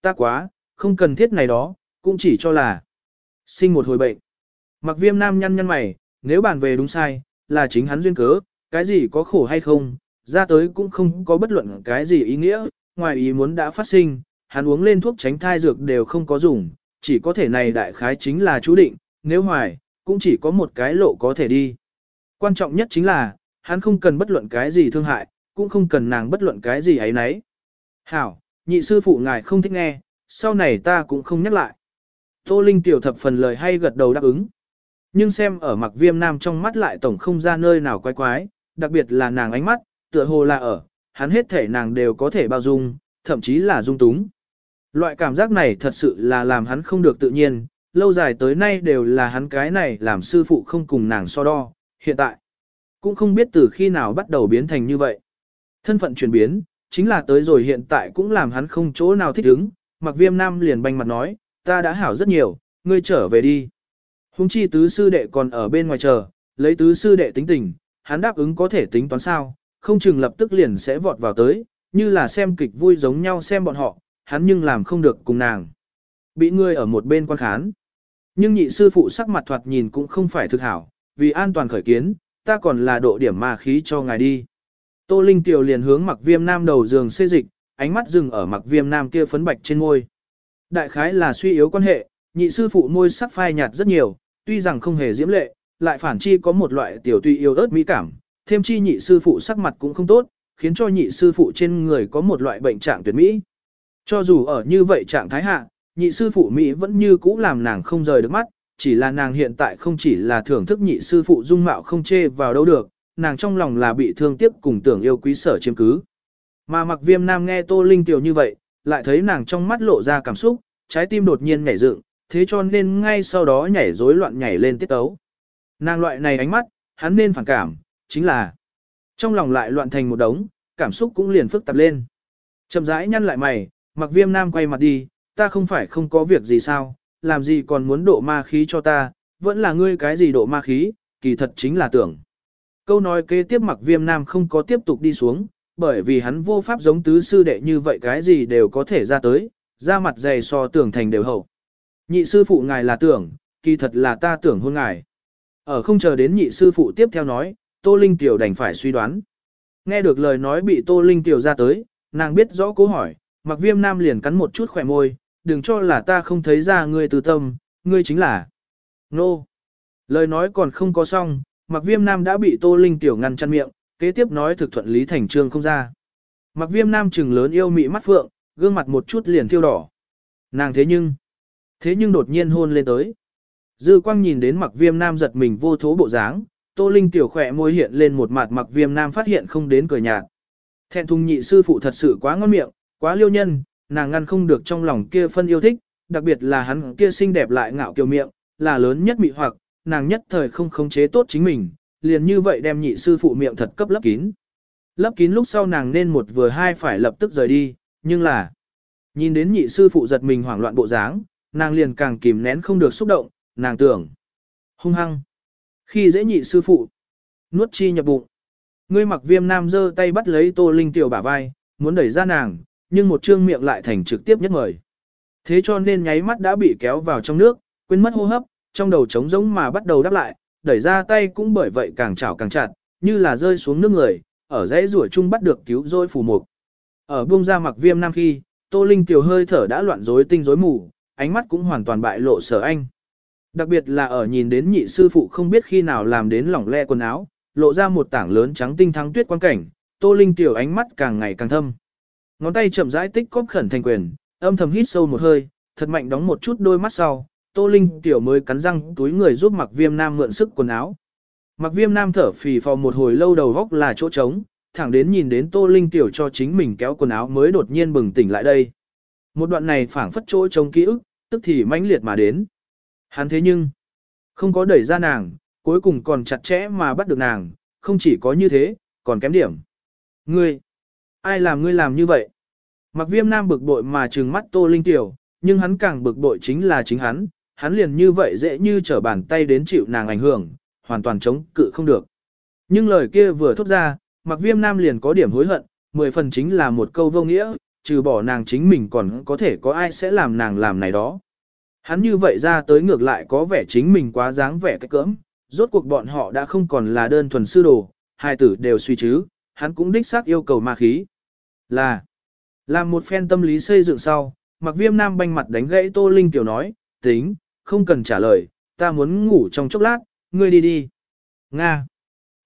Ta quá, không cần thiết này đó, cũng chỉ cho là sinh một hồi bệnh. Mặc viêm nam nhăn nhăn mày, nếu bàn về đúng sai, là chính hắn duyên cớ, cái gì có khổ hay không, ra tới cũng không có bất luận cái gì ý nghĩa, ngoài ý muốn đã phát sinh, hắn uống lên thuốc tránh thai dược đều không có dùng, chỉ có thể này đại khái chính là chú định, nếu hoài, cũng chỉ có một cái lộ có thể đi. Quan trọng nhất chính là, hắn không cần bất luận cái gì thương hại, cũng không cần nàng bất luận cái gì ấy nấy. Hảo, nhị sư phụ ngài không thích nghe, sau này ta cũng không nhắc lại. Tô Linh tiểu thập phần lời hay gật đầu đáp ứng. Nhưng xem ở mặc viêm nam trong mắt lại tổng không ra nơi nào quái quái, đặc biệt là nàng ánh mắt, tựa hồ là ở, hắn hết thể nàng đều có thể bao dung, thậm chí là dung túng. Loại cảm giác này thật sự là làm hắn không được tự nhiên, lâu dài tới nay đều là hắn cái này làm sư phụ không cùng nàng so đo, hiện tại, cũng không biết từ khi nào bắt đầu biến thành như vậy. Thân phận chuyển biến, chính là tới rồi hiện tại cũng làm hắn không chỗ nào thích ứng, mặc viêm nam liền banh mặt nói, ta đã hảo rất nhiều, ngươi trở về đi. Hùng chi tứ sư đệ còn ở bên ngoài chờ, lấy tứ sư đệ tính tình, hắn đáp ứng có thể tính toán sao, không chừng lập tức liền sẽ vọt vào tới, như là xem kịch vui giống nhau xem bọn họ, hắn nhưng làm không được cùng nàng. Bị ngươi ở một bên quan khán. Nhưng nhị sư phụ sắc mặt thoạt nhìn cũng không phải thực hảo, vì an toàn khởi kiến, ta còn là độ điểm ma khí cho ngài đi. Tô Linh Tiểu liền hướng mặc viêm nam đầu giường xê dịch, ánh mắt dừng ở mặc viêm nam kia phấn bạch trên môi. Đại khái là suy yếu quan hệ, nhị sư phụ môi sắc phai nhạt rất nhiều, tuy rằng không hề diễm lệ, lại phản chi có một loại tiểu tùy yêu ớt mỹ cảm, thêm chi nhị sư phụ sắc mặt cũng không tốt, khiến cho nhị sư phụ trên người có một loại bệnh trạng tuyệt mỹ. Cho dù ở như vậy trạng thái hạ, nhị sư phụ Mỹ vẫn như cũ làm nàng không rời được mắt, chỉ là nàng hiện tại không chỉ là thưởng thức nhị sư phụ dung mạo không chê vào đâu được, nàng trong lòng là bị thương tiếc cùng tưởng yêu quý sở chiếm cứ. Mà mặc viêm nam nghe Tô Linh tiểu như vậy, lại thấy nàng trong mắt lộ ra cảm xúc, trái tim đột nhiên nhảy dựng, thế cho nên ngay sau đó nhảy rối loạn nhảy lên tiết tấu. Nàng loại này ánh mắt, hắn nên phản cảm, chính là trong lòng lại loạn thành một đống, cảm xúc cũng liền phức tạp lên. Chậm rãi nhăn lại mày, mặc viêm nam quay mặt đi, ta không phải không có việc gì sao, làm gì còn muốn độ ma khí cho ta, vẫn là ngươi cái gì độ ma khí, kỳ thật chính là tưởng. Câu nói kế tiếp mặc viêm nam không có tiếp tục đi xuống, bởi vì hắn vô pháp giống tứ sư đệ như vậy cái gì đều có thể ra tới, ra mặt dày so tưởng thành đều hậu. Nhị sư phụ ngài là tưởng, kỳ thật là ta tưởng hôn ngài. Ở không chờ đến nhị sư phụ tiếp theo nói, Tô Linh Tiểu đành phải suy đoán. Nghe được lời nói bị Tô Linh Tiểu ra tới, nàng biết rõ cố hỏi, mặc viêm nam liền cắn một chút khỏe môi, đừng cho là ta không thấy ra ngươi từ tâm, ngươi chính là. Nô. Lời nói còn không có xong, mặc viêm nam đã bị Tô Linh Tiểu ngăn chăn miệng, kế tiếp nói thực thuận lý thành trương không ra. Mặc viêm nam trừng lớn yêu mị mắt phượng, gương mặt một chút liền thiêu đỏ. Nàng thế nhưng, thế nhưng đột nhiên hôn lên tới. Dư quang nhìn đến mặc viêm nam giật mình vô thố bộ dáng, Tô Linh tiểu khỏe môi hiện lên một mặt mặc viêm nam phát hiện không đến cười nhạt. Thẹn thùng nhị sư phụ thật sự quá ngon miệng, quá liêu nhân, nàng ngăn không được trong lòng kia phân yêu thích, đặc biệt là hắn kia xinh đẹp lại ngạo kiều miệng, là lớn nhất mị hoặc, nàng nhất thời không khống chế tốt chính mình, liền như vậy đem nhị sư phụ miệng thật cấp lấp kín. Lấp kín lúc sau nàng nên một vừa hai phải lập tức rời đi, nhưng là nhìn đến nhị sư phụ giật mình hoảng loạn bộ dáng, nàng liền càng kìm nén không được xúc động, nàng tưởng hung hăng. Khi dễ nhị sư phụ, nuốt chi nhập bụng. Ngươi mặc viêm nam giơ tay bắt lấy tô linh tiểu bả vai, muốn đẩy ra nàng, nhưng một trương miệng lại thành trực tiếp nhất mời. Thế cho nên nháy mắt đã bị kéo vào trong nước, quên mất hô hấp, trong đầu trống rỗng mà bắt đầu đáp lại, đẩy ra tay cũng bởi vậy càng chảo càng chặt, như là rơi xuống nước người, ở dãy rủa chung bắt được cứu rỗi phù mục. Ở buông ra mặc viêm nam khi, Tô Linh tiểu hơi thở đã loạn rối tinh rối mù, ánh mắt cũng hoàn toàn bại lộ sở anh. Đặc biệt là ở nhìn đến nhị sư phụ không biết khi nào làm đến lỏng le quần áo, lộ ra một tảng lớn trắng tinh thắng tuyết quan cảnh, Tô Linh tiểu ánh mắt càng ngày càng thâm. Ngón tay chậm rãi tích cóp khẩn thành quyền, âm thầm hít sâu một hơi, thật mạnh đóng một chút đôi mắt sau, Tô Linh tiểu mới cắn răng túi người giúp Mặc Viêm Nam mượn sức quần áo. Mặc Viêm Nam thở phì phò một hồi lâu đầu góc là chỗ trống, thẳng đến nhìn đến Tô Linh tiểu cho chính mình kéo quần áo mới đột nhiên bừng tỉnh lại đây. Một đoạn này phảng phất chỗ trong ký ức, tức thì mãnh liệt mà đến. Hắn thế nhưng, không có đẩy ra nàng, cuối cùng còn chặt chẽ mà bắt được nàng, không chỉ có như thế, còn kém điểm. Ngươi, ai làm ngươi làm như vậy? Mặc viêm nam bực bội mà trừng mắt Tô Linh Tiểu, nhưng hắn càng bực bội chính là chính hắn, hắn liền như vậy dễ như trở bàn tay đến chịu nàng ảnh hưởng, hoàn toàn chống cự không được. Nhưng lời kia vừa thốt ra, mặc viêm nam liền có điểm hối hận, mười phần chính là một câu vô nghĩa, trừ bỏ nàng chính mình còn có thể có ai sẽ làm nàng làm này đó. Hắn như vậy ra tới ngược lại có vẻ chính mình quá dáng vẻ cái cỡm, rốt cuộc bọn họ đã không còn là đơn thuần sư đồ, hai tử đều suy chứ, hắn cũng đích xác yêu cầu ma khí. Là, làm một phen tâm lý xây dựng sau, mặc viêm nam banh mặt đánh gãy Tô Linh Tiểu nói, tính, không cần trả lời, ta muốn ngủ trong chốc lát, ngươi đi đi. Nga.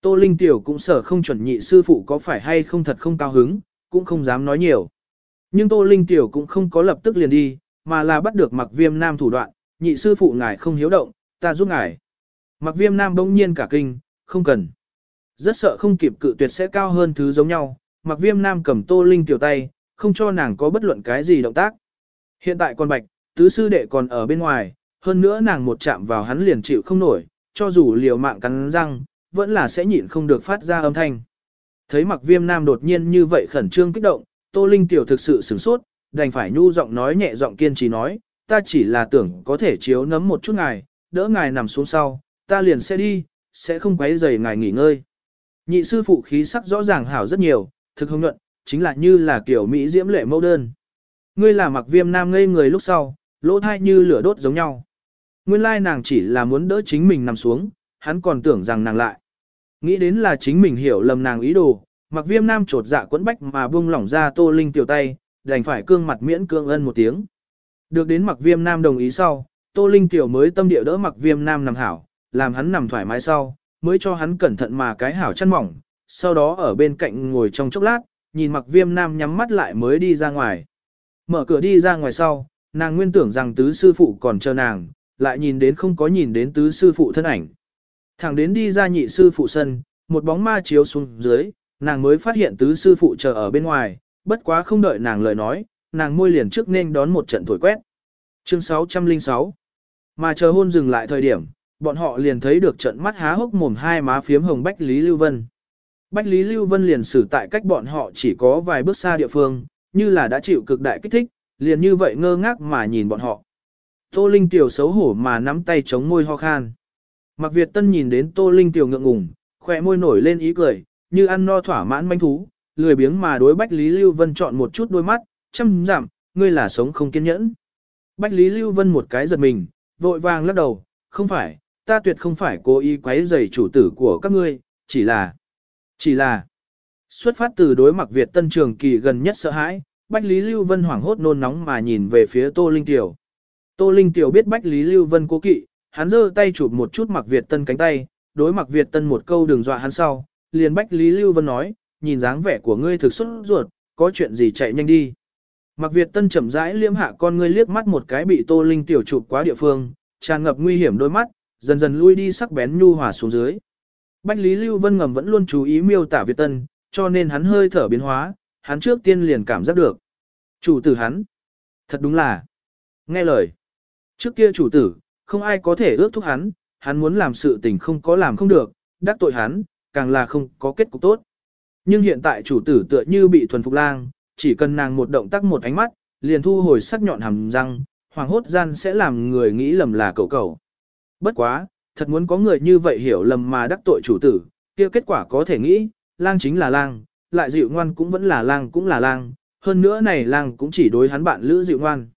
Tô Linh Tiểu cũng sợ không chuẩn nhị sư phụ có phải hay không thật không cao hứng, cũng không dám nói nhiều. Nhưng Tô Linh Tiểu cũng không có lập tức liền đi, mà là bắt được mặc viêm nam thủ đoạn, nhị sư phụ ngài không hiếu động, ta giúp ngài. Mặc viêm nam bỗng nhiên cả kinh, không cần. Rất sợ không kịp cự tuyệt sẽ cao hơn thứ giống nhau, mặc viêm nam cầm tô linh tiểu tay, không cho nàng có bất luận cái gì động tác. Hiện tại con bạch, tứ sư đệ còn ở bên ngoài, hơn nữa nàng một chạm vào hắn liền chịu không nổi, cho dù liều mạng cắn răng, vẫn là sẽ nhịn không được phát ra âm thanh. Thấy mặc viêm nam đột nhiên như vậy khẩn trương kích động, tô linh tiểu thực sự sửng sốt, đành phải nhu giọng nói nhẹ giọng kiên trì nói, ta chỉ là tưởng có thể chiếu nấm một chút ngài, đỡ ngài nằm xuống sau, ta liền sẽ đi, sẽ không quấy rầy ngài nghỉ ngơi. Nhị sư phụ khí sắc rõ ràng hảo rất nhiều, thực hồng nhuận, chính là như là kiểu Mỹ diễm lệ mẫu đơn. Ngươi là mặc viêm nam ngây người lúc sau, lỗ thai như lửa đốt giống nhau. Nguyên lai nàng chỉ là muốn đỡ chính mình nằm xuống, hắn còn tưởng rằng nàng lại. Nghĩ đến là chính mình hiểu lầm nàng ý đồ, mặc viêm nam trột dạ quẫn bách mà buông lỏng ra tô linh tiểu tay, đành phải cương mặt miễn cương ân một tiếng. Được đến mặc viêm nam đồng ý sau, tô linh tiểu mới tâm địa đỡ mặc viêm nam nằm hảo, làm hắn nằm thoải mái sau, mới cho hắn cẩn thận mà cái hảo chăn mỏng, sau đó ở bên cạnh ngồi trong chốc lát, nhìn mặc viêm nam nhắm mắt lại mới đi ra ngoài. Mở cửa đi ra ngoài sau, nàng nguyên tưởng rằng tứ sư phụ còn chờ nàng, lại nhìn đến không có nhìn đến tứ sư phụ thân ảnh. Thẳng đến đi ra nhị sư phụ sân, một bóng ma chiếu xuống dưới, nàng mới phát hiện tứ sư phụ chờ ở bên ngoài, bất quá không đợi nàng lời nói, nàng môi liền trước nên đón một trận thổi quét. Chương 606 Mà chờ hôn dừng lại thời điểm, bọn họ liền thấy được trận mắt há hốc mồm hai má phiếm hồng Bách Lý Lưu Vân. Bách Lý Lưu Vân liền xử tại cách bọn họ chỉ có vài bước xa địa phương, như là đã chịu cực đại kích thích, liền như vậy ngơ ngác mà nhìn bọn họ. Tô Linh Tiểu xấu hổ mà nắm tay chống môi ho khan. Mặc Việt Tân nhìn đến Tô Linh Tiểu ngượng ngùng, khỏe môi nổi lên ý cười, như ăn no thỏa mãn manh thú, lười biếng mà đối Bách Lý Lưu Vân chọn một chút đôi mắt, chăm giảm, ngươi là sống không kiên nhẫn. Bách Lý Lưu Vân một cái giật mình, vội vàng lắc đầu, không phải, ta tuyệt không phải cố ý quấy rầy chủ tử của các ngươi, chỉ là, chỉ là, xuất phát từ đối mặt Việt Tân Trường Kỳ gần nhất sợ hãi, Bách Lý Lưu Vân hoảng hốt nôn nóng mà nhìn về phía Tô Linh Tiểu. Tô Linh Tiểu biết Bách Lý Lưu Vân cố kỵ, hắn giơ tay chụp một chút Mặc Việt Tân cánh tay, đối Mặc Việt Tân một câu đừng dọa hắn sau, liền Bách Lý Lưu Vân nói, nhìn dáng vẻ của ngươi thực xuất ruột, có chuyện gì chạy nhanh đi. Mặc Việt Tân chậm rãi liếm hạ con ngươi liếc mắt một cái bị Tô Linh Tiểu chụp quá địa phương, tràn ngập nguy hiểm đôi mắt, dần dần lui đi sắc bén nhu hòa xuống dưới. Bách Lý Lưu Vân ngầm vẫn luôn chú ý miêu tả Việt Tân, cho nên hắn hơi thở biến hóa, hắn trước tiên liền cảm giác được. Chủ tử hắn, thật đúng là, nghe lời. Trước kia chủ tử, không ai có thể ước thúc hắn, hắn muốn làm sự tình không có làm không được, đắc tội hắn, càng là không có kết cục tốt. Nhưng hiện tại chủ tử tựa như bị thuần phục lang, chỉ cần nàng một động tác một ánh mắt, liền thu hồi sắc nhọn hàm răng, hoàng hốt gian sẽ làm người nghĩ lầm là cậu cậu. Bất quá, thật muốn có người như vậy hiểu lầm mà đắc tội chủ tử, kia kết quả có thể nghĩ, lang chính là lang, lại dịu ngoan cũng vẫn là lang cũng là lang, hơn nữa này lang cũng chỉ đối hắn bạn lữ dịu ngoan.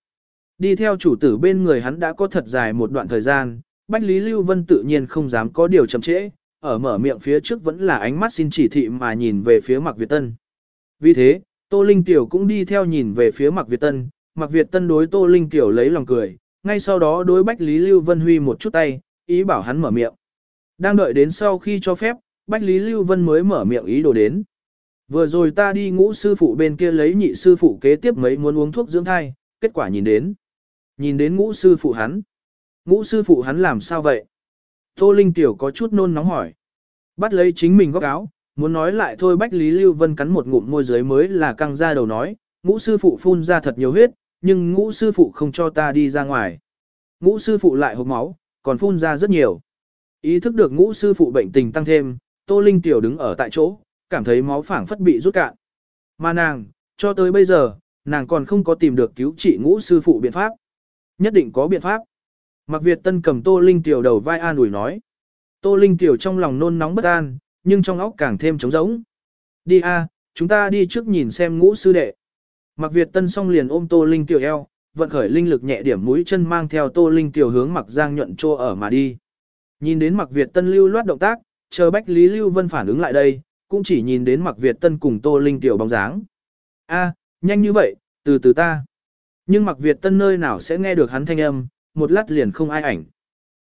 Đi theo chủ tử bên người hắn đã có thật dài một đoạn thời gian, Bách Lý Lưu Vân tự nhiên không dám có điều chậm trễ, ở mở miệng phía trước vẫn là ánh mắt xin chỉ thị mà nhìn về phía Mạc Việt Tân. Vì thế, Tô Linh Tiểu cũng đi theo nhìn về phía Mạc Việt Tân, Mạc Việt Tân đối Tô Linh Tiểu lấy lòng cười, ngay sau đó đối Bách Lý Lưu Vân huy một chút tay, ý bảo hắn mở miệng. Đang đợi đến sau khi cho phép, Bách Lý Lưu Vân mới mở miệng ý đồ đến. Vừa rồi ta đi ngũ sư phụ bên kia lấy nhị sư phụ kế tiếp mấy muốn uống thuốc dưỡng thai, kết quả nhìn đến. Nhìn đến ngũ sư phụ hắn. Ngũ sư phụ hắn làm sao vậy? Tô Linh Tiểu có chút nôn nóng hỏi. Bắt lấy chính mình góc áo, muốn nói lại thôi Bách Lý Lưu Vân cắn một ngụm môi dưới mới là căng ra đầu nói, ngũ sư phụ phun ra thật nhiều huyết, nhưng ngũ sư phụ không cho ta đi ra ngoài. Ngũ sư phụ lại hộp máu, còn phun ra rất nhiều. Ý thức được ngũ sư phụ bệnh tình tăng thêm, Tô Linh Tiểu đứng ở tại chỗ, cảm thấy máu phảng phất bị rút cạn. Mà nàng, cho tới bây giờ, nàng còn không có tìm được cứu trị ngũ sư phụ biện pháp. Nhất định có biện pháp. Mạc Việt Tân cầm Tô Linh Tiểu đầu vai an ủi nói. Tô Linh Tiểu trong lòng nôn nóng bất an, nhưng trong óc càng thêm trống rỗng. Đi a, chúng ta đi trước nhìn xem ngũ sư đệ. Mạc Việt Tân song liền ôm Tô Linh Tiểu eo, vận khởi linh lực nhẹ điểm mũi chân mang theo Tô Linh Tiểu hướng Mạc Giang nhuận trô ở mà đi. Nhìn đến Mạc Việt Tân lưu loát động tác, chờ Bách Lý Lưu Vân phản ứng lại đây, cũng chỉ nhìn đến Mạc Việt Tân cùng Tô Linh Tiểu bóng dáng. A, nhanh như vậy, từ từ ta. Nhưng Mạc Việt Tân nơi nào sẽ nghe được hắn thanh âm, một lát liền không ai ảnh.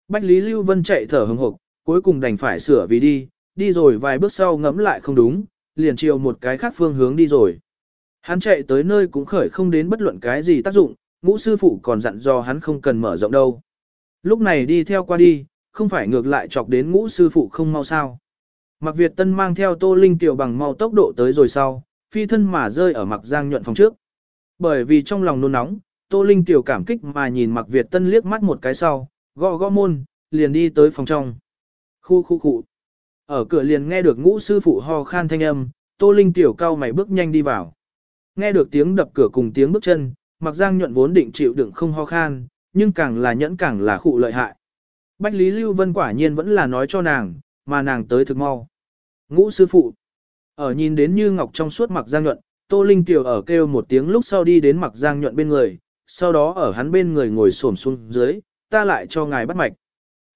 Bách Lý Lưu Vân chạy thở hừng hực, cuối cùng đành phải sửa vì đi, đi rồi vài bước sau ngẫm lại không đúng, liền chiều một cái khác phương hướng đi rồi. Hắn chạy tới nơi cũng khởi không đến bất luận cái gì tác dụng, ngũ sư phụ còn dặn dò hắn không cần mở rộng đâu. Lúc này đi theo qua đi, không phải ngược lại chọc đến ngũ sư phụ không mau sao. Mặc Việt Tân mang theo Tô Linh Tiểu bằng mau tốc độ tới rồi sau, phi thân mà rơi ở mặc giang nhuận phòng trước. Bởi vì trong lòng nôn nóng, Tô Linh Tiểu cảm kích mà nhìn mặc Việt Tân liếc mắt một cái sau, gõ gõ môn, liền đi tới phòng trong. Khu khu khu. Ở cửa liền nghe được ngũ sư phụ ho khan thanh âm, Tô Linh Tiểu cao mày bước nhanh đi vào. Nghe được tiếng đập cửa cùng tiếng bước chân, mặc giang nhuận vốn định chịu đựng không ho khan, nhưng càng là nhẫn càng là khụ lợi hại. Bách Lý Lưu Vân quả nhiên vẫn là nói cho nàng, mà nàng tới thực mau. Ngũ sư phụ. Ở nhìn đến như ngọc trong suốt mặc giang nhuận, Tô Linh Tiểu ở kêu một tiếng lúc sau đi đến mặc giang nhuận bên người, sau đó ở hắn bên người ngồi xổm xuống dưới, ta lại cho ngài bắt mạch.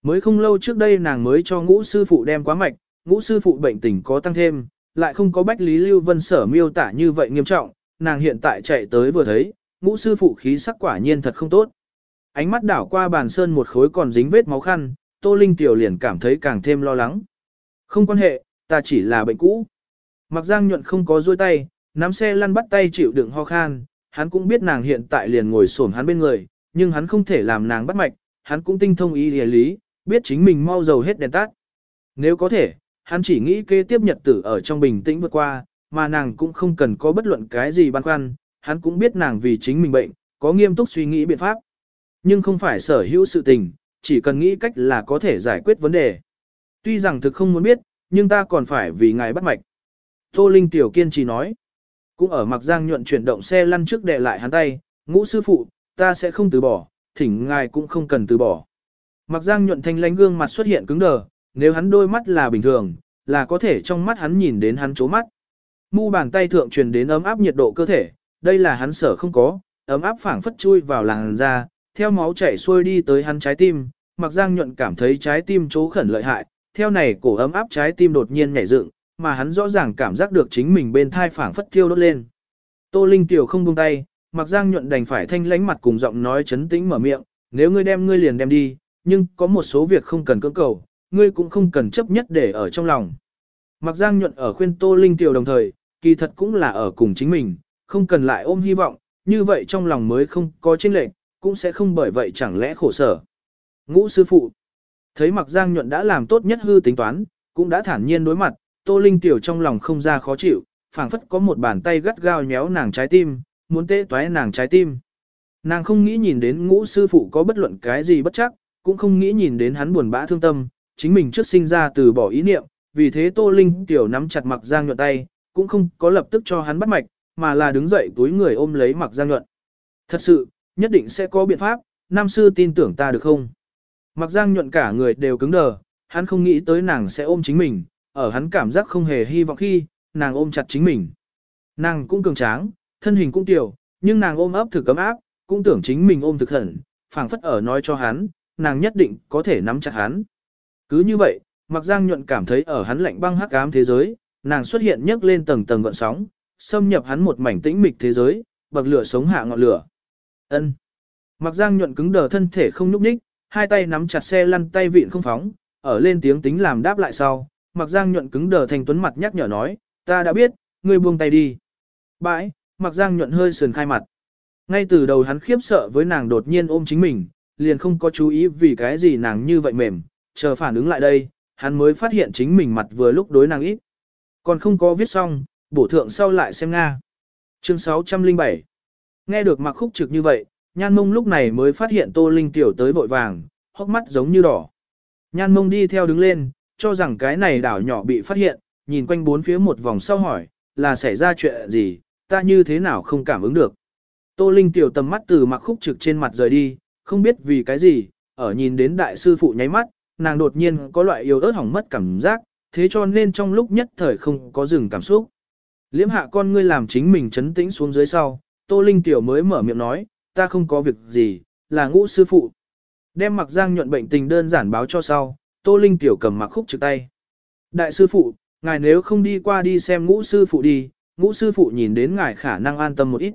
Mới không lâu trước đây nàng mới cho ngũ sư phụ đem quá mạch, ngũ sư phụ bệnh tình có tăng thêm, lại không có Bách Lý Lưu Vân sở miêu tả như vậy nghiêm trọng, nàng hiện tại chạy tới vừa thấy, ngũ sư phụ khí sắc quả nhiên thật không tốt. Ánh mắt đảo qua bàn sơn một khối còn dính vết máu khăn, Tô Linh Tiểu liền cảm thấy càng thêm lo lắng. Không quan hệ, ta chỉ là bệnh cũ. Mặc Giang nhuận không có dôi tay, nắm xe lăn bắt tay chịu đựng ho khan, hắn cũng biết nàng hiện tại liền ngồi xổm hắn bên người, nhưng hắn không thể làm nàng bắt mạch, hắn cũng tinh thông ý lý lý, biết chính mình mau dầu hết đèn tắt. Nếu có thể, hắn chỉ nghĩ kế tiếp nhật tử ở trong bình tĩnh vượt qua, mà nàng cũng không cần có bất luận cái gì băn khoăn, hắn cũng biết nàng vì chính mình bệnh, có nghiêm túc suy nghĩ biện pháp. Nhưng không phải sở hữu sự tình, chỉ cần nghĩ cách là có thể giải quyết vấn đề. Tuy rằng thực không muốn biết, nhưng ta còn phải vì ngài bắt mạch. Tô Linh Tiểu kiên trì nói. Cũng ở mặc giang nhuận chuyển động xe lăn trước để lại hắn tay, ngũ sư phụ, ta sẽ không từ bỏ, thỉnh ngài cũng không cần từ bỏ. Mặc giang nhuận thanh lánh gương mặt xuất hiện cứng đờ, nếu hắn đôi mắt là bình thường, là có thể trong mắt hắn nhìn đến hắn chố mắt. Mu bàn tay thượng truyền đến ấm áp nhiệt độ cơ thể, đây là hắn sở không có, ấm áp phảng phất chui vào làn da, theo máu chảy xuôi đi tới hắn trái tim, mặc giang nhuận cảm thấy trái tim chố khẩn lợi hại, theo này cổ ấm áp trái tim đột nhiên nhảy dựng, mà hắn rõ ràng cảm giác được chính mình bên thai phảng phất thiêu đốt lên. Tô Linh tiểu không buông tay, mặc giang nhuận đành phải thanh lánh mặt cùng giọng nói chấn tĩnh mở miệng, nếu ngươi đem ngươi liền đem đi, nhưng có một số việc không cần cưỡng cầu, ngươi cũng không cần chấp nhất để ở trong lòng. Mặc giang nhuận ở khuyên Tô Linh tiểu đồng thời, kỳ thật cũng là ở cùng chính mình, không cần lại ôm hy vọng, như vậy trong lòng mới không có chênh lệch, cũng sẽ không bởi vậy chẳng lẽ khổ sở. Ngũ sư phụ, thấy mặc giang nhuận đã làm tốt nhất hư tính toán, cũng đã thản nhiên đối mặt, Tô Linh tiểu trong lòng không ra khó chịu, phảng phất có một bàn tay gắt gao nhéo nàng trái tim, muốn tê toái nàng trái tim. Nàng không nghĩ nhìn đến ngũ sư phụ có bất luận cái gì bất chắc, cũng không nghĩ nhìn đến hắn buồn bã thương tâm, chính mình trước sinh ra từ bỏ ý niệm, vì thế Tô Linh tiểu nắm chặt mặc giang nhuận tay, cũng không có lập tức cho hắn bắt mạch, mà là đứng dậy túi người ôm lấy mặc giang nhuận. Thật sự, nhất định sẽ có biện pháp, nam sư tin tưởng ta được không? Mặc giang nhuận cả người đều cứng đờ, hắn không nghĩ tới nàng sẽ ôm chính mình, ở hắn cảm giác không hề hy vọng khi, nàng ôm chặt chính mình. Nàng cũng cường tráng, thân hình cũng tiểu, nhưng nàng ôm ấp thực cấm áp, cũng tưởng chính mình ôm thực hẳn, phảng phất ở nói cho hắn, nàng nhất định có thể nắm chặt hắn. Cứ như vậy, Mạc Giang nhuận cảm thấy ở hắn lạnh băng hắc ám thế giới, nàng xuất hiện nhấc lên tầng tầng gợn sóng, xâm nhập hắn một mảnh tĩnh mịch thế giới, bậc lửa sống hạ ngọn lửa. Ân. Mạc Giang nhuận cứng đờ thân thể không nhúc nhích, hai tay nắm chặt xe lăn tay vịn không phóng, ở lên tiếng tính làm đáp lại sau, Mạc Giang nhuận cứng đờ thành tuấn mặt nhắc nhở nói, ta đã biết, ngươi buông tay đi. Bãi, Mạc Giang nhuận hơi sườn khai mặt. Ngay từ đầu hắn khiếp sợ với nàng đột nhiên ôm chính mình, liền không có chú ý vì cái gì nàng như vậy mềm, chờ phản ứng lại đây, hắn mới phát hiện chính mình mặt vừa lúc đối nàng ít. Còn không có viết xong, bổ thượng sau lại xem Nga. Chương 607 Nghe được mặc khúc trực như vậy, nhan mông lúc này mới phát hiện tô linh tiểu tới vội vàng, hốc mắt giống như đỏ. Nhan mông đi theo đứng lên, cho rằng cái này đảo nhỏ bị phát hiện, nhìn quanh bốn phía một vòng sau hỏi, là xảy ra chuyện gì, ta như thế nào không cảm ứng được. Tô Linh tiểu tầm mắt từ mặc khúc trực trên mặt rời đi, không biết vì cái gì, ở nhìn đến đại sư phụ nháy mắt, nàng đột nhiên có loại yếu ớt hỏng mất cảm giác, thế cho nên trong lúc nhất thời không có dừng cảm xúc. Liễm hạ con ngươi làm chính mình chấn tĩnh xuống dưới sau, Tô Linh tiểu mới mở miệng nói, ta không có việc gì, là ngũ sư phụ. Đem mặc giang nhuận bệnh tình đơn giản báo cho sau, Tô Linh tiểu cầm mặc khúc trực tay. Đại sư phụ, ngài nếu không đi qua đi xem ngũ sư phụ đi, ngũ sư phụ nhìn đến ngài khả năng an tâm một ít.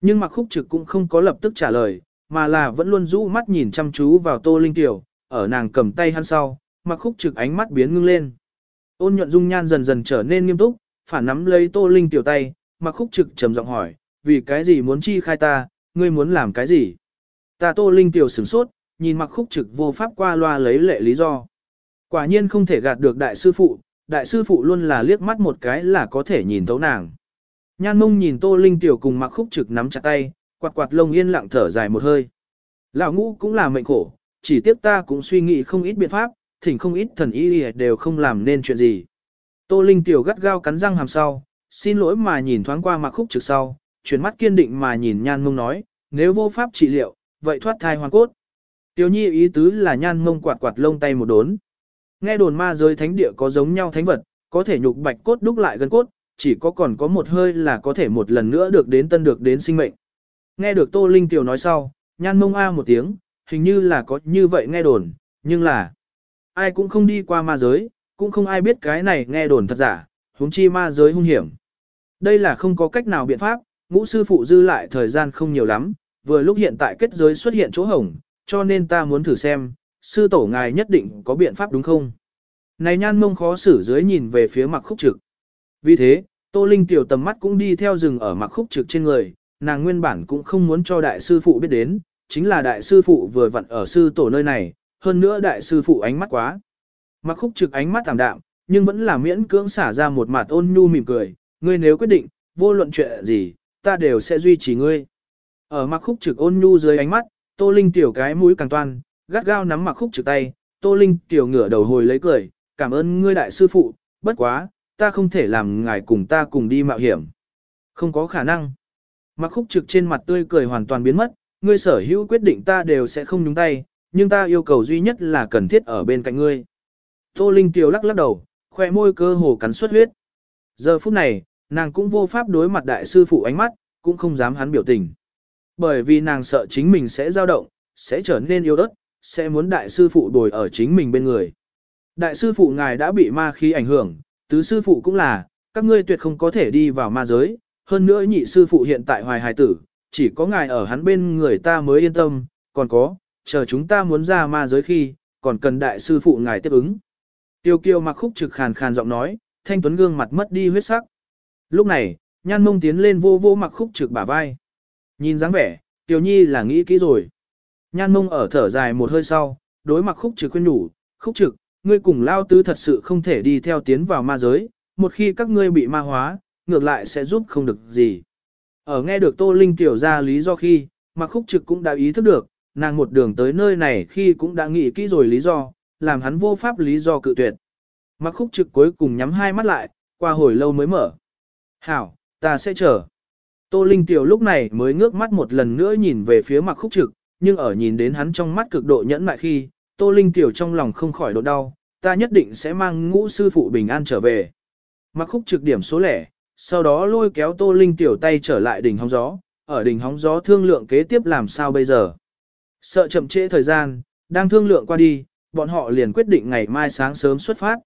Nhưng mặc khúc trực cũng không có lập tức trả lời, mà là vẫn luôn rũ mắt nhìn chăm chú vào Tô Linh tiểu, ở nàng cầm tay hắn sau, mặc khúc trực ánh mắt biến ngưng lên. Ôn nhuận dung nhan dần dần trở nên nghiêm túc, phản nắm lấy Tô Linh tiểu tay, mặc khúc trực trầm giọng hỏi, vì cái gì muốn chi khai ta, ngươi muốn làm cái gì? Ta Tô Linh tiểu sửng sốt, nhìn mặc khúc trực vô pháp qua loa lấy lệ lý do. Quả nhiên không thể gạt được đại sư phụ, đại sư phụ luôn là liếc mắt một cái là có thể nhìn thấu nàng. Nhan mông nhìn Tô Linh tiểu cùng mặc khúc trực nắm chặt tay, quạt quạt lông yên lặng thở dài một hơi. Lão ngũ cũng là mệnh khổ, chỉ tiếc ta cũng suy nghĩ không ít biện pháp, thỉnh không ít thần y đều không làm nên chuyện gì. Tô Linh tiểu gắt gao cắn răng hàm sau, xin lỗi mà nhìn thoáng qua mặc khúc trực sau, chuyển mắt kiên định mà nhìn nhan mông nói, nếu vô pháp trị liệu, vậy thoát thai hoàn cốt. Tiểu nhi ý tứ là nhan mông quạt quạt lông tay một đốn. Nghe đồn ma giới thánh địa có giống nhau thánh vật, có thể nhục bạch cốt đúc lại gần cốt, chỉ có còn có một hơi là có thể một lần nữa được đến tân được đến sinh mệnh. Nghe được Tô Linh Tiểu nói sau, nhan mông a một tiếng, hình như là có như vậy nghe đồn, nhưng là ai cũng không đi qua ma giới, cũng không ai biết cái này nghe đồn thật giả, huống chi ma giới hung hiểm. Đây là không có cách nào biện pháp, ngũ sư phụ dư lại thời gian không nhiều lắm, vừa lúc hiện tại kết giới xuất hiện chỗ hổng, cho nên ta muốn thử xem, sư tổ ngài nhất định có biện pháp đúng không? Này nhan mông khó xử dưới nhìn về phía mặc khúc trực. Vì thế, Tô Linh tiểu tầm mắt cũng đi theo rừng ở mặc khúc trực trên người, nàng nguyên bản cũng không muốn cho đại sư phụ biết đến, chính là đại sư phụ vừa vặn ở sư tổ nơi này, hơn nữa đại sư phụ ánh mắt quá. Mặc khúc trực ánh mắt tạm đạm, nhưng vẫn là miễn cưỡng xả ra một mặt ôn nhu mỉm cười, ngươi nếu quyết định, vô luận chuyện gì, ta đều sẽ duy trì ngươi. Ở mặc khúc trực ôn nhu dưới ánh mắt, Tô Linh tiểu cái mũi càng toan, gắt gao nắm mặc khúc trực tay, Tô Linh tiểu ngửa đầu hồi lấy cười, cảm ơn ngươi đại sư phụ, bất quá, ta không thể làm ngài cùng ta cùng đi mạo hiểm. Không có khả năng. Mặc khúc trực trên mặt tươi cười hoàn toàn biến mất, ngươi sở hữu quyết định ta đều sẽ không nhúng tay, nhưng ta yêu cầu duy nhất là cần thiết ở bên cạnh ngươi. Tô Linh tiểu lắc lắc đầu, khoe môi cơ hồ cắn xuất huyết. Giờ phút này, nàng cũng vô pháp đối mặt đại sư phụ ánh mắt, cũng không dám hắn biểu tình. Bởi vì nàng sợ chính mình sẽ dao động, sẽ trở nên yếu ớt, sẽ muốn đại sư phụ đồi ở chính mình bên người. Đại sư phụ ngài đã bị ma khí ảnh hưởng, tứ sư phụ cũng là, các ngươi tuyệt không có thể đi vào ma giới, hơn nữa nhị sư phụ hiện tại hoài hài tử, chỉ có ngài ở hắn bên người ta mới yên tâm, còn có, chờ chúng ta muốn ra ma giới khi, còn cần đại sư phụ ngài tiếp ứng. Tiêu kiều mặc khúc trực khàn khàn giọng nói, thanh tuấn gương mặt mất đi huyết sắc. Lúc này, nhan mông tiến lên vô vô mặc khúc trực bả vai. Nhìn dáng vẻ, Tiêu Nhi là nghĩ kỹ rồi. Nhan mông ở thở dài một hơi sau, đối mặt khúc trực khuyên nhủ, khúc trực, ngươi cùng lao tứ thật sự không thể đi theo tiến vào ma giới, một khi các ngươi bị ma hóa, ngược lại sẽ giúp không được gì. Ở nghe được Tô Linh tiểu ra lý do khi, mặc khúc trực cũng đã ý thức được, nàng một đường tới nơi này khi cũng đã nghĩ kỹ rồi lý do, làm hắn vô pháp lý do cự tuyệt. Mặc khúc trực cuối cùng nhắm hai mắt lại, qua hồi lâu mới mở. Hảo, ta sẽ chờ. Tô Linh tiểu lúc này mới ngước mắt một lần nữa nhìn về phía mặc khúc trực, nhưng ở nhìn đến hắn trong mắt cực độ nhẫn lại khi, Tô Linh tiểu trong lòng không khỏi đột đau, ta nhất định sẽ mang ngũ sư phụ bình an trở về. Mặc khúc trực điểm số lẻ, sau đó lôi kéo Tô Linh tiểu tay trở lại đỉnh hóng gió, ở đỉnh hóng gió thương lượng kế tiếp làm sao bây giờ. Sợ chậm trễ thời gian, đang thương lượng qua đi, bọn họ liền quyết định ngày mai sáng sớm xuất phát.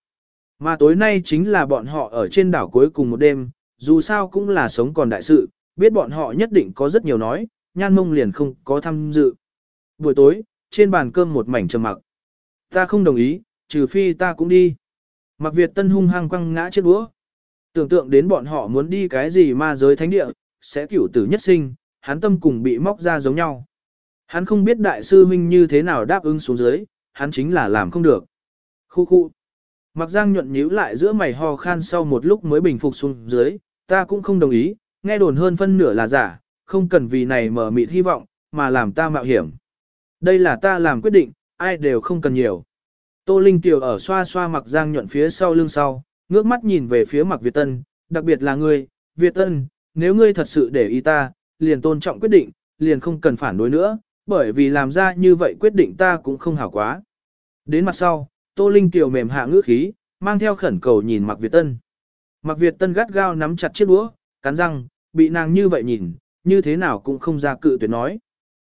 Mà tối nay chính là bọn họ ở trên đảo cuối cùng một đêm, dù sao cũng là sống còn đại sự, biết bọn họ nhất định có rất nhiều nói, nhan mông liền không có tham dự. Buổi tối, trên bàn cơm một mảnh trầm mặc. Ta không đồng ý, trừ phi ta cũng đi. Mặc Việt Tân hung hăng quăng ngã chết đũa. Tưởng tượng đến bọn họ muốn đi cái gì ma giới thánh địa, sẽ cửu tử nhất sinh, hắn tâm cùng bị móc ra giống nhau. Hắn không biết đại sư huynh như thế nào đáp ứng xuống dưới, hắn chính là làm không được. Khu khu. Mặc giang nhuận nhíu lại giữa mày ho khan sau một lúc mới bình phục xuống dưới, ta cũng không đồng ý, nghe đồn hơn phân nửa là giả, không cần vì này mở mịt hy vọng, mà làm ta mạo hiểm. Đây là ta làm quyết định, ai đều không cần nhiều. Tô Linh Tiểu ở xoa xoa mặc giang nhuận phía sau lưng sau, ngước mắt nhìn về phía mặc Việt Tân, đặc biệt là ngươi, Việt Tân, nếu ngươi thật sự để ý ta, liền tôn trọng quyết định, liền không cần phản đối nữa, bởi vì làm ra như vậy quyết định ta cũng không hảo quá. Đến mặt sau, Tô Linh Tiểu mềm hạ ngữ khí, mang theo khẩn cầu nhìn mặc Việt Tân. Mặc Việt Tân gắt gao nắm chặt chiếc đũa, cắn răng, bị nàng như vậy nhìn, như thế nào cũng không ra cự tuyệt nói.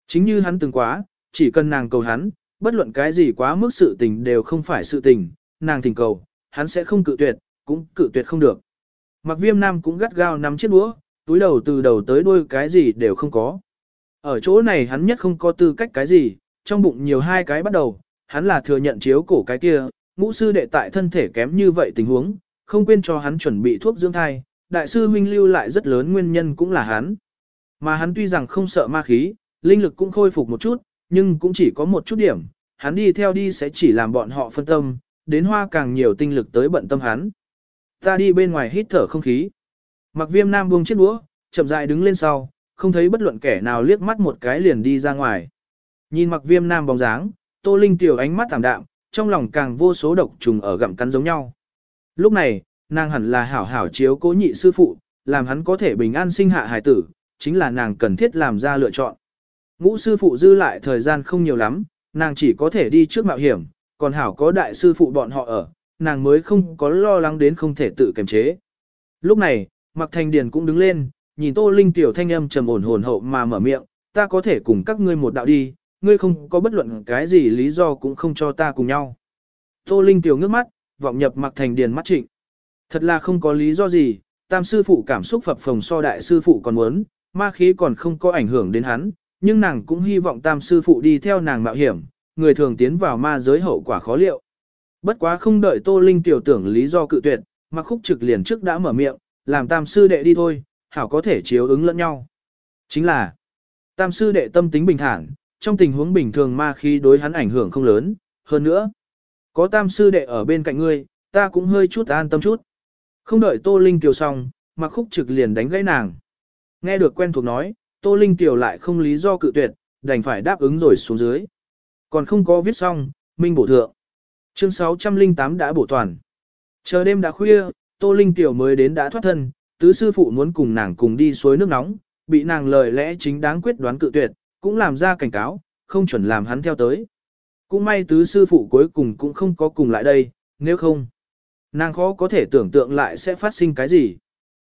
Chính như hắn từng quá, chỉ cần nàng cầu hắn, bất luận cái gì quá mức sự tình đều không phải sự tình, nàng thỉnh cầu, hắn sẽ không cự tuyệt, cũng cự tuyệt không được. Mặc viêm nam cũng gắt gao nắm chiếc đũa, túi đầu từ đầu tới đuôi cái gì đều không có. Ở chỗ này hắn nhất không có tư cách cái gì, trong bụng nhiều hai cái bắt đầu, hắn là thừa nhận chiếu cổ cái kia, ngũ sư đệ tại thân thể kém như vậy tình huống, không quên cho hắn chuẩn bị thuốc dưỡng thai, đại sư huynh lưu lại rất lớn nguyên nhân cũng là hắn. Mà hắn tuy rằng không sợ ma khí, linh lực cũng khôi phục một chút, nhưng cũng chỉ có một chút điểm, hắn đi theo đi sẽ chỉ làm bọn họ phân tâm, đến hoa càng nhiều tinh lực tới bận tâm hắn. Ta đi bên ngoài hít thở không khí. Mặc viêm nam buông chiếc đũa, chậm rãi đứng lên sau, không thấy bất luận kẻ nào liếc mắt một cái liền đi ra ngoài. Nhìn mặc viêm nam bóng dáng, tô linh tiểu ánh mắt thảm đạm, trong lòng càng vô số độc trùng ở gặm cắn giống nhau. Lúc này, nàng hẳn là hảo hảo chiếu cố nhị sư phụ, làm hắn có thể bình an sinh hạ hài tử, chính là nàng cần thiết làm ra lựa chọn. Ngũ sư phụ dư lại thời gian không nhiều lắm, nàng chỉ có thể đi trước mạo hiểm, còn hảo có đại sư phụ bọn họ ở, nàng mới không có lo lắng đến không thể tự kiềm chế. Lúc này, Mạc Thành Điền cũng đứng lên, nhìn Tô Linh tiểu thanh âm trầm ổn hồn hậu mà mở miệng, ta có thể cùng các ngươi một đạo đi, ngươi không có bất luận cái gì lý do cũng không cho ta cùng nhau. Tô Linh tiểu ngước mắt, vọng nhập Mạc Thành Điền mắt trịnh. Thật là không có lý do gì, tam sư phụ cảm xúc phập phồng so đại sư phụ còn muốn, ma khí còn không có ảnh hưởng đến hắn, nhưng nàng cũng hy vọng tam sư phụ đi theo nàng mạo hiểm, người thường tiến vào ma giới hậu quả khó liệu. Bất quá không đợi Tô Linh tiểu tưởng lý do cự tuyệt, mà khúc trực liền trước đã mở miệng, làm tam sư đệ đi thôi, hảo có thể chiếu ứng lẫn nhau. Chính là, tam sư đệ tâm tính bình thản, trong tình huống bình thường ma khí đối hắn ảnh hưởng không lớn, hơn nữa, có tam sư đệ ở bên cạnh ngươi, ta cũng hơi chút an tâm chút. Không đợi Tô Linh tiểu xong, mà khúc trực liền đánh gãy nàng. Nghe được quen thuộc nói, Tô Linh tiểu lại không lý do cự tuyệt, đành phải đáp ứng rồi xuống dưới. Còn không có viết xong, Minh bổ thượng. Chương 608 đã bổ toàn. Chờ đêm đã khuya, Tô Linh tiểu mới đến đã thoát thân, tứ sư phụ muốn cùng nàng cùng đi suối nước nóng, bị nàng lời lẽ chính đáng quyết đoán cự tuyệt, cũng làm ra cảnh cáo, không chuẩn làm hắn theo tới. Cũng may tứ sư phụ cuối cùng cũng không có cùng lại đây, nếu không, nàng khó có thể tưởng tượng lại sẽ phát sinh cái gì.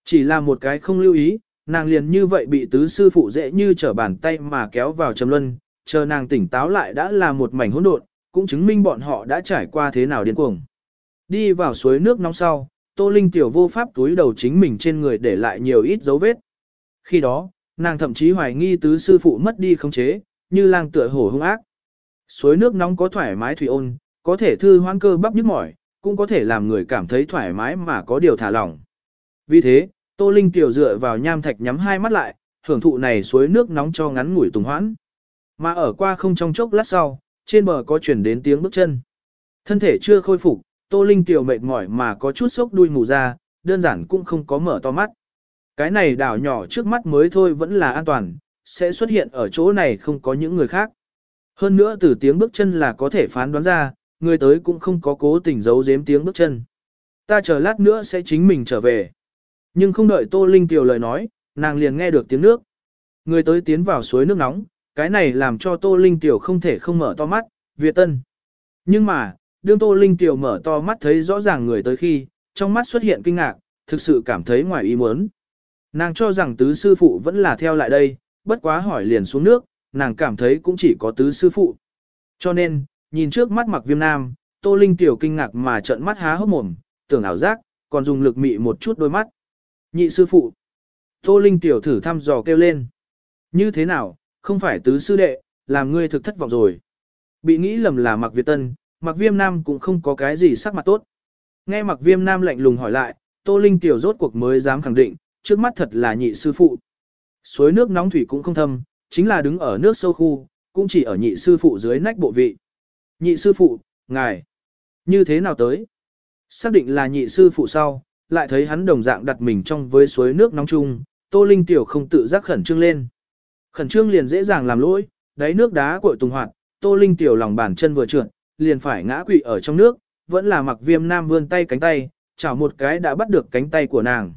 Chỉ là một cái không lưu ý, nàng liền như vậy bị tứ sư phụ dễ như trở bàn tay mà kéo vào trầm luân, chờ nàng tỉnh táo lại đã là một mảnh hỗn độn, cũng chứng minh bọn họ đã trải qua thế nào điên cuồng. Đi vào suối nước nóng sau, Tô Linh tiểu vô pháp túi đầu chính mình trên người để lại nhiều ít dấu vết. Khi đó, nàng thậm chí hoài nghi tứ sư phụ mất đi khống chế, như lang tựa hổ hung ác. Suối nước nóng có thoải mái thủy ôn, có thể thư hoang cơ bắp nhức mỏi, cũng có thể làm người cảm thấy thoải mái mà có điều thả lỏng. Vì thế, Tô Linh tiểu dựa vào nham thạch nhắm hai mắt lại, hưởng thụ này suối nước nóng cho ngắn ngủi tùng hoãn. Mà ở qua không trong chốc lát sau, trên bờ có chuyển đến tiếng bước chân. Thân thể chưa khôi phục, Tô Linh tiểu mệt mỏi mà có chút sốc đuôi mù ra, đơn giản cũng không có mở to mắt. Cái này đảo nhỏ trước mắt mới thôi vẫn là an toàn, sẽ xuất hiện ở chỗ này không có những người khác. Hơn nữa từ tiếng bước chân là có thể phán đoán ra, người tới cũng không có cố tình giấu giếm tiếng bước chân. Ta chờ lát nữa sẽ chính mình trở về. Nhưng không đợi Tô Linh tiểu lời nói, nàng liền nghe được tiếng nước. Người tới tiến vào suối nước nóng, cái này làm cho Tô Linh Tiểu không thể không mở to mắt, Việt Tân. Nhưng mà, đương Tô Linh Tiểu mở to mắt thấy rõ ràng người tới khi, trong mắt xuất hiện kinh ngạc, thực sự cảm thấy ngoài ý muốn. Nàng cho rằng tứ sư phụ vẫn là theo lại đây, bất quá hỏi liền xuống nước, nàng cảm thấy cũng chỉ có tứ sư phụ. Cho nên, nhìn trước mắt mặc viêm nam, Tô Linh tiểu kinh ngạc mà trợn mắt há hốc mồm, tưởng ảo giác, còn dùng lực mị một chút đôi mắt. Nhị sư phụ. Tô Linh tiểu thử thăm dò kêu lên. Như thế nào, không phải tứ sư đệ, làm ngươi thực thất vọng rồi. Bị nghĩ lầm là mặc Việt Tân, mặc viêm nam cũng không có cái gì sắc mặt tốt. Nghe mặc viêm nam lạnh lùng hỏi lại, Tô Linh tiểu rốt cuộc mới dám khẳng định, trước mắt thật là nhị sư phụ. Suối nước nóng thủy cũng không thâm, chính là đứng ở nước sâu khu, cũng chỉ ở nhị sư phụ dưới nách bộ vị. Nhị sư phụ, ngài, như thế nào tới? Xác định là nhị sư phụ sau, lại thấy hắn đồng dạng đặt mình trong với suối nước nóng chung, Tô Linh tiểu không tự giác khẩn trương lên. Khẩn trương liền dễ dàng làm lỗi, đáy nước đá cội tùng hoạt, Tô Linh tiểu lòng bàn chân vừa trượt, liền phải ngã quỵ ở trong nước, vẫn là mặc viêm nam vươn tay cánh tay, chảo một cái đã bắt được cánh tay của nàng.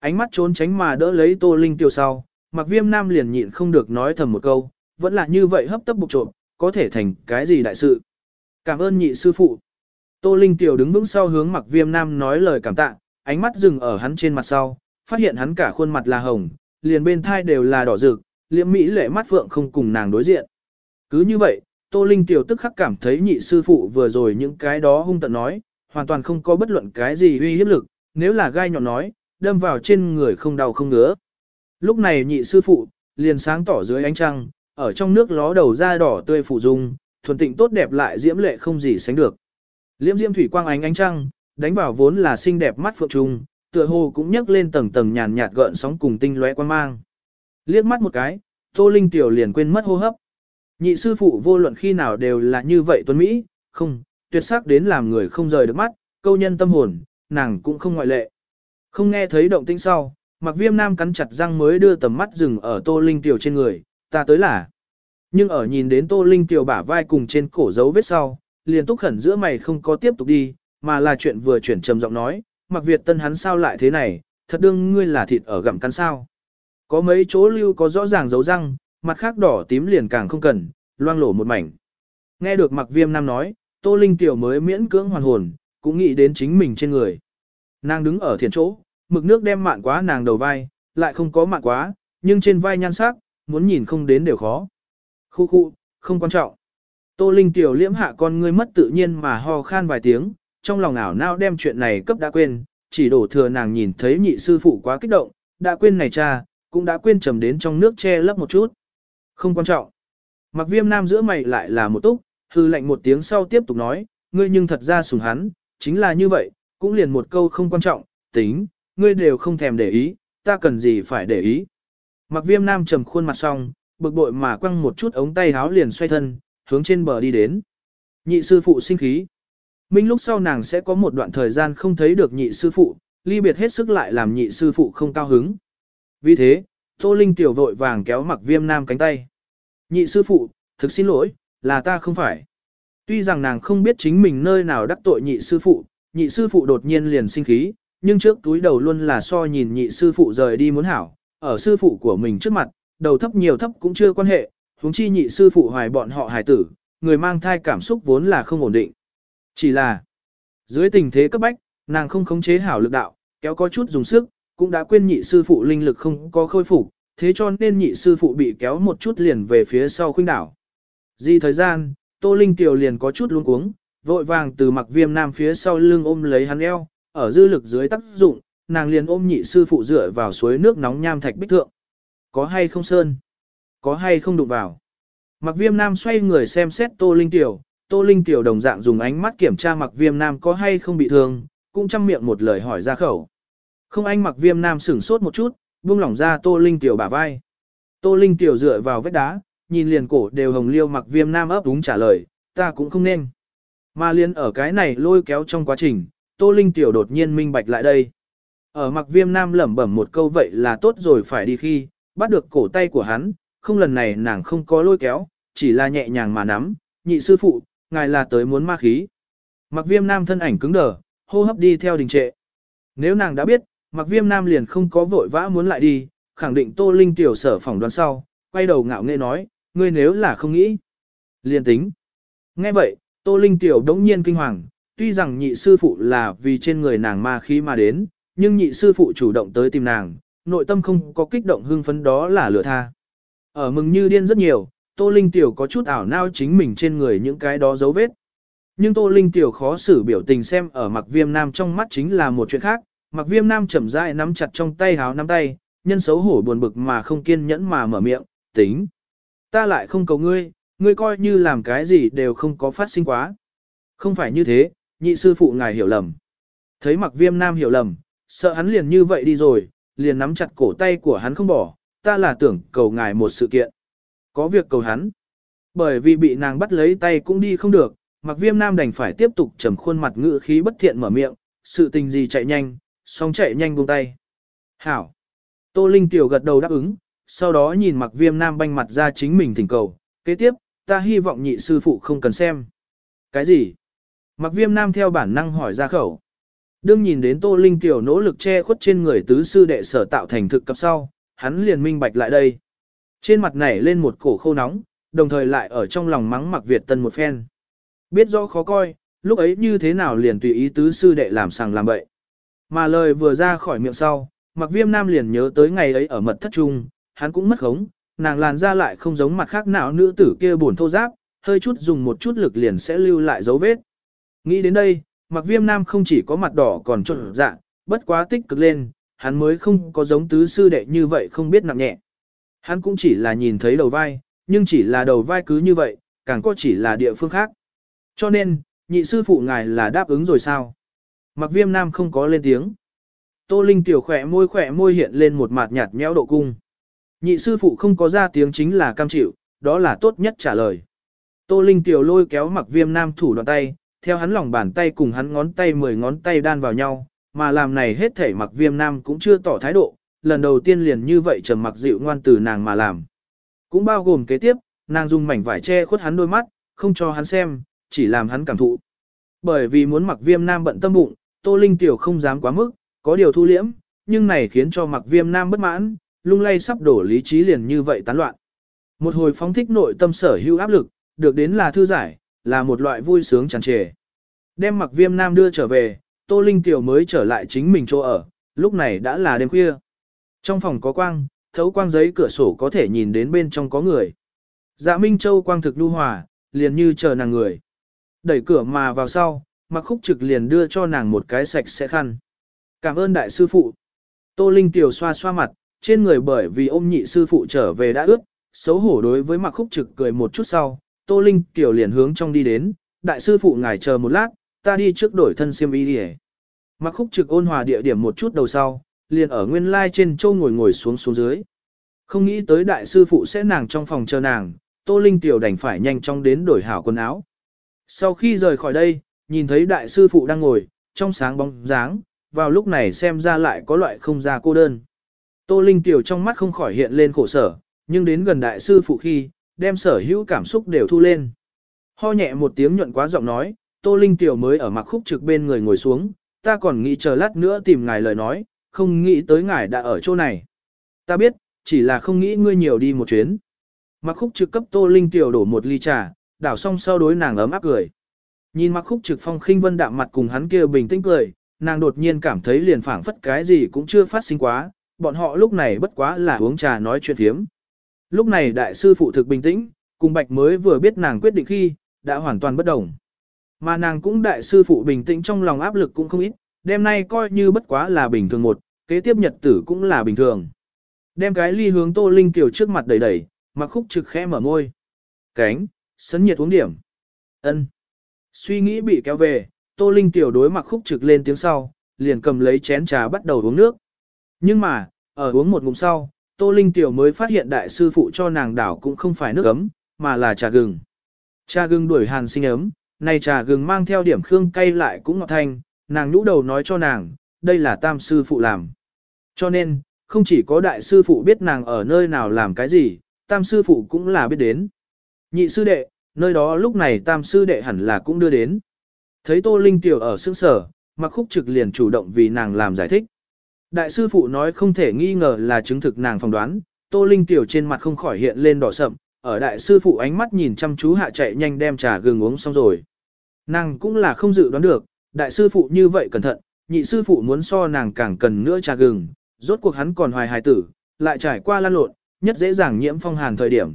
Ánh mắt trốn tránh mà đỡ lấy Tô Linh tiểu sau, mặc viêm nam liền nhịn không được nói thầm một câu, vẫn là như vậy hấp tấp bục trộm, có thể thành cái gì đại sự. Cảm ơn nhị sư phụ. Tô Linh tiểu đứng vững sau hướng mặc viêm nam nói lời cảm tạ, ánh mắt dừng ở hắn trên mặt sau, phát hiện hắn cả khuôn mặt là hồng, liền bên thai đều là đỏ rực, liễm mỹ lệ mắt phượng không cùng nàng đối diện. Cứ như vậy, Tô Linh tiểu tức khắc cảm thấy nhị sư phụ vừa rồi những cái đó hung tận nói, hoàn toàn không có bất luận cái gì uy hiếp lực, nếu là gai nhọn nói, đâm vào trên người không đau không ngứa. Lúc này nhị sư phụ, liền sáng tỏ dưới ánh trăng, ở trong nước ló đầu da đỏ tươi phủ dung, thuần tịnh tốt đẹp lại diễm lệ không gì sánh được. Liễm diễm thủy quang ánh ánh trăng, đánh vào vốn là xinh đẹp mắt phượng trung, tựa hồ cũng nhấc lên tầng tầng nhàn nhạt gợn sóng cùng tinh lóe quan mang. Liếc mắt một cái, Tô Linh tiểu liền quên mất hô hấp. Nhị sư phụ vô luận khi nào đều là như vậy tuấn Mỹ, không, tuyệt sắc đến làm người không rời được mắt, câu nhân tâm hồn, nàng cũng không ngoại lệ. Không nghe thấy động tĩnh sau, mặc viêm nam cắn chặt răng mới đưa tầm mắt dừng ở tô linh tiểu trên người, ta tới là. Nhưng ở nhìn đến tô linh tiểu bả vai cùng trên cổ dấu vết sau, liền túc khẩn giữa mày không có tiếp tục đi, mà là chuyện vừa chuyển trầm giọng nói, mặc Việt tân hắn sao lại thế này, thật đương ngươi là thịt ở gặm cắn sao. Có mấy chỗ lưu có rõ ràng dấu răng, mặt khác đỏ tím liền càng không cần, loang lổ một mảnh. Nghe được mặc viêm nam nói, tô linh tiểu mới miễn cưỡng hoàn hồn, cũng nghĩ đến chính mình trên người. Nàng đứng ở thiền chỗ, mực nước đem mạn quá nàng đầu vai, lại không có mạn quá, nhưng trên vai nhan sắc, muốn nhìn không đến đều khó. Khu khu, không quan trọng. Tô Linh tiểu liễm hạ con ngươi mất tự nhiên mà ho khan vài tiếng, trong lòng ảo não đem chuyện này cấp đã quên, chỉ đổ thừa nàng nhìn thấy nhị sư phụ quá kích động, đã quên này cha, cũng đã quên trầm đến trong nước che lấp một chút. Không quan trọng. Mặc viêm nam giữa mày lại là một túc, hư lệnh một tiếng sau tiếp tục nói, ngươi nhưng thật ra sùng hắn, chính là như vậy, cũng liền một câu không quan trọng, tính, ngươi đều không thèm để ý, ta cần gì phải để ý. Mặc viêm nam trầm khuôn mặt xong, bực bội mà quăng một chút ống tay háo liền xoay thân, hướng trên bờ đi đến. Nhị sư phụ sinh khí. Minh lúc sau nàng sẽ có một đoạn thời gian không thấy được nhị sư phụ, ly biệt hết sức lại làm nhị sư phụ không cao hứng. Vì thế, Tô Linh tiểu vội vàng kéo mặc viêm nam cánh tay. Nhị sư phụ, thực xin lỗi, là ta không phải. Tuy rằng nàng không biết chính mình nơi nào đắc tội nhị sư phụ, nhị sư phụ đột nhiên liền sinh khí, nhưng trước túi đầu luôn là so nhìn nhị sư phụ rời đi muốn hảo, ở sư phụ của mình trước mặt, đầu thấp nhiều thấp cũng chưa quan hệ, huống chi nhị sư phụ hoài bọn họ hài tử, người mang thai cảm xúc vốn là không ổn định. Chỉ là, dưới tình thế cấp bách, nàng không khống chế hảo lực đạo, kéo có chút dùng sức, cũng đã quên nhị sư phụ linh lực không có khôi phục, thế cho nên nhị sư phụ bị kéo một chút liền về phía sau khuynh đảo. Di thời gian, Tô Linh Kiều liền có chút luống cuống, vội vàng từ mặc viêm nam phía sau lưng ôm lấy hắn eo, ở dư lực dưới tác dụng, nàng liền ôm nhị sư phụ dựa vào suối nước nóng nham thạch bích thượng. Có hay không sơn? Có hay không đụng vào? Mặc viêm nam xoay người xem xét Tô Linh Tiểu, Tô Linh Tiểu đồng dạng dùng ánh mắt kiểm tra mặc viêm nam có hay không bị thương, cũng chăm miệng một lời hỏi ra khẩu. Không anh mặc viêm nam sửng sốt một chút, buông lỏng ra Tô Linh Tiểu bả vai. Tô Linh Tiểu dựa vào vết đá, nhìn liền cổ đều hồng liêu mặc viêm nam ấp đúng trả lời, ta cũng không nên. Mà liền ở cái này lôi kéo trong quá trình, Tô Linh Tiểu đột nhiên minh bạch lại đây. Ở mặc viêm nam lẩm bẩm một câu vậy là tốt rồi phải đi khi, bắt được cổ tay của hắn, không lần này nàng không có lôi kéo, chỉ là nhẹ nhàng mà nắm, nhị sư phụ, ngài là tới muốn ma khí. Mặc viêm nam thân ảnh cứng đờ, hô hấp đi theo đình trệ. Nếu nàng đã biết, mặc viêm nam liền không có vội vã muốn lại đi, khẳng định Tô Linh Tiểu sở phỏng đoán sau, quay đầu ngạo nghệ nói, ngươi nếu là không nghĩ. Liền tính. Nghe vậy, Tô Linh Tiểu đống nhiên kinh hoàng, tuy rằng nhị sư phụ là vì trên người nàng ma khí mà đến, nhưng nhị sư phụ chủ động tới tìm nàng, nội tâm không có kích động hưng phấn đó là lửa tha. Ở mừng như điên rất nhiều, Tô Linh Tiểu có chút ảo nao chính mình trên người những cái đó dấu vết. Nhưng Tô Linh Tiểu khó xử biểu tình xem ở mặc viêm nam trong mắt chính là một chuyện khác, mặc viêm nam chậm rãi nắm chặt trong tay háo nắm tay, nhân xấu hổ buồn bực mà không kiên nhẫn mà mở miệng, tính. Ta lại không cầu ngươi, ngươi coi như làm cái gì đều không có phát sinh quá. Không phải như thế, nhị sư phụ ngài hiểu lầm. Thấy mặc viêm nam hiểu lầm, sợ hắn liền như vậy đi rồi, liền nắm chặt cổ tay của hắn không bỏ, ta là tưởng cầu ngài một sự kiện. Có việc cầu hắn. Bởi vì bị nàng bắt lấy tay cũng đi không được, mặc viêm nam đành phải tiếp tục trầm khuôn mặt ngự khí bất thiện mở miệng, sự tình gì chạy nhanh, xong chạy nhanh buông tay. Hảo. Tô Linh Tiểu gật đầu đáp ứng, sau đó nhìn mặc viêm nam banh mặt ra chính mình thỉnh cầu. Kế tiếp, ta hy vọng nhị sư phụ không cần xem. Cái gì? Mặc viêm nam theo bản năng hỏi ra khẩu. Đương nhìn đến Tô Linh Tiểu nỗ lực che khuất trên người tứ sư đệ sở tạo thành thực cập sau, hắn liền minh bạch lại đây. Trên mặt nảy lên một cổ khô nóng, đồng thời lại ở trong lòng mắng mặc Việt tân một phen. Biết rõ khó coi, lúc ấy như thế nào liền tùy ý tứ sư đệ làm sàng làm bậy. Mà lời vừa ra khỏi miệng sau, mặc viêm nam liền nhớ tới ngày ấy ở mật thất trung, hắn cũng mất khống, nàng làn ra lại không giống mặt khác nào nữ tử kia buồn thô giáp, hơi chút dùng một chút lực liền sẽ lưu lại dấu vết. Nghĩ đến đây, mặc viêm nam không chỉ có mặt đỏ còn trộn dạ, bất quá tích cực lên, hắn mới không có giống tứ sư đệ như vậy không biết nặng nhẹ. Hắn cũng chỉ là nhìn thấy đầu vai, nhưng chỉ là đầu vai cứ như vậy, càng có chỉ là địa phương khác. Cho nên, nhị sư phụ ngài là đáp ứng rồi sao? Mặc viêm nam không có lên tiếng. Tô Linh tiểu khỏe môi khỏe môi hiện lên một mặt nhạt nhẽo độ cung. Nhị sư phụ không có ra tiếng chính là cam chịu, đó là tốt nhất trả lời. Tô Linh tiểu lôi kéo mặc viêm nam thủ đoạn tay, theo hắn lòng bàn tay cùng hắn ngón tay mười ngón tay đan vào nhau, mà làm này hết thể mặc viêm nam cũng chưa tỏ thái độ, lần đầu tiên liền như vậy trầm mặc dịu ngoan từ nàng mà làm. Cũng bao gồm kế tiếp, nàng dùng mảnh vải che khuất hắn đôi mắt, không cho hắn xem, chỉ làm hắn cảm thụ. Bởi vì muốn mặc viêm nam bận tâm bụng, Tô Linh Tiểu không dám quá mức, có điều thu liễm, nhưng này khiến cho mặc viêm nam bất mãn, lung lay sắp đổ lý trí liền như vậy tán loạn. Một hồi phóng thích nội tâm sở hữu áp lực, được đến là thư giải, là một loại vui sướng tràn trề. Đem mặc viêm nam đưa trở về, Tô Linh Tiểu mới trở lại chính mình chỗ ở, lúc này đã là đêm khuya. Trong phòng có quang, thấu quang giấy cửa sổ có thể nhìn đến bên trong có người. Dạ Minh Châu quang thực lưu hòa, liền như chờ nàng người. Đẩy cửa mà vào sau, mặc khúc trực liền đưa cho nàng một cái sạch sẽ khăn. Cảm ơn đại sư phụ. Tô Linh Tiểu xoa xoa mặt, trên người bởi vì ôm nhị sư phụ trở về đã ướt, xấu hổ đối với mặc khúc trực cười một chút sau. Tô Linh Tiểu liền hướng trong đi đến, đại sư phụ ngài chờ một lát, ta đi trước đổi thân xiêm y đi Mặc khúc trực ôn hòa địa điểm một chút đầu sau, liền ở nguyên lai trên châu ngồi ngồi xuống xuống dưới. Không nghĩ tới đại sư phụ sẽ nàng trong phòng chờ nàng, Tô Linh Tiểu đành phải nhanh chóng đến đổi hảo quần áo. Sau khi rời khỏi đây, nhìn thấy đại sư phụ đang ngồi, trong sáng bóng dáng, vào lúc này xem ra lại có loại không ra cô đơn. Tô Linh Tiểu trong mắt không khỏi hiện lên khổ sở, nhưng đến gần đại sư phụ khi, đem sở hữu cảm xúc đều thu lên. Ho nhẹ một tiếng nhuận quá giọng nói, Tô Linh Tiểu mới ở mặc khúc trực bên người ngồi xuống, ta còn nghĩ chờ lát nữa tìm ngài lời nói, không nghĩ tới ngài đã ở chỗ này. Ta biết, chỉ là không nghĩ ngươi nhiều đi một chuyến. Mặc khúc trực cấp Tô Linh Tiểu đổ một ly trà, đảo xong sau đối nàng ấm áp cười. Nhìn mặc khúc trực phong khinh vân đạm mặt cùng hắn kia bình tĩnh cười, nàng đột nhiên cảm thấy liền phảng phất cái gì cũng chưa phát sinh quá, bọn họ lúc này bất quá là uống trà nói chuyện thiếm. Lúc này đại sư phụ thực bình tĩnh, cùng bạch mới vừa biết nàng quyết định khi, đã hoàn toàn bất đồng. Mà nàng cũng đại sư phụ bình tĩnh trong lòng áp lực cũng không ít, đêm nay coi như bất quá là bình thường một, kế tiếp nhật tử cũng là bình thường. Đem cái ly hướng Tô Linh Kiều trước mặt đẩy đẩy, mặc khúc trực khẽ mở môi. Cánh, sấn nhiệt uống điểm. ân Suy nghĩ bị kéo về, Tô Linh tiểu đối mặc khúc trực lên tiếng sau, liền cầm lấy chén trà bắt đầu uống nước. Nhưng mà, ở uống một ngụm sau, Tô Linh tiểu mới phát hiện đại sư phụ cho nàng đảo cũng không phải nước ấm, mà là trà gừng. Trà gừng đuổi hàn sinh ấm, này trà gừng mang theo điểm khương cay lại cũng ngọt thanh, nàng nhũ đầu nói cho nàng, đây là tam sư phụ làm. Cho nên, không chỉ có đại sư phụ biết nàng ở nơi nào làm cái gì, tam sư phụ cũng là biết đến. Nhị sư đệ, nơi đó lúc này tam sư đệ hẳn là cũng đưa đến. Thấy Tô Linh Tiểu ở sương sở, mặc khúc trực liền chủ động vì nàng làm giải thích. Đại sư phụ nói không thể nghi ngờ là chứng thực nàng phỏng đoán, Tô Linh Tiểu trên mặt không khỏi hiện lên đỏ sậm, ở đại sư phụ ánh mắt nhìn chăm chú hạ chạy nhanh đem trà gừng uống xong rồi. Nàng cũng là không dự đoán được, đại sư phụ như vậy cẩn thận, nhị sư phụ muốn so nàng càng cần nữa trà gừng, rốt cuộc hắn còn hoài hài tử, lại trải qua lan lộn, nhất dễ dàng nhiễm phong hàn thời điểm.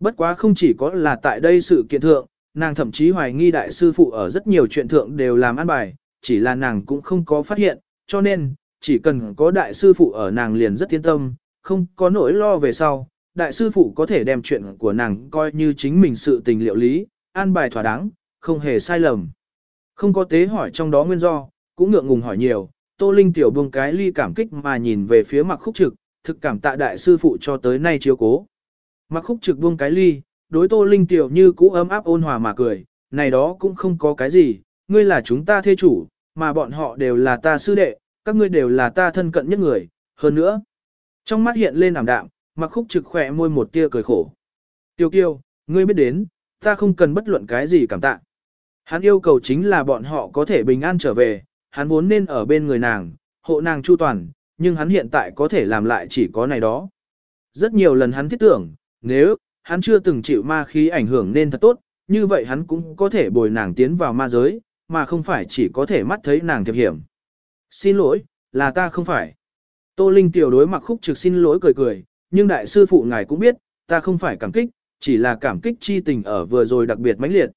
Bất quá không chỉ có là tại đây sự kiện thượng, nàng thậm chí hoài nghi đại sư phụ ở rất nhiều chuyện thượng đều làm ăn bài, chỉ là nàng cũng không có phát hiện, cho nên, chỉ cần có đại sư phụ ở nàng liền rất yên tâm, không có nỗi lo về sau, đại sư phụ có thể đem chuyện của nàng coi như chính mình sự tình liệu lý, an bài thỏa đáng, không hề sai lầm. Không có tế hỏi trong đó nguyên do, cũng ngượng ngùng hỏi nhiều, Tô Linh tiểu buông cái ly cảm kích mà nhìn về phía mặc khúc trực, thực cảm tạ đại sư phụ cho tới nay chiếu cố. Mặc khúc trực buông cái ly, đối Tô Linh tiểu như cũ ấm áp ôn hòa mà cười, này đó cũng không có cái gì, ngươi là chúng ta thê chủ, mà bọn họ đều là ta sư đệ, các ngươi đều là ta thân cận nhất người, hơn nữa. Trong mắt hiện lên ảm đạm, mặc khúc trực khỏe môi một tia cười khổ. Tiêu kiêu, ngươi biết đến, ta không cần bất luận cái gì cảm tạ. Hắn yêu cầu chính là bọn họ có thể bình an trở về, hắn vốn nên ở bên người nàng, hộ nàng chu toàn, nhưng hắn hiện tại có thể làm lại chỉ có này đó. Rất nhiều lần hắn thiết tưởng, nếu, hắn chưa từng chịu ma khí ảnh hưởng nên thật tốt, như vậy hắn cũng có thể bồi nàng tiến vào ma giới, mà không phải chỉ có thể mắt thấy nàng thiệp hiểm. Xin lỗi, là ta không phải. Tô Linh tiểu đối mặc khúc trực xin lỗi cười cười, nhưng đại sư phụ ngài cũng biết, ta không phải cảm kích, chỉ là cảm kích chi tình ở vừa rồi đặc biệt mãnh liệt.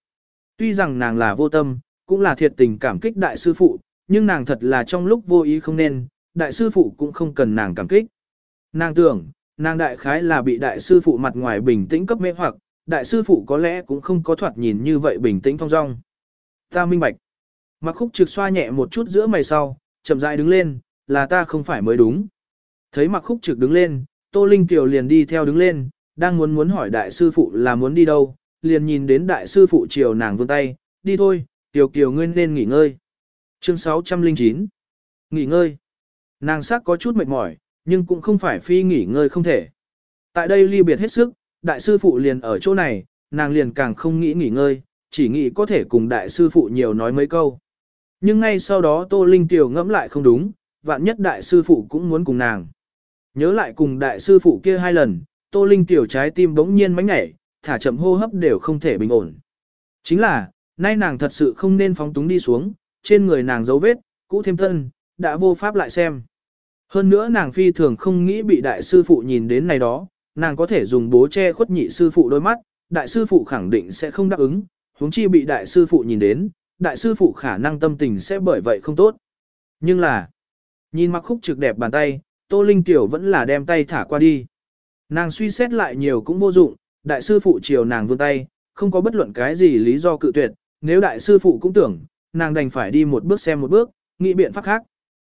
Tuy rằng nàng là vô tâm, cũng là thiệt tình cảm kích đại sư phụ, nhưng nàng thật là trong lúc vô ý không nên, đại sư phụ cũng không cần nàng cảm kích. Nàng tưởng, nàng đại khái là bị đại sư phụ mặt ngoài bình tĩnh cấp mê hoặc, đại sư phụ có lẽ cũng không có thoạt nhìn như vậy bình tĩnh thong dong. Ta minh bạch. Mặc khúc trực xoa nhẹ một chút giữa mày sau, chậm rãi đứng lên, là ta không phải mới đúng. Thấy mặc khúc trực đứng lên, Tô Linh Kiều liền đi theo đứng lên, đang muốn muốn hỏi đại sư phụ là muốn đi đâu, liền nhìn đến đại sư phụ chiều nàng vươn tay, đi thôi, tiểu Kiều ngươi nên nghỉ ngơi. Chương 609 Nghỉ ngơi. Nàng sắc có chút mệt mỏi, nhưng cũng không phải phi nghỉ ngơi không thể. Tại đây ly biệt hết sức, đại sư phụ liền ở chỗ này, nàng liền càng không nghĩ nghỉ ngơi, chỉ nghĩ có thể cùng đại sư phụ nhiều nói mấy câu. Nhưng ngay sau đó Tô Linh Tiểu ngẫm lại không đúng, vạn nhất đại sư phụ cũng muốn cùng nàng. Nhớ lại cùng đại sư phụ kia hai lần, Tô Linh Tiểu trái tim bỗng nhiên mánh nhảy, thả chậm hô hấp đều không thể bình ổn. Chính là, nay nàng thật sự không nên phóng túng đi xuống, trên người nàng dấu vết, cũ thêm thân, đã vô pháp lại xem. Hơn nữa nàng phi thường không nghĩ bị đại sư phụ nhìn đến này đó, nàng có thể dùng bố che khuất nhị sư phụ đôi mắt, đại sư phụ khẳng định sẽ không đáp ứng, huống chi bị đại sư phụ nhìn đến, đại sư phụ khả năng tâm tình sẽ bởi vậy không tốt. Nhưng là, nhìn mặc khúc trực đẹp bàn tay, Tô Linh Tiểu vẫn là đem tay thả qua đi. Nàng suy xét lại nhiều cũng vô dụng, đại sư phụ chiều nàng vươn tay, không có bất luận cái gì lý do cự tuyệt, nếu đại sư phụ cũng tưởng, nàng đành phải đi một bước xem một bước, nghĩ biện pháp khác.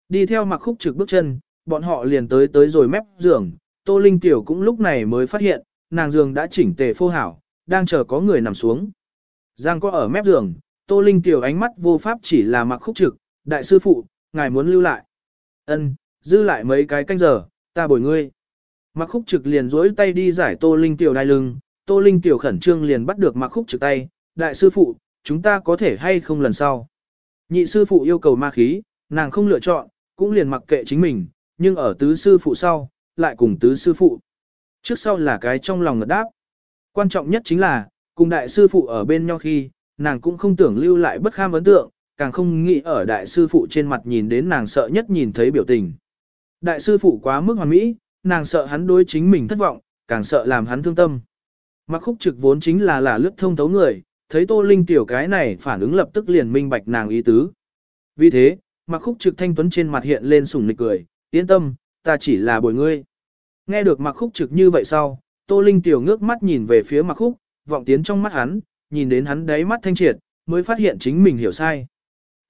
Đi theo mặc khúc trực bước chân, bọn họ liền tới tới rồi mép giường, Tô Linh Tiểu cũng lúc này mới phát hiện, nàng giường đã chỉnh tề phô hảo, đang chờ có người nằm xuống. Giang có ở mép giường, Tô Linh Tiểu ánh mắt vô pháp chỉ là mặc khúc trực, đại sư phụ, ngài muốn lưu lại. Ân, dư lại mấy cái canh giờ, ta bồi ngươi. Mặc khúc trực liền duỗi tay đi giải Tô Linh Tiểu đai lưng, Tô Linh Tiểu khẩn trương liền bắt được mặc khúc trực tay, đại sư phụ, chúng ta có thể hay không lần sau. Nhị sư phụ yêu cầu ma khí, nàng không lựa chọn, cũng liền mặc kệ chính mình, nhưng ở tứ sư phụ sau, lại cùng tứ sư phụ. Trước sau là cái trong lòng ngật đáp. Quan trọng nhất chính là, cùng đại sư phụ ở bên nhau khi, nàng cũng không tưởng lưu lại bất kham ấn tượng, càng không nghĩ ở đại sư phụ trên mặt nhìn đến nàng sợ nhất nhìn thấy biểu tình. Đại sư phụ quá mức hoàn mỹ, nàng sợ hắn đối chính mình thất vọng, càng sợ làm hắn thương tâm. Mặc khúc trực vốn chính là là lướt thông thấu người, thấy Tô Linh tiểu cái này phản ứng lập tức liền minh bạch nàng ý tứ. Vì thế, mặc khúc trực thanh tuấn trên mặt hiện lên sủng nịch cười, yên tâm, ta chỉ là bồi ngươi. Nghe được mặc khúc trực như vậy sau, Tô Linh tiểu ngước mắt nhìn về phía mặc khúc, vọng tiến trong mắt hắn, nhìn đến hắn đáy mắt thanh triệt, mới phát hiện chính mình hiểu sai.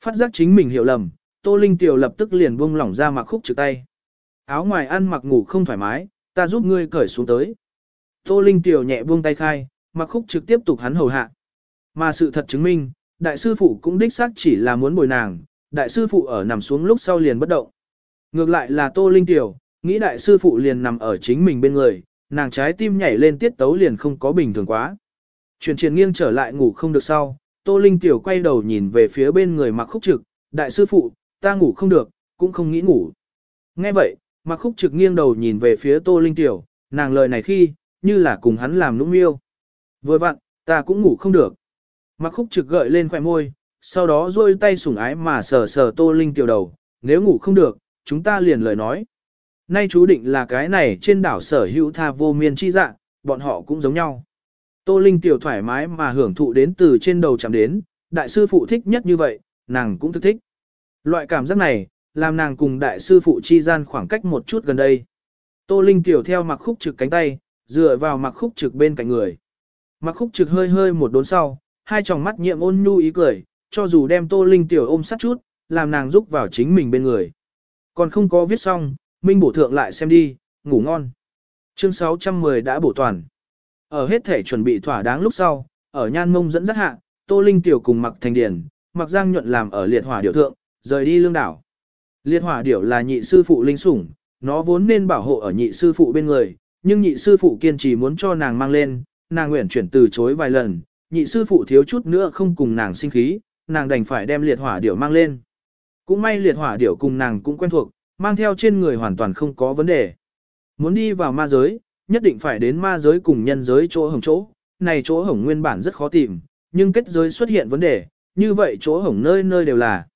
Phát giác chính mình hiểu lầm, Tô Linh tiểu lập tức liền buông lỏng ra mặc khúc trực tay. Áo ngoài ăn mặc ngủ không thoải mái, ta giúp ngươi cởi xuống tới. Tô Linh tiểu nhẹ buông tay khai, mặc khúc trực tiếp tục hắn hầu hạ. Mà sự thật chứng minh, đại sư phụ cũng đích xác chỉ là muốn bồi nàng, đại sư phụ ở nằm xuống lúc sau liền bất động. Ngược lại là Tô Linh Tiểu, nghĩ đại sư phụ liền nằm ở chính mình bên người, nàng trái tim nhảy lên tiết tấu liền không có bình thường quá. Chuyển triển nghiêng trở lại ngủ không được sau, Tô Linh Tiểu quay đầu nhìn về phía bên người mặc khúc trực, đại sư phụ, ta ngủ không được, cũng không nghĩ ngủ. Nghe vậy, Mạc khúc trực nghiêng đầu nhìn về phía Tô Linh Tiểu, nàng lời này khi, như là cùng hắn làm nũng miêu. Vừa vặn, ta cũng ngủ không được. Mạc khúc trực gợi lên khỏe môi, sau đó duỗi tay sủng ái mà sờ sờ Tô Linh tiểu đầu, nếu ngủ không được, chúng ta liền lời nói. Nay chú định là cái này trên đảo sở hữu tha vô miên chi dạng, bọn họ cũng giống nhau. Tô Linh tiểu thoải mái mà hưởng thụ đến từ trên đầu chạm đến, đại sư phụ thích nhất như vậy, nàng cũng thức thích. Loại cảm giác này, làm nàng cùng đại sư phụ chi gian khoảng cách một chút gần đây. Tô Linh tiểu theo mặc khúc trực cánh tay, dựa vào mặc khúc trực bên cạnh người. Mặc khúc trực hơi hơi một đốn sau, hai tròng mắt nhiệm ôn nhu ý cười, cho dù đem Tô Linh tiểu ôm sát chút, làm nàng giúp vào chính mình bên người. Còn không có viết xong, Minh bổ thượng lại xem đi, ngủ ngon. Chương 610 đã bổ toàn. Ở hết thể chuẩn bị thỏa đáng lúc sau, ở nhan mông dẫn dắt hạ, Tô Linh tiểu cùng mặc thành điển, mặc giang nhuận làm ở liệt hỏa điều thượng, rời đi lương đảo. Liệt hỏa điểu là nhị sư phụ linh sủng, nó vốn nên bảo hộ ở nhị sư phụ bên người, nhưng nhị sư phụ kiên trì muốn cho nàng mang lên, nàng nguyện chuyển từ chối vài lần, nhị sư phụ thiếu chút nữa không cùng nàng sinh khí, nàng đành phải đem liệt hỏa điểu mang lên. Cũng may liệt hỏa điểu cùng nàng cũng quen thuộc, mang theo trên người hoàn toàn không có vấn đề. Muốn đi vào ma giới, nhất định phải đến ma giới cùng nhân giới chỗ hồng chỗ, này chỗ hồng nguyên bản rất khó tìm, nhưng kết giới xuất hiện vấn đề, như vậy chỗ hồng nơi nơi đều là.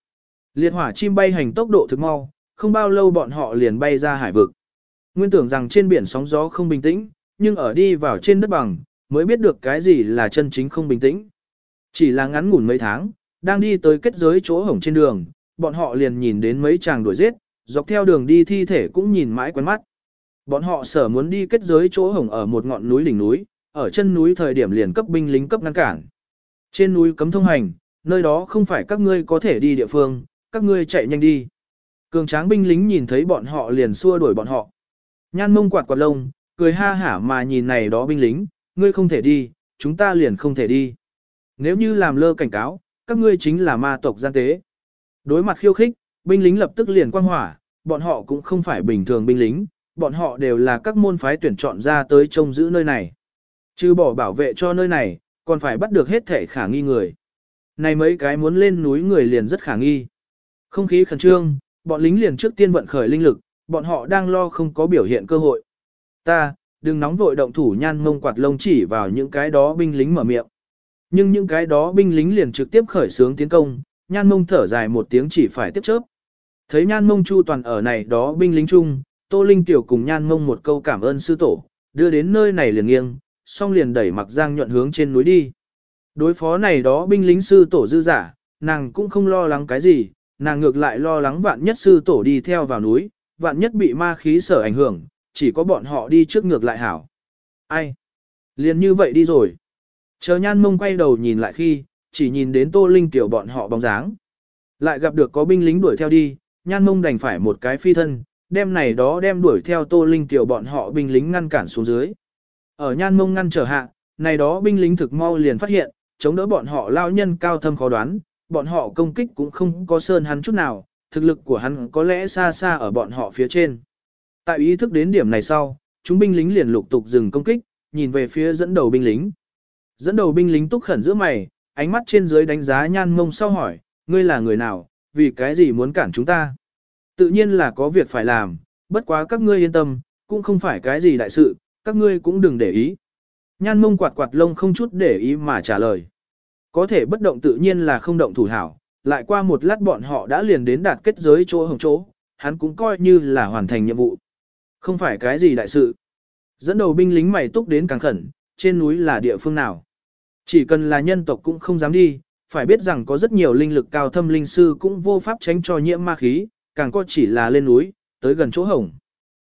Liệt hỏa chim bay hành tốc độ thực mau, không bao lâu bọn họ liền bay ra hải vực. Nguyên tưởng rằng trên biển sóng gió không bình tĩnh, nhưng ở đi vào trên đất bằng, mới biết được cái gì là chân chính không bình tĩnh. Chỉ là ngắn ngủn mấy tháng, đang đi tới kết giới chỗ hổng trên đường, bọn họ liền nhìn đến mấy chàng đuổi giết, dọc theo đường đi thi thể cũng nhìn mãi quen mắt. Bọn họ sở muốn đi kết giới chỗ hổng ở một ngọn núi đỉnh núi, ở chân núi thời điểm liền cấp binh lính cấp ngăn cản. Trên núi cấm thông hành, nơi đó không phải các ngươi có thể đi địa phương, các ngươi chạy nhanh đi. Cường tráng binh lính nhìn thấy bọn họ liền xua đuổi bọn họ. Nhan mông quạt quạt lông, cười ha hả mà nhìn này đó binh lính, ngươi không thể đi, chúng ta liền không thể đi. Nếu như làm lơ cảnh cáo, các ngươi chính là ma tộc gian tế. Đối mặt khiêu khích, binh lính lập tức liền quang hỏa, bọn họ cũng không phải bình thường binh lính, bọn họ đều là các môn phái tuyển chọn ra tới trông giữ nơi này. Chứ bỏ bảo vệ cho nơi này, còn phải bắt được hết thể khả nghi người. Này mấy cái muốn lên núi người liền rất khả nghi. Không khí khẩn trương, bọn lính liền trước tiên vận khởi linh lực, bọn họ đang lo không có biểu hiện cơ hội. Ta, đừng nóng vội động thủ nhan mông quạt lông chỉ vào những cái đó binh lính mở miệng. Nhưng những cái đó binh lính liền trực tiếp khởi sướng tiến công, nhan mông thở dài một tiếng chỉ phải tiếp chớp. Thấy nhan mông chu toàn ở này đó binh lính chung, tô linh tiểu cùng nhan mông một câu cảm ơn sư tổ, đưa đến nơi này liền nghiêng, xong liền đẩy mặc giang nhuận hướng trên núi đi. Đối phó này đó binh lính sư tổ dư giả, nàng cũng không lo lắng cái gì, nàng ngược lại lo lắng vạn nhất sư tổ đi theo vào núi, vạn nhất bị ma khí sở ảnh hưởng, chỉ có bọn họ đi trước ngược lại hảo. Ai? Liền như vậy đi rồi. Chờ nhan mông quay đầu nhìn lại khi, chỉ nhìn đến tô linh tiểu bọn họ bóng dáng. Lại gặp được có binh lính đuổi theo đi, nhan mông đành phải một cái phi thân, đem này đó đem đuổi theo tô linh tiểu bọn họ binh lính ngăn cản xuống dưới. Ở nhan mông ngăn trở hạ, này đó binh lính thực mau liền phát hiện, chống đỡ bọn họ lao nhân cao thâm khó đoán, bọn họ công kích cũng không có sơn hắn chút nào, thực lực của hắn có lẽ xa xa ở bọn họ phía trên. Tại ý thức đến điểm này sau, chúng binh lính liền lục tục dừng công kích, nhìn về phía dẫn đầu binh lính. Dẫn đầu binh lính túc khẩn giữa mày, ánh mắt trên dưới đánh giá nhan mông sau hỏi, ngươi là người nào, vì cái gì muốn cản chúng ta? Tự nhiên là có việc phải làm, bất quá các ngươi yên tâm, cũng không phải cái gì đại sự, các ngươi cũng đừng để ý. Nhan mông quạt quạt lông không chút để ý mà trả lời. Có thể bất động tự nhiên là không động thủ hảo, lại qua một lát bọn họ đã liền đến đạt kết giới chỗ hồng chỗ, hắn cũng coi như là hoàn thành nhiệm vụ. Không phải cái gì đại sự. Dẫn đầu binh lính mày túc đến càng khẩn, trên núi là địa phương nào. Chỉ cần là nhân tộc cũng không dám đi, phải biết rằng có rất nhiều linh lực cao thâm linh sư cũng vô pháp tránh cho nhiễm ma khí, càng có chỉ là lên núi, tới gần chỗ hồng.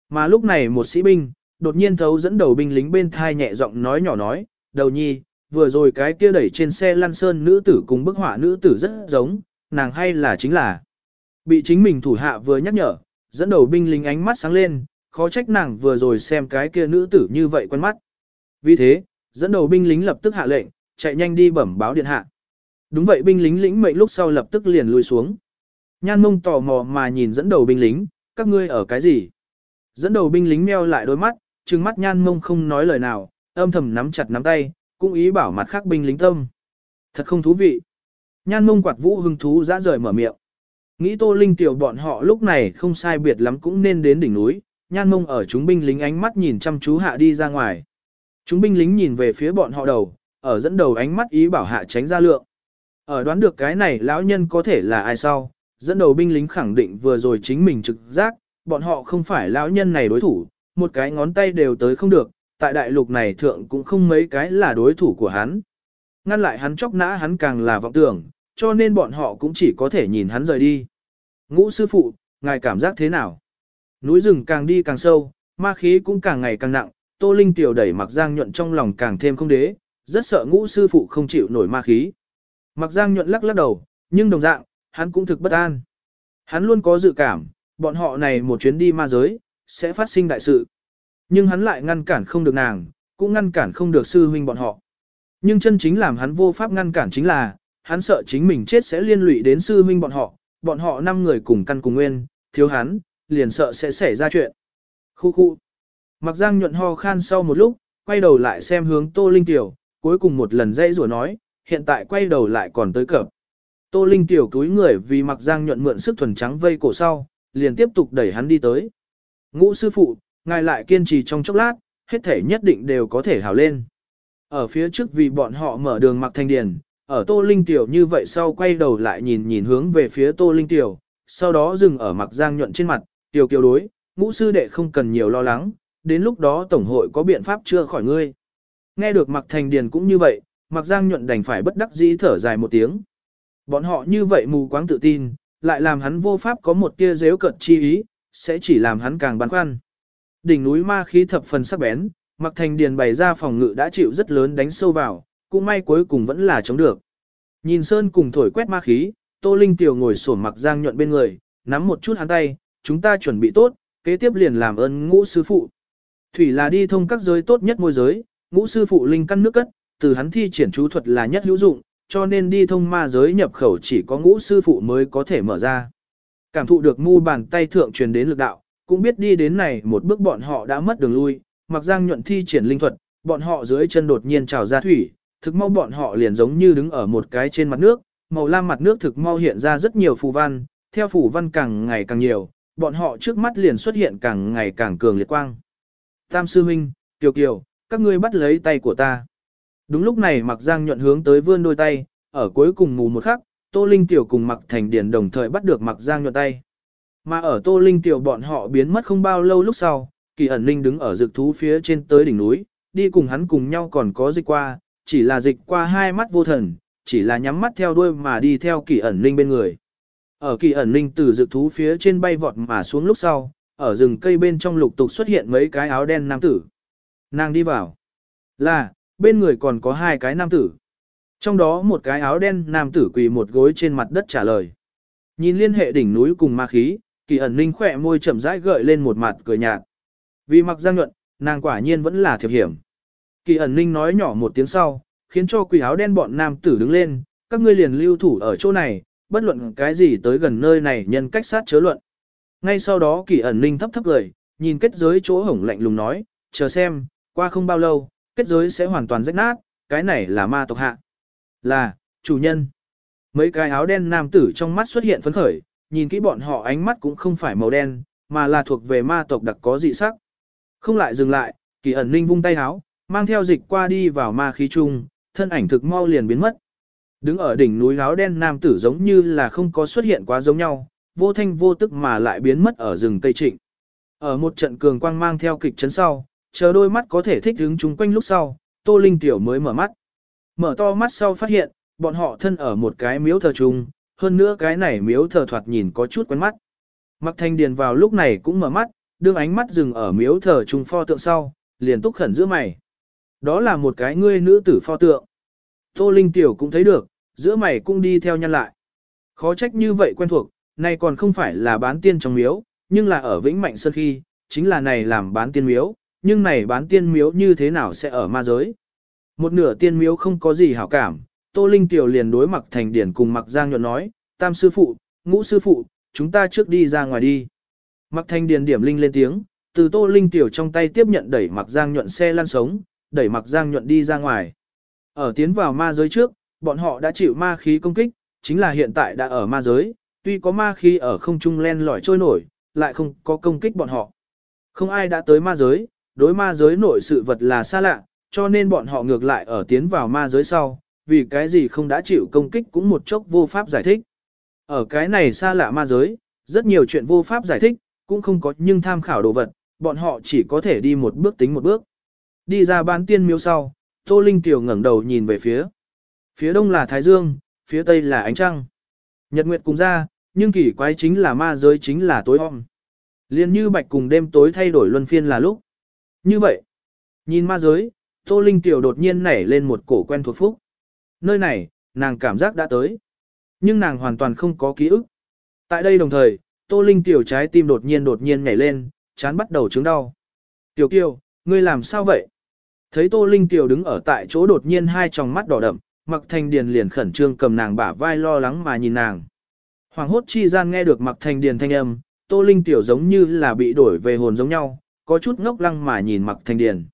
Mà lúc này một sĩ binh, đột nhiên thấu dẫn đầu binh lính bên thai nhẹ giọng nói nhỏ nói, đầu nhi, vừa rồi cái kia đẩy trên xe lăn sơn nữ tử cùng bức họa nữ tử rất giống, nàng hay là chính là. Bị chính mình thủ hạ vừa nhắc nhở, dẫn đầu binh lính ánh mắt sáng lên, khó trách nàng vừa rồi xem cái kia nữ tử như vậy quen mắt. Vì thế, dẫn đầu binh lính lập tức hạ lệnh, chạy nhanh đi bẩm báo điện hạ. Đúng vậy binh lính lĩnh mệnh lúc sau lập tức liền lùi xuống. Nhan mông tò mò mà nhìn dẫn đầu binh lính, các ngươi ở cái gì? Dẫn đầu binh lính meo lại đôi mắt, trừng mắt nhan mông không nói lời nào, âm thầm nắm chặt nắm tay, cũng ý bảo mặt khác binh lính tâm. Thật không thú vị. Nhan mông quạt vũ hưng thú dã rời mở miệng. Nghĩ tô linh tiểu bọn họ lúc này không sai biệt lắm cũng nên đến đỉnh núi, nhan mông ở chúng binh lính ánh mắt nhìn chăm chú hạ đi ra ngoài. Chúng binh lính nhìn về phía bọn họ đầu, ở dẫn đầu ánh mắt ý bảo hạ tránh ra lượng. Ở đoán được cái này lão nhân có thể là ai sau, dẫn đầu binh lính khẳng định vừa rồi chính mình trực giác, bọn họ không phải lão nhân này đối thủ, một cái ngón tay đều tới không được, tại đại lục này thượng cũng không mấy cái là đối thủ của hắn. Ngăn lại hắn chóc nã hắn càng là vọng tưởng, cho nên bọn họ cũng chỉ có thể nhìn hắn rời đi. Ngũ sư phụ, ngài cảm giác thế nào? Núi rừng càng đi càng sâu, ma khí cũng càng ngày càng nặng, Tô Linh tiểu đẩy Mặc Giang nhuận trong lòng càng thêm không đế, rất sợ ngũ sư phụ không chịu nổi ma khí. Mặc Giang nhuận lắc lắc đầu, nhưng đồng dạng, hắn cũng thực bất an. Hắn luôn có dự cảm, bọn họ này một chuyến đi ma giới, sẽ phát sinh đại sự. Nhưng hắn lại ngăn cản không được nàng, cũng ngăn cản không được sư huynh bọn họ. Nhưng chân chính làm hắn vô pháp ngăn cản chính là, hắn sợ chính mình chết sẽ liên lụy đến sư huynh bọn họ, bọn họ năm người cùng căn cùng nguyên, thiếu hắn, liền sợ sẽ xảy ra chuyện. Khu khu. Mặc giang nhuận ho khan sau một lúc, quay đầu lại xem hướng Tô Linh Tiểu, cuối cùng một lần dây rủa nói, hiện tại quay đầu lại còn tới cập. Tô Linh Tiểu túi người vì mặc giang nhuận mượn sức thuần trắng vây cổ sau, liền tiếp tục đẩy hắn đi tới. Ngũ sư phụ, ngài lại kiên trì trong chốc lát, hết thể nhất định đều có thể hào lên. Ở phía trước vì bọn họ mở đường mặc thanh điền, ở Tô Linh Tiểu như vậy sau quay đầu lại nhìn nhìn hướng về phía Tô Linh Tiểu, sau đó dừng ở mặc giang nhuận trên mặt, Tiểu kiều đối, ngũ sư đệ không cần nhiều lo lắng, đến lúc đó Tổng hội có biện pháp chưa khỏi ngươi. Nghe được mặc thành điền cũng như vậy, mặc giang nhuận đành phải bất đắc dĩ thở dài một tiếng. Bọn họ như vậy mù quáng tự tin, lại làm hắn vô pháp có một tia dếu cận chi ý, sẽ chỉ làm hắn càng băn khoăn. Đỉnh núi ma khí thập phần sắc bén, mặc thành điền bày ra phòng ngự đã chịu rất lớn đánh sâu vào, cũng may cuối cùng vẫn là chống được. Nhìn Sơn cùng thổi quét ma khí, Tô Linh Tiểu ngồi sổn Mạc giang nhuận bên người, nắm một chút hắn tay, chúng ta chuẩn bị tốt, kế tiếp liền làm ơn ngũ sư phụ. Thủy là đi thông các giới tốt nhất môi giới, ngũ sư phụ linh căn nước cất, từ hắn thi triển chú thuật là nhất hữu dụng, cho nên đi thông ma giới nhập khẩu chỉ có ngũ sư phụ mới có thể mở ra. Cảm thụ được mu bàn tay thượng truyền đến lực đạo, cũng biết đi đến này một bước bọn họ đã mất đường lui, mặc giang nhuận thi triển linh thuật, bọn họ dưới chân đột nhiên trào ra thủy, thực mau bọn họ liền giống như đứng ở một cái trên mặt nước, màu lam mặt nước thực mau hiện ra rất nhiều phù văn, theo phù văn càng ngày càng nhiều, bọn họ trước mắt liền xuất hiện càng ngày càng cường liệt quang. Tam sư huynh, Kiều Kiều, các ngươi bắt lấy tay của ta. Đúng lúc này Mặc Giang nhuận hướng tới vươn đôi tay, ở cuối cùng mù một khắc, Tô Linh Tiểu cùng Mặc Thành Điển đồng thời bắt được Mặc Giang nhuận tay. Mà ở Tô Linh Tiểu bọn họ biến mất không bao lâu lúc sau, Kỳ ẩn linh đứng ở dược thú phía trên tới đỉnh núi, đi cùng hắn cùng nhau còn có dịch qua, chỉ là dịch qua hai mắt vô thần, chỉ là nhắm mắt theo đuôi mà đi theo Kỳ ẩn linh bên người. Ở Kỳ ẩn linh từ dược thú phía trên bay vọt mà xuống lúc sau, ở rừng cây bên trong lục tục xuất hiện mấy cái áo đen nam tử. Nàng đi vào. Là, bên người còn có hai cái nam tử. Trong đó một cái áo đen nam tử quỳ một gối trên mặt đất trả lời. Nhìn liên hệ đỉnh núi cùng ma khí, kỳ ẩn ninh khỏe môi chậm rãi gợi lên một mặt cười nhạt. Vì mặc giang nhuận, nàng quả nhiên vẫn là thiệp hiểm. Kỳ ẩn ninh nói nhỏ một tiếng sau, khiến cho quỳ áo đen bọn nam tử đứng lên, các ngươi liền lưu thủ ở chỗ này, bất luận cái gì tới gần nơi này nhân cách sát chớ luận. Ngay sau đó kỳ ẩn ninh thấp thấp cười, nhìn kết giới chỗ hổng lạnh lùng nói, chờ xem, qua không bao lâu, kết giới sẽ hoàn toàn rách nát, cái này là ma tộc hạ. Là, chủ nhân. Mấy cái áo đen nam tử trong mắt xuất hiện phấn khởi, nhìn kỹ bọn họ ánh mắt cũng không phải màu đen, mà là thuộc về ma tộc đặc có dị sắc. Không lại dừng lại, kỳ ẩn ninh vung tay háo mang theo dịch qua đi vào ma khí chung, thân ảnh thực mau liền biến mất. Đứng ở đỉnh núi áo đen nam tử giống như là không có xuất hiện quá giống nhau, vô thanh vô tức mà lại biến mất ở rừng cây trịnh. Ở một trận cường quang mang theo kịch chấn sau, chờ đôi mắt có thể thích đứng chung quanh lúc sau, Tô Linh Tiểu mới mở mắt. Mở to mắt sau phát hiện, bọn họ thân ở một cái miếu thờ chung, hơn nữa cái này miếu thờ thoạt nhìn có chút quen mắt. Mặc thanh điền vào lúc này cũng mở mắt, đương ánh mắt dừng ở miếu thờ trung pho tượng sau, liền túc khẩn giữa mày. Đó là một cái ngươi nữ tử pho tượng. Tô Linh Tiểu cũng thấy được, giữa mày cũng đi theo nhăn lại. Khó trách như vậy quen thuộc, này còn không phải là bán tiên trong miếu, nhưng là ở Vĩnh Mạnh Sơn khi, chính là này làm bán tiên miếu, nhưng này bán tiên miếu như thế nào sẽ ở ma giới. Một nửa tiên miếu không có gì hảo cảm, Tô Linh Tiểu liền đối mặc thành điển cùng mặc Giang nhuận nói, tam sư phụ, ngũ sư phụ, chúng ta trước đi ra ngoài đi. Mặc thành điển điểm linh lên tiếng, từ Tô Linh Tiểu trong tay tiếp nhận đẩy mặc Giang nhuận xe lăn sống, đẩy mặc Giang nhuận đi ra ngoài. Ở tiến vào ma giới trước, bọn họ đã chịu ma khí công kích, chính là hiện tại đã ở ma giới, tuy có ma khí ở không trung len lỏi trôi nổi, lại không có công kích bọn họ. Không ai đã tới ma giới, đối ma giới nội sự vật là xa lạ, cho nên bọn họ ngược lại ở tiến vào ma giới sau, vì cái gì không đã chịu công kích cũng một chốc vô pháp giải thích. Ở cái này xa lạ ma giới, rất nhiều chuyện vô pháp giải thích, cũng không có nhưng tham khảo đồ vật, bọn họ chỉ có thể đi một bước tính một bước. Đi ra bán tiên miếu sau, Tô Linh Tiểu ngẩng đầu nhìn về phía. Phía đông là Thái Dương, phía tây là ánh trăng. Nhật Nguyệt cùng ra, nhưng kỳ quái chính là ma giới chính là tối om. Liên như bạch cùng đêm tối thay đổi luân phiên là lúc. Như vậy, nhìn ma giới, Tô Linh Tiểu đột nhiên nảy lên một cổ quen thuộc phúc. Nơi này, nàng cảm giác đã tới. Nhưng nàng hoàn toàn không có ký ức. Tại đây đồng thời, Tô Linh Tiểu trái tim đột nhiên đột nhiên nhảy lên, chán bắt đầu chứng đau. Tiểu Kiều, ngươi làm sao vậy? Thấy Tô Linh Tiểu đứng ở tại chỗ đột nhiên hai tròng mắt đỏ đậm, Mặc Thành Điền liền khẩn trương cầm nàng bả vai lo lắng mà nhìn nàng. Hoàng hốt chi gian nghe được Mặc Thành Điền thanh âm, Tô Linh Tiểu giống như là bị đổi về hồn giống nhau, có chút ngốc lăng mà nhìn Mặc Thành Điền.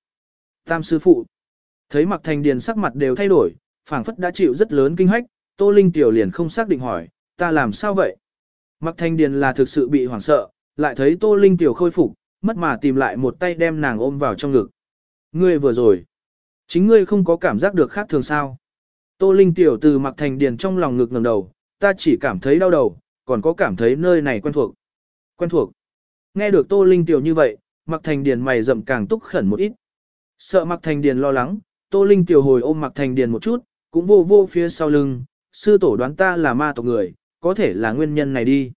Tam sư phụ. Thấy Mặc Thành Điền sắc mặt đều thay đổi, phảng phất đã chịu rất lớn kinh hách, Tô Linh Tiểu liền không xác định hỏi, ta làm sao vậy? Mặc Thanh Điền là thực sự bị hoảng sợ, lại thấy Tô Linh Tiểu khôi phục, mất mà tìm lại một tay đem nàng ôm vào trong ngực. Ngươi vừa rồi, chính ngươi không có cảm giác được khác thường sao? Tô Linh Tiểu từ Mặc Thành Điền trong lòng ngực ngẩng đầu, ta chỉ cảm thấy đau đầu, còn có cảm thấy nơi này quen thuộc. Quen thuộc. Nghe được Tô Linh Tiểu như vậy, Mặc Thành Điền mày rậm càng túc khẩn một ít. Sợ Mặc Thành Điền lo lắng, Tô Linh Tiểu hồi ôm Mặc Thành Điền một chút, cũng vô vô phía sau lưng, sư tổ đoán ta là ma tộc người, có thể là nguyên nhân này đi.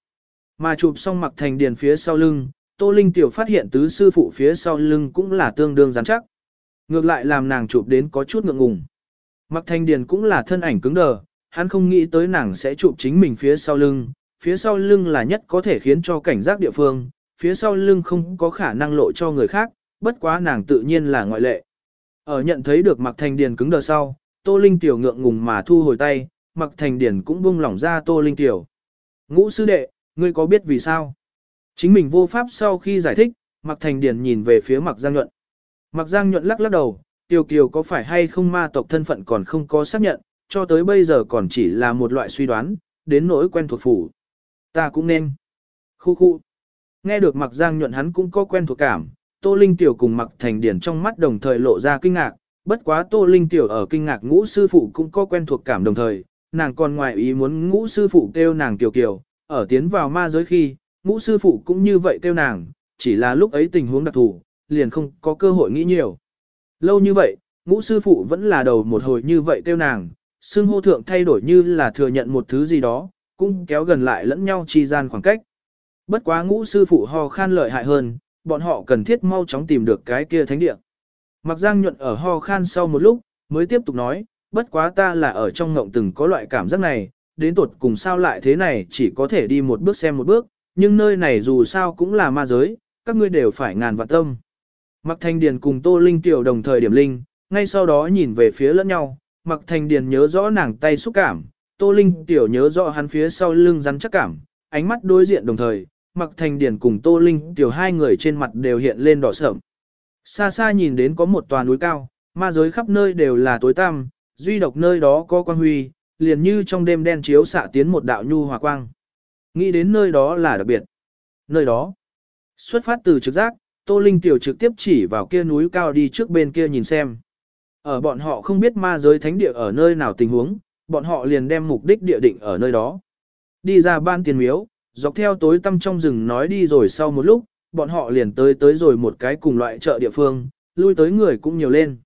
Mà chụp xong Mặc Thành Điền phía sau lưng, Tô Linh Tiểu phát hiện tứ sư phụ phía sau lưng cũng là tương đương rắn chắc. Ngược lại làm nàng chụp đến có chút ngượng ngùng. Mặc Thành Điền cũng là thân ảnh cứng đờ, hắn không nghĩ tới nàng sẽ chụp chính mình phía sau lưng, phía sau lưng là nhất có thể khiến cho cảnh giác địa phương, phía sau lưng không có khả năng lộ cho người khác, bất quá nàng tự nhiên là ngoại lệ. Ở nhận thấy được mặc Thành Điền cứng đờ sau, Tô Linh Tiểu ngượng ngùng mà thu hồi tay, Mặc Thành Điền cũng buông lỏng ra Tô Linh Tiểu. Ngũ sư đệ, ngươi có biết vì sao? Chính mình vô pháp sau khi giải thích, Mặc Thành Điền nhìn về phía Mặc Giang Nhuận. Mặc Giang Nhuận lắc lắc đầu, Tiểu Kiều có phải hay không ma tộc thân phận còn không có xác nhận, cho tới bây giờ còn chỉ là một loại suy đoán, đến nỗi quen thuộc phủ. Ta cũng nên. Khu khu. Nghe được Mặc Giang Nhuận hắn cũng có quen thuộc cảm, Tô Linh Tiểu cùng Mặc Thành Điển trong mắt đồng thời lộ ra kinh ngạc, bất quá Tô Linh Tiểu ở kinh ngạc ngũ sư phụ cũng có quen thuộc cảm đồng thời, nàng còn ngoài ý muốn ngũ sư phụ kêu nàng Tiểu Kiều, ở tiến vào ma giới khi, ngũ sư phụ cũng như vậy kêu nàng, chỉ là lúc ấy tình huống đặc thù, liền không có cơ hội nghĩ nhiều. Lâu như vậy, ngũ sư phụ vẫn là đầu một hồi như vậy kêu nàng, xưng hô thượng thay đổi như là thừa nhận một thứ gì đó, cũng kéo gần lại lẫn nhau chi gian khoảng cách. Bất quá ngũ sư phụ ho khan lợi hại hơn, bọn họ cần thiết mau chóng tìm được cái kia thánh địa. Mặc giang nhuận ở ho khan sau một lúc, mới tiếp tục nói, bất quá ta là ở trong ngộng từng có loại cảm giác này, đến tột cùng sao lại thế này chỉ có thể đi một bước xem một bước, nhưng nơi này dù sao cũng là ma giới, các ngươi đều phải ngàn vạn tâm. Mặc thanh điền cùng Tô Linh tiểu đồng thời điểm linh, ngay sau đó nhìn về phía lẫn nhau, Mặc thanh điền nhớ rõ nàng tay xúc cảm, Tô Linh tiểu nhớ rõ hắn phía sau lưng rắn chắc cảm, ánh mắt đối diện đồng thời, Mặc Thanh Điền cùng Tô Linh tiểu hai người trên mặt đều hiện lên đỏ sợm. Xa xa nhìn đến có một tòa núi cao, ma giới khắp nơi đều là tối tăm, duy độc nơi đó có quang huy, liền như trong đêm đen chiếu xạ tiến một đạo nhu hòa quang. Nghĩ đến nơi đó là đặc biệt. Nơi đó, xuất phát từ trực giác, Tô Linh tiểu trực tiếp chỉ vào kia núi cao đi trước bên kia nhìn xem. Ở bọn họ không biết ma giới thánh địa ở nơi nào tình huống, bọn họ liền đem mục đích địa định ở nơi đó. Đi ra ban tiền miếu, dọc theo tối tăm trong rừng nói đi rồi sau một lúc, bọn họ liền tới tới rồi một cái cùng loại chợ địa phương, lui tới người cũng nhiều lên.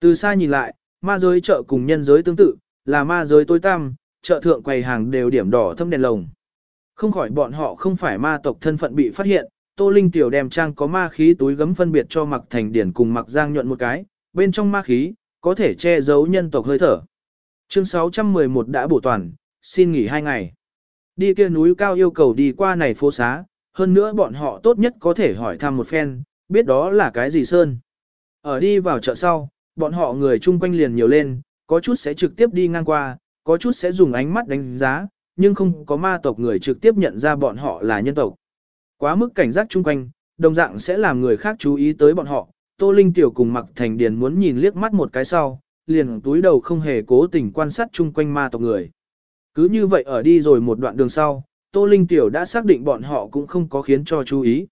Từ xa nhìn lại, ma giới chợ cùng nhân giới tương tự, là ma giới tối tăm, chợ thượng quầy hàng đều điểm đỏ thâm đèn lồng. Không khỏi bọn họ không phải ma tộc thân phận bị phát hiện, Tô Linh tiểu đem trang có ma khí túi gấm phân biệt cho mặc thành điển cùng mặc giang nhuận một cái, bên trong ma khí, có thể che giấu nhân tộc hơi thở. Chương 611 đã bổ toàn, xin nghỉ hai ngày. Đi kia núi cao yêu cầu đi qua này phố xá, hơn nữa bọn họ tốt nhất có thể hỏi thăm một phen, biết đó là cái gì sơn. Ở đi vào chợ sau, bọn họ người chung quanh liền nhiều lên, có chút sẽ trực tiếp đi ngang qua, có chút sẽ dùng ánh mắt đánh giá, nhưng không có ma tộc người trực tiếp nhận ra bọn họ là nhân tộc. Quá mức cảnh giác chung quanh, đồng dạng sẽ làm người khác chú ý tới bọn họ. Tô Linh Tiểu cùng Mặc Thành Điền muốn nhìn liếc mắt một cái sau, liền túi đầu không hề cố tình quan sát chung quanh ma tộc người. Cứ như vậy ở đi rồi một đoạn đường sau, Tô Linh Tiểu đã xác định bọn họ cũng không có khiến cho chú ý.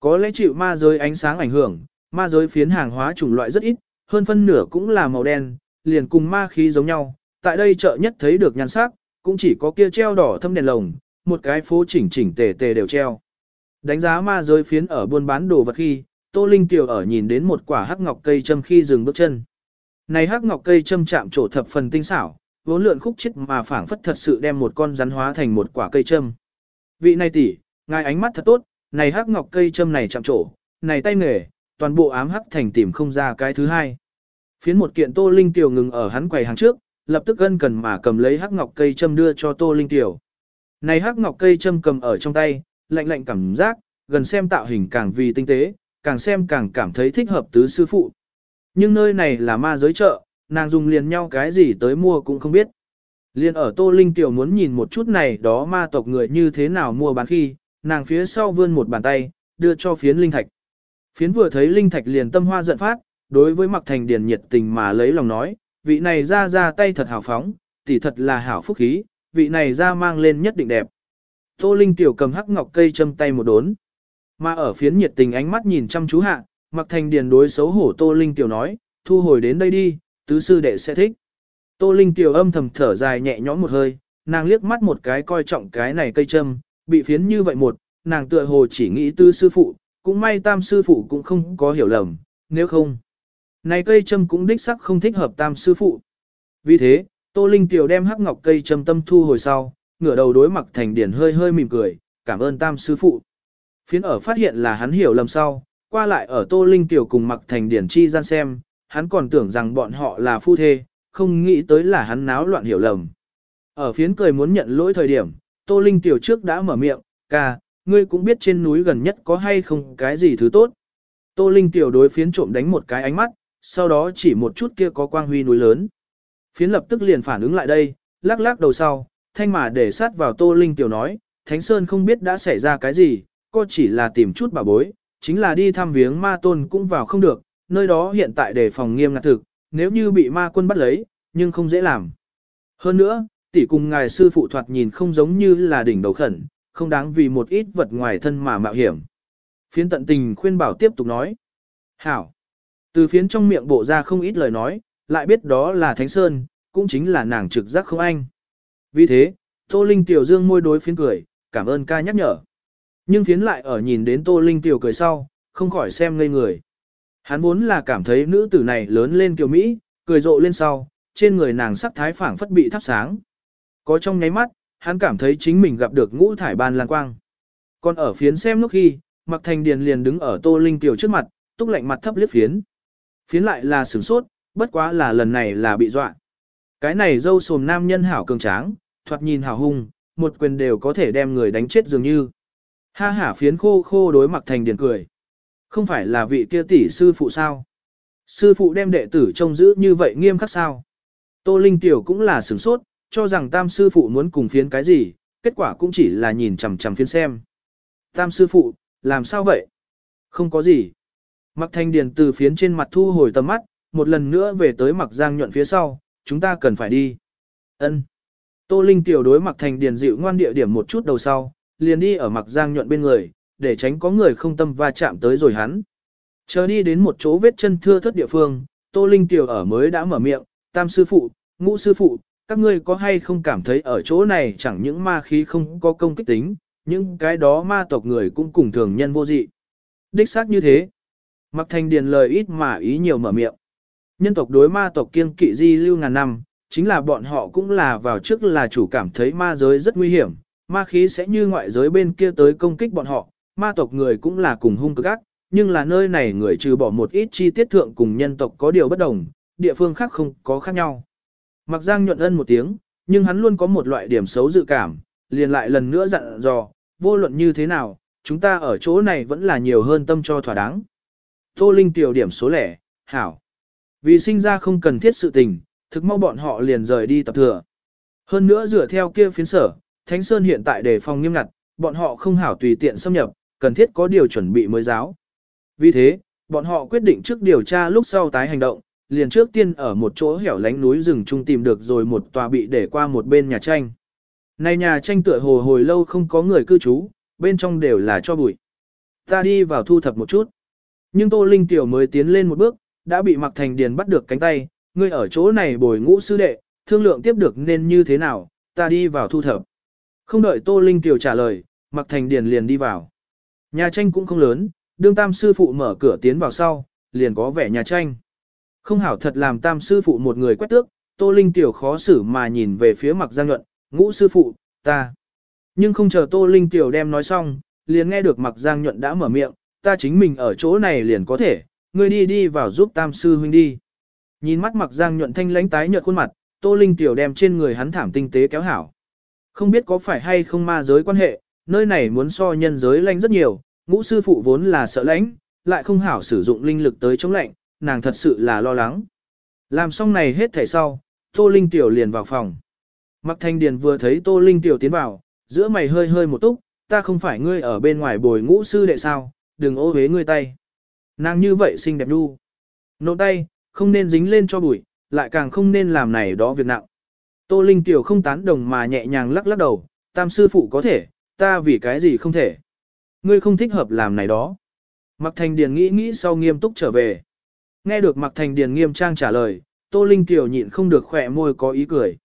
Có lẽ chịu ma giới ánh sáng ảnh hưởng, ma giới phiến hàng hóa chủng loại rất ít, hơn phân nửa cũng là màu đen, liền cùng ma khí giống nhau. Tại đây chợ nhất thấy được nhan sắc, cũng chỉ có kia treo đỏ thâm đèn lồng, một cái phố chỉnh chỉnh tề tề đều treo. Đánh giá ma giới phiến ở buôn bán đồ vật khi, Tô Linh Tiểu ở nhìn đến một quả hắc ngọc cây châm khi dừng bước chân. Này hắc ngọc cây châm chạm trổ thập phần tinh xảo, vốn lượn khúc chết mà phảng phất thật sự đem một con rắn hóa thành một quả cây châm. Vị này tỷ, ngài ánh mắt thật tốt, này hắc ngọc cây châm này chạm trổ, này tay nghề, toàn bộ ám hắc thành tìm không ra cái thứ hai. Phiến một kiện Tô Linh Tiểu ngừng ở hắn quầy hàng trước, lập tức gân cần mà cầm lấy hắc ngọc cây châm đưa cho Tô Linh Tiểu. Này hắc ngọc cây châm cầm ở trong tay, lạnh lạnh cảm giác, gần xem tạo hình càng vì tinh tế, càng xem càng cảm thấy thích hợp tứ sư phụ. Nhưng nơi này là ma giới chợ, nàng dùng liền nhau cái gì tới mua cũng không biết. Liên ở Tô Linh Tiểu muốn nhìn một chút này đó ma tộc người như thế nào mua bán khi, nàng phía sau vươn một bàn tay, đưa cho phiến linh thạch. Phiến vừa thấy linh thạch liền tâm hoa giận phát, đối với mặc thành điền nhiệt tình mà lấy lòng nói, vị này ra ra tay thật hào phóng, tỷ thật là hảo phúc khí, vị này ra mang lên nhất định đẹp. Tô Linh Tiểu cầm hắc ngọc cây châm tay một đốn. Mà ở phiến nhiệt tình ánh mắt nhìn chăm chú hạ, mặc thành điền đối xấu hổ Tô Linh Tiểu nói, thu hồi đến đây đi, tứ sư đệ sẽ thích. Tô Linh Tiểu âm thầm thở dài nhẹ nhõm một hơi, nàng liếc mắt một cái coi trọng cái này cây châm, bị phiến như vậy một, nàng tựa hồ chỉ nghĩ tứ sư phụ, cũng may tam sư phụ cũng không có hiểu lầm, nếu không. Này cây châm cũng đích sắc không thích hợp tam sư phụ. Vì thế, Tô Linh Tiểu đem hắc ngọc cây châm tâm thu hồi sau, ngửa đầu đối mặt thành điển hơi hơi mỉm cười, cảm ơn tam sư phụ. Phiến ở phát hiện là hắn hiểu lầm sau, qua lại ở Tô Linh Tiểu cùng mặc thành điển chi gian xem, hắn còn tưởng rằng bọn họ là phu thê, không nghĩ tới là hắn náo loạn hiểu lầm. Ở phiến cười muốn nhận lỗi thời điểm, Tô Linh Tiểu trước đã mở miệng, ca, ngươi cũng biết trên núi gần nhất có hay không cái gì thứ tốt. Tô Linh Tiểu đối phiến trộm đánh một cái ánh mắt, sau đó chỉ một chút kia có quang huy núi lớn. Phiến lập tức liền phản ứng lại đây, lắc lắc đầu sau, thanh mà để sát vào Tô Linh Tiểu nói, Thánh Sơn không biết đã xảy ra cái gì, cô chỉ là tìm chút bà bối, chính là đi thăm viếng ma tôn cũng vào không được, nơi đó hiện tại đề phòng nghiêm ngặt thực, nếu như bị ma quân bắt lấy, nhưng không dễ làm. Hơn nữa, tỷ cùng ngài sư phụ thoạt nhìn không giống như là đỉnh đầu khẩn, không đáng vì một ít vật ngoài thân mà mạo hiểm. Phiến tận tình khuyên bảo tiếp tục nói. Hảo. Từ phiến trong miệng bộ ra không ít lời nói, lại biết đó là Thánh Sơn, cũng chính là nàng trực giác không anh. Vì thế, Tô Linh Tiểu Dương môi đối phiến cười, cảm ơn ca nhắc nhở. Nhưng phiến lại ở nhìn đến Tô Linh Tiểu cười sau, không khỏi xem ngây người. Hắn vốn là cảm thấy nữ tử này lớn lên kiều Mỹ, cười rộ lên sau, trên người nàng sắc thái phảng phất bị thắp sáng. Có trong nháy mắt, hắn cảm thấy chính mình gặp được ngũ thải ban lan quang. Còn ở phiến xem lúc khi, Mặc Thành Điền liền đứng ở Tô Linh Tiểu trước mặt, túc lạnh mặt thấp liếc phiến. Phiến lại là sửng sốt, bất quá là lần này là bị dọa. Cái này dâu sồm nam nhân hảo cường tráng, thoạt nhìn hảo hung, một quyền đều có thể đem người đánh chết dường như. Ha hả phiến khô khô đối Mặc Thành Điền cười. Không phải là vị kia tỷ sư phụ sao? Sư phụ đem đệ tử trông giữ như vậy nghiêm khắc sao? Tô Linh Tiểu cũng là sửng sốt, cho rằng tam sư phụ muốn cùng phiến cái gì, kết quả cũng chỉ là nhìn chằm chằm phiến xem. Tam sư phụ, làm sao vậy? Không có gì. Mặc thanh điền từ phiến trên mặt thu hồi tầm mắt, một lần nữa về tới mặc giang nhuận phía sau, chúng ta cần phải đi. Ân. Tô Linh tiểu đối mặc thành điền dịu ngoan địa điểm một chút đầu sau, liền đi ở mặc giang nhuận bên người, để tránh có người không tâm va chạm tới rồi hắn. Chờ đi đến một chỗ vết chân thưa thất địa phương, Tô Linh tiểu ở mới đã mở miệng, tam sư phụ, ngũ sư phụ, các ngươi có hay không cảm thấy ở chỗ này chẳng những ma khí không có công kích tính, những cái đó ma tộc người cũng cùng thường nhân vô dị. Đích xác như thế. Mặc thành điền lời ít mà ý nhiều mở miệng. Nhân tộc đối ma tộc kiêng kỵ di lưu ngàn năm, chính là bọn họ cũng là vào trước là chủ cảm thấy ma giới rất nguy hiểm, ma khí sẽ như ngoại giới bên kia tới công kích bọn họ, ma tộc người cũng là cùng hung cực ác, nhưng là nơi này người trừ bỏ một ít chi tiết thượng cùng nhân tộc có điều bất đồng, địa phương khác không có khác nhau. Mặc Giang nhuận ân một tiếng, nhưng hắn luôn có một loại điểm xấu dự cảm, liền lại lần nữa dặn dò, vô luận như thế nào, chúng ta ở chỗ này vẫn là nhiều hơn tâm cho thỏa đáng. Tô Linh tiểu điểm số lẻ, hảo. Vì sinh ra không cần thiết sự tình, thực mau bọn họ liền rời đi tập thừa. Hơn nữa dựa theo kia phiến sở, Thánh Sơn hiện tại đề phòng nghiêm ngặt, bọn họ không hảo tùy tiện xâm nhập, cần thiết có điều chuẩn bị mới giáo. Vì thế, bọn họ quyết định trước điều tra lúc sau tái hành động, liền trước tiên ở một chỗ hẻo lánh núi rừng trung tìm được rồi một tòa bị để qua một bên nhà tranh. Này nhà tranh tựa hồ hồi lâu không có người cư trú, bên trong đều là cho bụi. Ta đi vào thu thập một chút. Nhưng Tô Linh Tiểu mới tiến lên một bước, đã bị Mạc Thành Điền bắt được cánh tay, ngươi ở chỗ này bồi ngũ sư đệ, thương lượng tiếp được nên như thế nào, ta đi vào thu thập. Không đợi Tô Linh Tiểu trả lời, Mạc Thành Điền liền đi vào. Nhà tranh cũng không lớn, đương tam sư phụ mở cửa tiến vào sau, liền có vẻ nhà tranh. Không hảo thật làm tam sư phụ một người quét tước, Tô Linh tiểu khó xử mà nhìn về phía mặc giang nhuận, ngũ sư phụ, ta. Nhưng không chờ Tô Linh tiểu đem nói xong, liền nghe được mặc giang nhuận đã mở miệng, ta chính mình ở chỗ này liền có thể, ngươi đi đi vào giúp tam sư huynh đi. Nhìn mắt mặc giang nhuận thanh lãnh tái nhợt khuôn mặt, Tô Linh tiểu đem trên người hắn thảm tinh tế kéo hảo. Không biết có phải hay không ma giới quan hệ, nơi này muốn so nhân giới lãnh rất nhiều, ngũ sư phụ vốn là sợ lãnh, lại không hảo sử dụng linh lực tới chống lạnh, nàng thật sự là lo lắng. Làm xong này hết thảy sau, Tô Linh tiểu liền vào phòng. Mặc Thanh Điền vừa thấy Tô Linh tiểu tiến vào, giữa mày hơi hơi một túc, ta không phải ngươi ở bên ngoài bồi ngũ sư đệ sao, đừng ô hế ngươi tay. Nàng như vậy xinh đẹp đu. Nộ tay, không nên dính lên cho bụi, lại càng không nên làm này đó việc nặng. Tô Linh Tiểu không tán đồng mà nhẹ nhàng lắc lắc đầu, tam sư phụ có thể, ta vì cái gì không thể. Ngươi không thích hợp làm này đó. Mặc Thành Điền nghĩ nghĩ sau nghiêm túc trở về. Nghe được Mặc Thành Điền nghiêm trang trả lời, Tô Linh Kiều nhịn không được khỏe môi có ý cười.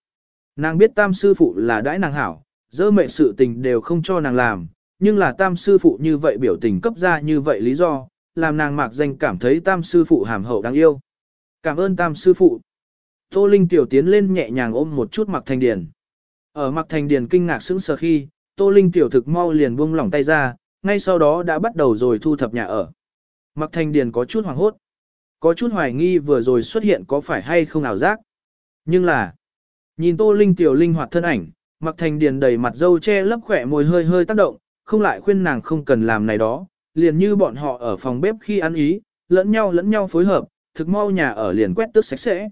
Nàng biết tam sư phụ là đãi nàng hảo, dơ mệ sự tình đều không cho nàng làm, nhưng là tam sư phụ như vậy biểu tình cấp ra như vậy lý do, làm nàng mạc danh cảm thấy tam sư phụ hàm hậu đáng yêu. Cảm ơn tam sư phụ. Tô Linh tiểu tiến lên nhẹ nhàng ôm một chút Mạc Thành Điền. Ở Mạc Thành Điền kinh ngạc sững sờ khi, Tô Linh tiểu thực mau liền buông lỏng tay ra, ngay sau đó đã bắt đầu rồi thu thập nhà ở. Mặc Thanh Điền có chút hoảng hốt. Có chút hoài nghi vừa rồi xuất hiện có phải hay không ảo giác. Nhưng là, nhìn Tô Linh tiểu linh hoạt thân ảnh, Mặc Thanh Điền đầy mặt dâu che lấp khỏe môi hơi hơi tác động, không lại khuyên nàng không cần làm này đó, liền như bọn họ ở phòng bếp khi ăn ý, lẫn nhau lẫn nhau phối hợp, thực mau nhà ở liền quét tước sạch sẽ.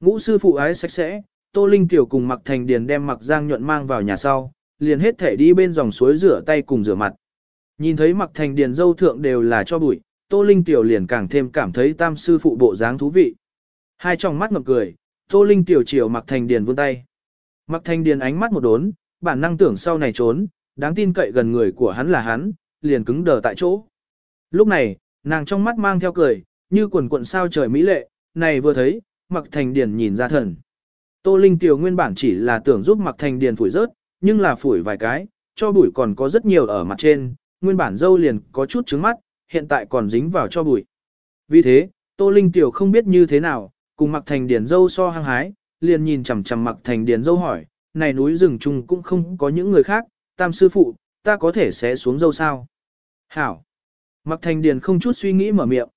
Ngũ sư phụ ái sạch sẽ, Tô Linh Tiểu cùng Mặc Thành Điền đem Mặc Giang nhuận mang vào nhà sau, liền hết thể đi bên dòng suối rửa tay cùng rửa mặt. Nhìn thấy Mặc Thành Điền dâu thượng đều là cho bụi, Tô Linh Tiểu liền càng thêm cảm thấy tam sư phụ bộ dáng thú vị. Hai tròng mắt ngập cười, Tô Linh Tiểu chiều Mặc Thành Điền vươn tay. Mặc Thành Điền ánh mắt một đốn, bản năng tưởng sau này trốn, đáng tin cậy gần người của hắn là hắn, liền cứng đờ tại chỗ. Lúc này, nàng trong mắt mang theo cười, như quần cuộn sao trời mỹ lệ, này vừa thấy, Mặc Thành Điền nhìn ra thần. Tô Linh Tiểu nguyên bản chỉ là tưởng giúp Mặc Thành Điền phủi rớt, nhưng là phủi vài cái, cho bụi còn có rất nhiều ở mặt trên, nguyên bản dâu liền có chút trứng mắt, hiện tại còn dính vào cho bụi. Vì thế, Tô Linh Tiểu không biết như thế nào, cùng Mặc Thành Điền dâu so hăng hái, liền nhìn chằm chằm Mặc Thành Điền dâu hỏi, này núi rừng chung cũng không có những người khác, tam sư phụ, ta có thể sẽ xuống dâu sao? Hảo! Mặc Thành Điền không chút suy nghĩ mở miệng.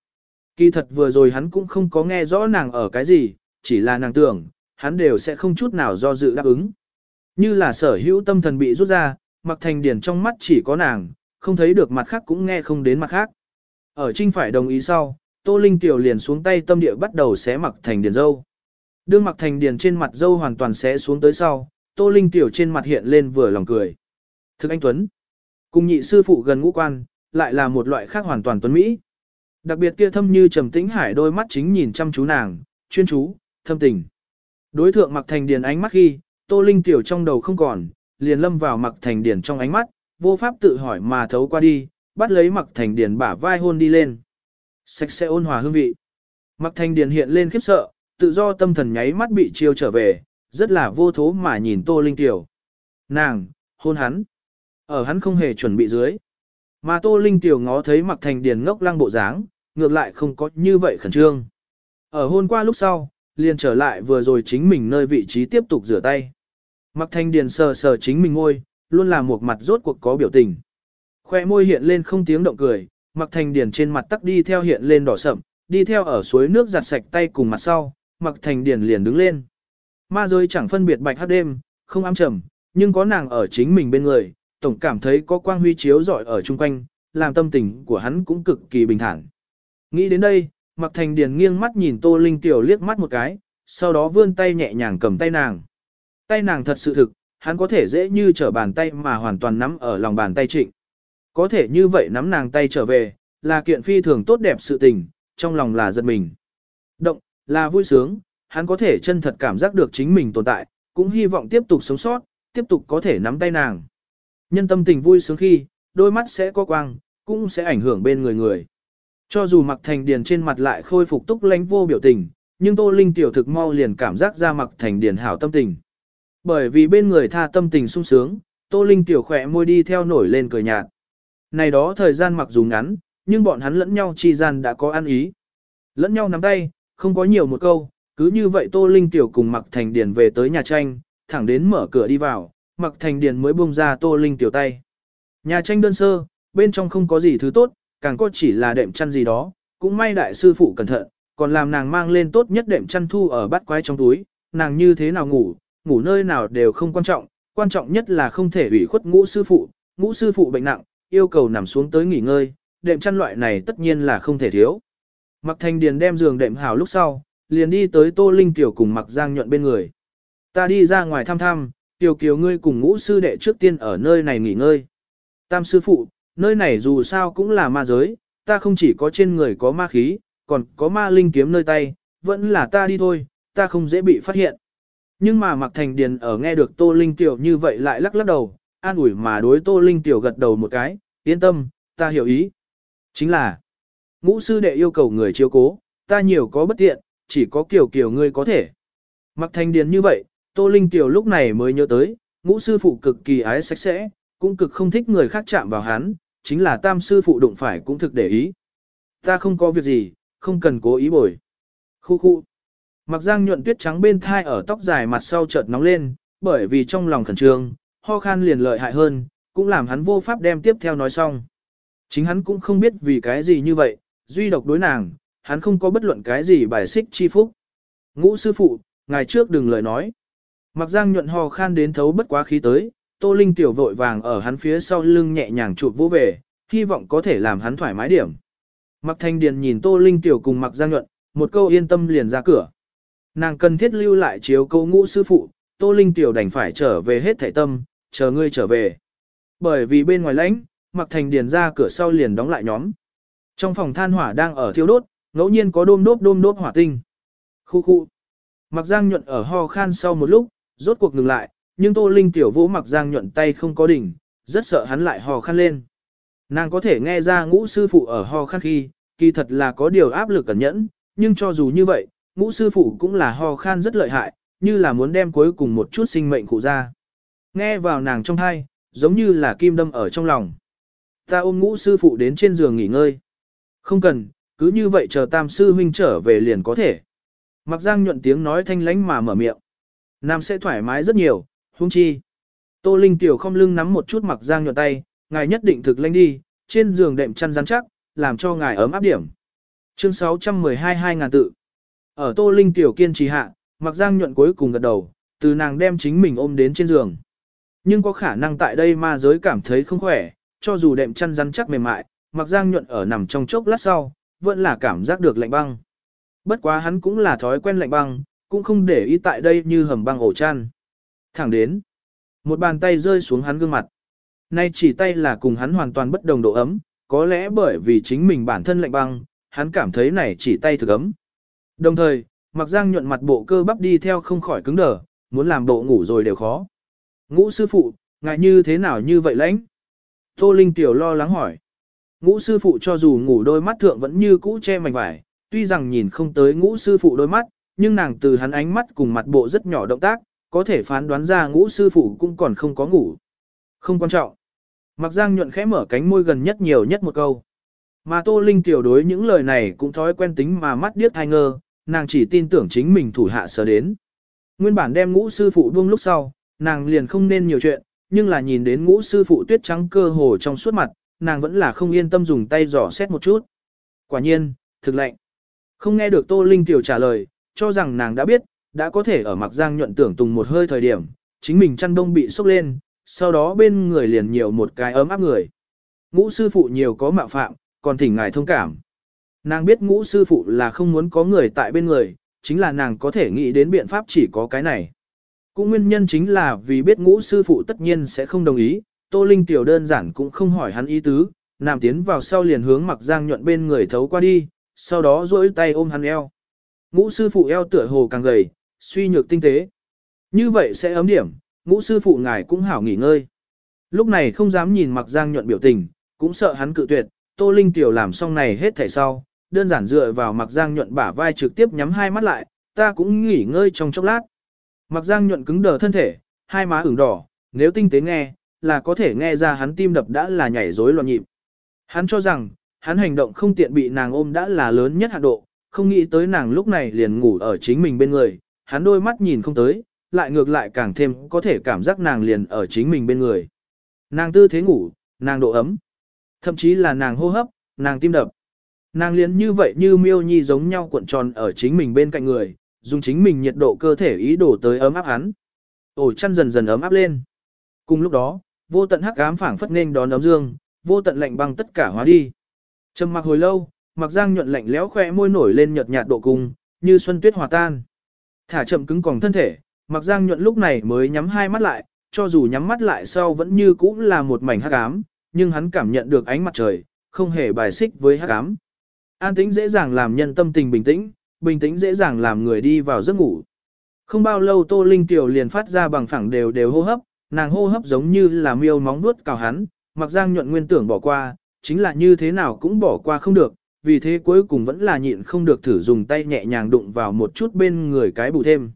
Kỳ thật vừa rồi hắn cũng không có nghe rõ nàng ở cái gì, chỉ là nàng tưởng, hắn đều sẽ không chút nào do dự đáp ứng. Như là sở hữu tâm thần bị rút ra, mặc thành điển trong mắt chỉ có nàng, không thấy được mặt khác cũng nghe không đến mặt khác. Ở trinh phải đồng ý sau, Tô Linh Tiểu liền xuống tay tâm địa bắt đầu xé mặc thành điển dâu. Đương mặc thành điển trên mặt dâu hoàn toàn xé xuống tới sau, Tô Linh Tiểu trên mặt hiện lên vừa lòng cười. Thực anh Tuấn, cùng nhị sư phụ gần ngũ quan, lại là một loại khác hoàn toàn tuấn Mỹ. Đặc biệt kia thâm như trầm tĩnh hải đôi mắt chính nhìn chăm chú nàng, chuyên chú, thâm tình. Đối thượng mặc thành điền ánh mắt khi, tô linh tiểu trong đầu không còn, liền lâm vào mặc thành điền trong ánh mắt, vô pháp tự hỏi mà thấu qua đi, bắt lấy mặc thành điền bả vai hôn đi lên. Sạch sẽ ôn hòa hương vị. Mặc thành điền hiện lên khiếp sợ, tự do tâm thần nháy mắt bị chiêu trở về, rất là vô thố mà nhìn tô linh tiểu. Nàng, hôn hắn. Ở hắn không hề chuẩn bị dưới. Mà Tô Linh tiểu ngó thấy mặc thành điền ngốc lăng bộ dáng, ngược lại không có như vậy khẩn trương. Ở hôn qua lúc sau, liền trở lại vừa rồi chính mình nơi vị trí tiếp tục rửa tay. Mặc thanh điền sờ sờ chính mình ngôi, luôn là một mặt rốt cuộc có biểu tình. Khoe môi hiện lên không tiếng động cười, mặc thanh điền trên mặt tắc đi theo hiện lên đỏ sậm, đi theo ở suối nước giặt sạch tay cùng mặt sau, mặc thanh điền liền đứng lên. Ma giới chẳng phân biệt bạch hát đêm, không ám trầm, nhưng có nàng ở chính mình bên người, tổng cảm thấy có quang huy chiếu rọi ở chung quanh, làm tâm tình của hắn cũng cực kỳ bình thản. Nghĩ đến đây, Mạc Thành Điền nghiêng mắt nhìn Tô Linh Tiểu liếc mắt một cái, sau đó vươn tay nhẹ nhàng cầm tay nàng. Tay nàng thật sự thực, hắn có thể dễ như trở bàn tay mà hoàn toàn nắm ở lòng bàn tay trịnh. Có thể như vậy nắm nàng tay trở về, là kiện phi thường tốt đẹp sự tình, trong lòng là giật mình. Động, là vui sướng, hắn có thể chân thật cảm giác được chính mình tồn tại, cũng hy vọng tiếp tục sống sót, tiếp tục có thể nắm tay nàng. Nhân tâm tình vui sướng khi, đôi mắt sẽ có quang, cũng sẽ ảnh hưởng bên người người. Cho dù mặc thành điền trên mặt lại khôi phục túc lánh vô biểu tình, nhưng Tô Linh tiểu thực mau liền cảm giác ra mặc thành điền hảo tâm tình. Bởi vì bên người tha tâm tình sung sướng, Tô Linh tiểu khỏe môi đi theo nổi lên cười nhạt. Này đó thời gian mặc dù ngắn, nhưng bọn hắn lẫn nhau chi gian đã có ăn ý. Lẫn nhau nắm tay, không có nhiều một câu, cứ như vậy Tô Linh Tiểu cùng Mặc Thành Điền về tới nhà tranh, thẳng đến mở cửa đi vào, Mặc Thành Điền mới buông ra Tô Linh Tiểu tay. Nhà tranh đơn sơ, bên trong không có gì thứ tốt, càng có chỉ là đệm chăn gì đó, cũng may đại sư phụ cẩn thận, còn làm nàng mang lên tốt nhất đệm chăn thu ở bát quái trong túi, nàng như thế nào ngủ, ngủ nơi nào đều không quan trọng, quan trọng nhất là không thể ủy khuất ngũ sư phụ, ngũ sư phụ bệnh nặng, yêu cầu nằm xuống tới nghỉ ngơi, đệm chăn loại này tất nhiên là không thể thiếu. Mặc Thành Điền đem giường đệm hào lúc sau, liền đi tới Tô Linh Tiểu cùng Mặc Giang nhuận bên người. Ta đi ra ngoài thăm thăm, Tiểu Kiều ngươi cùng ngũ sư đệ trước tiên ở nơi này nghỉ ngơi. Tam sư phụ, nơi này dù sao cũng là ma giới, ta không chỉ có trên người có ma khí, còn có ma linh kiếm nơi tay, vẫn là ta đi thôi, ta không dễ bị phát hiện. Nhưng mà Mạc Thành Điền ở nghe được Tô Linh Tiểu như vậy lại lắc lắc đầu, an ủi mà đối Tô Linh Tiểu gật đầu một cái, yên tâm, ta hiểu ý. Chính là, ngũ sư đệ yêu cầu người chiếu cố, ta nhiều có bất tiện, chỉ có kiểu kiểu ngươi có thể. Mạc Thành Điền như vậy, Tô Linh Tiểu lúc này mới nhớ tới, ngũ sư phụ cực kỳ ái sạch sẽ, cũng cực không thích người khác chạm vào hắn, chính là tam sư phụ đụng phải cũng thực để ý. Ta không có việc gì, không cần cố ý bồi. Khu khu. Mặc giang nhuận tuyết trắng bên thai ở tóc dài mặt sau chợt nóng lên, bởi vì trong lòng khẩn trương, ho khan liền lợi hại hơn, cũng làm hắn vô pháp đem tiếp theo nói xong. Chính hắn cũng không biết vì cái gì như vậy, duy độc đối nàng, hắn không có bất luận cái gì bài xích chi phúc. Ngũ sư phụ, ngày trước đừng lời nói. Mặc giang nhuận ho khan đến thấu bất quá khí tới, Tô Linh tiểu vội vàng ở hắn phía sau lưng nhẹ nhàng chụp vỗ về, hy vọng có thể làm hắn thoải mái điểm. Mặc Thanh Điền nhìn Tô Linh tiểu cùng Mặc Giang Nhuận, một câu yên tâm liền ra cửa. Nàng cần thiết lưu lại chiếu câu ngũ sư phụ, Tô Linh tiểu đành phải trở về hết thể tâm, chờ ngươi trở về. Bởi vì bên ngoài lãnh, Mặc Thành Điền ra cửa sau liền đóng lại nhóm. Trong phòng than hỏa đang ở thiêu đốt, ngẫu nhiên có đôm đốp đôm đốp hỏa tinh. Khu khu. Mặc Giang nhuận ở ho khan sau một lúc, rốt cuộc ngừng lại, nhưng Tô Linh tiểu vỗ mặc Giang nhuận tay không có đỉnh, rất sợ hắn lại ho khan lên. Nàng có thể nghe ra ngũ sư phụ ở ho khan khi, kỳ thật là có điều áp lực cẩn nhẫn, nhưng cho dù như vậy, ngũ sư phụ cũng là ho khan rất lợi hại, như là muốn đem cuối cùng một chút sinh mệnh cụ ra. Nghe vào nàng trong thai, giống như là kim đâm ở trong lòng. Ta ôm ngũ sư phụ đến trên giường nghỉ ngơi. Không cần, cứ như vậy chờ tam sư huynh trở về liền có thể. Mặc giang nhuận tiếng nói thanh lánh mà mở miệng. Nam sẽ thoải mái rất nhiều, huống chi. Tô Linh tiểu không lưng nắm một chút mặc giang nhuận tay, ngài nhất định thực lãnh đi, trên giường đệm chăn rắn chắc, làm cho ngài ấm áp điểm. Chương 612 2000 tự. Ở Tô Linh tiểu kiên trì hạ, mặc giang nhuận cuối cùng gật đầu, từ nàng đem chính mình ôm đến trên giường. Nhưng có khả năng tại đây ma giới cảm thấy không khỏe, cho dù đệm chăn rắn chắc mềm mại, mặc giang nhuận ở nằm trong chốc lát sau, vẫn là cảm giác được lạnh băng. Bất quá hắn cũng là thói quen lạnh băng, cũng không để ý tại đây như hầm băng ổ chăn. Thẳng đến, một bàn tay rơi xuống hắn gương mặt. Nay chỉ tay là cùng hắn hoàn toàn bất đồng độ ấm, có lẽ bởi vì chính mình bản thân lạnh băng, hắn cảm thấy này chỉ tay thực ấm. Đồng thời, mặc giang nhuận mặt bộ cơ bắp đi theo không khỏi cứng đờ, muốn làm bộ ngủ rồi đều khó. Ngũ sư phụ, ngại như thế nào như vậy lãnh? Tô Linh tiểu lo lắng hỏi. Ngũ sư phụ cho dù ngủ đôi mắt thượng vẫn như cũ che mảnh vải, tuy rằng nhìn không tới ngũ sư phụ đôi mắt, nhưng nàng từ hắn ánh mắt cùng mặt bộ rất nhỏ động tác, có thể phán đoán ra ngũ sư phụ cũng còn không có ngủ. Không quan trọng. Mặc giang nhuận khẽ mở cánh môi gần nhất nhiều nhất một câu. Mà Tô Linh tiểu đối những lời này cũng thói quen tính mà mắt điếc thai ngơ, nàng chỉ tin tưởng chính mình thủ hạ sở đến. Nguyên bản đem ngũ sư phụ buông lúc sau, nàng liền không nên nhiều chuyện, nhưng là nhìn đến ngũ sư phụ tuyết trắng cơ hồ trong suốt mặt, nàng vẫn là không yên tâm dùng tay dò xét một chút. Quả nhiên, thực lệnh. Không nghe được Tô Linh tiểu trả lời, cho rằng nàng đã biết, đã có thể ở mặc giang nhuận tưởng tùng một hơi thời điểm, chính mình chăn đông bị sốc lên, sau đó bên người liền nhiều một cái ấm áp người. Ngũ sư phụ nhiều có mạo phạm, còn thỉnh ngài thông cảm. Nàng biết ngũ sư phụ là không muốn có người tại bên người, chính là nàng có thể nghĩ đến biện pháp chỉ có cái này. Cũng nguyên nhân chính là vì biết ngũ sư phụ tất nhiên sẽ không đồng ý, Tô Linh tiểu đơn giản cũng không hỏi hắn ý tứ, nàng tiến vào sau liền hướng mặc giang nhuận bên người thấu qua đi, sau đó duỗi tay ôm hắn eo. Ngũ sư phụ eo tựa hồ càng gầy, suy nhược tinh tế. Như vậy sẽ ấm điểm, ngũ sư phụ ngài cũng hảo nghỉ ngơi. Lúc này không dám nhìn mặc giang nhuận biểu tình, cũng sợ hắn cự tuyệt, Tô Linh Tiểu làm xong này hết thảy sau, đơn giản dựa vào mặc giang nhuận bả vai trực tiếp nhắm hai mắt lại, ta cũng nghỉ ngơi trong chốc lát. Mặc giang nhuận cứng đờ thân thể, hai má ửng đỏ, nếu tinh tế nghe, là có thể nghe ra hắn tim đập đã là nhảy rối loạn nhịp. Hắn cho rằng, hắn hành động không tiện bị nàng ôm đã là lớn nhất hạn độ, không nghĩ tới nàng lúc này liền ngủ ở chính mình bên người, hắn đôi mắt nhìn không tới, lại ngược lại càng thêm có thể cảm giác nàng liền ở chính mình bên người. Nàng tư thế ngủ, nàng độ ấm, thậm chí là nàng hô hấp, nàng tim đập. Nàng liền như vậy như miêu nhi giống nhau cuộn tròn ở chính mình bên cạnh người, dùng chính mình nhiệt độ cơ thể ý đồ tới ấm áp hắn. Ổ chăn dần dần ấm áp lên. Cùng lúc đó, vô tận hắc ám phảng phất nên đón ấm dương, vô tận lạnh băng tất cả hóa đi. Trầm mặc hồi lâu, mặc giang nhuận lạnh lẽo khoe môi nổi lên nhợt nhạt độ cùng, như xuân tuyết hòa tan. Thả chậm cứng còng thân thể, mặc giang nhuận lúc này mới nhắm hai mắt lại, cho dù nhắm mắt lại sau vẫn như cũ là một mảnh hắc ám, nhưng hắn cảm nhận được ánh mặt trời, không hề bài xích với hắc ám. An tĩnh dễ dàng làm nhân tâm tình bình tĩnh, bình tĩnh dễ dàng làm người đi vào giấc ngủ. Không bao lâu Tô Linh Tiểu liền phát ra bằng phẳng đều đều hô hấp, nàng hô hấp giống như là miêu móng vuốt cào hắn, mặc giang nhuận nguyên tưởng bỏ qua, chính là như thế nào cũng bỏ qua không được, vì thế cuối cùng vẫn là nhịn không được thử dùng tay nhẹ nhàng đụng vào một chút bên người cái bù thêm.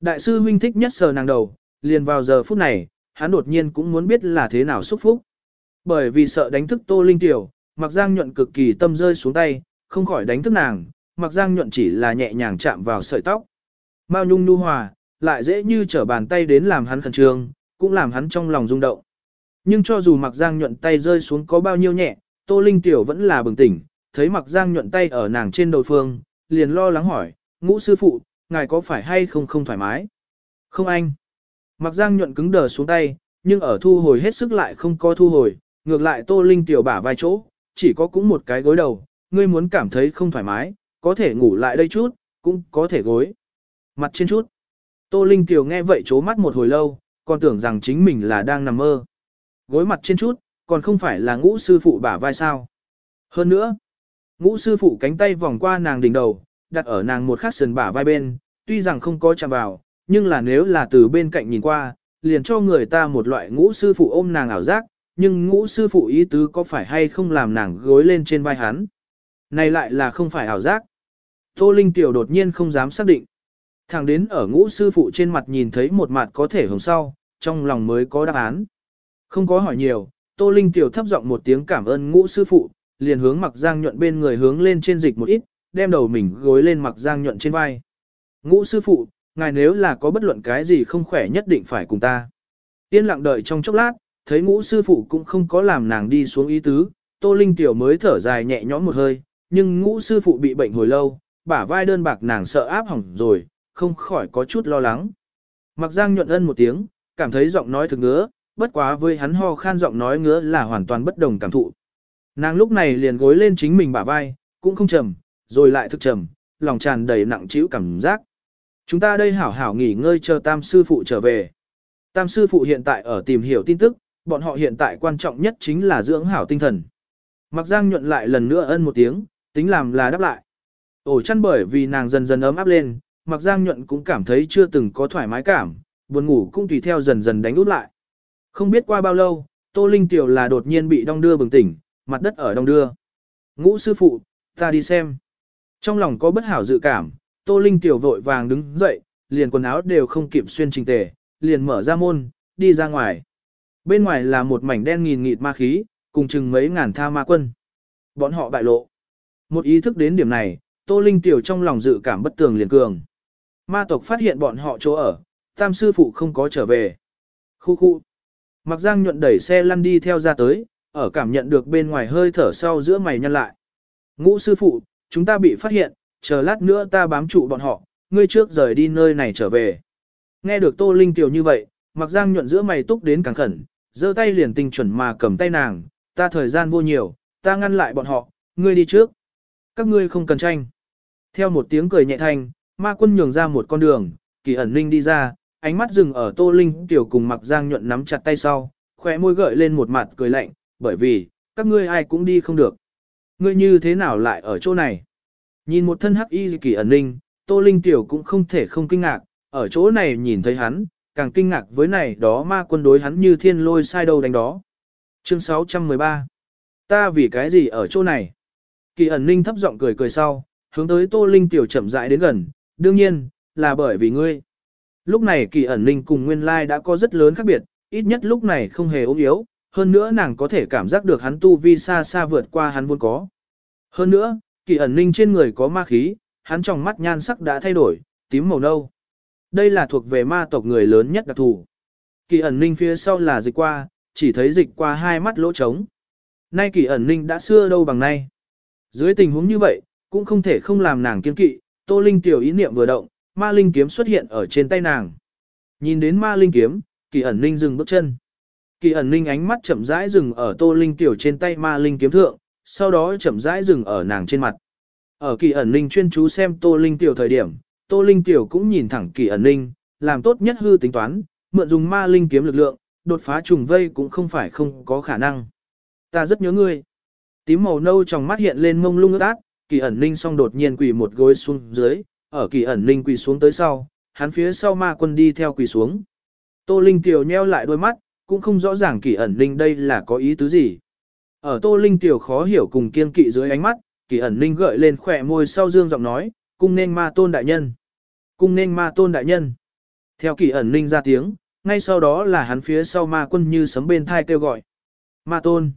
Đại sư huynh thích nhất sờ nàng đầu, liền vào giờ phút này, hắn đột nhiên cũng muốn biết là thế nào xúc phúc. Bởi vì sợ đánh thức Tô Linh Tiểu, mặc giang nhuận cực kỳ tâm rơi xuống tay, không khỏi đánh thức nàng, mặc giang nhuận chỉ là nhẹ nhàng chạm vào sợi tóc. Mao nhung nu hòa, lại dễ như trở bàn tay đến làm hắn khẩn trương, cũng làm hắn trong lòng rung động. Nhưng cho dù mặc giang nhuận tay rơi xuống có bao nhiêu nhẹ, Tô Linh Tiểu vẫn là bừng tỉnh, thấy mặc giang nhuận tay ở nàng trên đầu phương, liền lo lắng hỏi, ngũ sư phụ, ngài có phải hay không không thoải mái? Không anh. Mặc giang nhuận cứng đờ xuống tay, nhưng ở thu hồi hết sức lại không có thu hồi, ngược lại Tô Linh Tiểu bả vai chỗ, chỉ có cũng một cái gối đầu, ngươi muốn cảm thấy không thoải mái, có thể ngủ lại đây chút, cũng có thể gối. Mặt trên chút. Tô Linh Kiều nghe vậy chố mắt một hồi lâu, còn tưởng rằng chính mình là đang nằm mơ. Gối mặt trên chút, còn không phải là ngũ sư phụ bả vai sao. Hơn nữa, ngũ sư phụ cánh tay vòng qua nàng đỉnh đầu, đặt ở nàng một khắc sườn bả vai bên, tuy rằng không có chạm vào, nhưng là nếu là từ bên cạnh nhìn qua, liền cho người ta một loại ngũ sư phụ ôm nàng ảo giác, nhưng ngũ sư phụ ý tứ có phải hay không làm nàng gối lên trên vai hắn. Này lại là không phải ảo giác. Tô Linh Tiểu đột nhiên không dám xác định. thằng đến ở ngũ sư phụ trên mặt nhìn thấy một mặt có thể hồng sau, trong lòng mới có đáp án. Không có hỏi nhiều, Tô Linh Tiểu thấp giọng một tiếng cảm ơn ngũ sư phụ, liền hướng mặc giang nhuận bên người hướng lên trên dịch một ít, đem đầu mình gối lên mặc giang nhuận trên vai. Ngũ sư phụ, ngài nếu là có bất luận cái gì không khỏe nhất định phải cùng ta. Yên lặng đợi trong chốc lát, thấy ngũ sư phụ cũng không có làm nàng đi xuống ý tứ, Tô Linh Tiểu mới thở dài nhẹ nhõm một hơi, nhưng ngũ sư phụ bị bệnh hồi lâu, bả vai đơn bạc nàng sợ áp hỏng rồi, không khỏi có chút lo lắng. Mặc giang nhuận ân một tiếng, cảm thấy giọng nói thực ngứa, bất quá với hắn ho khan giọng nói ngứa là hoàn toàn bất đồng cảm thụ. Nàng lúc này liền gối lên chính mình bả vai, cũng không trầm, rồi lại thực trầm, lòng tràn đầy nặng trĩu cảm giác. Chúng ta đây hảo hảo nghỉ ngơi chờ tam sư phụ trở về. Tam sư phụ hiện tại ở tìm hiểu tin tức, bọn họ hiện tại quan trọng nhất chính là dưỡng hảo tinh thần. Mặc giang nhuận lại lần nữa ân một tiếng, tính làm là đáp lại. Ổ chăn bởi vì nàng dần dần ấm áp lên, mặc giang nhuận cũng cảm thấy chưa từng có thoải mái cảm, buồn ngủ cũng tùy theo dần dần đánh út lại. Không biết qua bao lâu, Tô Linh Tiểu là đột nhiên bị đong đưa bừng tỉnh, mặt đất ở đong đưa. Ngũ sư phụ, ta đi xem. Trong lòng có bất hảo dự cảm, Tô Linh Tiểu vội vàng đứng dậy, liền quần áo đều không kịp xuyên trình tề, liền mở ra môn, đi ra ngoài. Bên ngoài là một mảnh đen nghìn nghịt ma khí, cùng chừng mấy ngàn tha ma quân. Bọn họ bại lộ. Một ý thức đến điểm này, Tô Linh Tiểu trong lòng dự cảm bất tường liền cường. Ma tộc phát hiện bọn họ chỗ ở, tam sư phụ không có trở về. Khu khu. Mặc giang nhuận đẩy xe lăn đi theo ra tới, ở cảm nhận được bên ngoài hơi thở sau giữa mày nhăn lại. Ngũ sư phụ, chúng ta bị phát hiện, chờ lát nữa ta bám trụ bọn họ, ngươi trước rời đi nơi này trở về. Nghe được Tô Linh Tiểu như vậy, mặc giang nhuận giữa mày túc đến càng khẩn, giơ tay liền tinh chuẩn mà cầm tay nàng, ta thời gian vô nhiều, ta ngăn lại bọn họ, ngươi đi trước. Các ngươi không cần tranh. Theo một tiếng cười nhẹ thanh, ma quân nhường ra một con đường, kỳ ẩn linh đi ra, ánh mắt dừng ở tô linh tiểu cùng mặc giang nhuận nắm chặt tay sau, khỏe môi gợi lên một mặt cười lạnh, bởi vì, các ngươi ai cũng đi không được. Ngươi như thế nào lại ở chỗ này? Nhìn một thân hắc y kỳ ẩn linh, tô linh tiểu cũng không thể không kinh ngạc, ở chỗ này nhìn thấy hắn, càng kinh ngạc với này đó ma quân đối hắn như thiên lôi sai đâu đánh đó. Chương 613 Ta vì cái gì ở chỗ này? Kỳ ẩn linh thấp giọng cười cười sau, hướng tới Tô Linh tiểu chậm rãi đến gần, đương nhiên, là bởi vì ngươi. Lúc này kỳ ẩn linh cùng nguyên lai đã có rất lớn khác biệt, ít nhất lúc này không hề ốm yếu, hơn nữa nàng có thể cảm giác được hắn tu vi xa xa vượt qua hắn vốn có. Hơn nữa, kỳ ẩn ninh trên người có ma khí, hắn trong mắt nhan sắc đã thay đổi, tím màu nâu. Đây là thuộc về ma tộc người lớn nhất đặc thù. Kỳ ẩn ninh phía sau là dịch qua, chỉ thấy dịch qua hai mắt lỗ trống. Nay kỳ ẩn ninh đã xưa đâu bằng nay. Dưới tình huống như vậy, cũng không thể không làm nàng kiên kỵ, Tô Linh tiểu ý niệm vừa động, ma linh kiếm xuất hiện ở trên tay nàng. Nhìn đến ma linh kiếm, kỳ ẩn linh dừng bước chân. Kỳ ẩn linh ánh mắt chậm rãi dừng ở Tô Linh tiểu trên tay ma linh kiếm thượng, sau đó chậm rãi dừng ở nàng trên mặt. Ở kỳ ẩn linh chuyên chú xem Tô Linh tiểu thời điểm, Tô Linh tiểu cũng nhìn thẳng kỳ ẩn linh làm tốt nhất hư tính toán, mượn dùng ma linh kiếm lực lượng, đột phá trùng vây cũng không phải không có khả năng. Ta rất nhớ ngươi. Tím màu nâu trong mắt hiện lên mông lung ướt át, kỳ ẩn ninh song đột nhiên quỳ một gối xuống dưới, ở kỳ ẩn ninh quỳ xuống tới sau, hắn phía sau ma quân đi theo quỳ xuống. Tô Linh Tiểu nheo lại đôi mắt, cũng không rõ ràng kỳ ẩn ninh đây là có ý tứ gì. Ở Tô Linh Tiểu khó hiểu cùng kiên kỵ dưới ánh mắt, kỳ ẩn ninh gợi lên khỏe môi sau dương giọng nói, cung nên ma tôn đại nhân. Cung nên ma tôn đại nhân. Theo kỳ ẩn ninh ra tiếng, ngay sau đó là hắn phía sau ma quân như sấm bên thai kêu gọi. Ma tôn.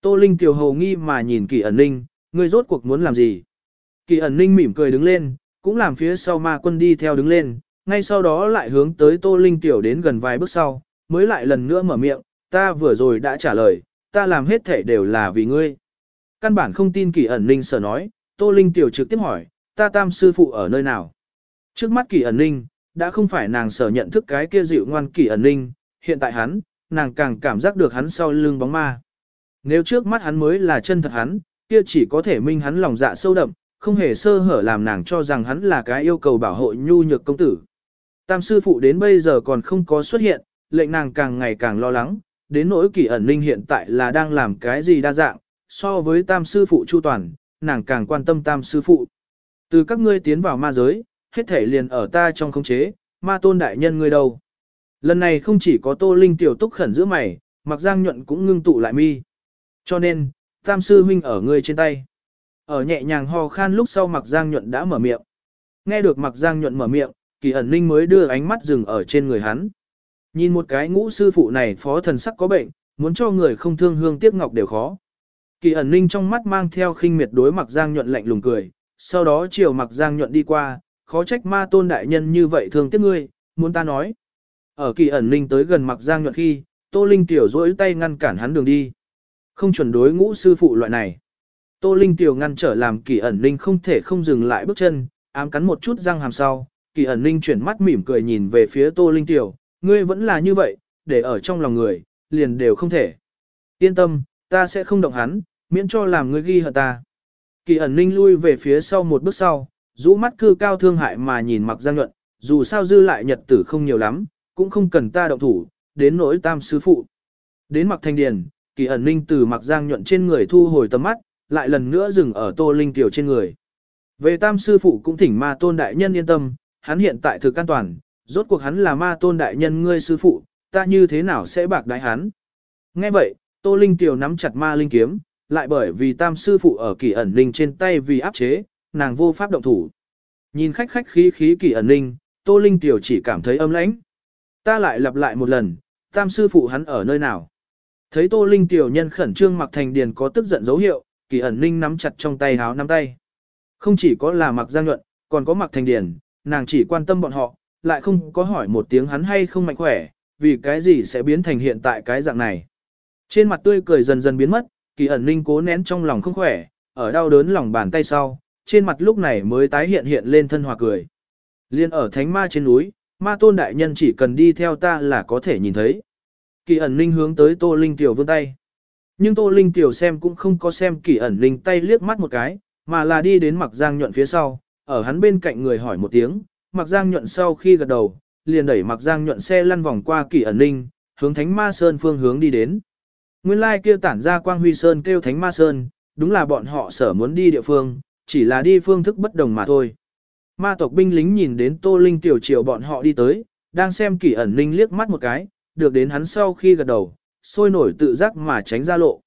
Tô Linh Kiều hầu nghi mà nhìn kỳ ẩn ninh, ngươi rốt cuộc muốn làm gì? Kỳ ẩn ninh mỉm cười đứng lên, cũng làm phía sau ma quân đi theo đứng lên, ngay sau đó lại hướng tới Tô Linh Kiều đến gần vài bước sau, mới lại lần nữa mở miệng, ta vừa rồi đã trả lời, ta làm hết thể đều là vì ngươi. Căn bản không tin kỳ ẩn ninh sở nói, Tô Linh Kiều trực tiếp hỏi, ta tam sư phụ ở nơi nào? Trước mắt kỳ ẩn ninh, đã không phải nàng sở nhận thức cái kia dịu ngoan kỳ ẩn ninh, hiện tại hắn, nàng càng cảm giác được hắn sau lưng bóng ma. Nếu trước mắt hắn mới là chân thật hắn, kia chỉ có thể minh hắn lòng dạ sâu đậm, không hề sơ hở làm nàng cho rằng hắn là cái yêu cầu bảo hộ nhu nhược công tử. Tam sư phụ đến bây giờ còn không có xuất hiện, lệnh nàng càng ngày càng lo lắng, đến nỗi kỳ ẩn ninh hiện tại là đang làm cái gì đa dạng, so với tam sư phụ chu toàn, nàng càng quan tâm tam sư phụ. Từ các ngươi tiến vào ma giới, hết thể liền ở ta trong khống chế, ma tôn đại nhân ngươi đâu. Lần này không chỉ có tô linh tiểu túc khẩn giữa mày, mặc giang nhuận cũng ngưng tụ lại mi. Cho nên, tam sư huynh ở ngươi trên tay. Ở nhẹ nhàng ho khan lúc sau mặc giang nhuận đã mở miệng. Nghe được mặc giang nhuận mở miệng, kỳ ẩn ninh mới đưa ánh mắt dừng ở trên người hắn. Nhìn một cái ngũ sư phụ này phó thần sắc có bệnh, muốn cho người không thương hương tiếc ngọc đều khó. Kỳ ẩn ninh trong mắt mang theo khinh miệt đối mặc giang nhuận lạnh lùng cười, sau đó chiều mặc giang nhuận đi qua, khó trách ma tôn đại nhân như vậy thương tiếc ngươi, muốn ta nói. Ở kỳ ẩn ninh tới gần mặc giang nhuận khi, tô linh tiểu rỗi tay ngăn cản hắn đường đi. Không chuẩn đối ngũ sư phụ loại này. Tô linh tiểu ngăn trở làm kỳ ẩn ninh không thể không dừng lại bước chân, ám cắn một chút răng hàm sau, kỳ ẩn ninh chuyển mắt mỉm cười nhìn về phía tô linh tiểu, ngươi vẫn là như vậy, để ở trong lòng người, liền đều không thể. Yên tâm, ta sẽ không động hắn, miễn cho làm ngươi ghi hận ta. Kỳ ẩn ninh lui về phía sau một bước sau, rũ mắt cư cao thương hại mà nhìn mặc giang nhuận, dù sao dư lại nhật tử không nhiều lắm, cũng không cần ta động thủ, đến nỗi tam sư phụ. Đến mặc thanh điền, kỳ ẩn ninh từ mặc giang nhuận trên người thu hồi tầm mắt, lại lần nữa dừng ở tô linh tiểu trên người. Về tam sư phụ cũng thỉnh ma tôn đại nhân yên tâm, hắn hiện tại thực an toàn, rốt cuộc hắn là ma tôn đại nhân ngươi sư phụ, ta như thế nào sẽ bạc đái hắn. Nghe vậy, tô linh tiểu nắm chặt ma linh kiếm, lại bởi vì tam sư phụ ở kỳ ẩn ninh trên tay vì áp chế, nàng vô pháp động thủ. Nhìn khách khách khí khí kỳ ẩn ninh, tô linh tiểu chỉ cảm thấy âm lãnh. Ta lại lặp lại một lần, tam sư phụ hắn ở nơi nào. Thấy tô linh tiểu nhân khẩn trương mặc thành điền có tức giận dấu hiệu, kỳ ẩn ninh nắm chặt trong tay háo nắm tay. Không chỉ có là mặc giang nhuận, còn có mặc thành điền, nàng chỉ quan tâm bọn họ, lại không có hỏi một tiếng hắn hay không mạnh khỏe, vì cái gì sẽ biến thành hiện tại cái dạng này. Trên mặt tươi cười dần dần biến mất, kỳ ẩn ninh cố nén trong lòng không khỏe, ở đau đớn lòng bàn tay sau, trên mặt lúc này mới tái hiện hiện lên thân hòa cười. Liên ở thánh ma trên núi, ma tôn đại nhân chỉ cần đi theo ta là có thể nhìn thấy. Kỳ ẩn ninh hướng tới tô linh tiểu vươn tay. Nhưng tô linh tiểu xem cũng không có xem kỳ ẩn ninh tay liếc mắt một cái, mà là đi đến mặc giang nhuận phía sau, ở hắn bên cạnh người hỏi một tiếng, mặc giang nhuận sau khi gật đầu, liền đẩy mặc giang nhuận xe lăn vòng qua kỳ ẩn ninh, hướng thánh ma sơn phương hướng đi đến. Nguyên lai kia tản ra quang huy sơn kêu thánh ma sơn, đúng là bọn họ sở muốn đi địa phương, chỉ là đi phương thức bất đồng mà thôi. Ma tộc binh lính nhìn đến Tô Linh tiểu triều bọn họ đi tới, đang xem kỳ ẩn linh liếc mắt một cái, được đến hắn sau khi gật đầu, sôi nổi tự giác mà tránh ra lộ.